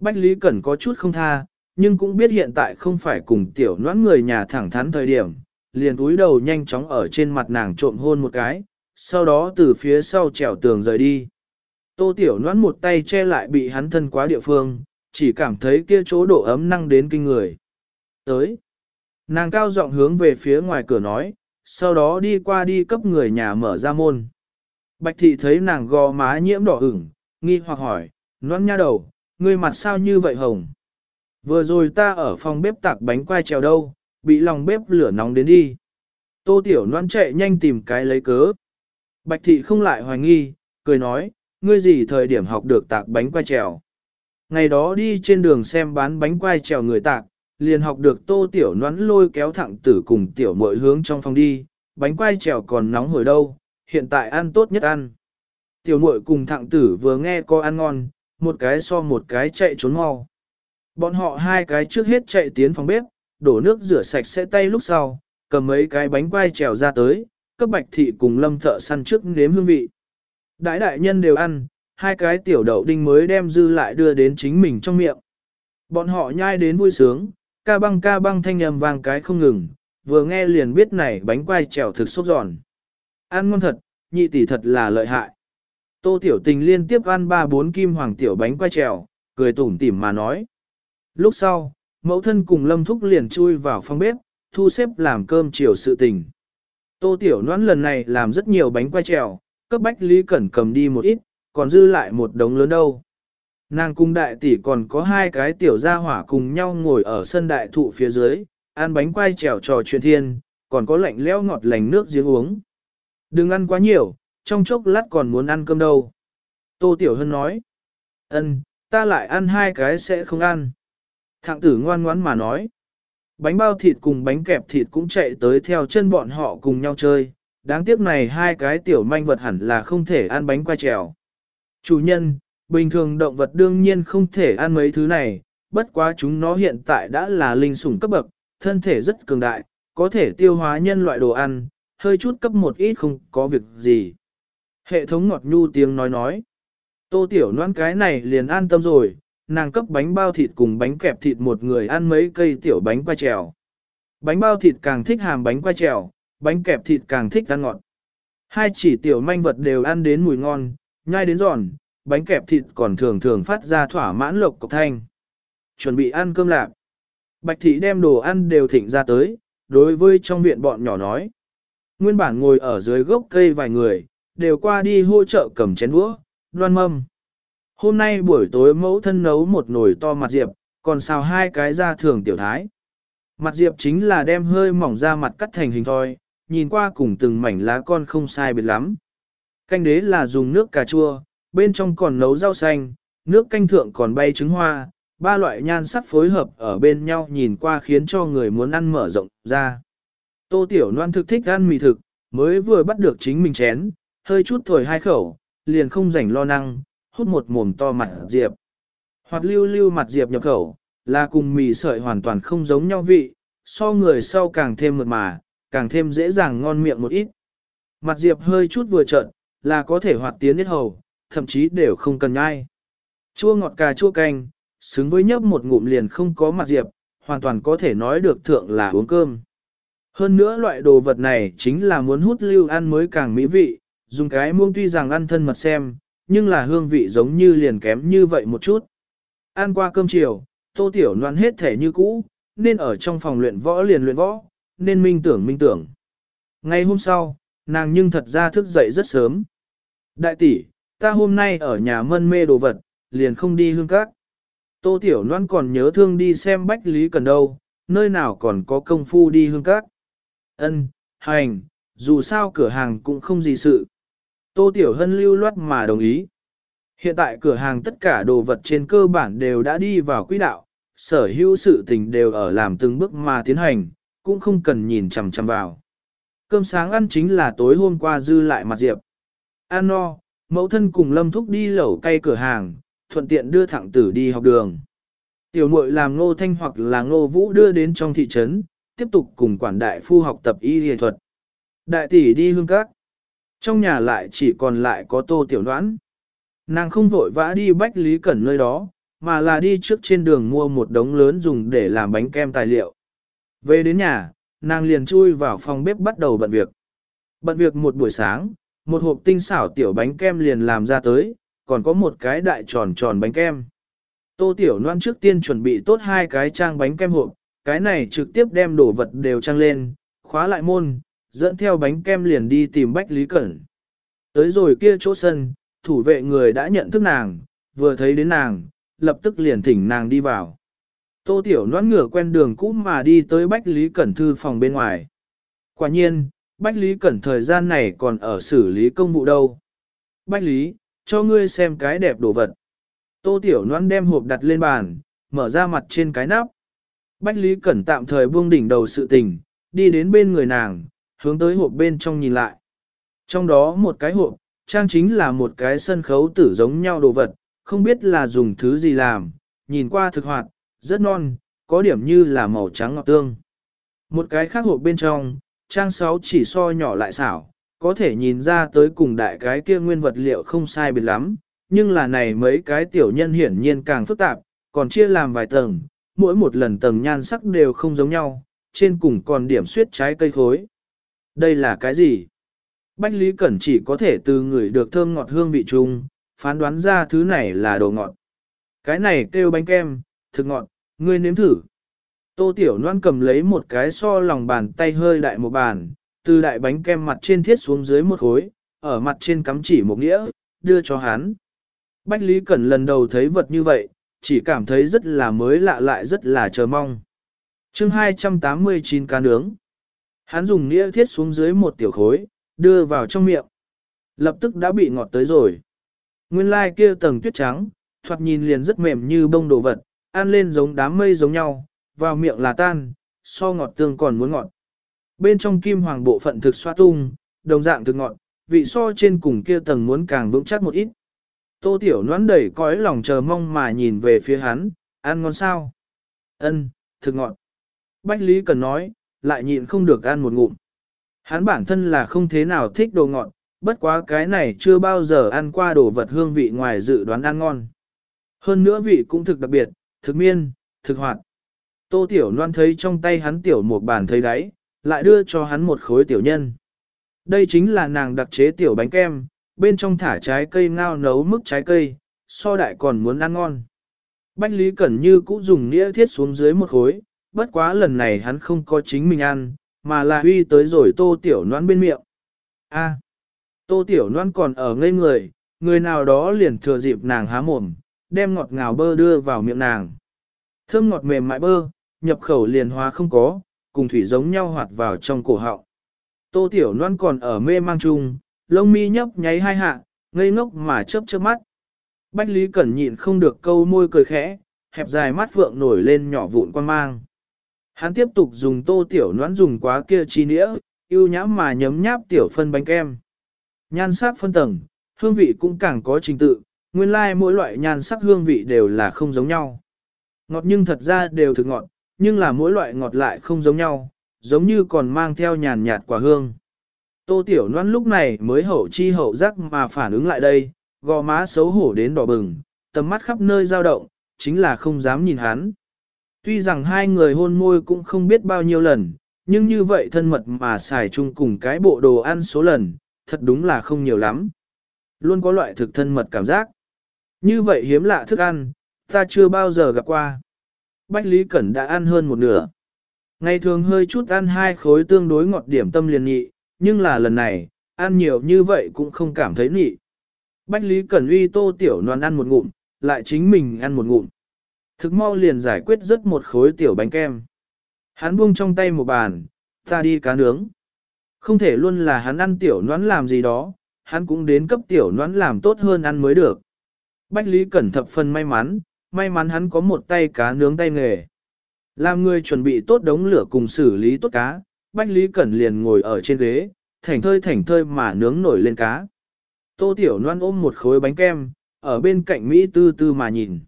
Bách Lý Cẩn có chút không tha, nhưng cũng biết hiện tại không phải cùng Tiểu noãn người nhà thẳng thắn thời điểm, liền túi đầu nhanh chóng ở trên mặt nàng trộm hôn một cái, sau đó từ phía sau trèo tường rời đi. Tô Tiểu noãn một tay che lại bị hắn thân quá địa phương, chỉ cảm thấy kia chỗ độ ấm năng đến kinh người. Tới, nàng cao giọng hướng về phía ngoài cửa nói, sau đó đi qua đi cấp người nhà mở ra môn. Bạch thị thấy nàng gò má nhiễm đỏ ửng, nghi hoặc hỏi, noãn nha đầu, ngươi mặt sao như vậy hồng? Vừa rồi ta ở phòng bếp tạc bánh quai trèo đâu, bị lòng bếp lửa nóng đến đi. Tô tiểu Loan chạy nhanh tìm cái lấy cớ. Bạch thị không lại hoài nghi, cười nói, ngươi gì thời điểm học được tạc bánh quai trèo. Ngày đó đi trên đường xem bán bánh quai trèo người tạc, liền học được tô tiểu nón lôi kéo thẳng tử cùng tiểu mội hướng trong phòng đi, bánh quai trèo còn nóng hồi đâu, hiện tại ăn tốt nhất ăn. Tiểu muội cùng thẳng tử vừa nghe có ăn ngon, một cái so một cái chạy trốn mau. Bọn họ hai cái trước hết chạy tiến phòng bếp, đổ nước rửa sạch sẽ tay lúc sau, cầm mấy cái bánh quai trèo ra tới, cấp bạch thị cùng lâm thợ săn trước nếm hương vị. Đại đại nhân đều ăn, hai cái tiểu đậu đinh mới đem dư lại đưa đến chính mình trong miệng. Bọn họ nhai đến vui sướng, ca băng ca băng thanh âm vang cái không ngừng, vừa nghe liền biết này bánh quai trèo thực sốt giòn. Ăn ngon thật, nhị tỷ thật là lợi hại. Tô Tiểu Tình liên tiếp ăn ba bốn kim hoàng tiểu bánh quai trèo, cười tủm tỉm mà nói. Lúc sau, mẫu thân cùng Lâm Thúc liền chui vào phòng bếp, thu xếp làm cơm chiều sự tình. Tô Tiểu Noãn lần này làm rất nhiều bánh quay trèo, cấp bách Lý Cẩn cầm đi một ít, còn dư lại một đống lớn đâu. Nàng cung đại tỷ còn có hai cái tiểu gia hỏa cùng nhau ngồi ở sân đại thụ phía dưới, ăn bánh quay trèo trò chuyện thiên, còn có lạnh leo ngọt lành nước giếng uống. Đừng ăn quá nhiều, trong chốc lát còn muốn ăn cơm đâu. Tô Tiểu Hân nói. Ân, ta lại ăn hai cái sẽ không ăn. Thạng tử ngoan ngoãn mà nói. Bánh bao thịt cùng bánh kẹp thịt cũng chạy tới theo chân bọn họ cùng nhau chơi. Đáng tiếc này hai cái tiểu manh vật hẳn là không thể ăn bánh qua trèo. Chủ nhân, bình thường động vật đương nhiên không thể ăn mấy thứ này, bất quá chúng nó hiện tại đã là linh sủng cấp bậc, thân thể rất cường đại, có thể tiêu hóa nhân loại đồ ăn, hơi chút cấp một ít không có việc gì. Hệ thống ngọt nhu tiếng nói nói. Tô tiểu noan cái này liền an tâm rồi, nàng cấp bánh bao thịt cùng bánh kẹp thịt một người ăn mấy cây tiểu bánh quay trèo. Bánh bao thịt càng thích hàm bánh quay trèo, bánh kẹp thịt càng thích ăn ngọt. Hai chỉ tiểu manh vật đều ăn đến mùi ngon, nhai đến giòn, bánh kẹp thịt còn thường thường phát ra thỏa mãn lộc cộc thanh. Chuẩn bị ăn cơm lạc. Bạch thị đem đồ ăn đều thịnh ra tới, đối với trong viện bọn nhỏ nói. Nguyên bản ngồi ở dưới gốc cây vài người, đều qua đi hỗ trợ cầm chén đũa, đoan mâm. Hôm nay buổi tối mẫu thân nấu một nồi to mặt diệp, còn xào hai cái da thường tiểu thái. Mặt diệp chính là đem hơi mỏng ra mặt cắt thành hình thoi, nhìn qua cùng từng mảnh lá con không sai biệt lắm. Canh đế là dùng nước cà chua, bên trong còn nấu rau xanh, nước canh thượng còn bay trứng hoa, ba loại nhan sắc phối hợp ở bên nhau nhìn qua khiến cho người muốn ăn mở rộng ra. Tô Tiểu Loan thực thích ăn mì thực, mới vừa bắt được chính mình chén, hơi chút thổi hai khẩu, liền không rảnh lo năng, hút một mồm to mặt diệp. Hoặc lưu lưu mặt diệp nhập khẩu, là cùng mì sợi hoàn toàn không giống nhau vị, so người sau càng thêm mượt mà, càng thêm dễ dàng ngon miệng một ít. Mặt diệp hơi chút vừa trợn, là có thể hoạt tiến hết hầu, thậm chí đều không cần nhai. Chua ngọt cà chua canh, xứng với nhấp một ngụm liền không có mặt diệp, hoàn toàn có thể nói được thượng là uống cơm. Hơn nữa loại đồ vật này chính là muốn hút lưu ăn mới càng mỹ vị, dùng cái muông tuy rằng ăn thân mật xem, nhưng là hương vị giống như liền kém như vậy một chút. Ăn qua cơm chiều, tô tiểu noan hết thể như cũ, nên ở trong phòng luyện võ liền luyện võ, nên minh tưởng minh tưởng. Ngày hôm sau, nàng nhưng thật ra thức dậy rất sớm. Đại tỷ, ta hôm nay ở nhà mân mê đồ vật, liền không đi hương các. Tô Tiểu Loan còn nhớ thương đi xem Bách Lý Cần đâu, nơi nào còn có công phu đi hương các. Ân, hành, dù sao cửa hàng cũng không gì sự. Tô Tiểu Hân lưu loát mà đồng ý. Hiện tại cửa hàng tất cả đồ vật trên cơ bản đều đã đi vào quỹ đạo, sở hữu sự tình đều ở làm từng bước mà tiến hành, cũng không cần nhìn chằm chằm vào. Cơm sáng ăn chính là tối hôm qua dư lại mặt diệp. An no, mẫu thân cùng lâm thúc đi lẩu cay cửa hàng, thuận tiện đưa thẳng tử đi học đường. Tiểu muội làm ngô thanh hoặc là ngô vũ đưa đến trong thị trấn, tiếp tục cùng quản đại phu học tập y y thuật. Đại tỷ đi hương các. Trong nhà lại chỉ còn lại có tô tiểu đoán. Nàng không vội vã đi bách lý cẩn nơi đó, mà là đi trước trên đường mua một đống lớn dùng để làm bánh kem tài liệu. Về đến nhà, nàng liền chui vào phòng bếp bắt đầu bận việc. Bận việc một buổi sáng, một hộp tinh xảo tiểu bánh kem liền làm ra tới, còn có một cái đại tròn tròn bánh kem. Tô Tiểu Loan trước tiên chuẩn bị tốt hai cái trang bánh kem hộp, cái này trực tiếp đem đồ vật đều trang lên, khóa lại môn, dẫn theo bánh kem liền đi tìm Bách Lý Cẩn. Tới rồi kia chỗ sân, thủ vệ người đã nhận thức nàng, vừa thấy đến nàng, lập tức liền thỉnh nàng đi vào. Tô Tiểu noãn ngửa quen đường cũ mà đi tới Bách Lý Cẩn thư phòng bên ngoài. Quả nhiên, Bách Lý Cẩn thời gian này còn ở xử lý công vụ đâu. Bách Lý, cho ngươi xem cái đẹp đồ vật. Tô Tiểu noãn đem hộp đặt lên bàn, mở ra mặt trên cái nắp. Bách Lý Cẩn tạm thời buông đỉnh đầu sự tình, đi đến bên người nàng, hướng tới hộp bên trong nhìn lại. Trong đó một cái hộp, trang chính là một cái sân khấu tử giống nhau đồ vật, không biết là dùng thứ gì làm, nhìn qua thực hoạt, rất non, có điểm như là màu trắng ngọt tương. Một cái khác hộp bên trong, trang sáu chỉ so nhỏ lại xảo, có thể nhìn ra tới cùng đại cái kia nguyên vật liệu không sai biệt lắm, nhưng là này mấy cái tiểu nhân hiển nhiên càng phức tạp, còn chia làm vài tầng, mỗi một lần tầng nhan sắc đều không giống nhau, trên cùng còn điểm suyết trái cây khối. Đây là cái gì? Bách Lý Cẩn chỉ có thể từ người được thơm ngọt hương vị chung, phán đoán ra thứ này là đồ ngọt. Cái này kêu bánh kem, thực ngọt, ngươi nếm thử. Tô Tiểu Loan cầm lấy một cái so lòng bàn tay hơi đại một bàn, từ đại bánh kem mặt trên thiết xuống dưới một khối, ở mặt trên cắm chỉ một nghĩa, đưa cho hắn. Bách Lý Cẩn lần đầu thấy vật như vậy, chỉ cảm thấy rất là mới lạ lại rất là chờ mong. chương 289 cá nướng. Hắn dùng nghĩa thiết xuống dưới một tiểu khối, đưa vào trong miệng. Lập tức đã bị ngọt tới rồi. Nguyên lai like kia tầng tuyết trắng, thoạt nhìn liền rất mềm như bông đồ vật, ăn lên giống đám mây giống nhau, vào miệng là tan, so ngọt tương còn muốn ngọt. Bên trong kim hoàng bộ phận thực xoa tung, đồng dạng thực ngọt, vị so trên cùng kia tầng muốn càng vững chắc một ít. Tô Tiểu noãn đẩy cõi lòng chờ mong mà nhìn về phía hắn, ăn ngon sao? Ân, thực ngọt. Bách Lý cần nói, lại nhịn không được ăn một ngụm. Hắn bản thân là không thế nào thích đồ ngọt, bất quá cái này chưa bao giờ ăn qua đồ vật hương vị ngoài dự đoán ăn ngon. Hơn nữa vị cũng thực đặc biệt, thực miên, thực hoạt. Tô Tiểu Loan thấy trong tay hắn tiểu một bàn thấy đáy, lại đưa cho hắn một khối tiểu nhân. Đây chính là nàng đặc chế tiểu bánh kem, bên trong thả trái cây ngao nấu mức trái cây, so đại còn muốn ăn ngon. Bách Lý Cẩn Như cũng dùng nĩa thiết xuống dưới một khối, bất quá lần này hắn không có chính mình ăn, mà là huy tới rồi tô tiểu noan bên miệng. A, tô tiểu noan còn ở ngây người, người nào đó liền thừa dịp nàng há mồm, đem ngọt ngào bơ đưa vào miệng nàng. Thơm ngọt mềm mại bơ, nhập khẩu liền hóa không có, cùng thủy giống nhau hoạt vào trong cổ họng. Tô Tiểu noan còn ở mê mang chung, lông mi nhấp nháy hai hạ, ngây ngốc mà chớp chớp mắt. Bách Lý Cẩn nhịn không được câu môi cười khẽ, hẹp dài mắt vượng nổi lên nhỏ vụn quan mang. Hắn tiếp tục dùng tô tiểu noãn dùng quá kia chi nĩa, yêu nhãm mà nhấm nháp tiểu phân bánh kem. Nhan sắc phân tầng, hương vị cũng càng có trình tự, nguyên lai like mỗi loại nhan sắc hương vị đều là không giống nhau. Ngọt nhưng thật ra đều thực ngọt, nhưng là mỗi loại ngọt lại không giống nhau, giống như còn mang theo nhàn nhạt quả hương. Tô Tiểu Loan lúc này mới hậu chi hậu giác mà phản ứng lại đây, gò má xấu hổ đến đỏ bừng, tầm mắt khắp nơi dao động, chính là không dám nhìn hắn. Tuy rằng hai người hôn môi cũng không biết bao nhiêu lần, nhưng như vậy thân mật mà xài chung cùng cái bộ đồ ăn số lần, thật đúng là không nhiều lắm. Luôn có loại thực thân mật cảm giác. Như vậy hiếm lạ thức ăn, ta chưa bao giờ gặp qua. Bách Lý Cẩn đã ăn hơn một nửa. Ngày thường hơi chút ăn hai khối tương đối ngọt điểm tâm liền nhị, nhưng là lần này, ăn nhiều như vậy cũng không cảm thấy nhị. Bách Lý Cẩn uy tô tiểu noan ăn một ngụm, lại chính mình ăn một ngụm. Thực mau liền giải quyết rất một khối tiểu bánh kem. Hắn buông trong tay một bàn, ta đi cá nướng. Không thể luôn là hắn ăn tiểu noãn làm gì đó, hắn cũng đến cấp tiểu noãn làm tốt hơn ăn mới được. Bách Lý Cẩn thập phần may mắn, may mắn hắn có một tay cá nướng tay nghề. Làm người chuẩn bị tốt đống lửa cùng xử lý tốt cá, Bách Lý Cẩn liền ngồi ở trên ghế, thảnh thơi thảnh thơi mà nướng nổi lên cá. Tô Tiểu Loan ôm một khối bánh kem, ở bên cạnh Mỹ tư tư mà nhìn.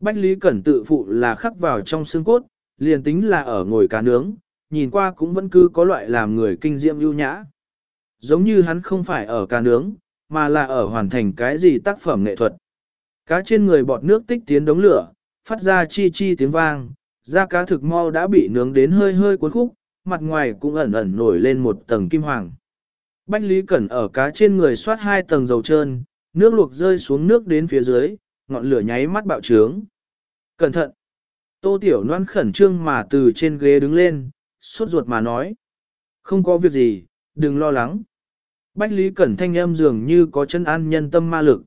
Bách Lý Cẩn tự phụ là khắc vào trong xương cốt, liền tính là ở ngồi cá nướng, nhìn qua cũng vẫn cứ có loại làm người kinh diệm ưu nhã. Giống như hắn không phải ở cá nướng, mà là ở hoàn thành cái gì tác phẩm nghệ thuật. Cá trên người bọt nước tích tiến đống lửa, phát ra chi chi tiếng vang, da cá thực mau đã bị nướng đến hơi hơi cuốn khúc, mặt ngoài cũng ẩn ẩn nổi lên một tầng kim hoàng. Bách Lý Cẩn ở cá trên người xoát hai tầng dầu trơn, nước luộc rơi xuống nước đến phía dưới, ngọn lửa nháy mắt bạo trướng. Cẩn thận! Tô Tiểu Loan khẩn trương mà từ trên ghế đứng lên, suốt ruột mà nói. Không có việc gì, đừng lo lắng. Bách Lý Cẩn thanh âm dường như có chân an nhân tâm ma lực.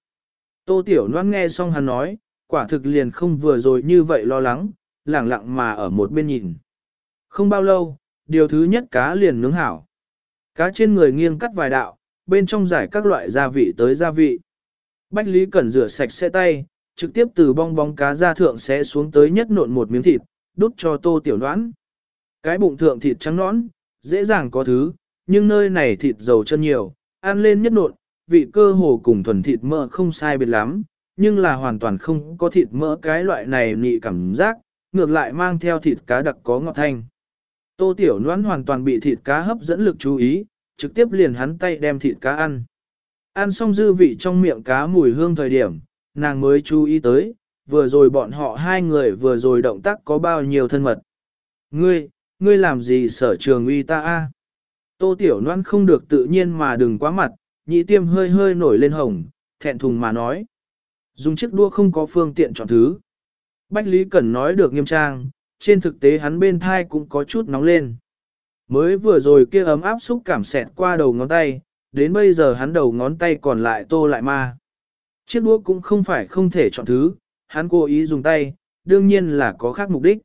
Tô Tiểu Loan nghe xong hắn nói, quả thực liền không vừa rồi như vậy lo lắng, lẳng lặng mà ở một bên nhìn. Không bao lâu, điều thứ nhất cá liền nướng hảo. Cá trên người nghiêng cắt vài đạo, bên trong giải các loại gia vị tới gia vị. Bách Lý Cẩn rửa sạch xe tay, trực tiếp từ bong bóng cá ra thượng sẽ xuống tới nhất nộn một miếng thịt, đút cho tô tiểu đoán. Cái bụng thượng thịt trắng nõn, dễ dàng có thứ, nhưng nơi này thịt dầu chân nhiều, ăn lên nhất nộn, vị cơ hồ cùng thuần thịt mỡ không sai biệt lắm, nhưng là hoàn toàn không có thịt mỡ cái loại này nị cảm giác, ngược lại mang theo thịt cá đặc có ngọt thanh. Tô Tiểu Loan hoàn toàn bị thịt cá hấp dẫn lực chú ý, trực tiếp liền hắn tay đem thịt cá ăn. Ăn xong dư vị trong miệng cá mùi hương thời điểm, nàng mới chú ý tới, vừa rồi bọn họ hai người vừa rồi động tác có bao nhiêu thân mật. Ngươi, ngươi làm gì sở trường uy ta a? Tô Tiểu Loan không được tự nhiên mà đừng quá mặt, nhị tiêm hơi hơi nổi lên hồng, thẹn thùng mà nói. Dùng chiếc đua không có phương tiện chọn thứ. Bách Lý Cẩn nói được nghiêm trang, trên thực tế hắn bên thai cũng có chút nóng lên. Mới vừa rồi kia ấm áp xúc cảm xẹt qua đầu ngón tay, đến bây giờ hắn đầu ngón tay còn lại tô lại ma. Chiếc đũa cũng không phải không thể chọn thứ, hắn cố ý dùng tay, đương nhiên là có khác mục đích.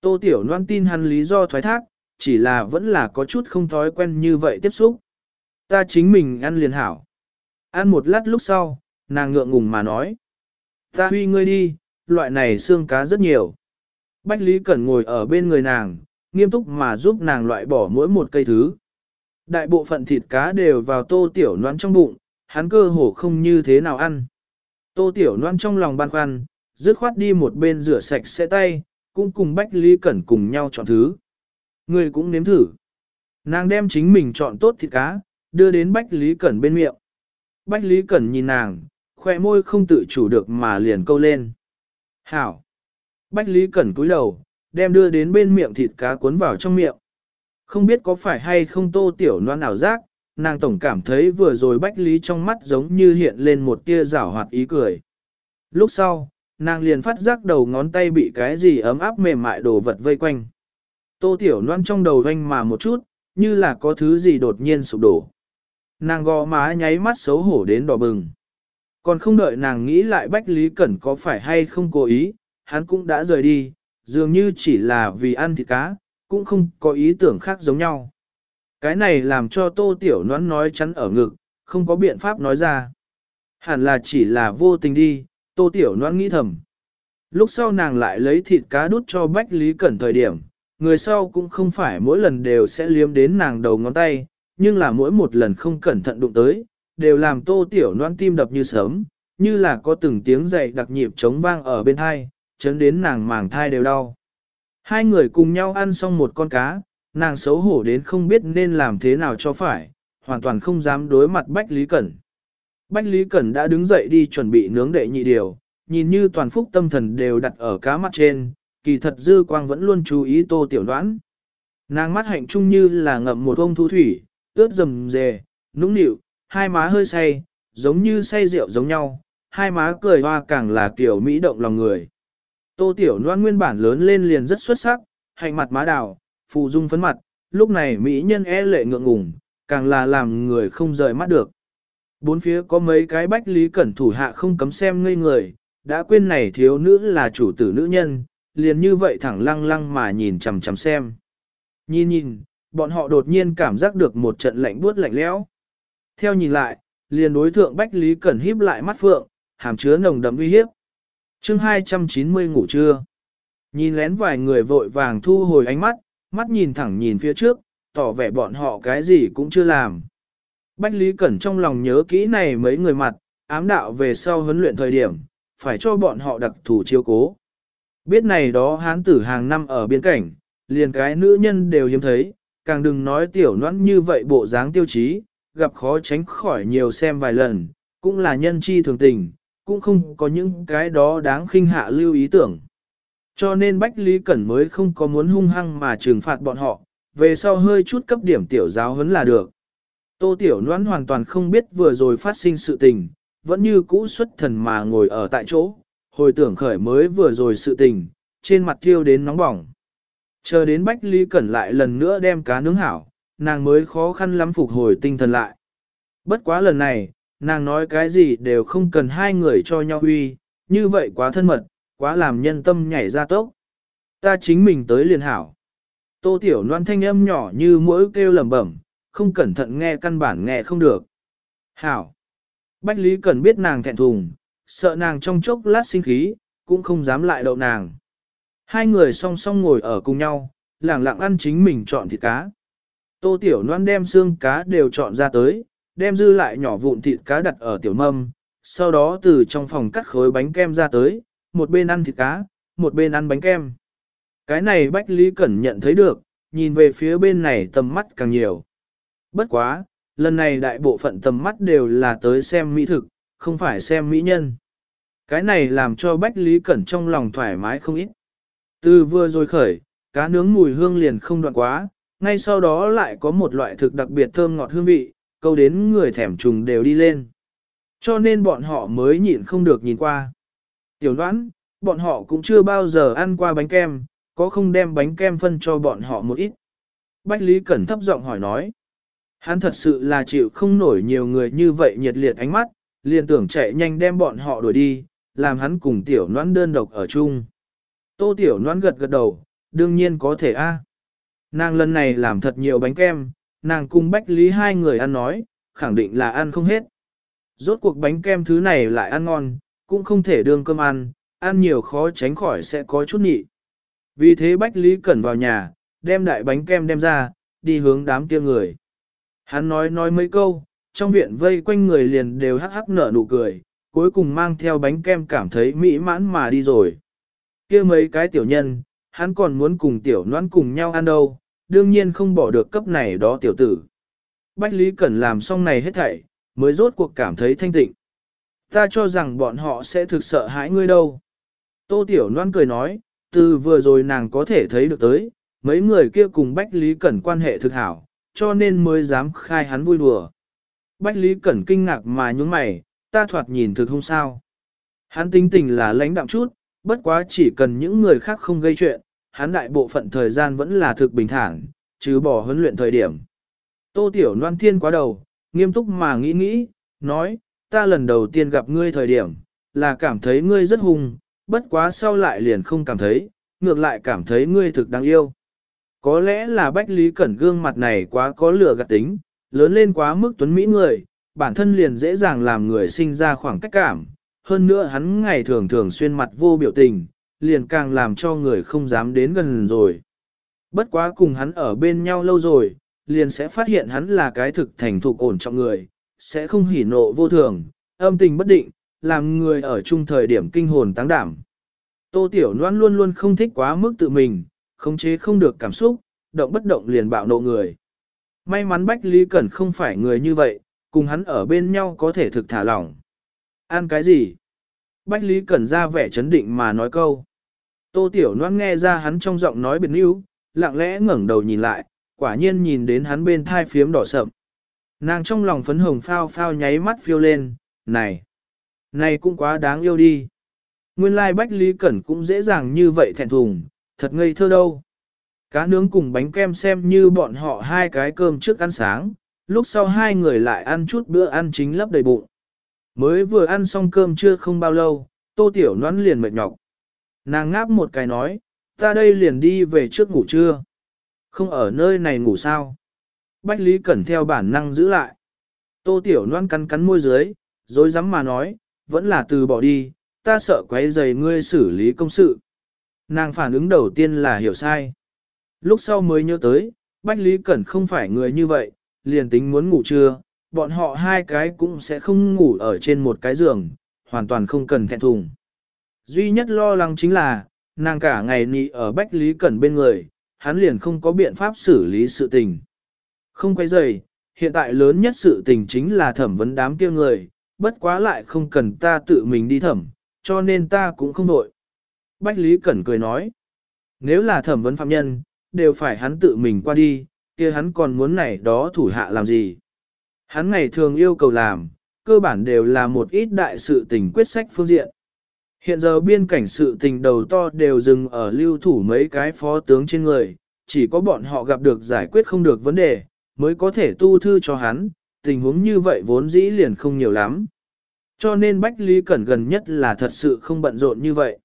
Tô Tiểu Loan tin hắn lý do thoái thác, chỉ là vẫn là có chút không thói quen như vậy tiếp xúc. Ta chính mình ăn liền hảo. Ăn một lát lúc sau, nàng ngượng ngùng mà nói. Ta huy ngươi đi, loại này xương cá rất nhiều. Bách Lý Cẩn ngồi ở bên người nàng, nghiêm túc mà giúp nàng loại bỏ mỗi một cây thứ. Đại bộ phận thịt cá đều vào tô tiểu noan trong bụng, hắn cơ hồ không như thế nào ăn. Tô tiểu noan trong lòng băn khoăn, dứt khoát đi một bên rửa sạch sẽ tay, cũng cùng Bách Lý Cẩn cùng nhau chọn thứ. Người cũng nếm thử. Nàng đem chính mình chọn tốt thịt cá, đưa đến Bách Lý Cẩn bên miệng. Bách Lý Cẩn nhìn nàng, khoe môi không tự chủ được mà liền câu lên. Hảo! Bách Lý Cẩn cúi đầu, đem đưa đến bên miệng thịt cá cuốn vào trong miệng. Không biết có phải hay không tô tiểu noan ảo giác, nàng tổng cảm thấy vừa rồi Bách Lý trong mắt giống như hiện lên một tia rảo hoạt ý cười. Lúc sau, nàng liền phát giác đầu ngón tay bị cái gì ấm áp mềm mại đồ vật vây quanh. Tô tiểu noan trong đầu vanh mà một chút, như là có thứ gì đột nhiên sụp đổ. Nàng gò má nháy mắt xấu hổ đến đỏ bừng. Còn không đợi nàng nghĩ lại Bách Lý Cẩn có phải hay không cố ý, hắn cũng đã rời đi, dường như chỉ là vì ăn thịt cá, cũng không có ý tưởng khác giống nhau. Cái này làm cho tô tiểu nón nói chắn ở ngực, không có biện pháp nói ra. Hẳn là chỉ là vô tình đi, tô tiểu nón nghĩ thầm. Lúc sau nàng lại lấy thịt cá đút cho Bách Lý Cẩn thời điểm, người sau cũng không phải mỗi lần đều sẽ liếm đến nàng đầu ngón tay, nhưng là mỗi một lần không cẩn thận đụng tới, đều làm tô tiểu noan tim đập như sớm, như là có từng tiếng dậy đặc nhịp trống vang ở bên thai, chấn đến nàng màng thai đều đau. Hai người cùng nhau ăn xong một con cá, nàng xấu hổ đến không biết nên làm thế nào cho phải, hoàn toàn không dám đối mặt Bách Lý Cẩn. Bách Lý Cẩn đã đứng dậy đi chuẩn bị nướng đệ nhị điều, nhìn như toàn phúc tâm thần đều đặt ở cá mắt trên, kỳ thật dư quang vẫn luôn chú ý tô tiểu đoán. Nàng mắt hạnh trung như là ngậm một ông thu thủy, ướt rầm rề, nũng nịu, hai má hơi say, giống như say rượu giống nhau, hai má cười hoa càng là kiểu mỹ động lòng người. Tô tiểu Loan nguyên bản lớn lên liền rất xuất sắc, hạnh mặt má đào, phù dung phấn mặt, lúc này mỹ nhân e lệ ngượng ngùng, càng là làm người không rời mắt được. Bốn phía có mấy cái bách lý cẩn thủ hạ không cấm xem ngây người, đã quên này thiếu nữ là chủ tử nữ nhân, liền như vậy thẳng lăng lăng mà nhìn chằm chằm xem. Nhìn nhìn, bọn họ đột nhiên cảm giác được một trận lạnh buốt lạnh lẽo. Theo nhìn lại, liền đối thượng Bách Lý Cẩn híp lại mắt phượng, hàm chứa nồng đậm uy hiếp chương 290 ngủ trưa. Nhìn lén vài người vội vàng thu hồi ánh mắt, mắt nhìn thẳng nhìn phía trước, tỏ vẻ bọn họ cái gì cũng chưa làm. Bách Lý Cẩn trong lòng nhớ kỹ này mấy người mặt, ám đạo về sau huấn luyện thời điểm, phải cho bọn họ đặc thủ chiếu cố. Biết này đó hán tử hàng năm ở biên cảnh, liền cái nữ nhân đều hiếm thấy, càng đừng nói tiểu noãn như vậy bộ dáng tiêu chí, gặp khó tránh khỏi nhiều xem vài lần, cũng là nhân chi thường tình, cũng không có những cái đó đáng khinh hạ lưu ý tưởng. Cho nên Bách Lý Cẩn mới không có muốn hung hăng mà trừng phạt bọn họ, về sau hơi chút cấp điểm tiểu giáo huấn là được. Tô Tiểu Loan hoàn toàn không biết vừa rồi phát sinh sự tình, vẫn như cũ xuất thần mà ngồi ở tại chỗ, hồi tưởng khởi mới vừa rồi sự tình, trên mặt thiêu đến nóng bỏng. Chờ đến Bách Lý Cẩn lại lần nữa đem cá nướng hảo, nàng mới khó khăn lắm phục hồi tinh thần lại. Bất quá lần này, nàng nói cái gì đều không cần hai người cho nhau huy, như vậy quá thân mật, quá làm nhân tâm nhảy ra tốc. Ta chính mình tới liền hảo. Tô Tiểu Loan thanh âm nhỏ như mỗi kêu lẩm bẩm, không cẩn thận nghe căn bản nghe không được. Hảo. Bách Lý cần biết nàng thẹn thùng, sợ nàng trong chốc lát sinh khí, cũng không dám lại đậu nàng. Hai người song song ngồi ở cùng nhau, lẳng lặng ăn chính mình chọn thịt cá. Tô Tiểu Loan đem xương cá đều chọn ra tới, đem dư lại nhỏ vụn thịt cá đặt ở tiểu mâm, sau đó từ trong phòng cắt khối bánh kem ra tới, một bên ăn thịt cá, một bên ăn bánh kem. Cái này Bách Lý Cẩn nhận thấy được, nhìn về phía bên này tầm mắt càng nhiều. Bất quá, lần này đại bộ phận tầm mắt đều là tới xem mỹ thực, không phải xem mỹ nhân. Cái này làm cho Bách Lý Cẩn trong lòng thoải mái không ít. Từ vừa rồi khởi, cá nướng mùi hương liền không đoạn quá, ngay sau đó lại có một loại thực đặc biệt thơm ngọt hương vị, câu đến người thèm trùng đều đi lên. Cho nên bọn họ mới nhịn không được nhìn qua. Tiểu đoán, bọn họ cũng chưa bao giờ ăn qua bánh kem, có không đem bánh kem phân cho bọn họ một ít. Bách Lý Cẩn thấp giọng hỏi nói. Hắn thật sự là chịu không nổi nhiều người như vậy nhiệt liệt ánh mắt, liền tưởng chạy nhanh đem bọn họ đuổi đi, làm hắn cùng tiểu noãn đơn độc ở chung. Tô tiểu noãn gật gật đầu, đương nhiên có thể a. Nàng lần này làm thật nhiều bánh kem, nàng cùng Bách Lý hai người ăn nói, khẳng định là ăn không hết. Rốt cuộc bánh kem thứ này lại ăn ngon, cũng không thể đương cơm ăn, ăn nhiều khó tránh khỏi sẽ có chút nhị. Vì thế Bách Lý Cẩn vào nhà, đem đại bánh kem đem ra, đi hướng đám kia người. Hắn nói nói mấy câu, trong viện vây quanh người liền đều hắc hắc nở nụ cười, cuối cùng mang theo bánh kem cảm thấy mỹ mãn mà đi rồi. kia mấy cái tiểu nhân, hắn còn muốn cùng tiểu noan cùng nhau ăn đâu, đương nhiên không bỏ được cấp này đó tiểu tử. Bách Lý Cẩn làm xong này hết thảy, mới rốt cuộc cảm thấy thanh tịnh. Ta cho rằng bọn họ sẽ thực sợ hãi ngươi đâu. Tô Tiểu Loan cười nói, từ vừa rồi nàng có thể thấy được tới, mấy người kia cùng Bách Lý Cẩn quan hệ thực hảo, cho nên mới dám khai hắn vui đùa. Bách Lý Cẩn kinh ngạc mà nhúng mày, ta thoạt nhìn thực không sao. Hắn tính tình là lãnh đạm chút, bất quá chỉ cần những người khác không gây chuyện, hắn đại bộ phận thời gian vẫn là thực bình thản, chứ bỏ huấn luyện thời điểm. Tô Tiểu Loan Thiên quá đầu, nghiêm túc mà nghĩ nghĩ, nói, ta lần đầu tiên gặp ngươi thời điểm, là cảm thấy ngươi rất hùng, bất quá sau lại liền không cảm thấy, ngược lại cảm thấy ngươi thực đáng yêu. Có lẽ là Bách Lý Cẩn gương mặt này quá có lửa gạt tính, lớn lên quá mức tuấn mỹ người, bản thân liền dễ dàng làm người sinh ra khoảng cách cảm. Hơn nữa hắn ngày thường thường xuyên mặt vô biểu tình, liền càng làm cho người không dám đến gần rồi. Bất quá cùng hắn ở bên nhau lâu rồi, liền sẽ phát hiện hắn là cái thực thành thục ổn trọng người, sẽ không hỉ nộ vô thường, âm tình bất định, làm người ở chung thời điểm kinh hồn táng đảm. Tô Tiểu Loan luôn luôn không thích quá mức tự mình, khống chế không được cảm xúc, động bất động liền bạo nộ người. May mắn Bách Lý Cẩn không phải người như vậy, cùng hắn ở bên nhau có thể thực thả lỏng. Ăn cái gì? Bách Lý Cẩn ra vẻ chấn định mà nói câu. Tô Tiểu Loan nghe ra hắn trong giọng nói biệt níu, lặng lẽ ngẩng đầu nhìn lại, quả nhiên nhìn đến hắn bên thai phiếm đỏ sậm. Nàng trong lòng phấn hồng phao phao nháy mắt phiêu lên, này, này cũng quá đáng yêu đi. Nguyên lai like Bách Lý Cẩn cũng dễ dàng như vậy thẹn thùng, thật ngây thơ đâu. Cá nướng cùng bánh kem xem như bọn họ hai cái cơm trước ăn sáng, lúc sau hai người lại ăn chút bữa ăn chính lấp đầy bụng. Mới vừa ăn xong cơm chưa không bao lâu, tô tiểu noãn liền mệt nhọc. Nàng ngáp một cái nói, ta đây liền đi về trước ngủ trưa. Không ở nơi này ngủ sao. Bách Lý Cẩn theo bản năng giữ lại. Tô tiểu Loan cắn cắn môi dưới, dối rắm mà nói, vẫn là từ bỏ đi, ta sợ quấy rầy ngươi xử lý công sự. Nàng phản ứng đầu tiên là hiểu sai. Lúc sau mới nhớ tới, Bách Lý Cẩn không phải người như vậy, liền tính muốn ngủ trưa, bọn họ hai cái cũng sẽ không ngủ ở trên một cái giường, hoàn toàn không cần thẹn thùng. Duy nhất lo lắng chính là, nàng cả ngày nị ở Bách Lý Cẩn bên người, hắn liền không có biện pháp xử lý sự tình. Không quay dày, hiện tại lớn nhất sự tình chính là thẩm vấn đám kia người, bất quá lại không cần ta tự mình đi thẩm, cho nên ta cũng không đội. Bách Lý Cẩn cười nói, nếu là thẩm vấn phạm nhân, đều phải hắn tự mình qua đi, kia hắn còn muốn này đó thủ hạ làm gì. Hắn ngày thường yêu cầu làm, cơ bản đều là một ít đại sự tình quyết sách phương diện. Hiện giờ biên cảnh sự tình đầu to đều dừng ở lưu thủ mấy cái phó tướng trên người, chỉ có bọn họ gặp được giải quyết không được vấn đề, mới có thể tu thư cho hắn, tình huống như vậy vốn dĩ liền không nhiều lắm. Cho nên Bách Lý Cẩn gần nhất là thật sự không bận rộn như vậy.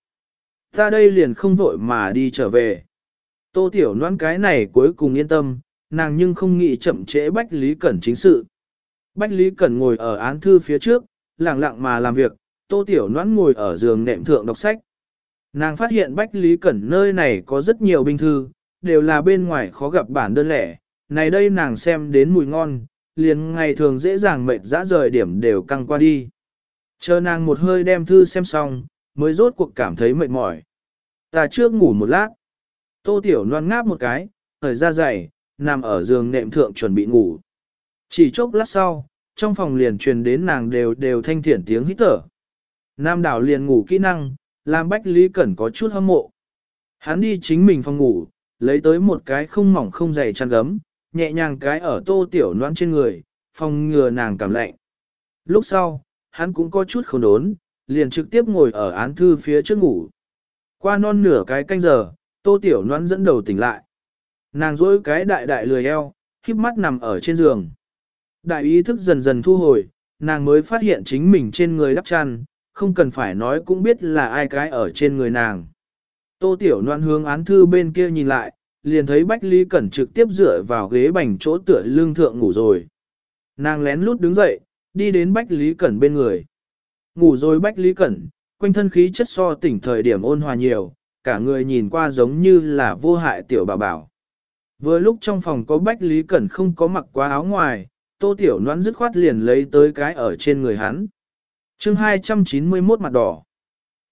Ta đây liền không vội mà đi trở về. Tô Tiểu Loan cái này cuối cùng yên tâm, nàng nhưng không nghĩ chậm trễ Bách Lý Cẩn chính sự. Bách Lý Cẩn ngồi ở án thư phía trước, lặng lặng mà làm việc, Tô Tiểu Loan ngồi ở giường nệm thượng đọc sách. Nàng phát hiện Bách Lý Cẩn nơi này có rất nhiều binh thư, đều là bên ngoài khó gặp bản đơn lẻ. Này đây nàng xem đến mùi ngon, liền ngày thường dễ dàng mệt dã rời điểm đều căng qua đi. Chờ nàng một hơi đem thư xem xong, mới rốt cuộc cảm thấy mệt mỏi. Ta trước ngủ một lát. Tô Tiểu Loan ngáp một cái, thời ra dày, nằm ở giường nệm thượng chuẩn bị ngủ. Chỉ chốc lát sau, trong phòng liền truyền đến nàng đều đều thanh thiển tiếng hít thở. Nam đảo liền ngủ kỹ năng, làm Bách Lý Cẩn có chút hâm mộ. Hắn đi chính mình phòng ngủ, lấy tới một cái không mỏng không dày chăn gấm, nhẹ nhàng cái ở tô tiểu noan trên người, phòng ngừa nàng cảm lạnh. Lúc sau, hắn cũng có chút không đốn, liền trực tiếp ngồi ở án thư phía trước ngủ. Qua non nửa cái canh giờ, tô tiểu noan dẫn đầu tỉnh lại. Nàng dối cái đại đại lười eo, khiếp mắt nằm ở trên giường. Đại ý thức dần dần thu hồi, nàng mới phát hiện chính mình trên người đắp chăn, không cần phải nói cũng biết là ai cái ở trên người nàng. Tô Tiểu Loan hướng án thư bên kia nhìn lại, liền thấy Bách Lý Cẩn trực tiếp dựa vào ghế bành chỗ tựa lương thượng ngủ rồi. Nàng lén lút đứng dậy, đi đến Bách Lý Cẩn bên người. Ngủ rồi Bách Lý Cẩn, quanh thân khí chất so tỉnh thời điểm ôn hòa nhiều, cả người nhìn qua giống như là vô hại tiểu bà bảo. Vừa lúc trong phòng có Bách Lý Cẩn không có mặc quá áo ngoài, Tô Tiểu Loan dứt khoát liền lấy tới cái ở trên người hắn chương 291 mặt đỏ.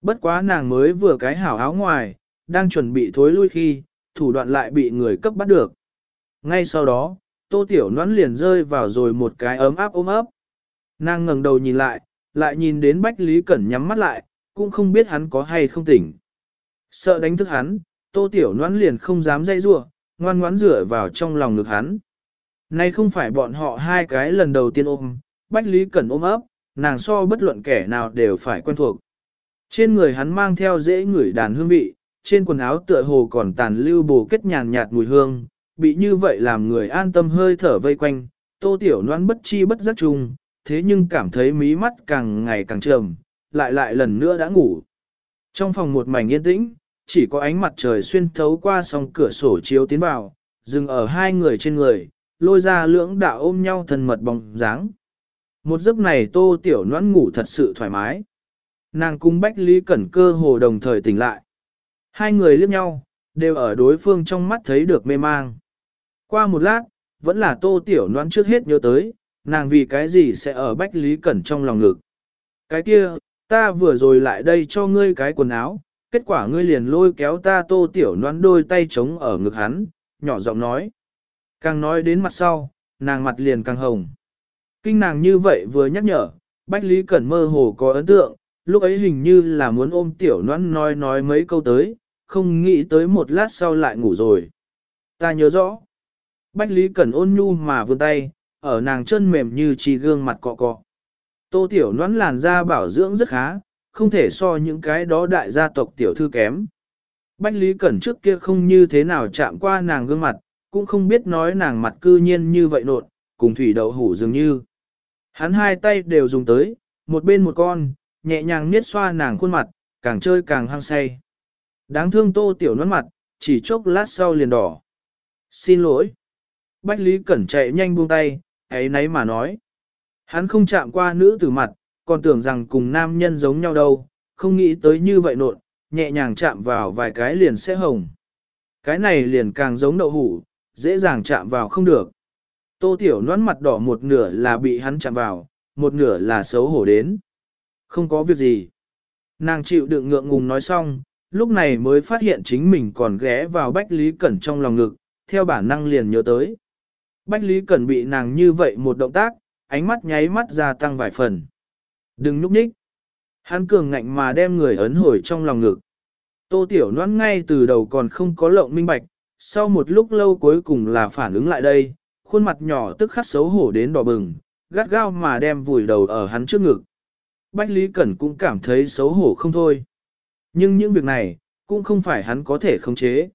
Bất quá nàng mới vừa cái hảo áo ngoài, đang chuẩn bị thối lui khi, thủ đoạn lại bị người cấp bắt được. Ngay sau đó, tô tiểu noãn liền rơi vào rồi một cái ấm áp ôm ấp. Nàng ngẩng đầu nhìn lại, lại nhìn đến Bách Lý Cẩn nhắm mắt lại, cũng không biết hắn có hay không tỉnh. Sợ đánh thức hắn, tô tiểu noãn liền không dám dây rua, ngoan ngoãn rửa vào trong lòng ngực hắn. Nay không phải bọn họ hai cái lần đầu tiên ôm, Bách Lý Cẩn ôm ấp, nàng so bất luận kẻ nào đều phải quen thuộc. Trên người hắn mang theo dễ ngửi đàn hương vị, trên quần áo tựa hồ còn tàn lưu bồ kết nhàn nhạt mùi hương, bị như vậy làm người an tâm hơi thở vây quanh, tô tiểu noan bất chi bất giác chung, thế nhưng cảm thấy mí mắt càng ngày càng trầm, lại lại lần nữa đã ngủ. Trong phòng một mảnh yên tĩnh, chỉ có ánh mặt trời xuyên thấu qua song cửa sổ chiếu tiến vào, dừng ở hai người trên người, lôi ra lưỡng đạo ôm nhau thân mật bóng dáng. Một giấc này tô tiểu noãn ngủ thật sự thoải mái. Nàng cung Bách Lý Cẩn cơ hồ đồng thời tỉnh lại. Hai người liếc nhau, đều ở đối phương trong mắt thấy được mê mang. Qua một lát, vẫn là tô tiểu noãn trước hết nhớ tới, nàng vì cái gì sẽ ở Bách Lý Cẩn trong lòng ngực. Cái kia, ta vừa rồi lại đây cho ngươi cái quần áo, kết quả ngươi liền lôi kéo ta tô tiểu noãn đôi tay trống ở ngực hắn, nhỏ giọng nói. Càng nói đến mặt sau, nàng mặt liền càng hồng. Kinh nàng như vậy vừa nhắc nhở, Bách Lý Cẩn mơ hồ có ấn tượng, lúc ấy hình như là muốn ôm tiểu noãn nói nói mấy câu tới, không nghĩ tới một lát sau lại ngủ rồi. Ta nhớ rõ. Bách Lý Cẩn ôn nhu mà vươn tay, ở nàng chân mềm như chỉ gương mặt cọ cọ. Tô tiểu noãn làn da bảo dưỡng rất khá, không thể so những cái đó đại gia tộc tiểu thư kém. Bách Lý Cẩn trước kia không như thế nào chạm qua nàng gương mặt, cũng không biết nói nàng mặt cư nhiên như vậy nột, cùng thủy đậu hủ dường như. Hắn hai tay đều dùng tới, một bên một con, nhẹ nhàng niết xoa nàng khuôn mặt, càng chơi càng hăng say. Đáng thương tô tiểu nón mặt, chỉ chốc lát sau liền đỏ. Xin lỗi. Bách Lý Cẩn chạy nhanh buông tay, ấy nấy mà nói. Hắn không chạm qua nữ tử mặt, còn tưởng rằng cùng nam nhân giống nhau đâu, không nghĩ tới như vậy nộn, nhẹ nhàng chạm vào vài cái liền sẽ hồng. Cái này liền càng giống đậu hủ, dễ dàng chạm vào không được. Tô Tiểu noãn mặt đỏ một nửa là bị hắn chạm vào, một nửa là xấu hổ đến. Không có việc gì. Nàng chịu đựng ngượng ngùng nói xong, lúc này mới phát hiện chính mình còn ghé vào Bách Lý Cẩn trong lòng ngực, theo bản năng liền nhớ tới. Bách Lý Cẩn bị nàng như vậy một động tác, ánh mắt nháy mắt gia tăng vài phần. Đừng núp nhích. Hắn cường ngạnh mà đem người ấn hồi trong lòng ngực. Tô Tiểu Loan ngay từ đầu còn không có lộng minh bạch, sau một lúc lâu cuối cùng là phản ứng lại đây, khuôn mặt nhỏ tức khắc xấu hổ đến đỏ bừng, gắt gao mà đem vùi đầu ở hắn trước ngực. Bách Lý Cẩn cũng cảm thấy xấu hổ không thôi. Nhưng những việc này, cũng không phải hắn có thể khống chế.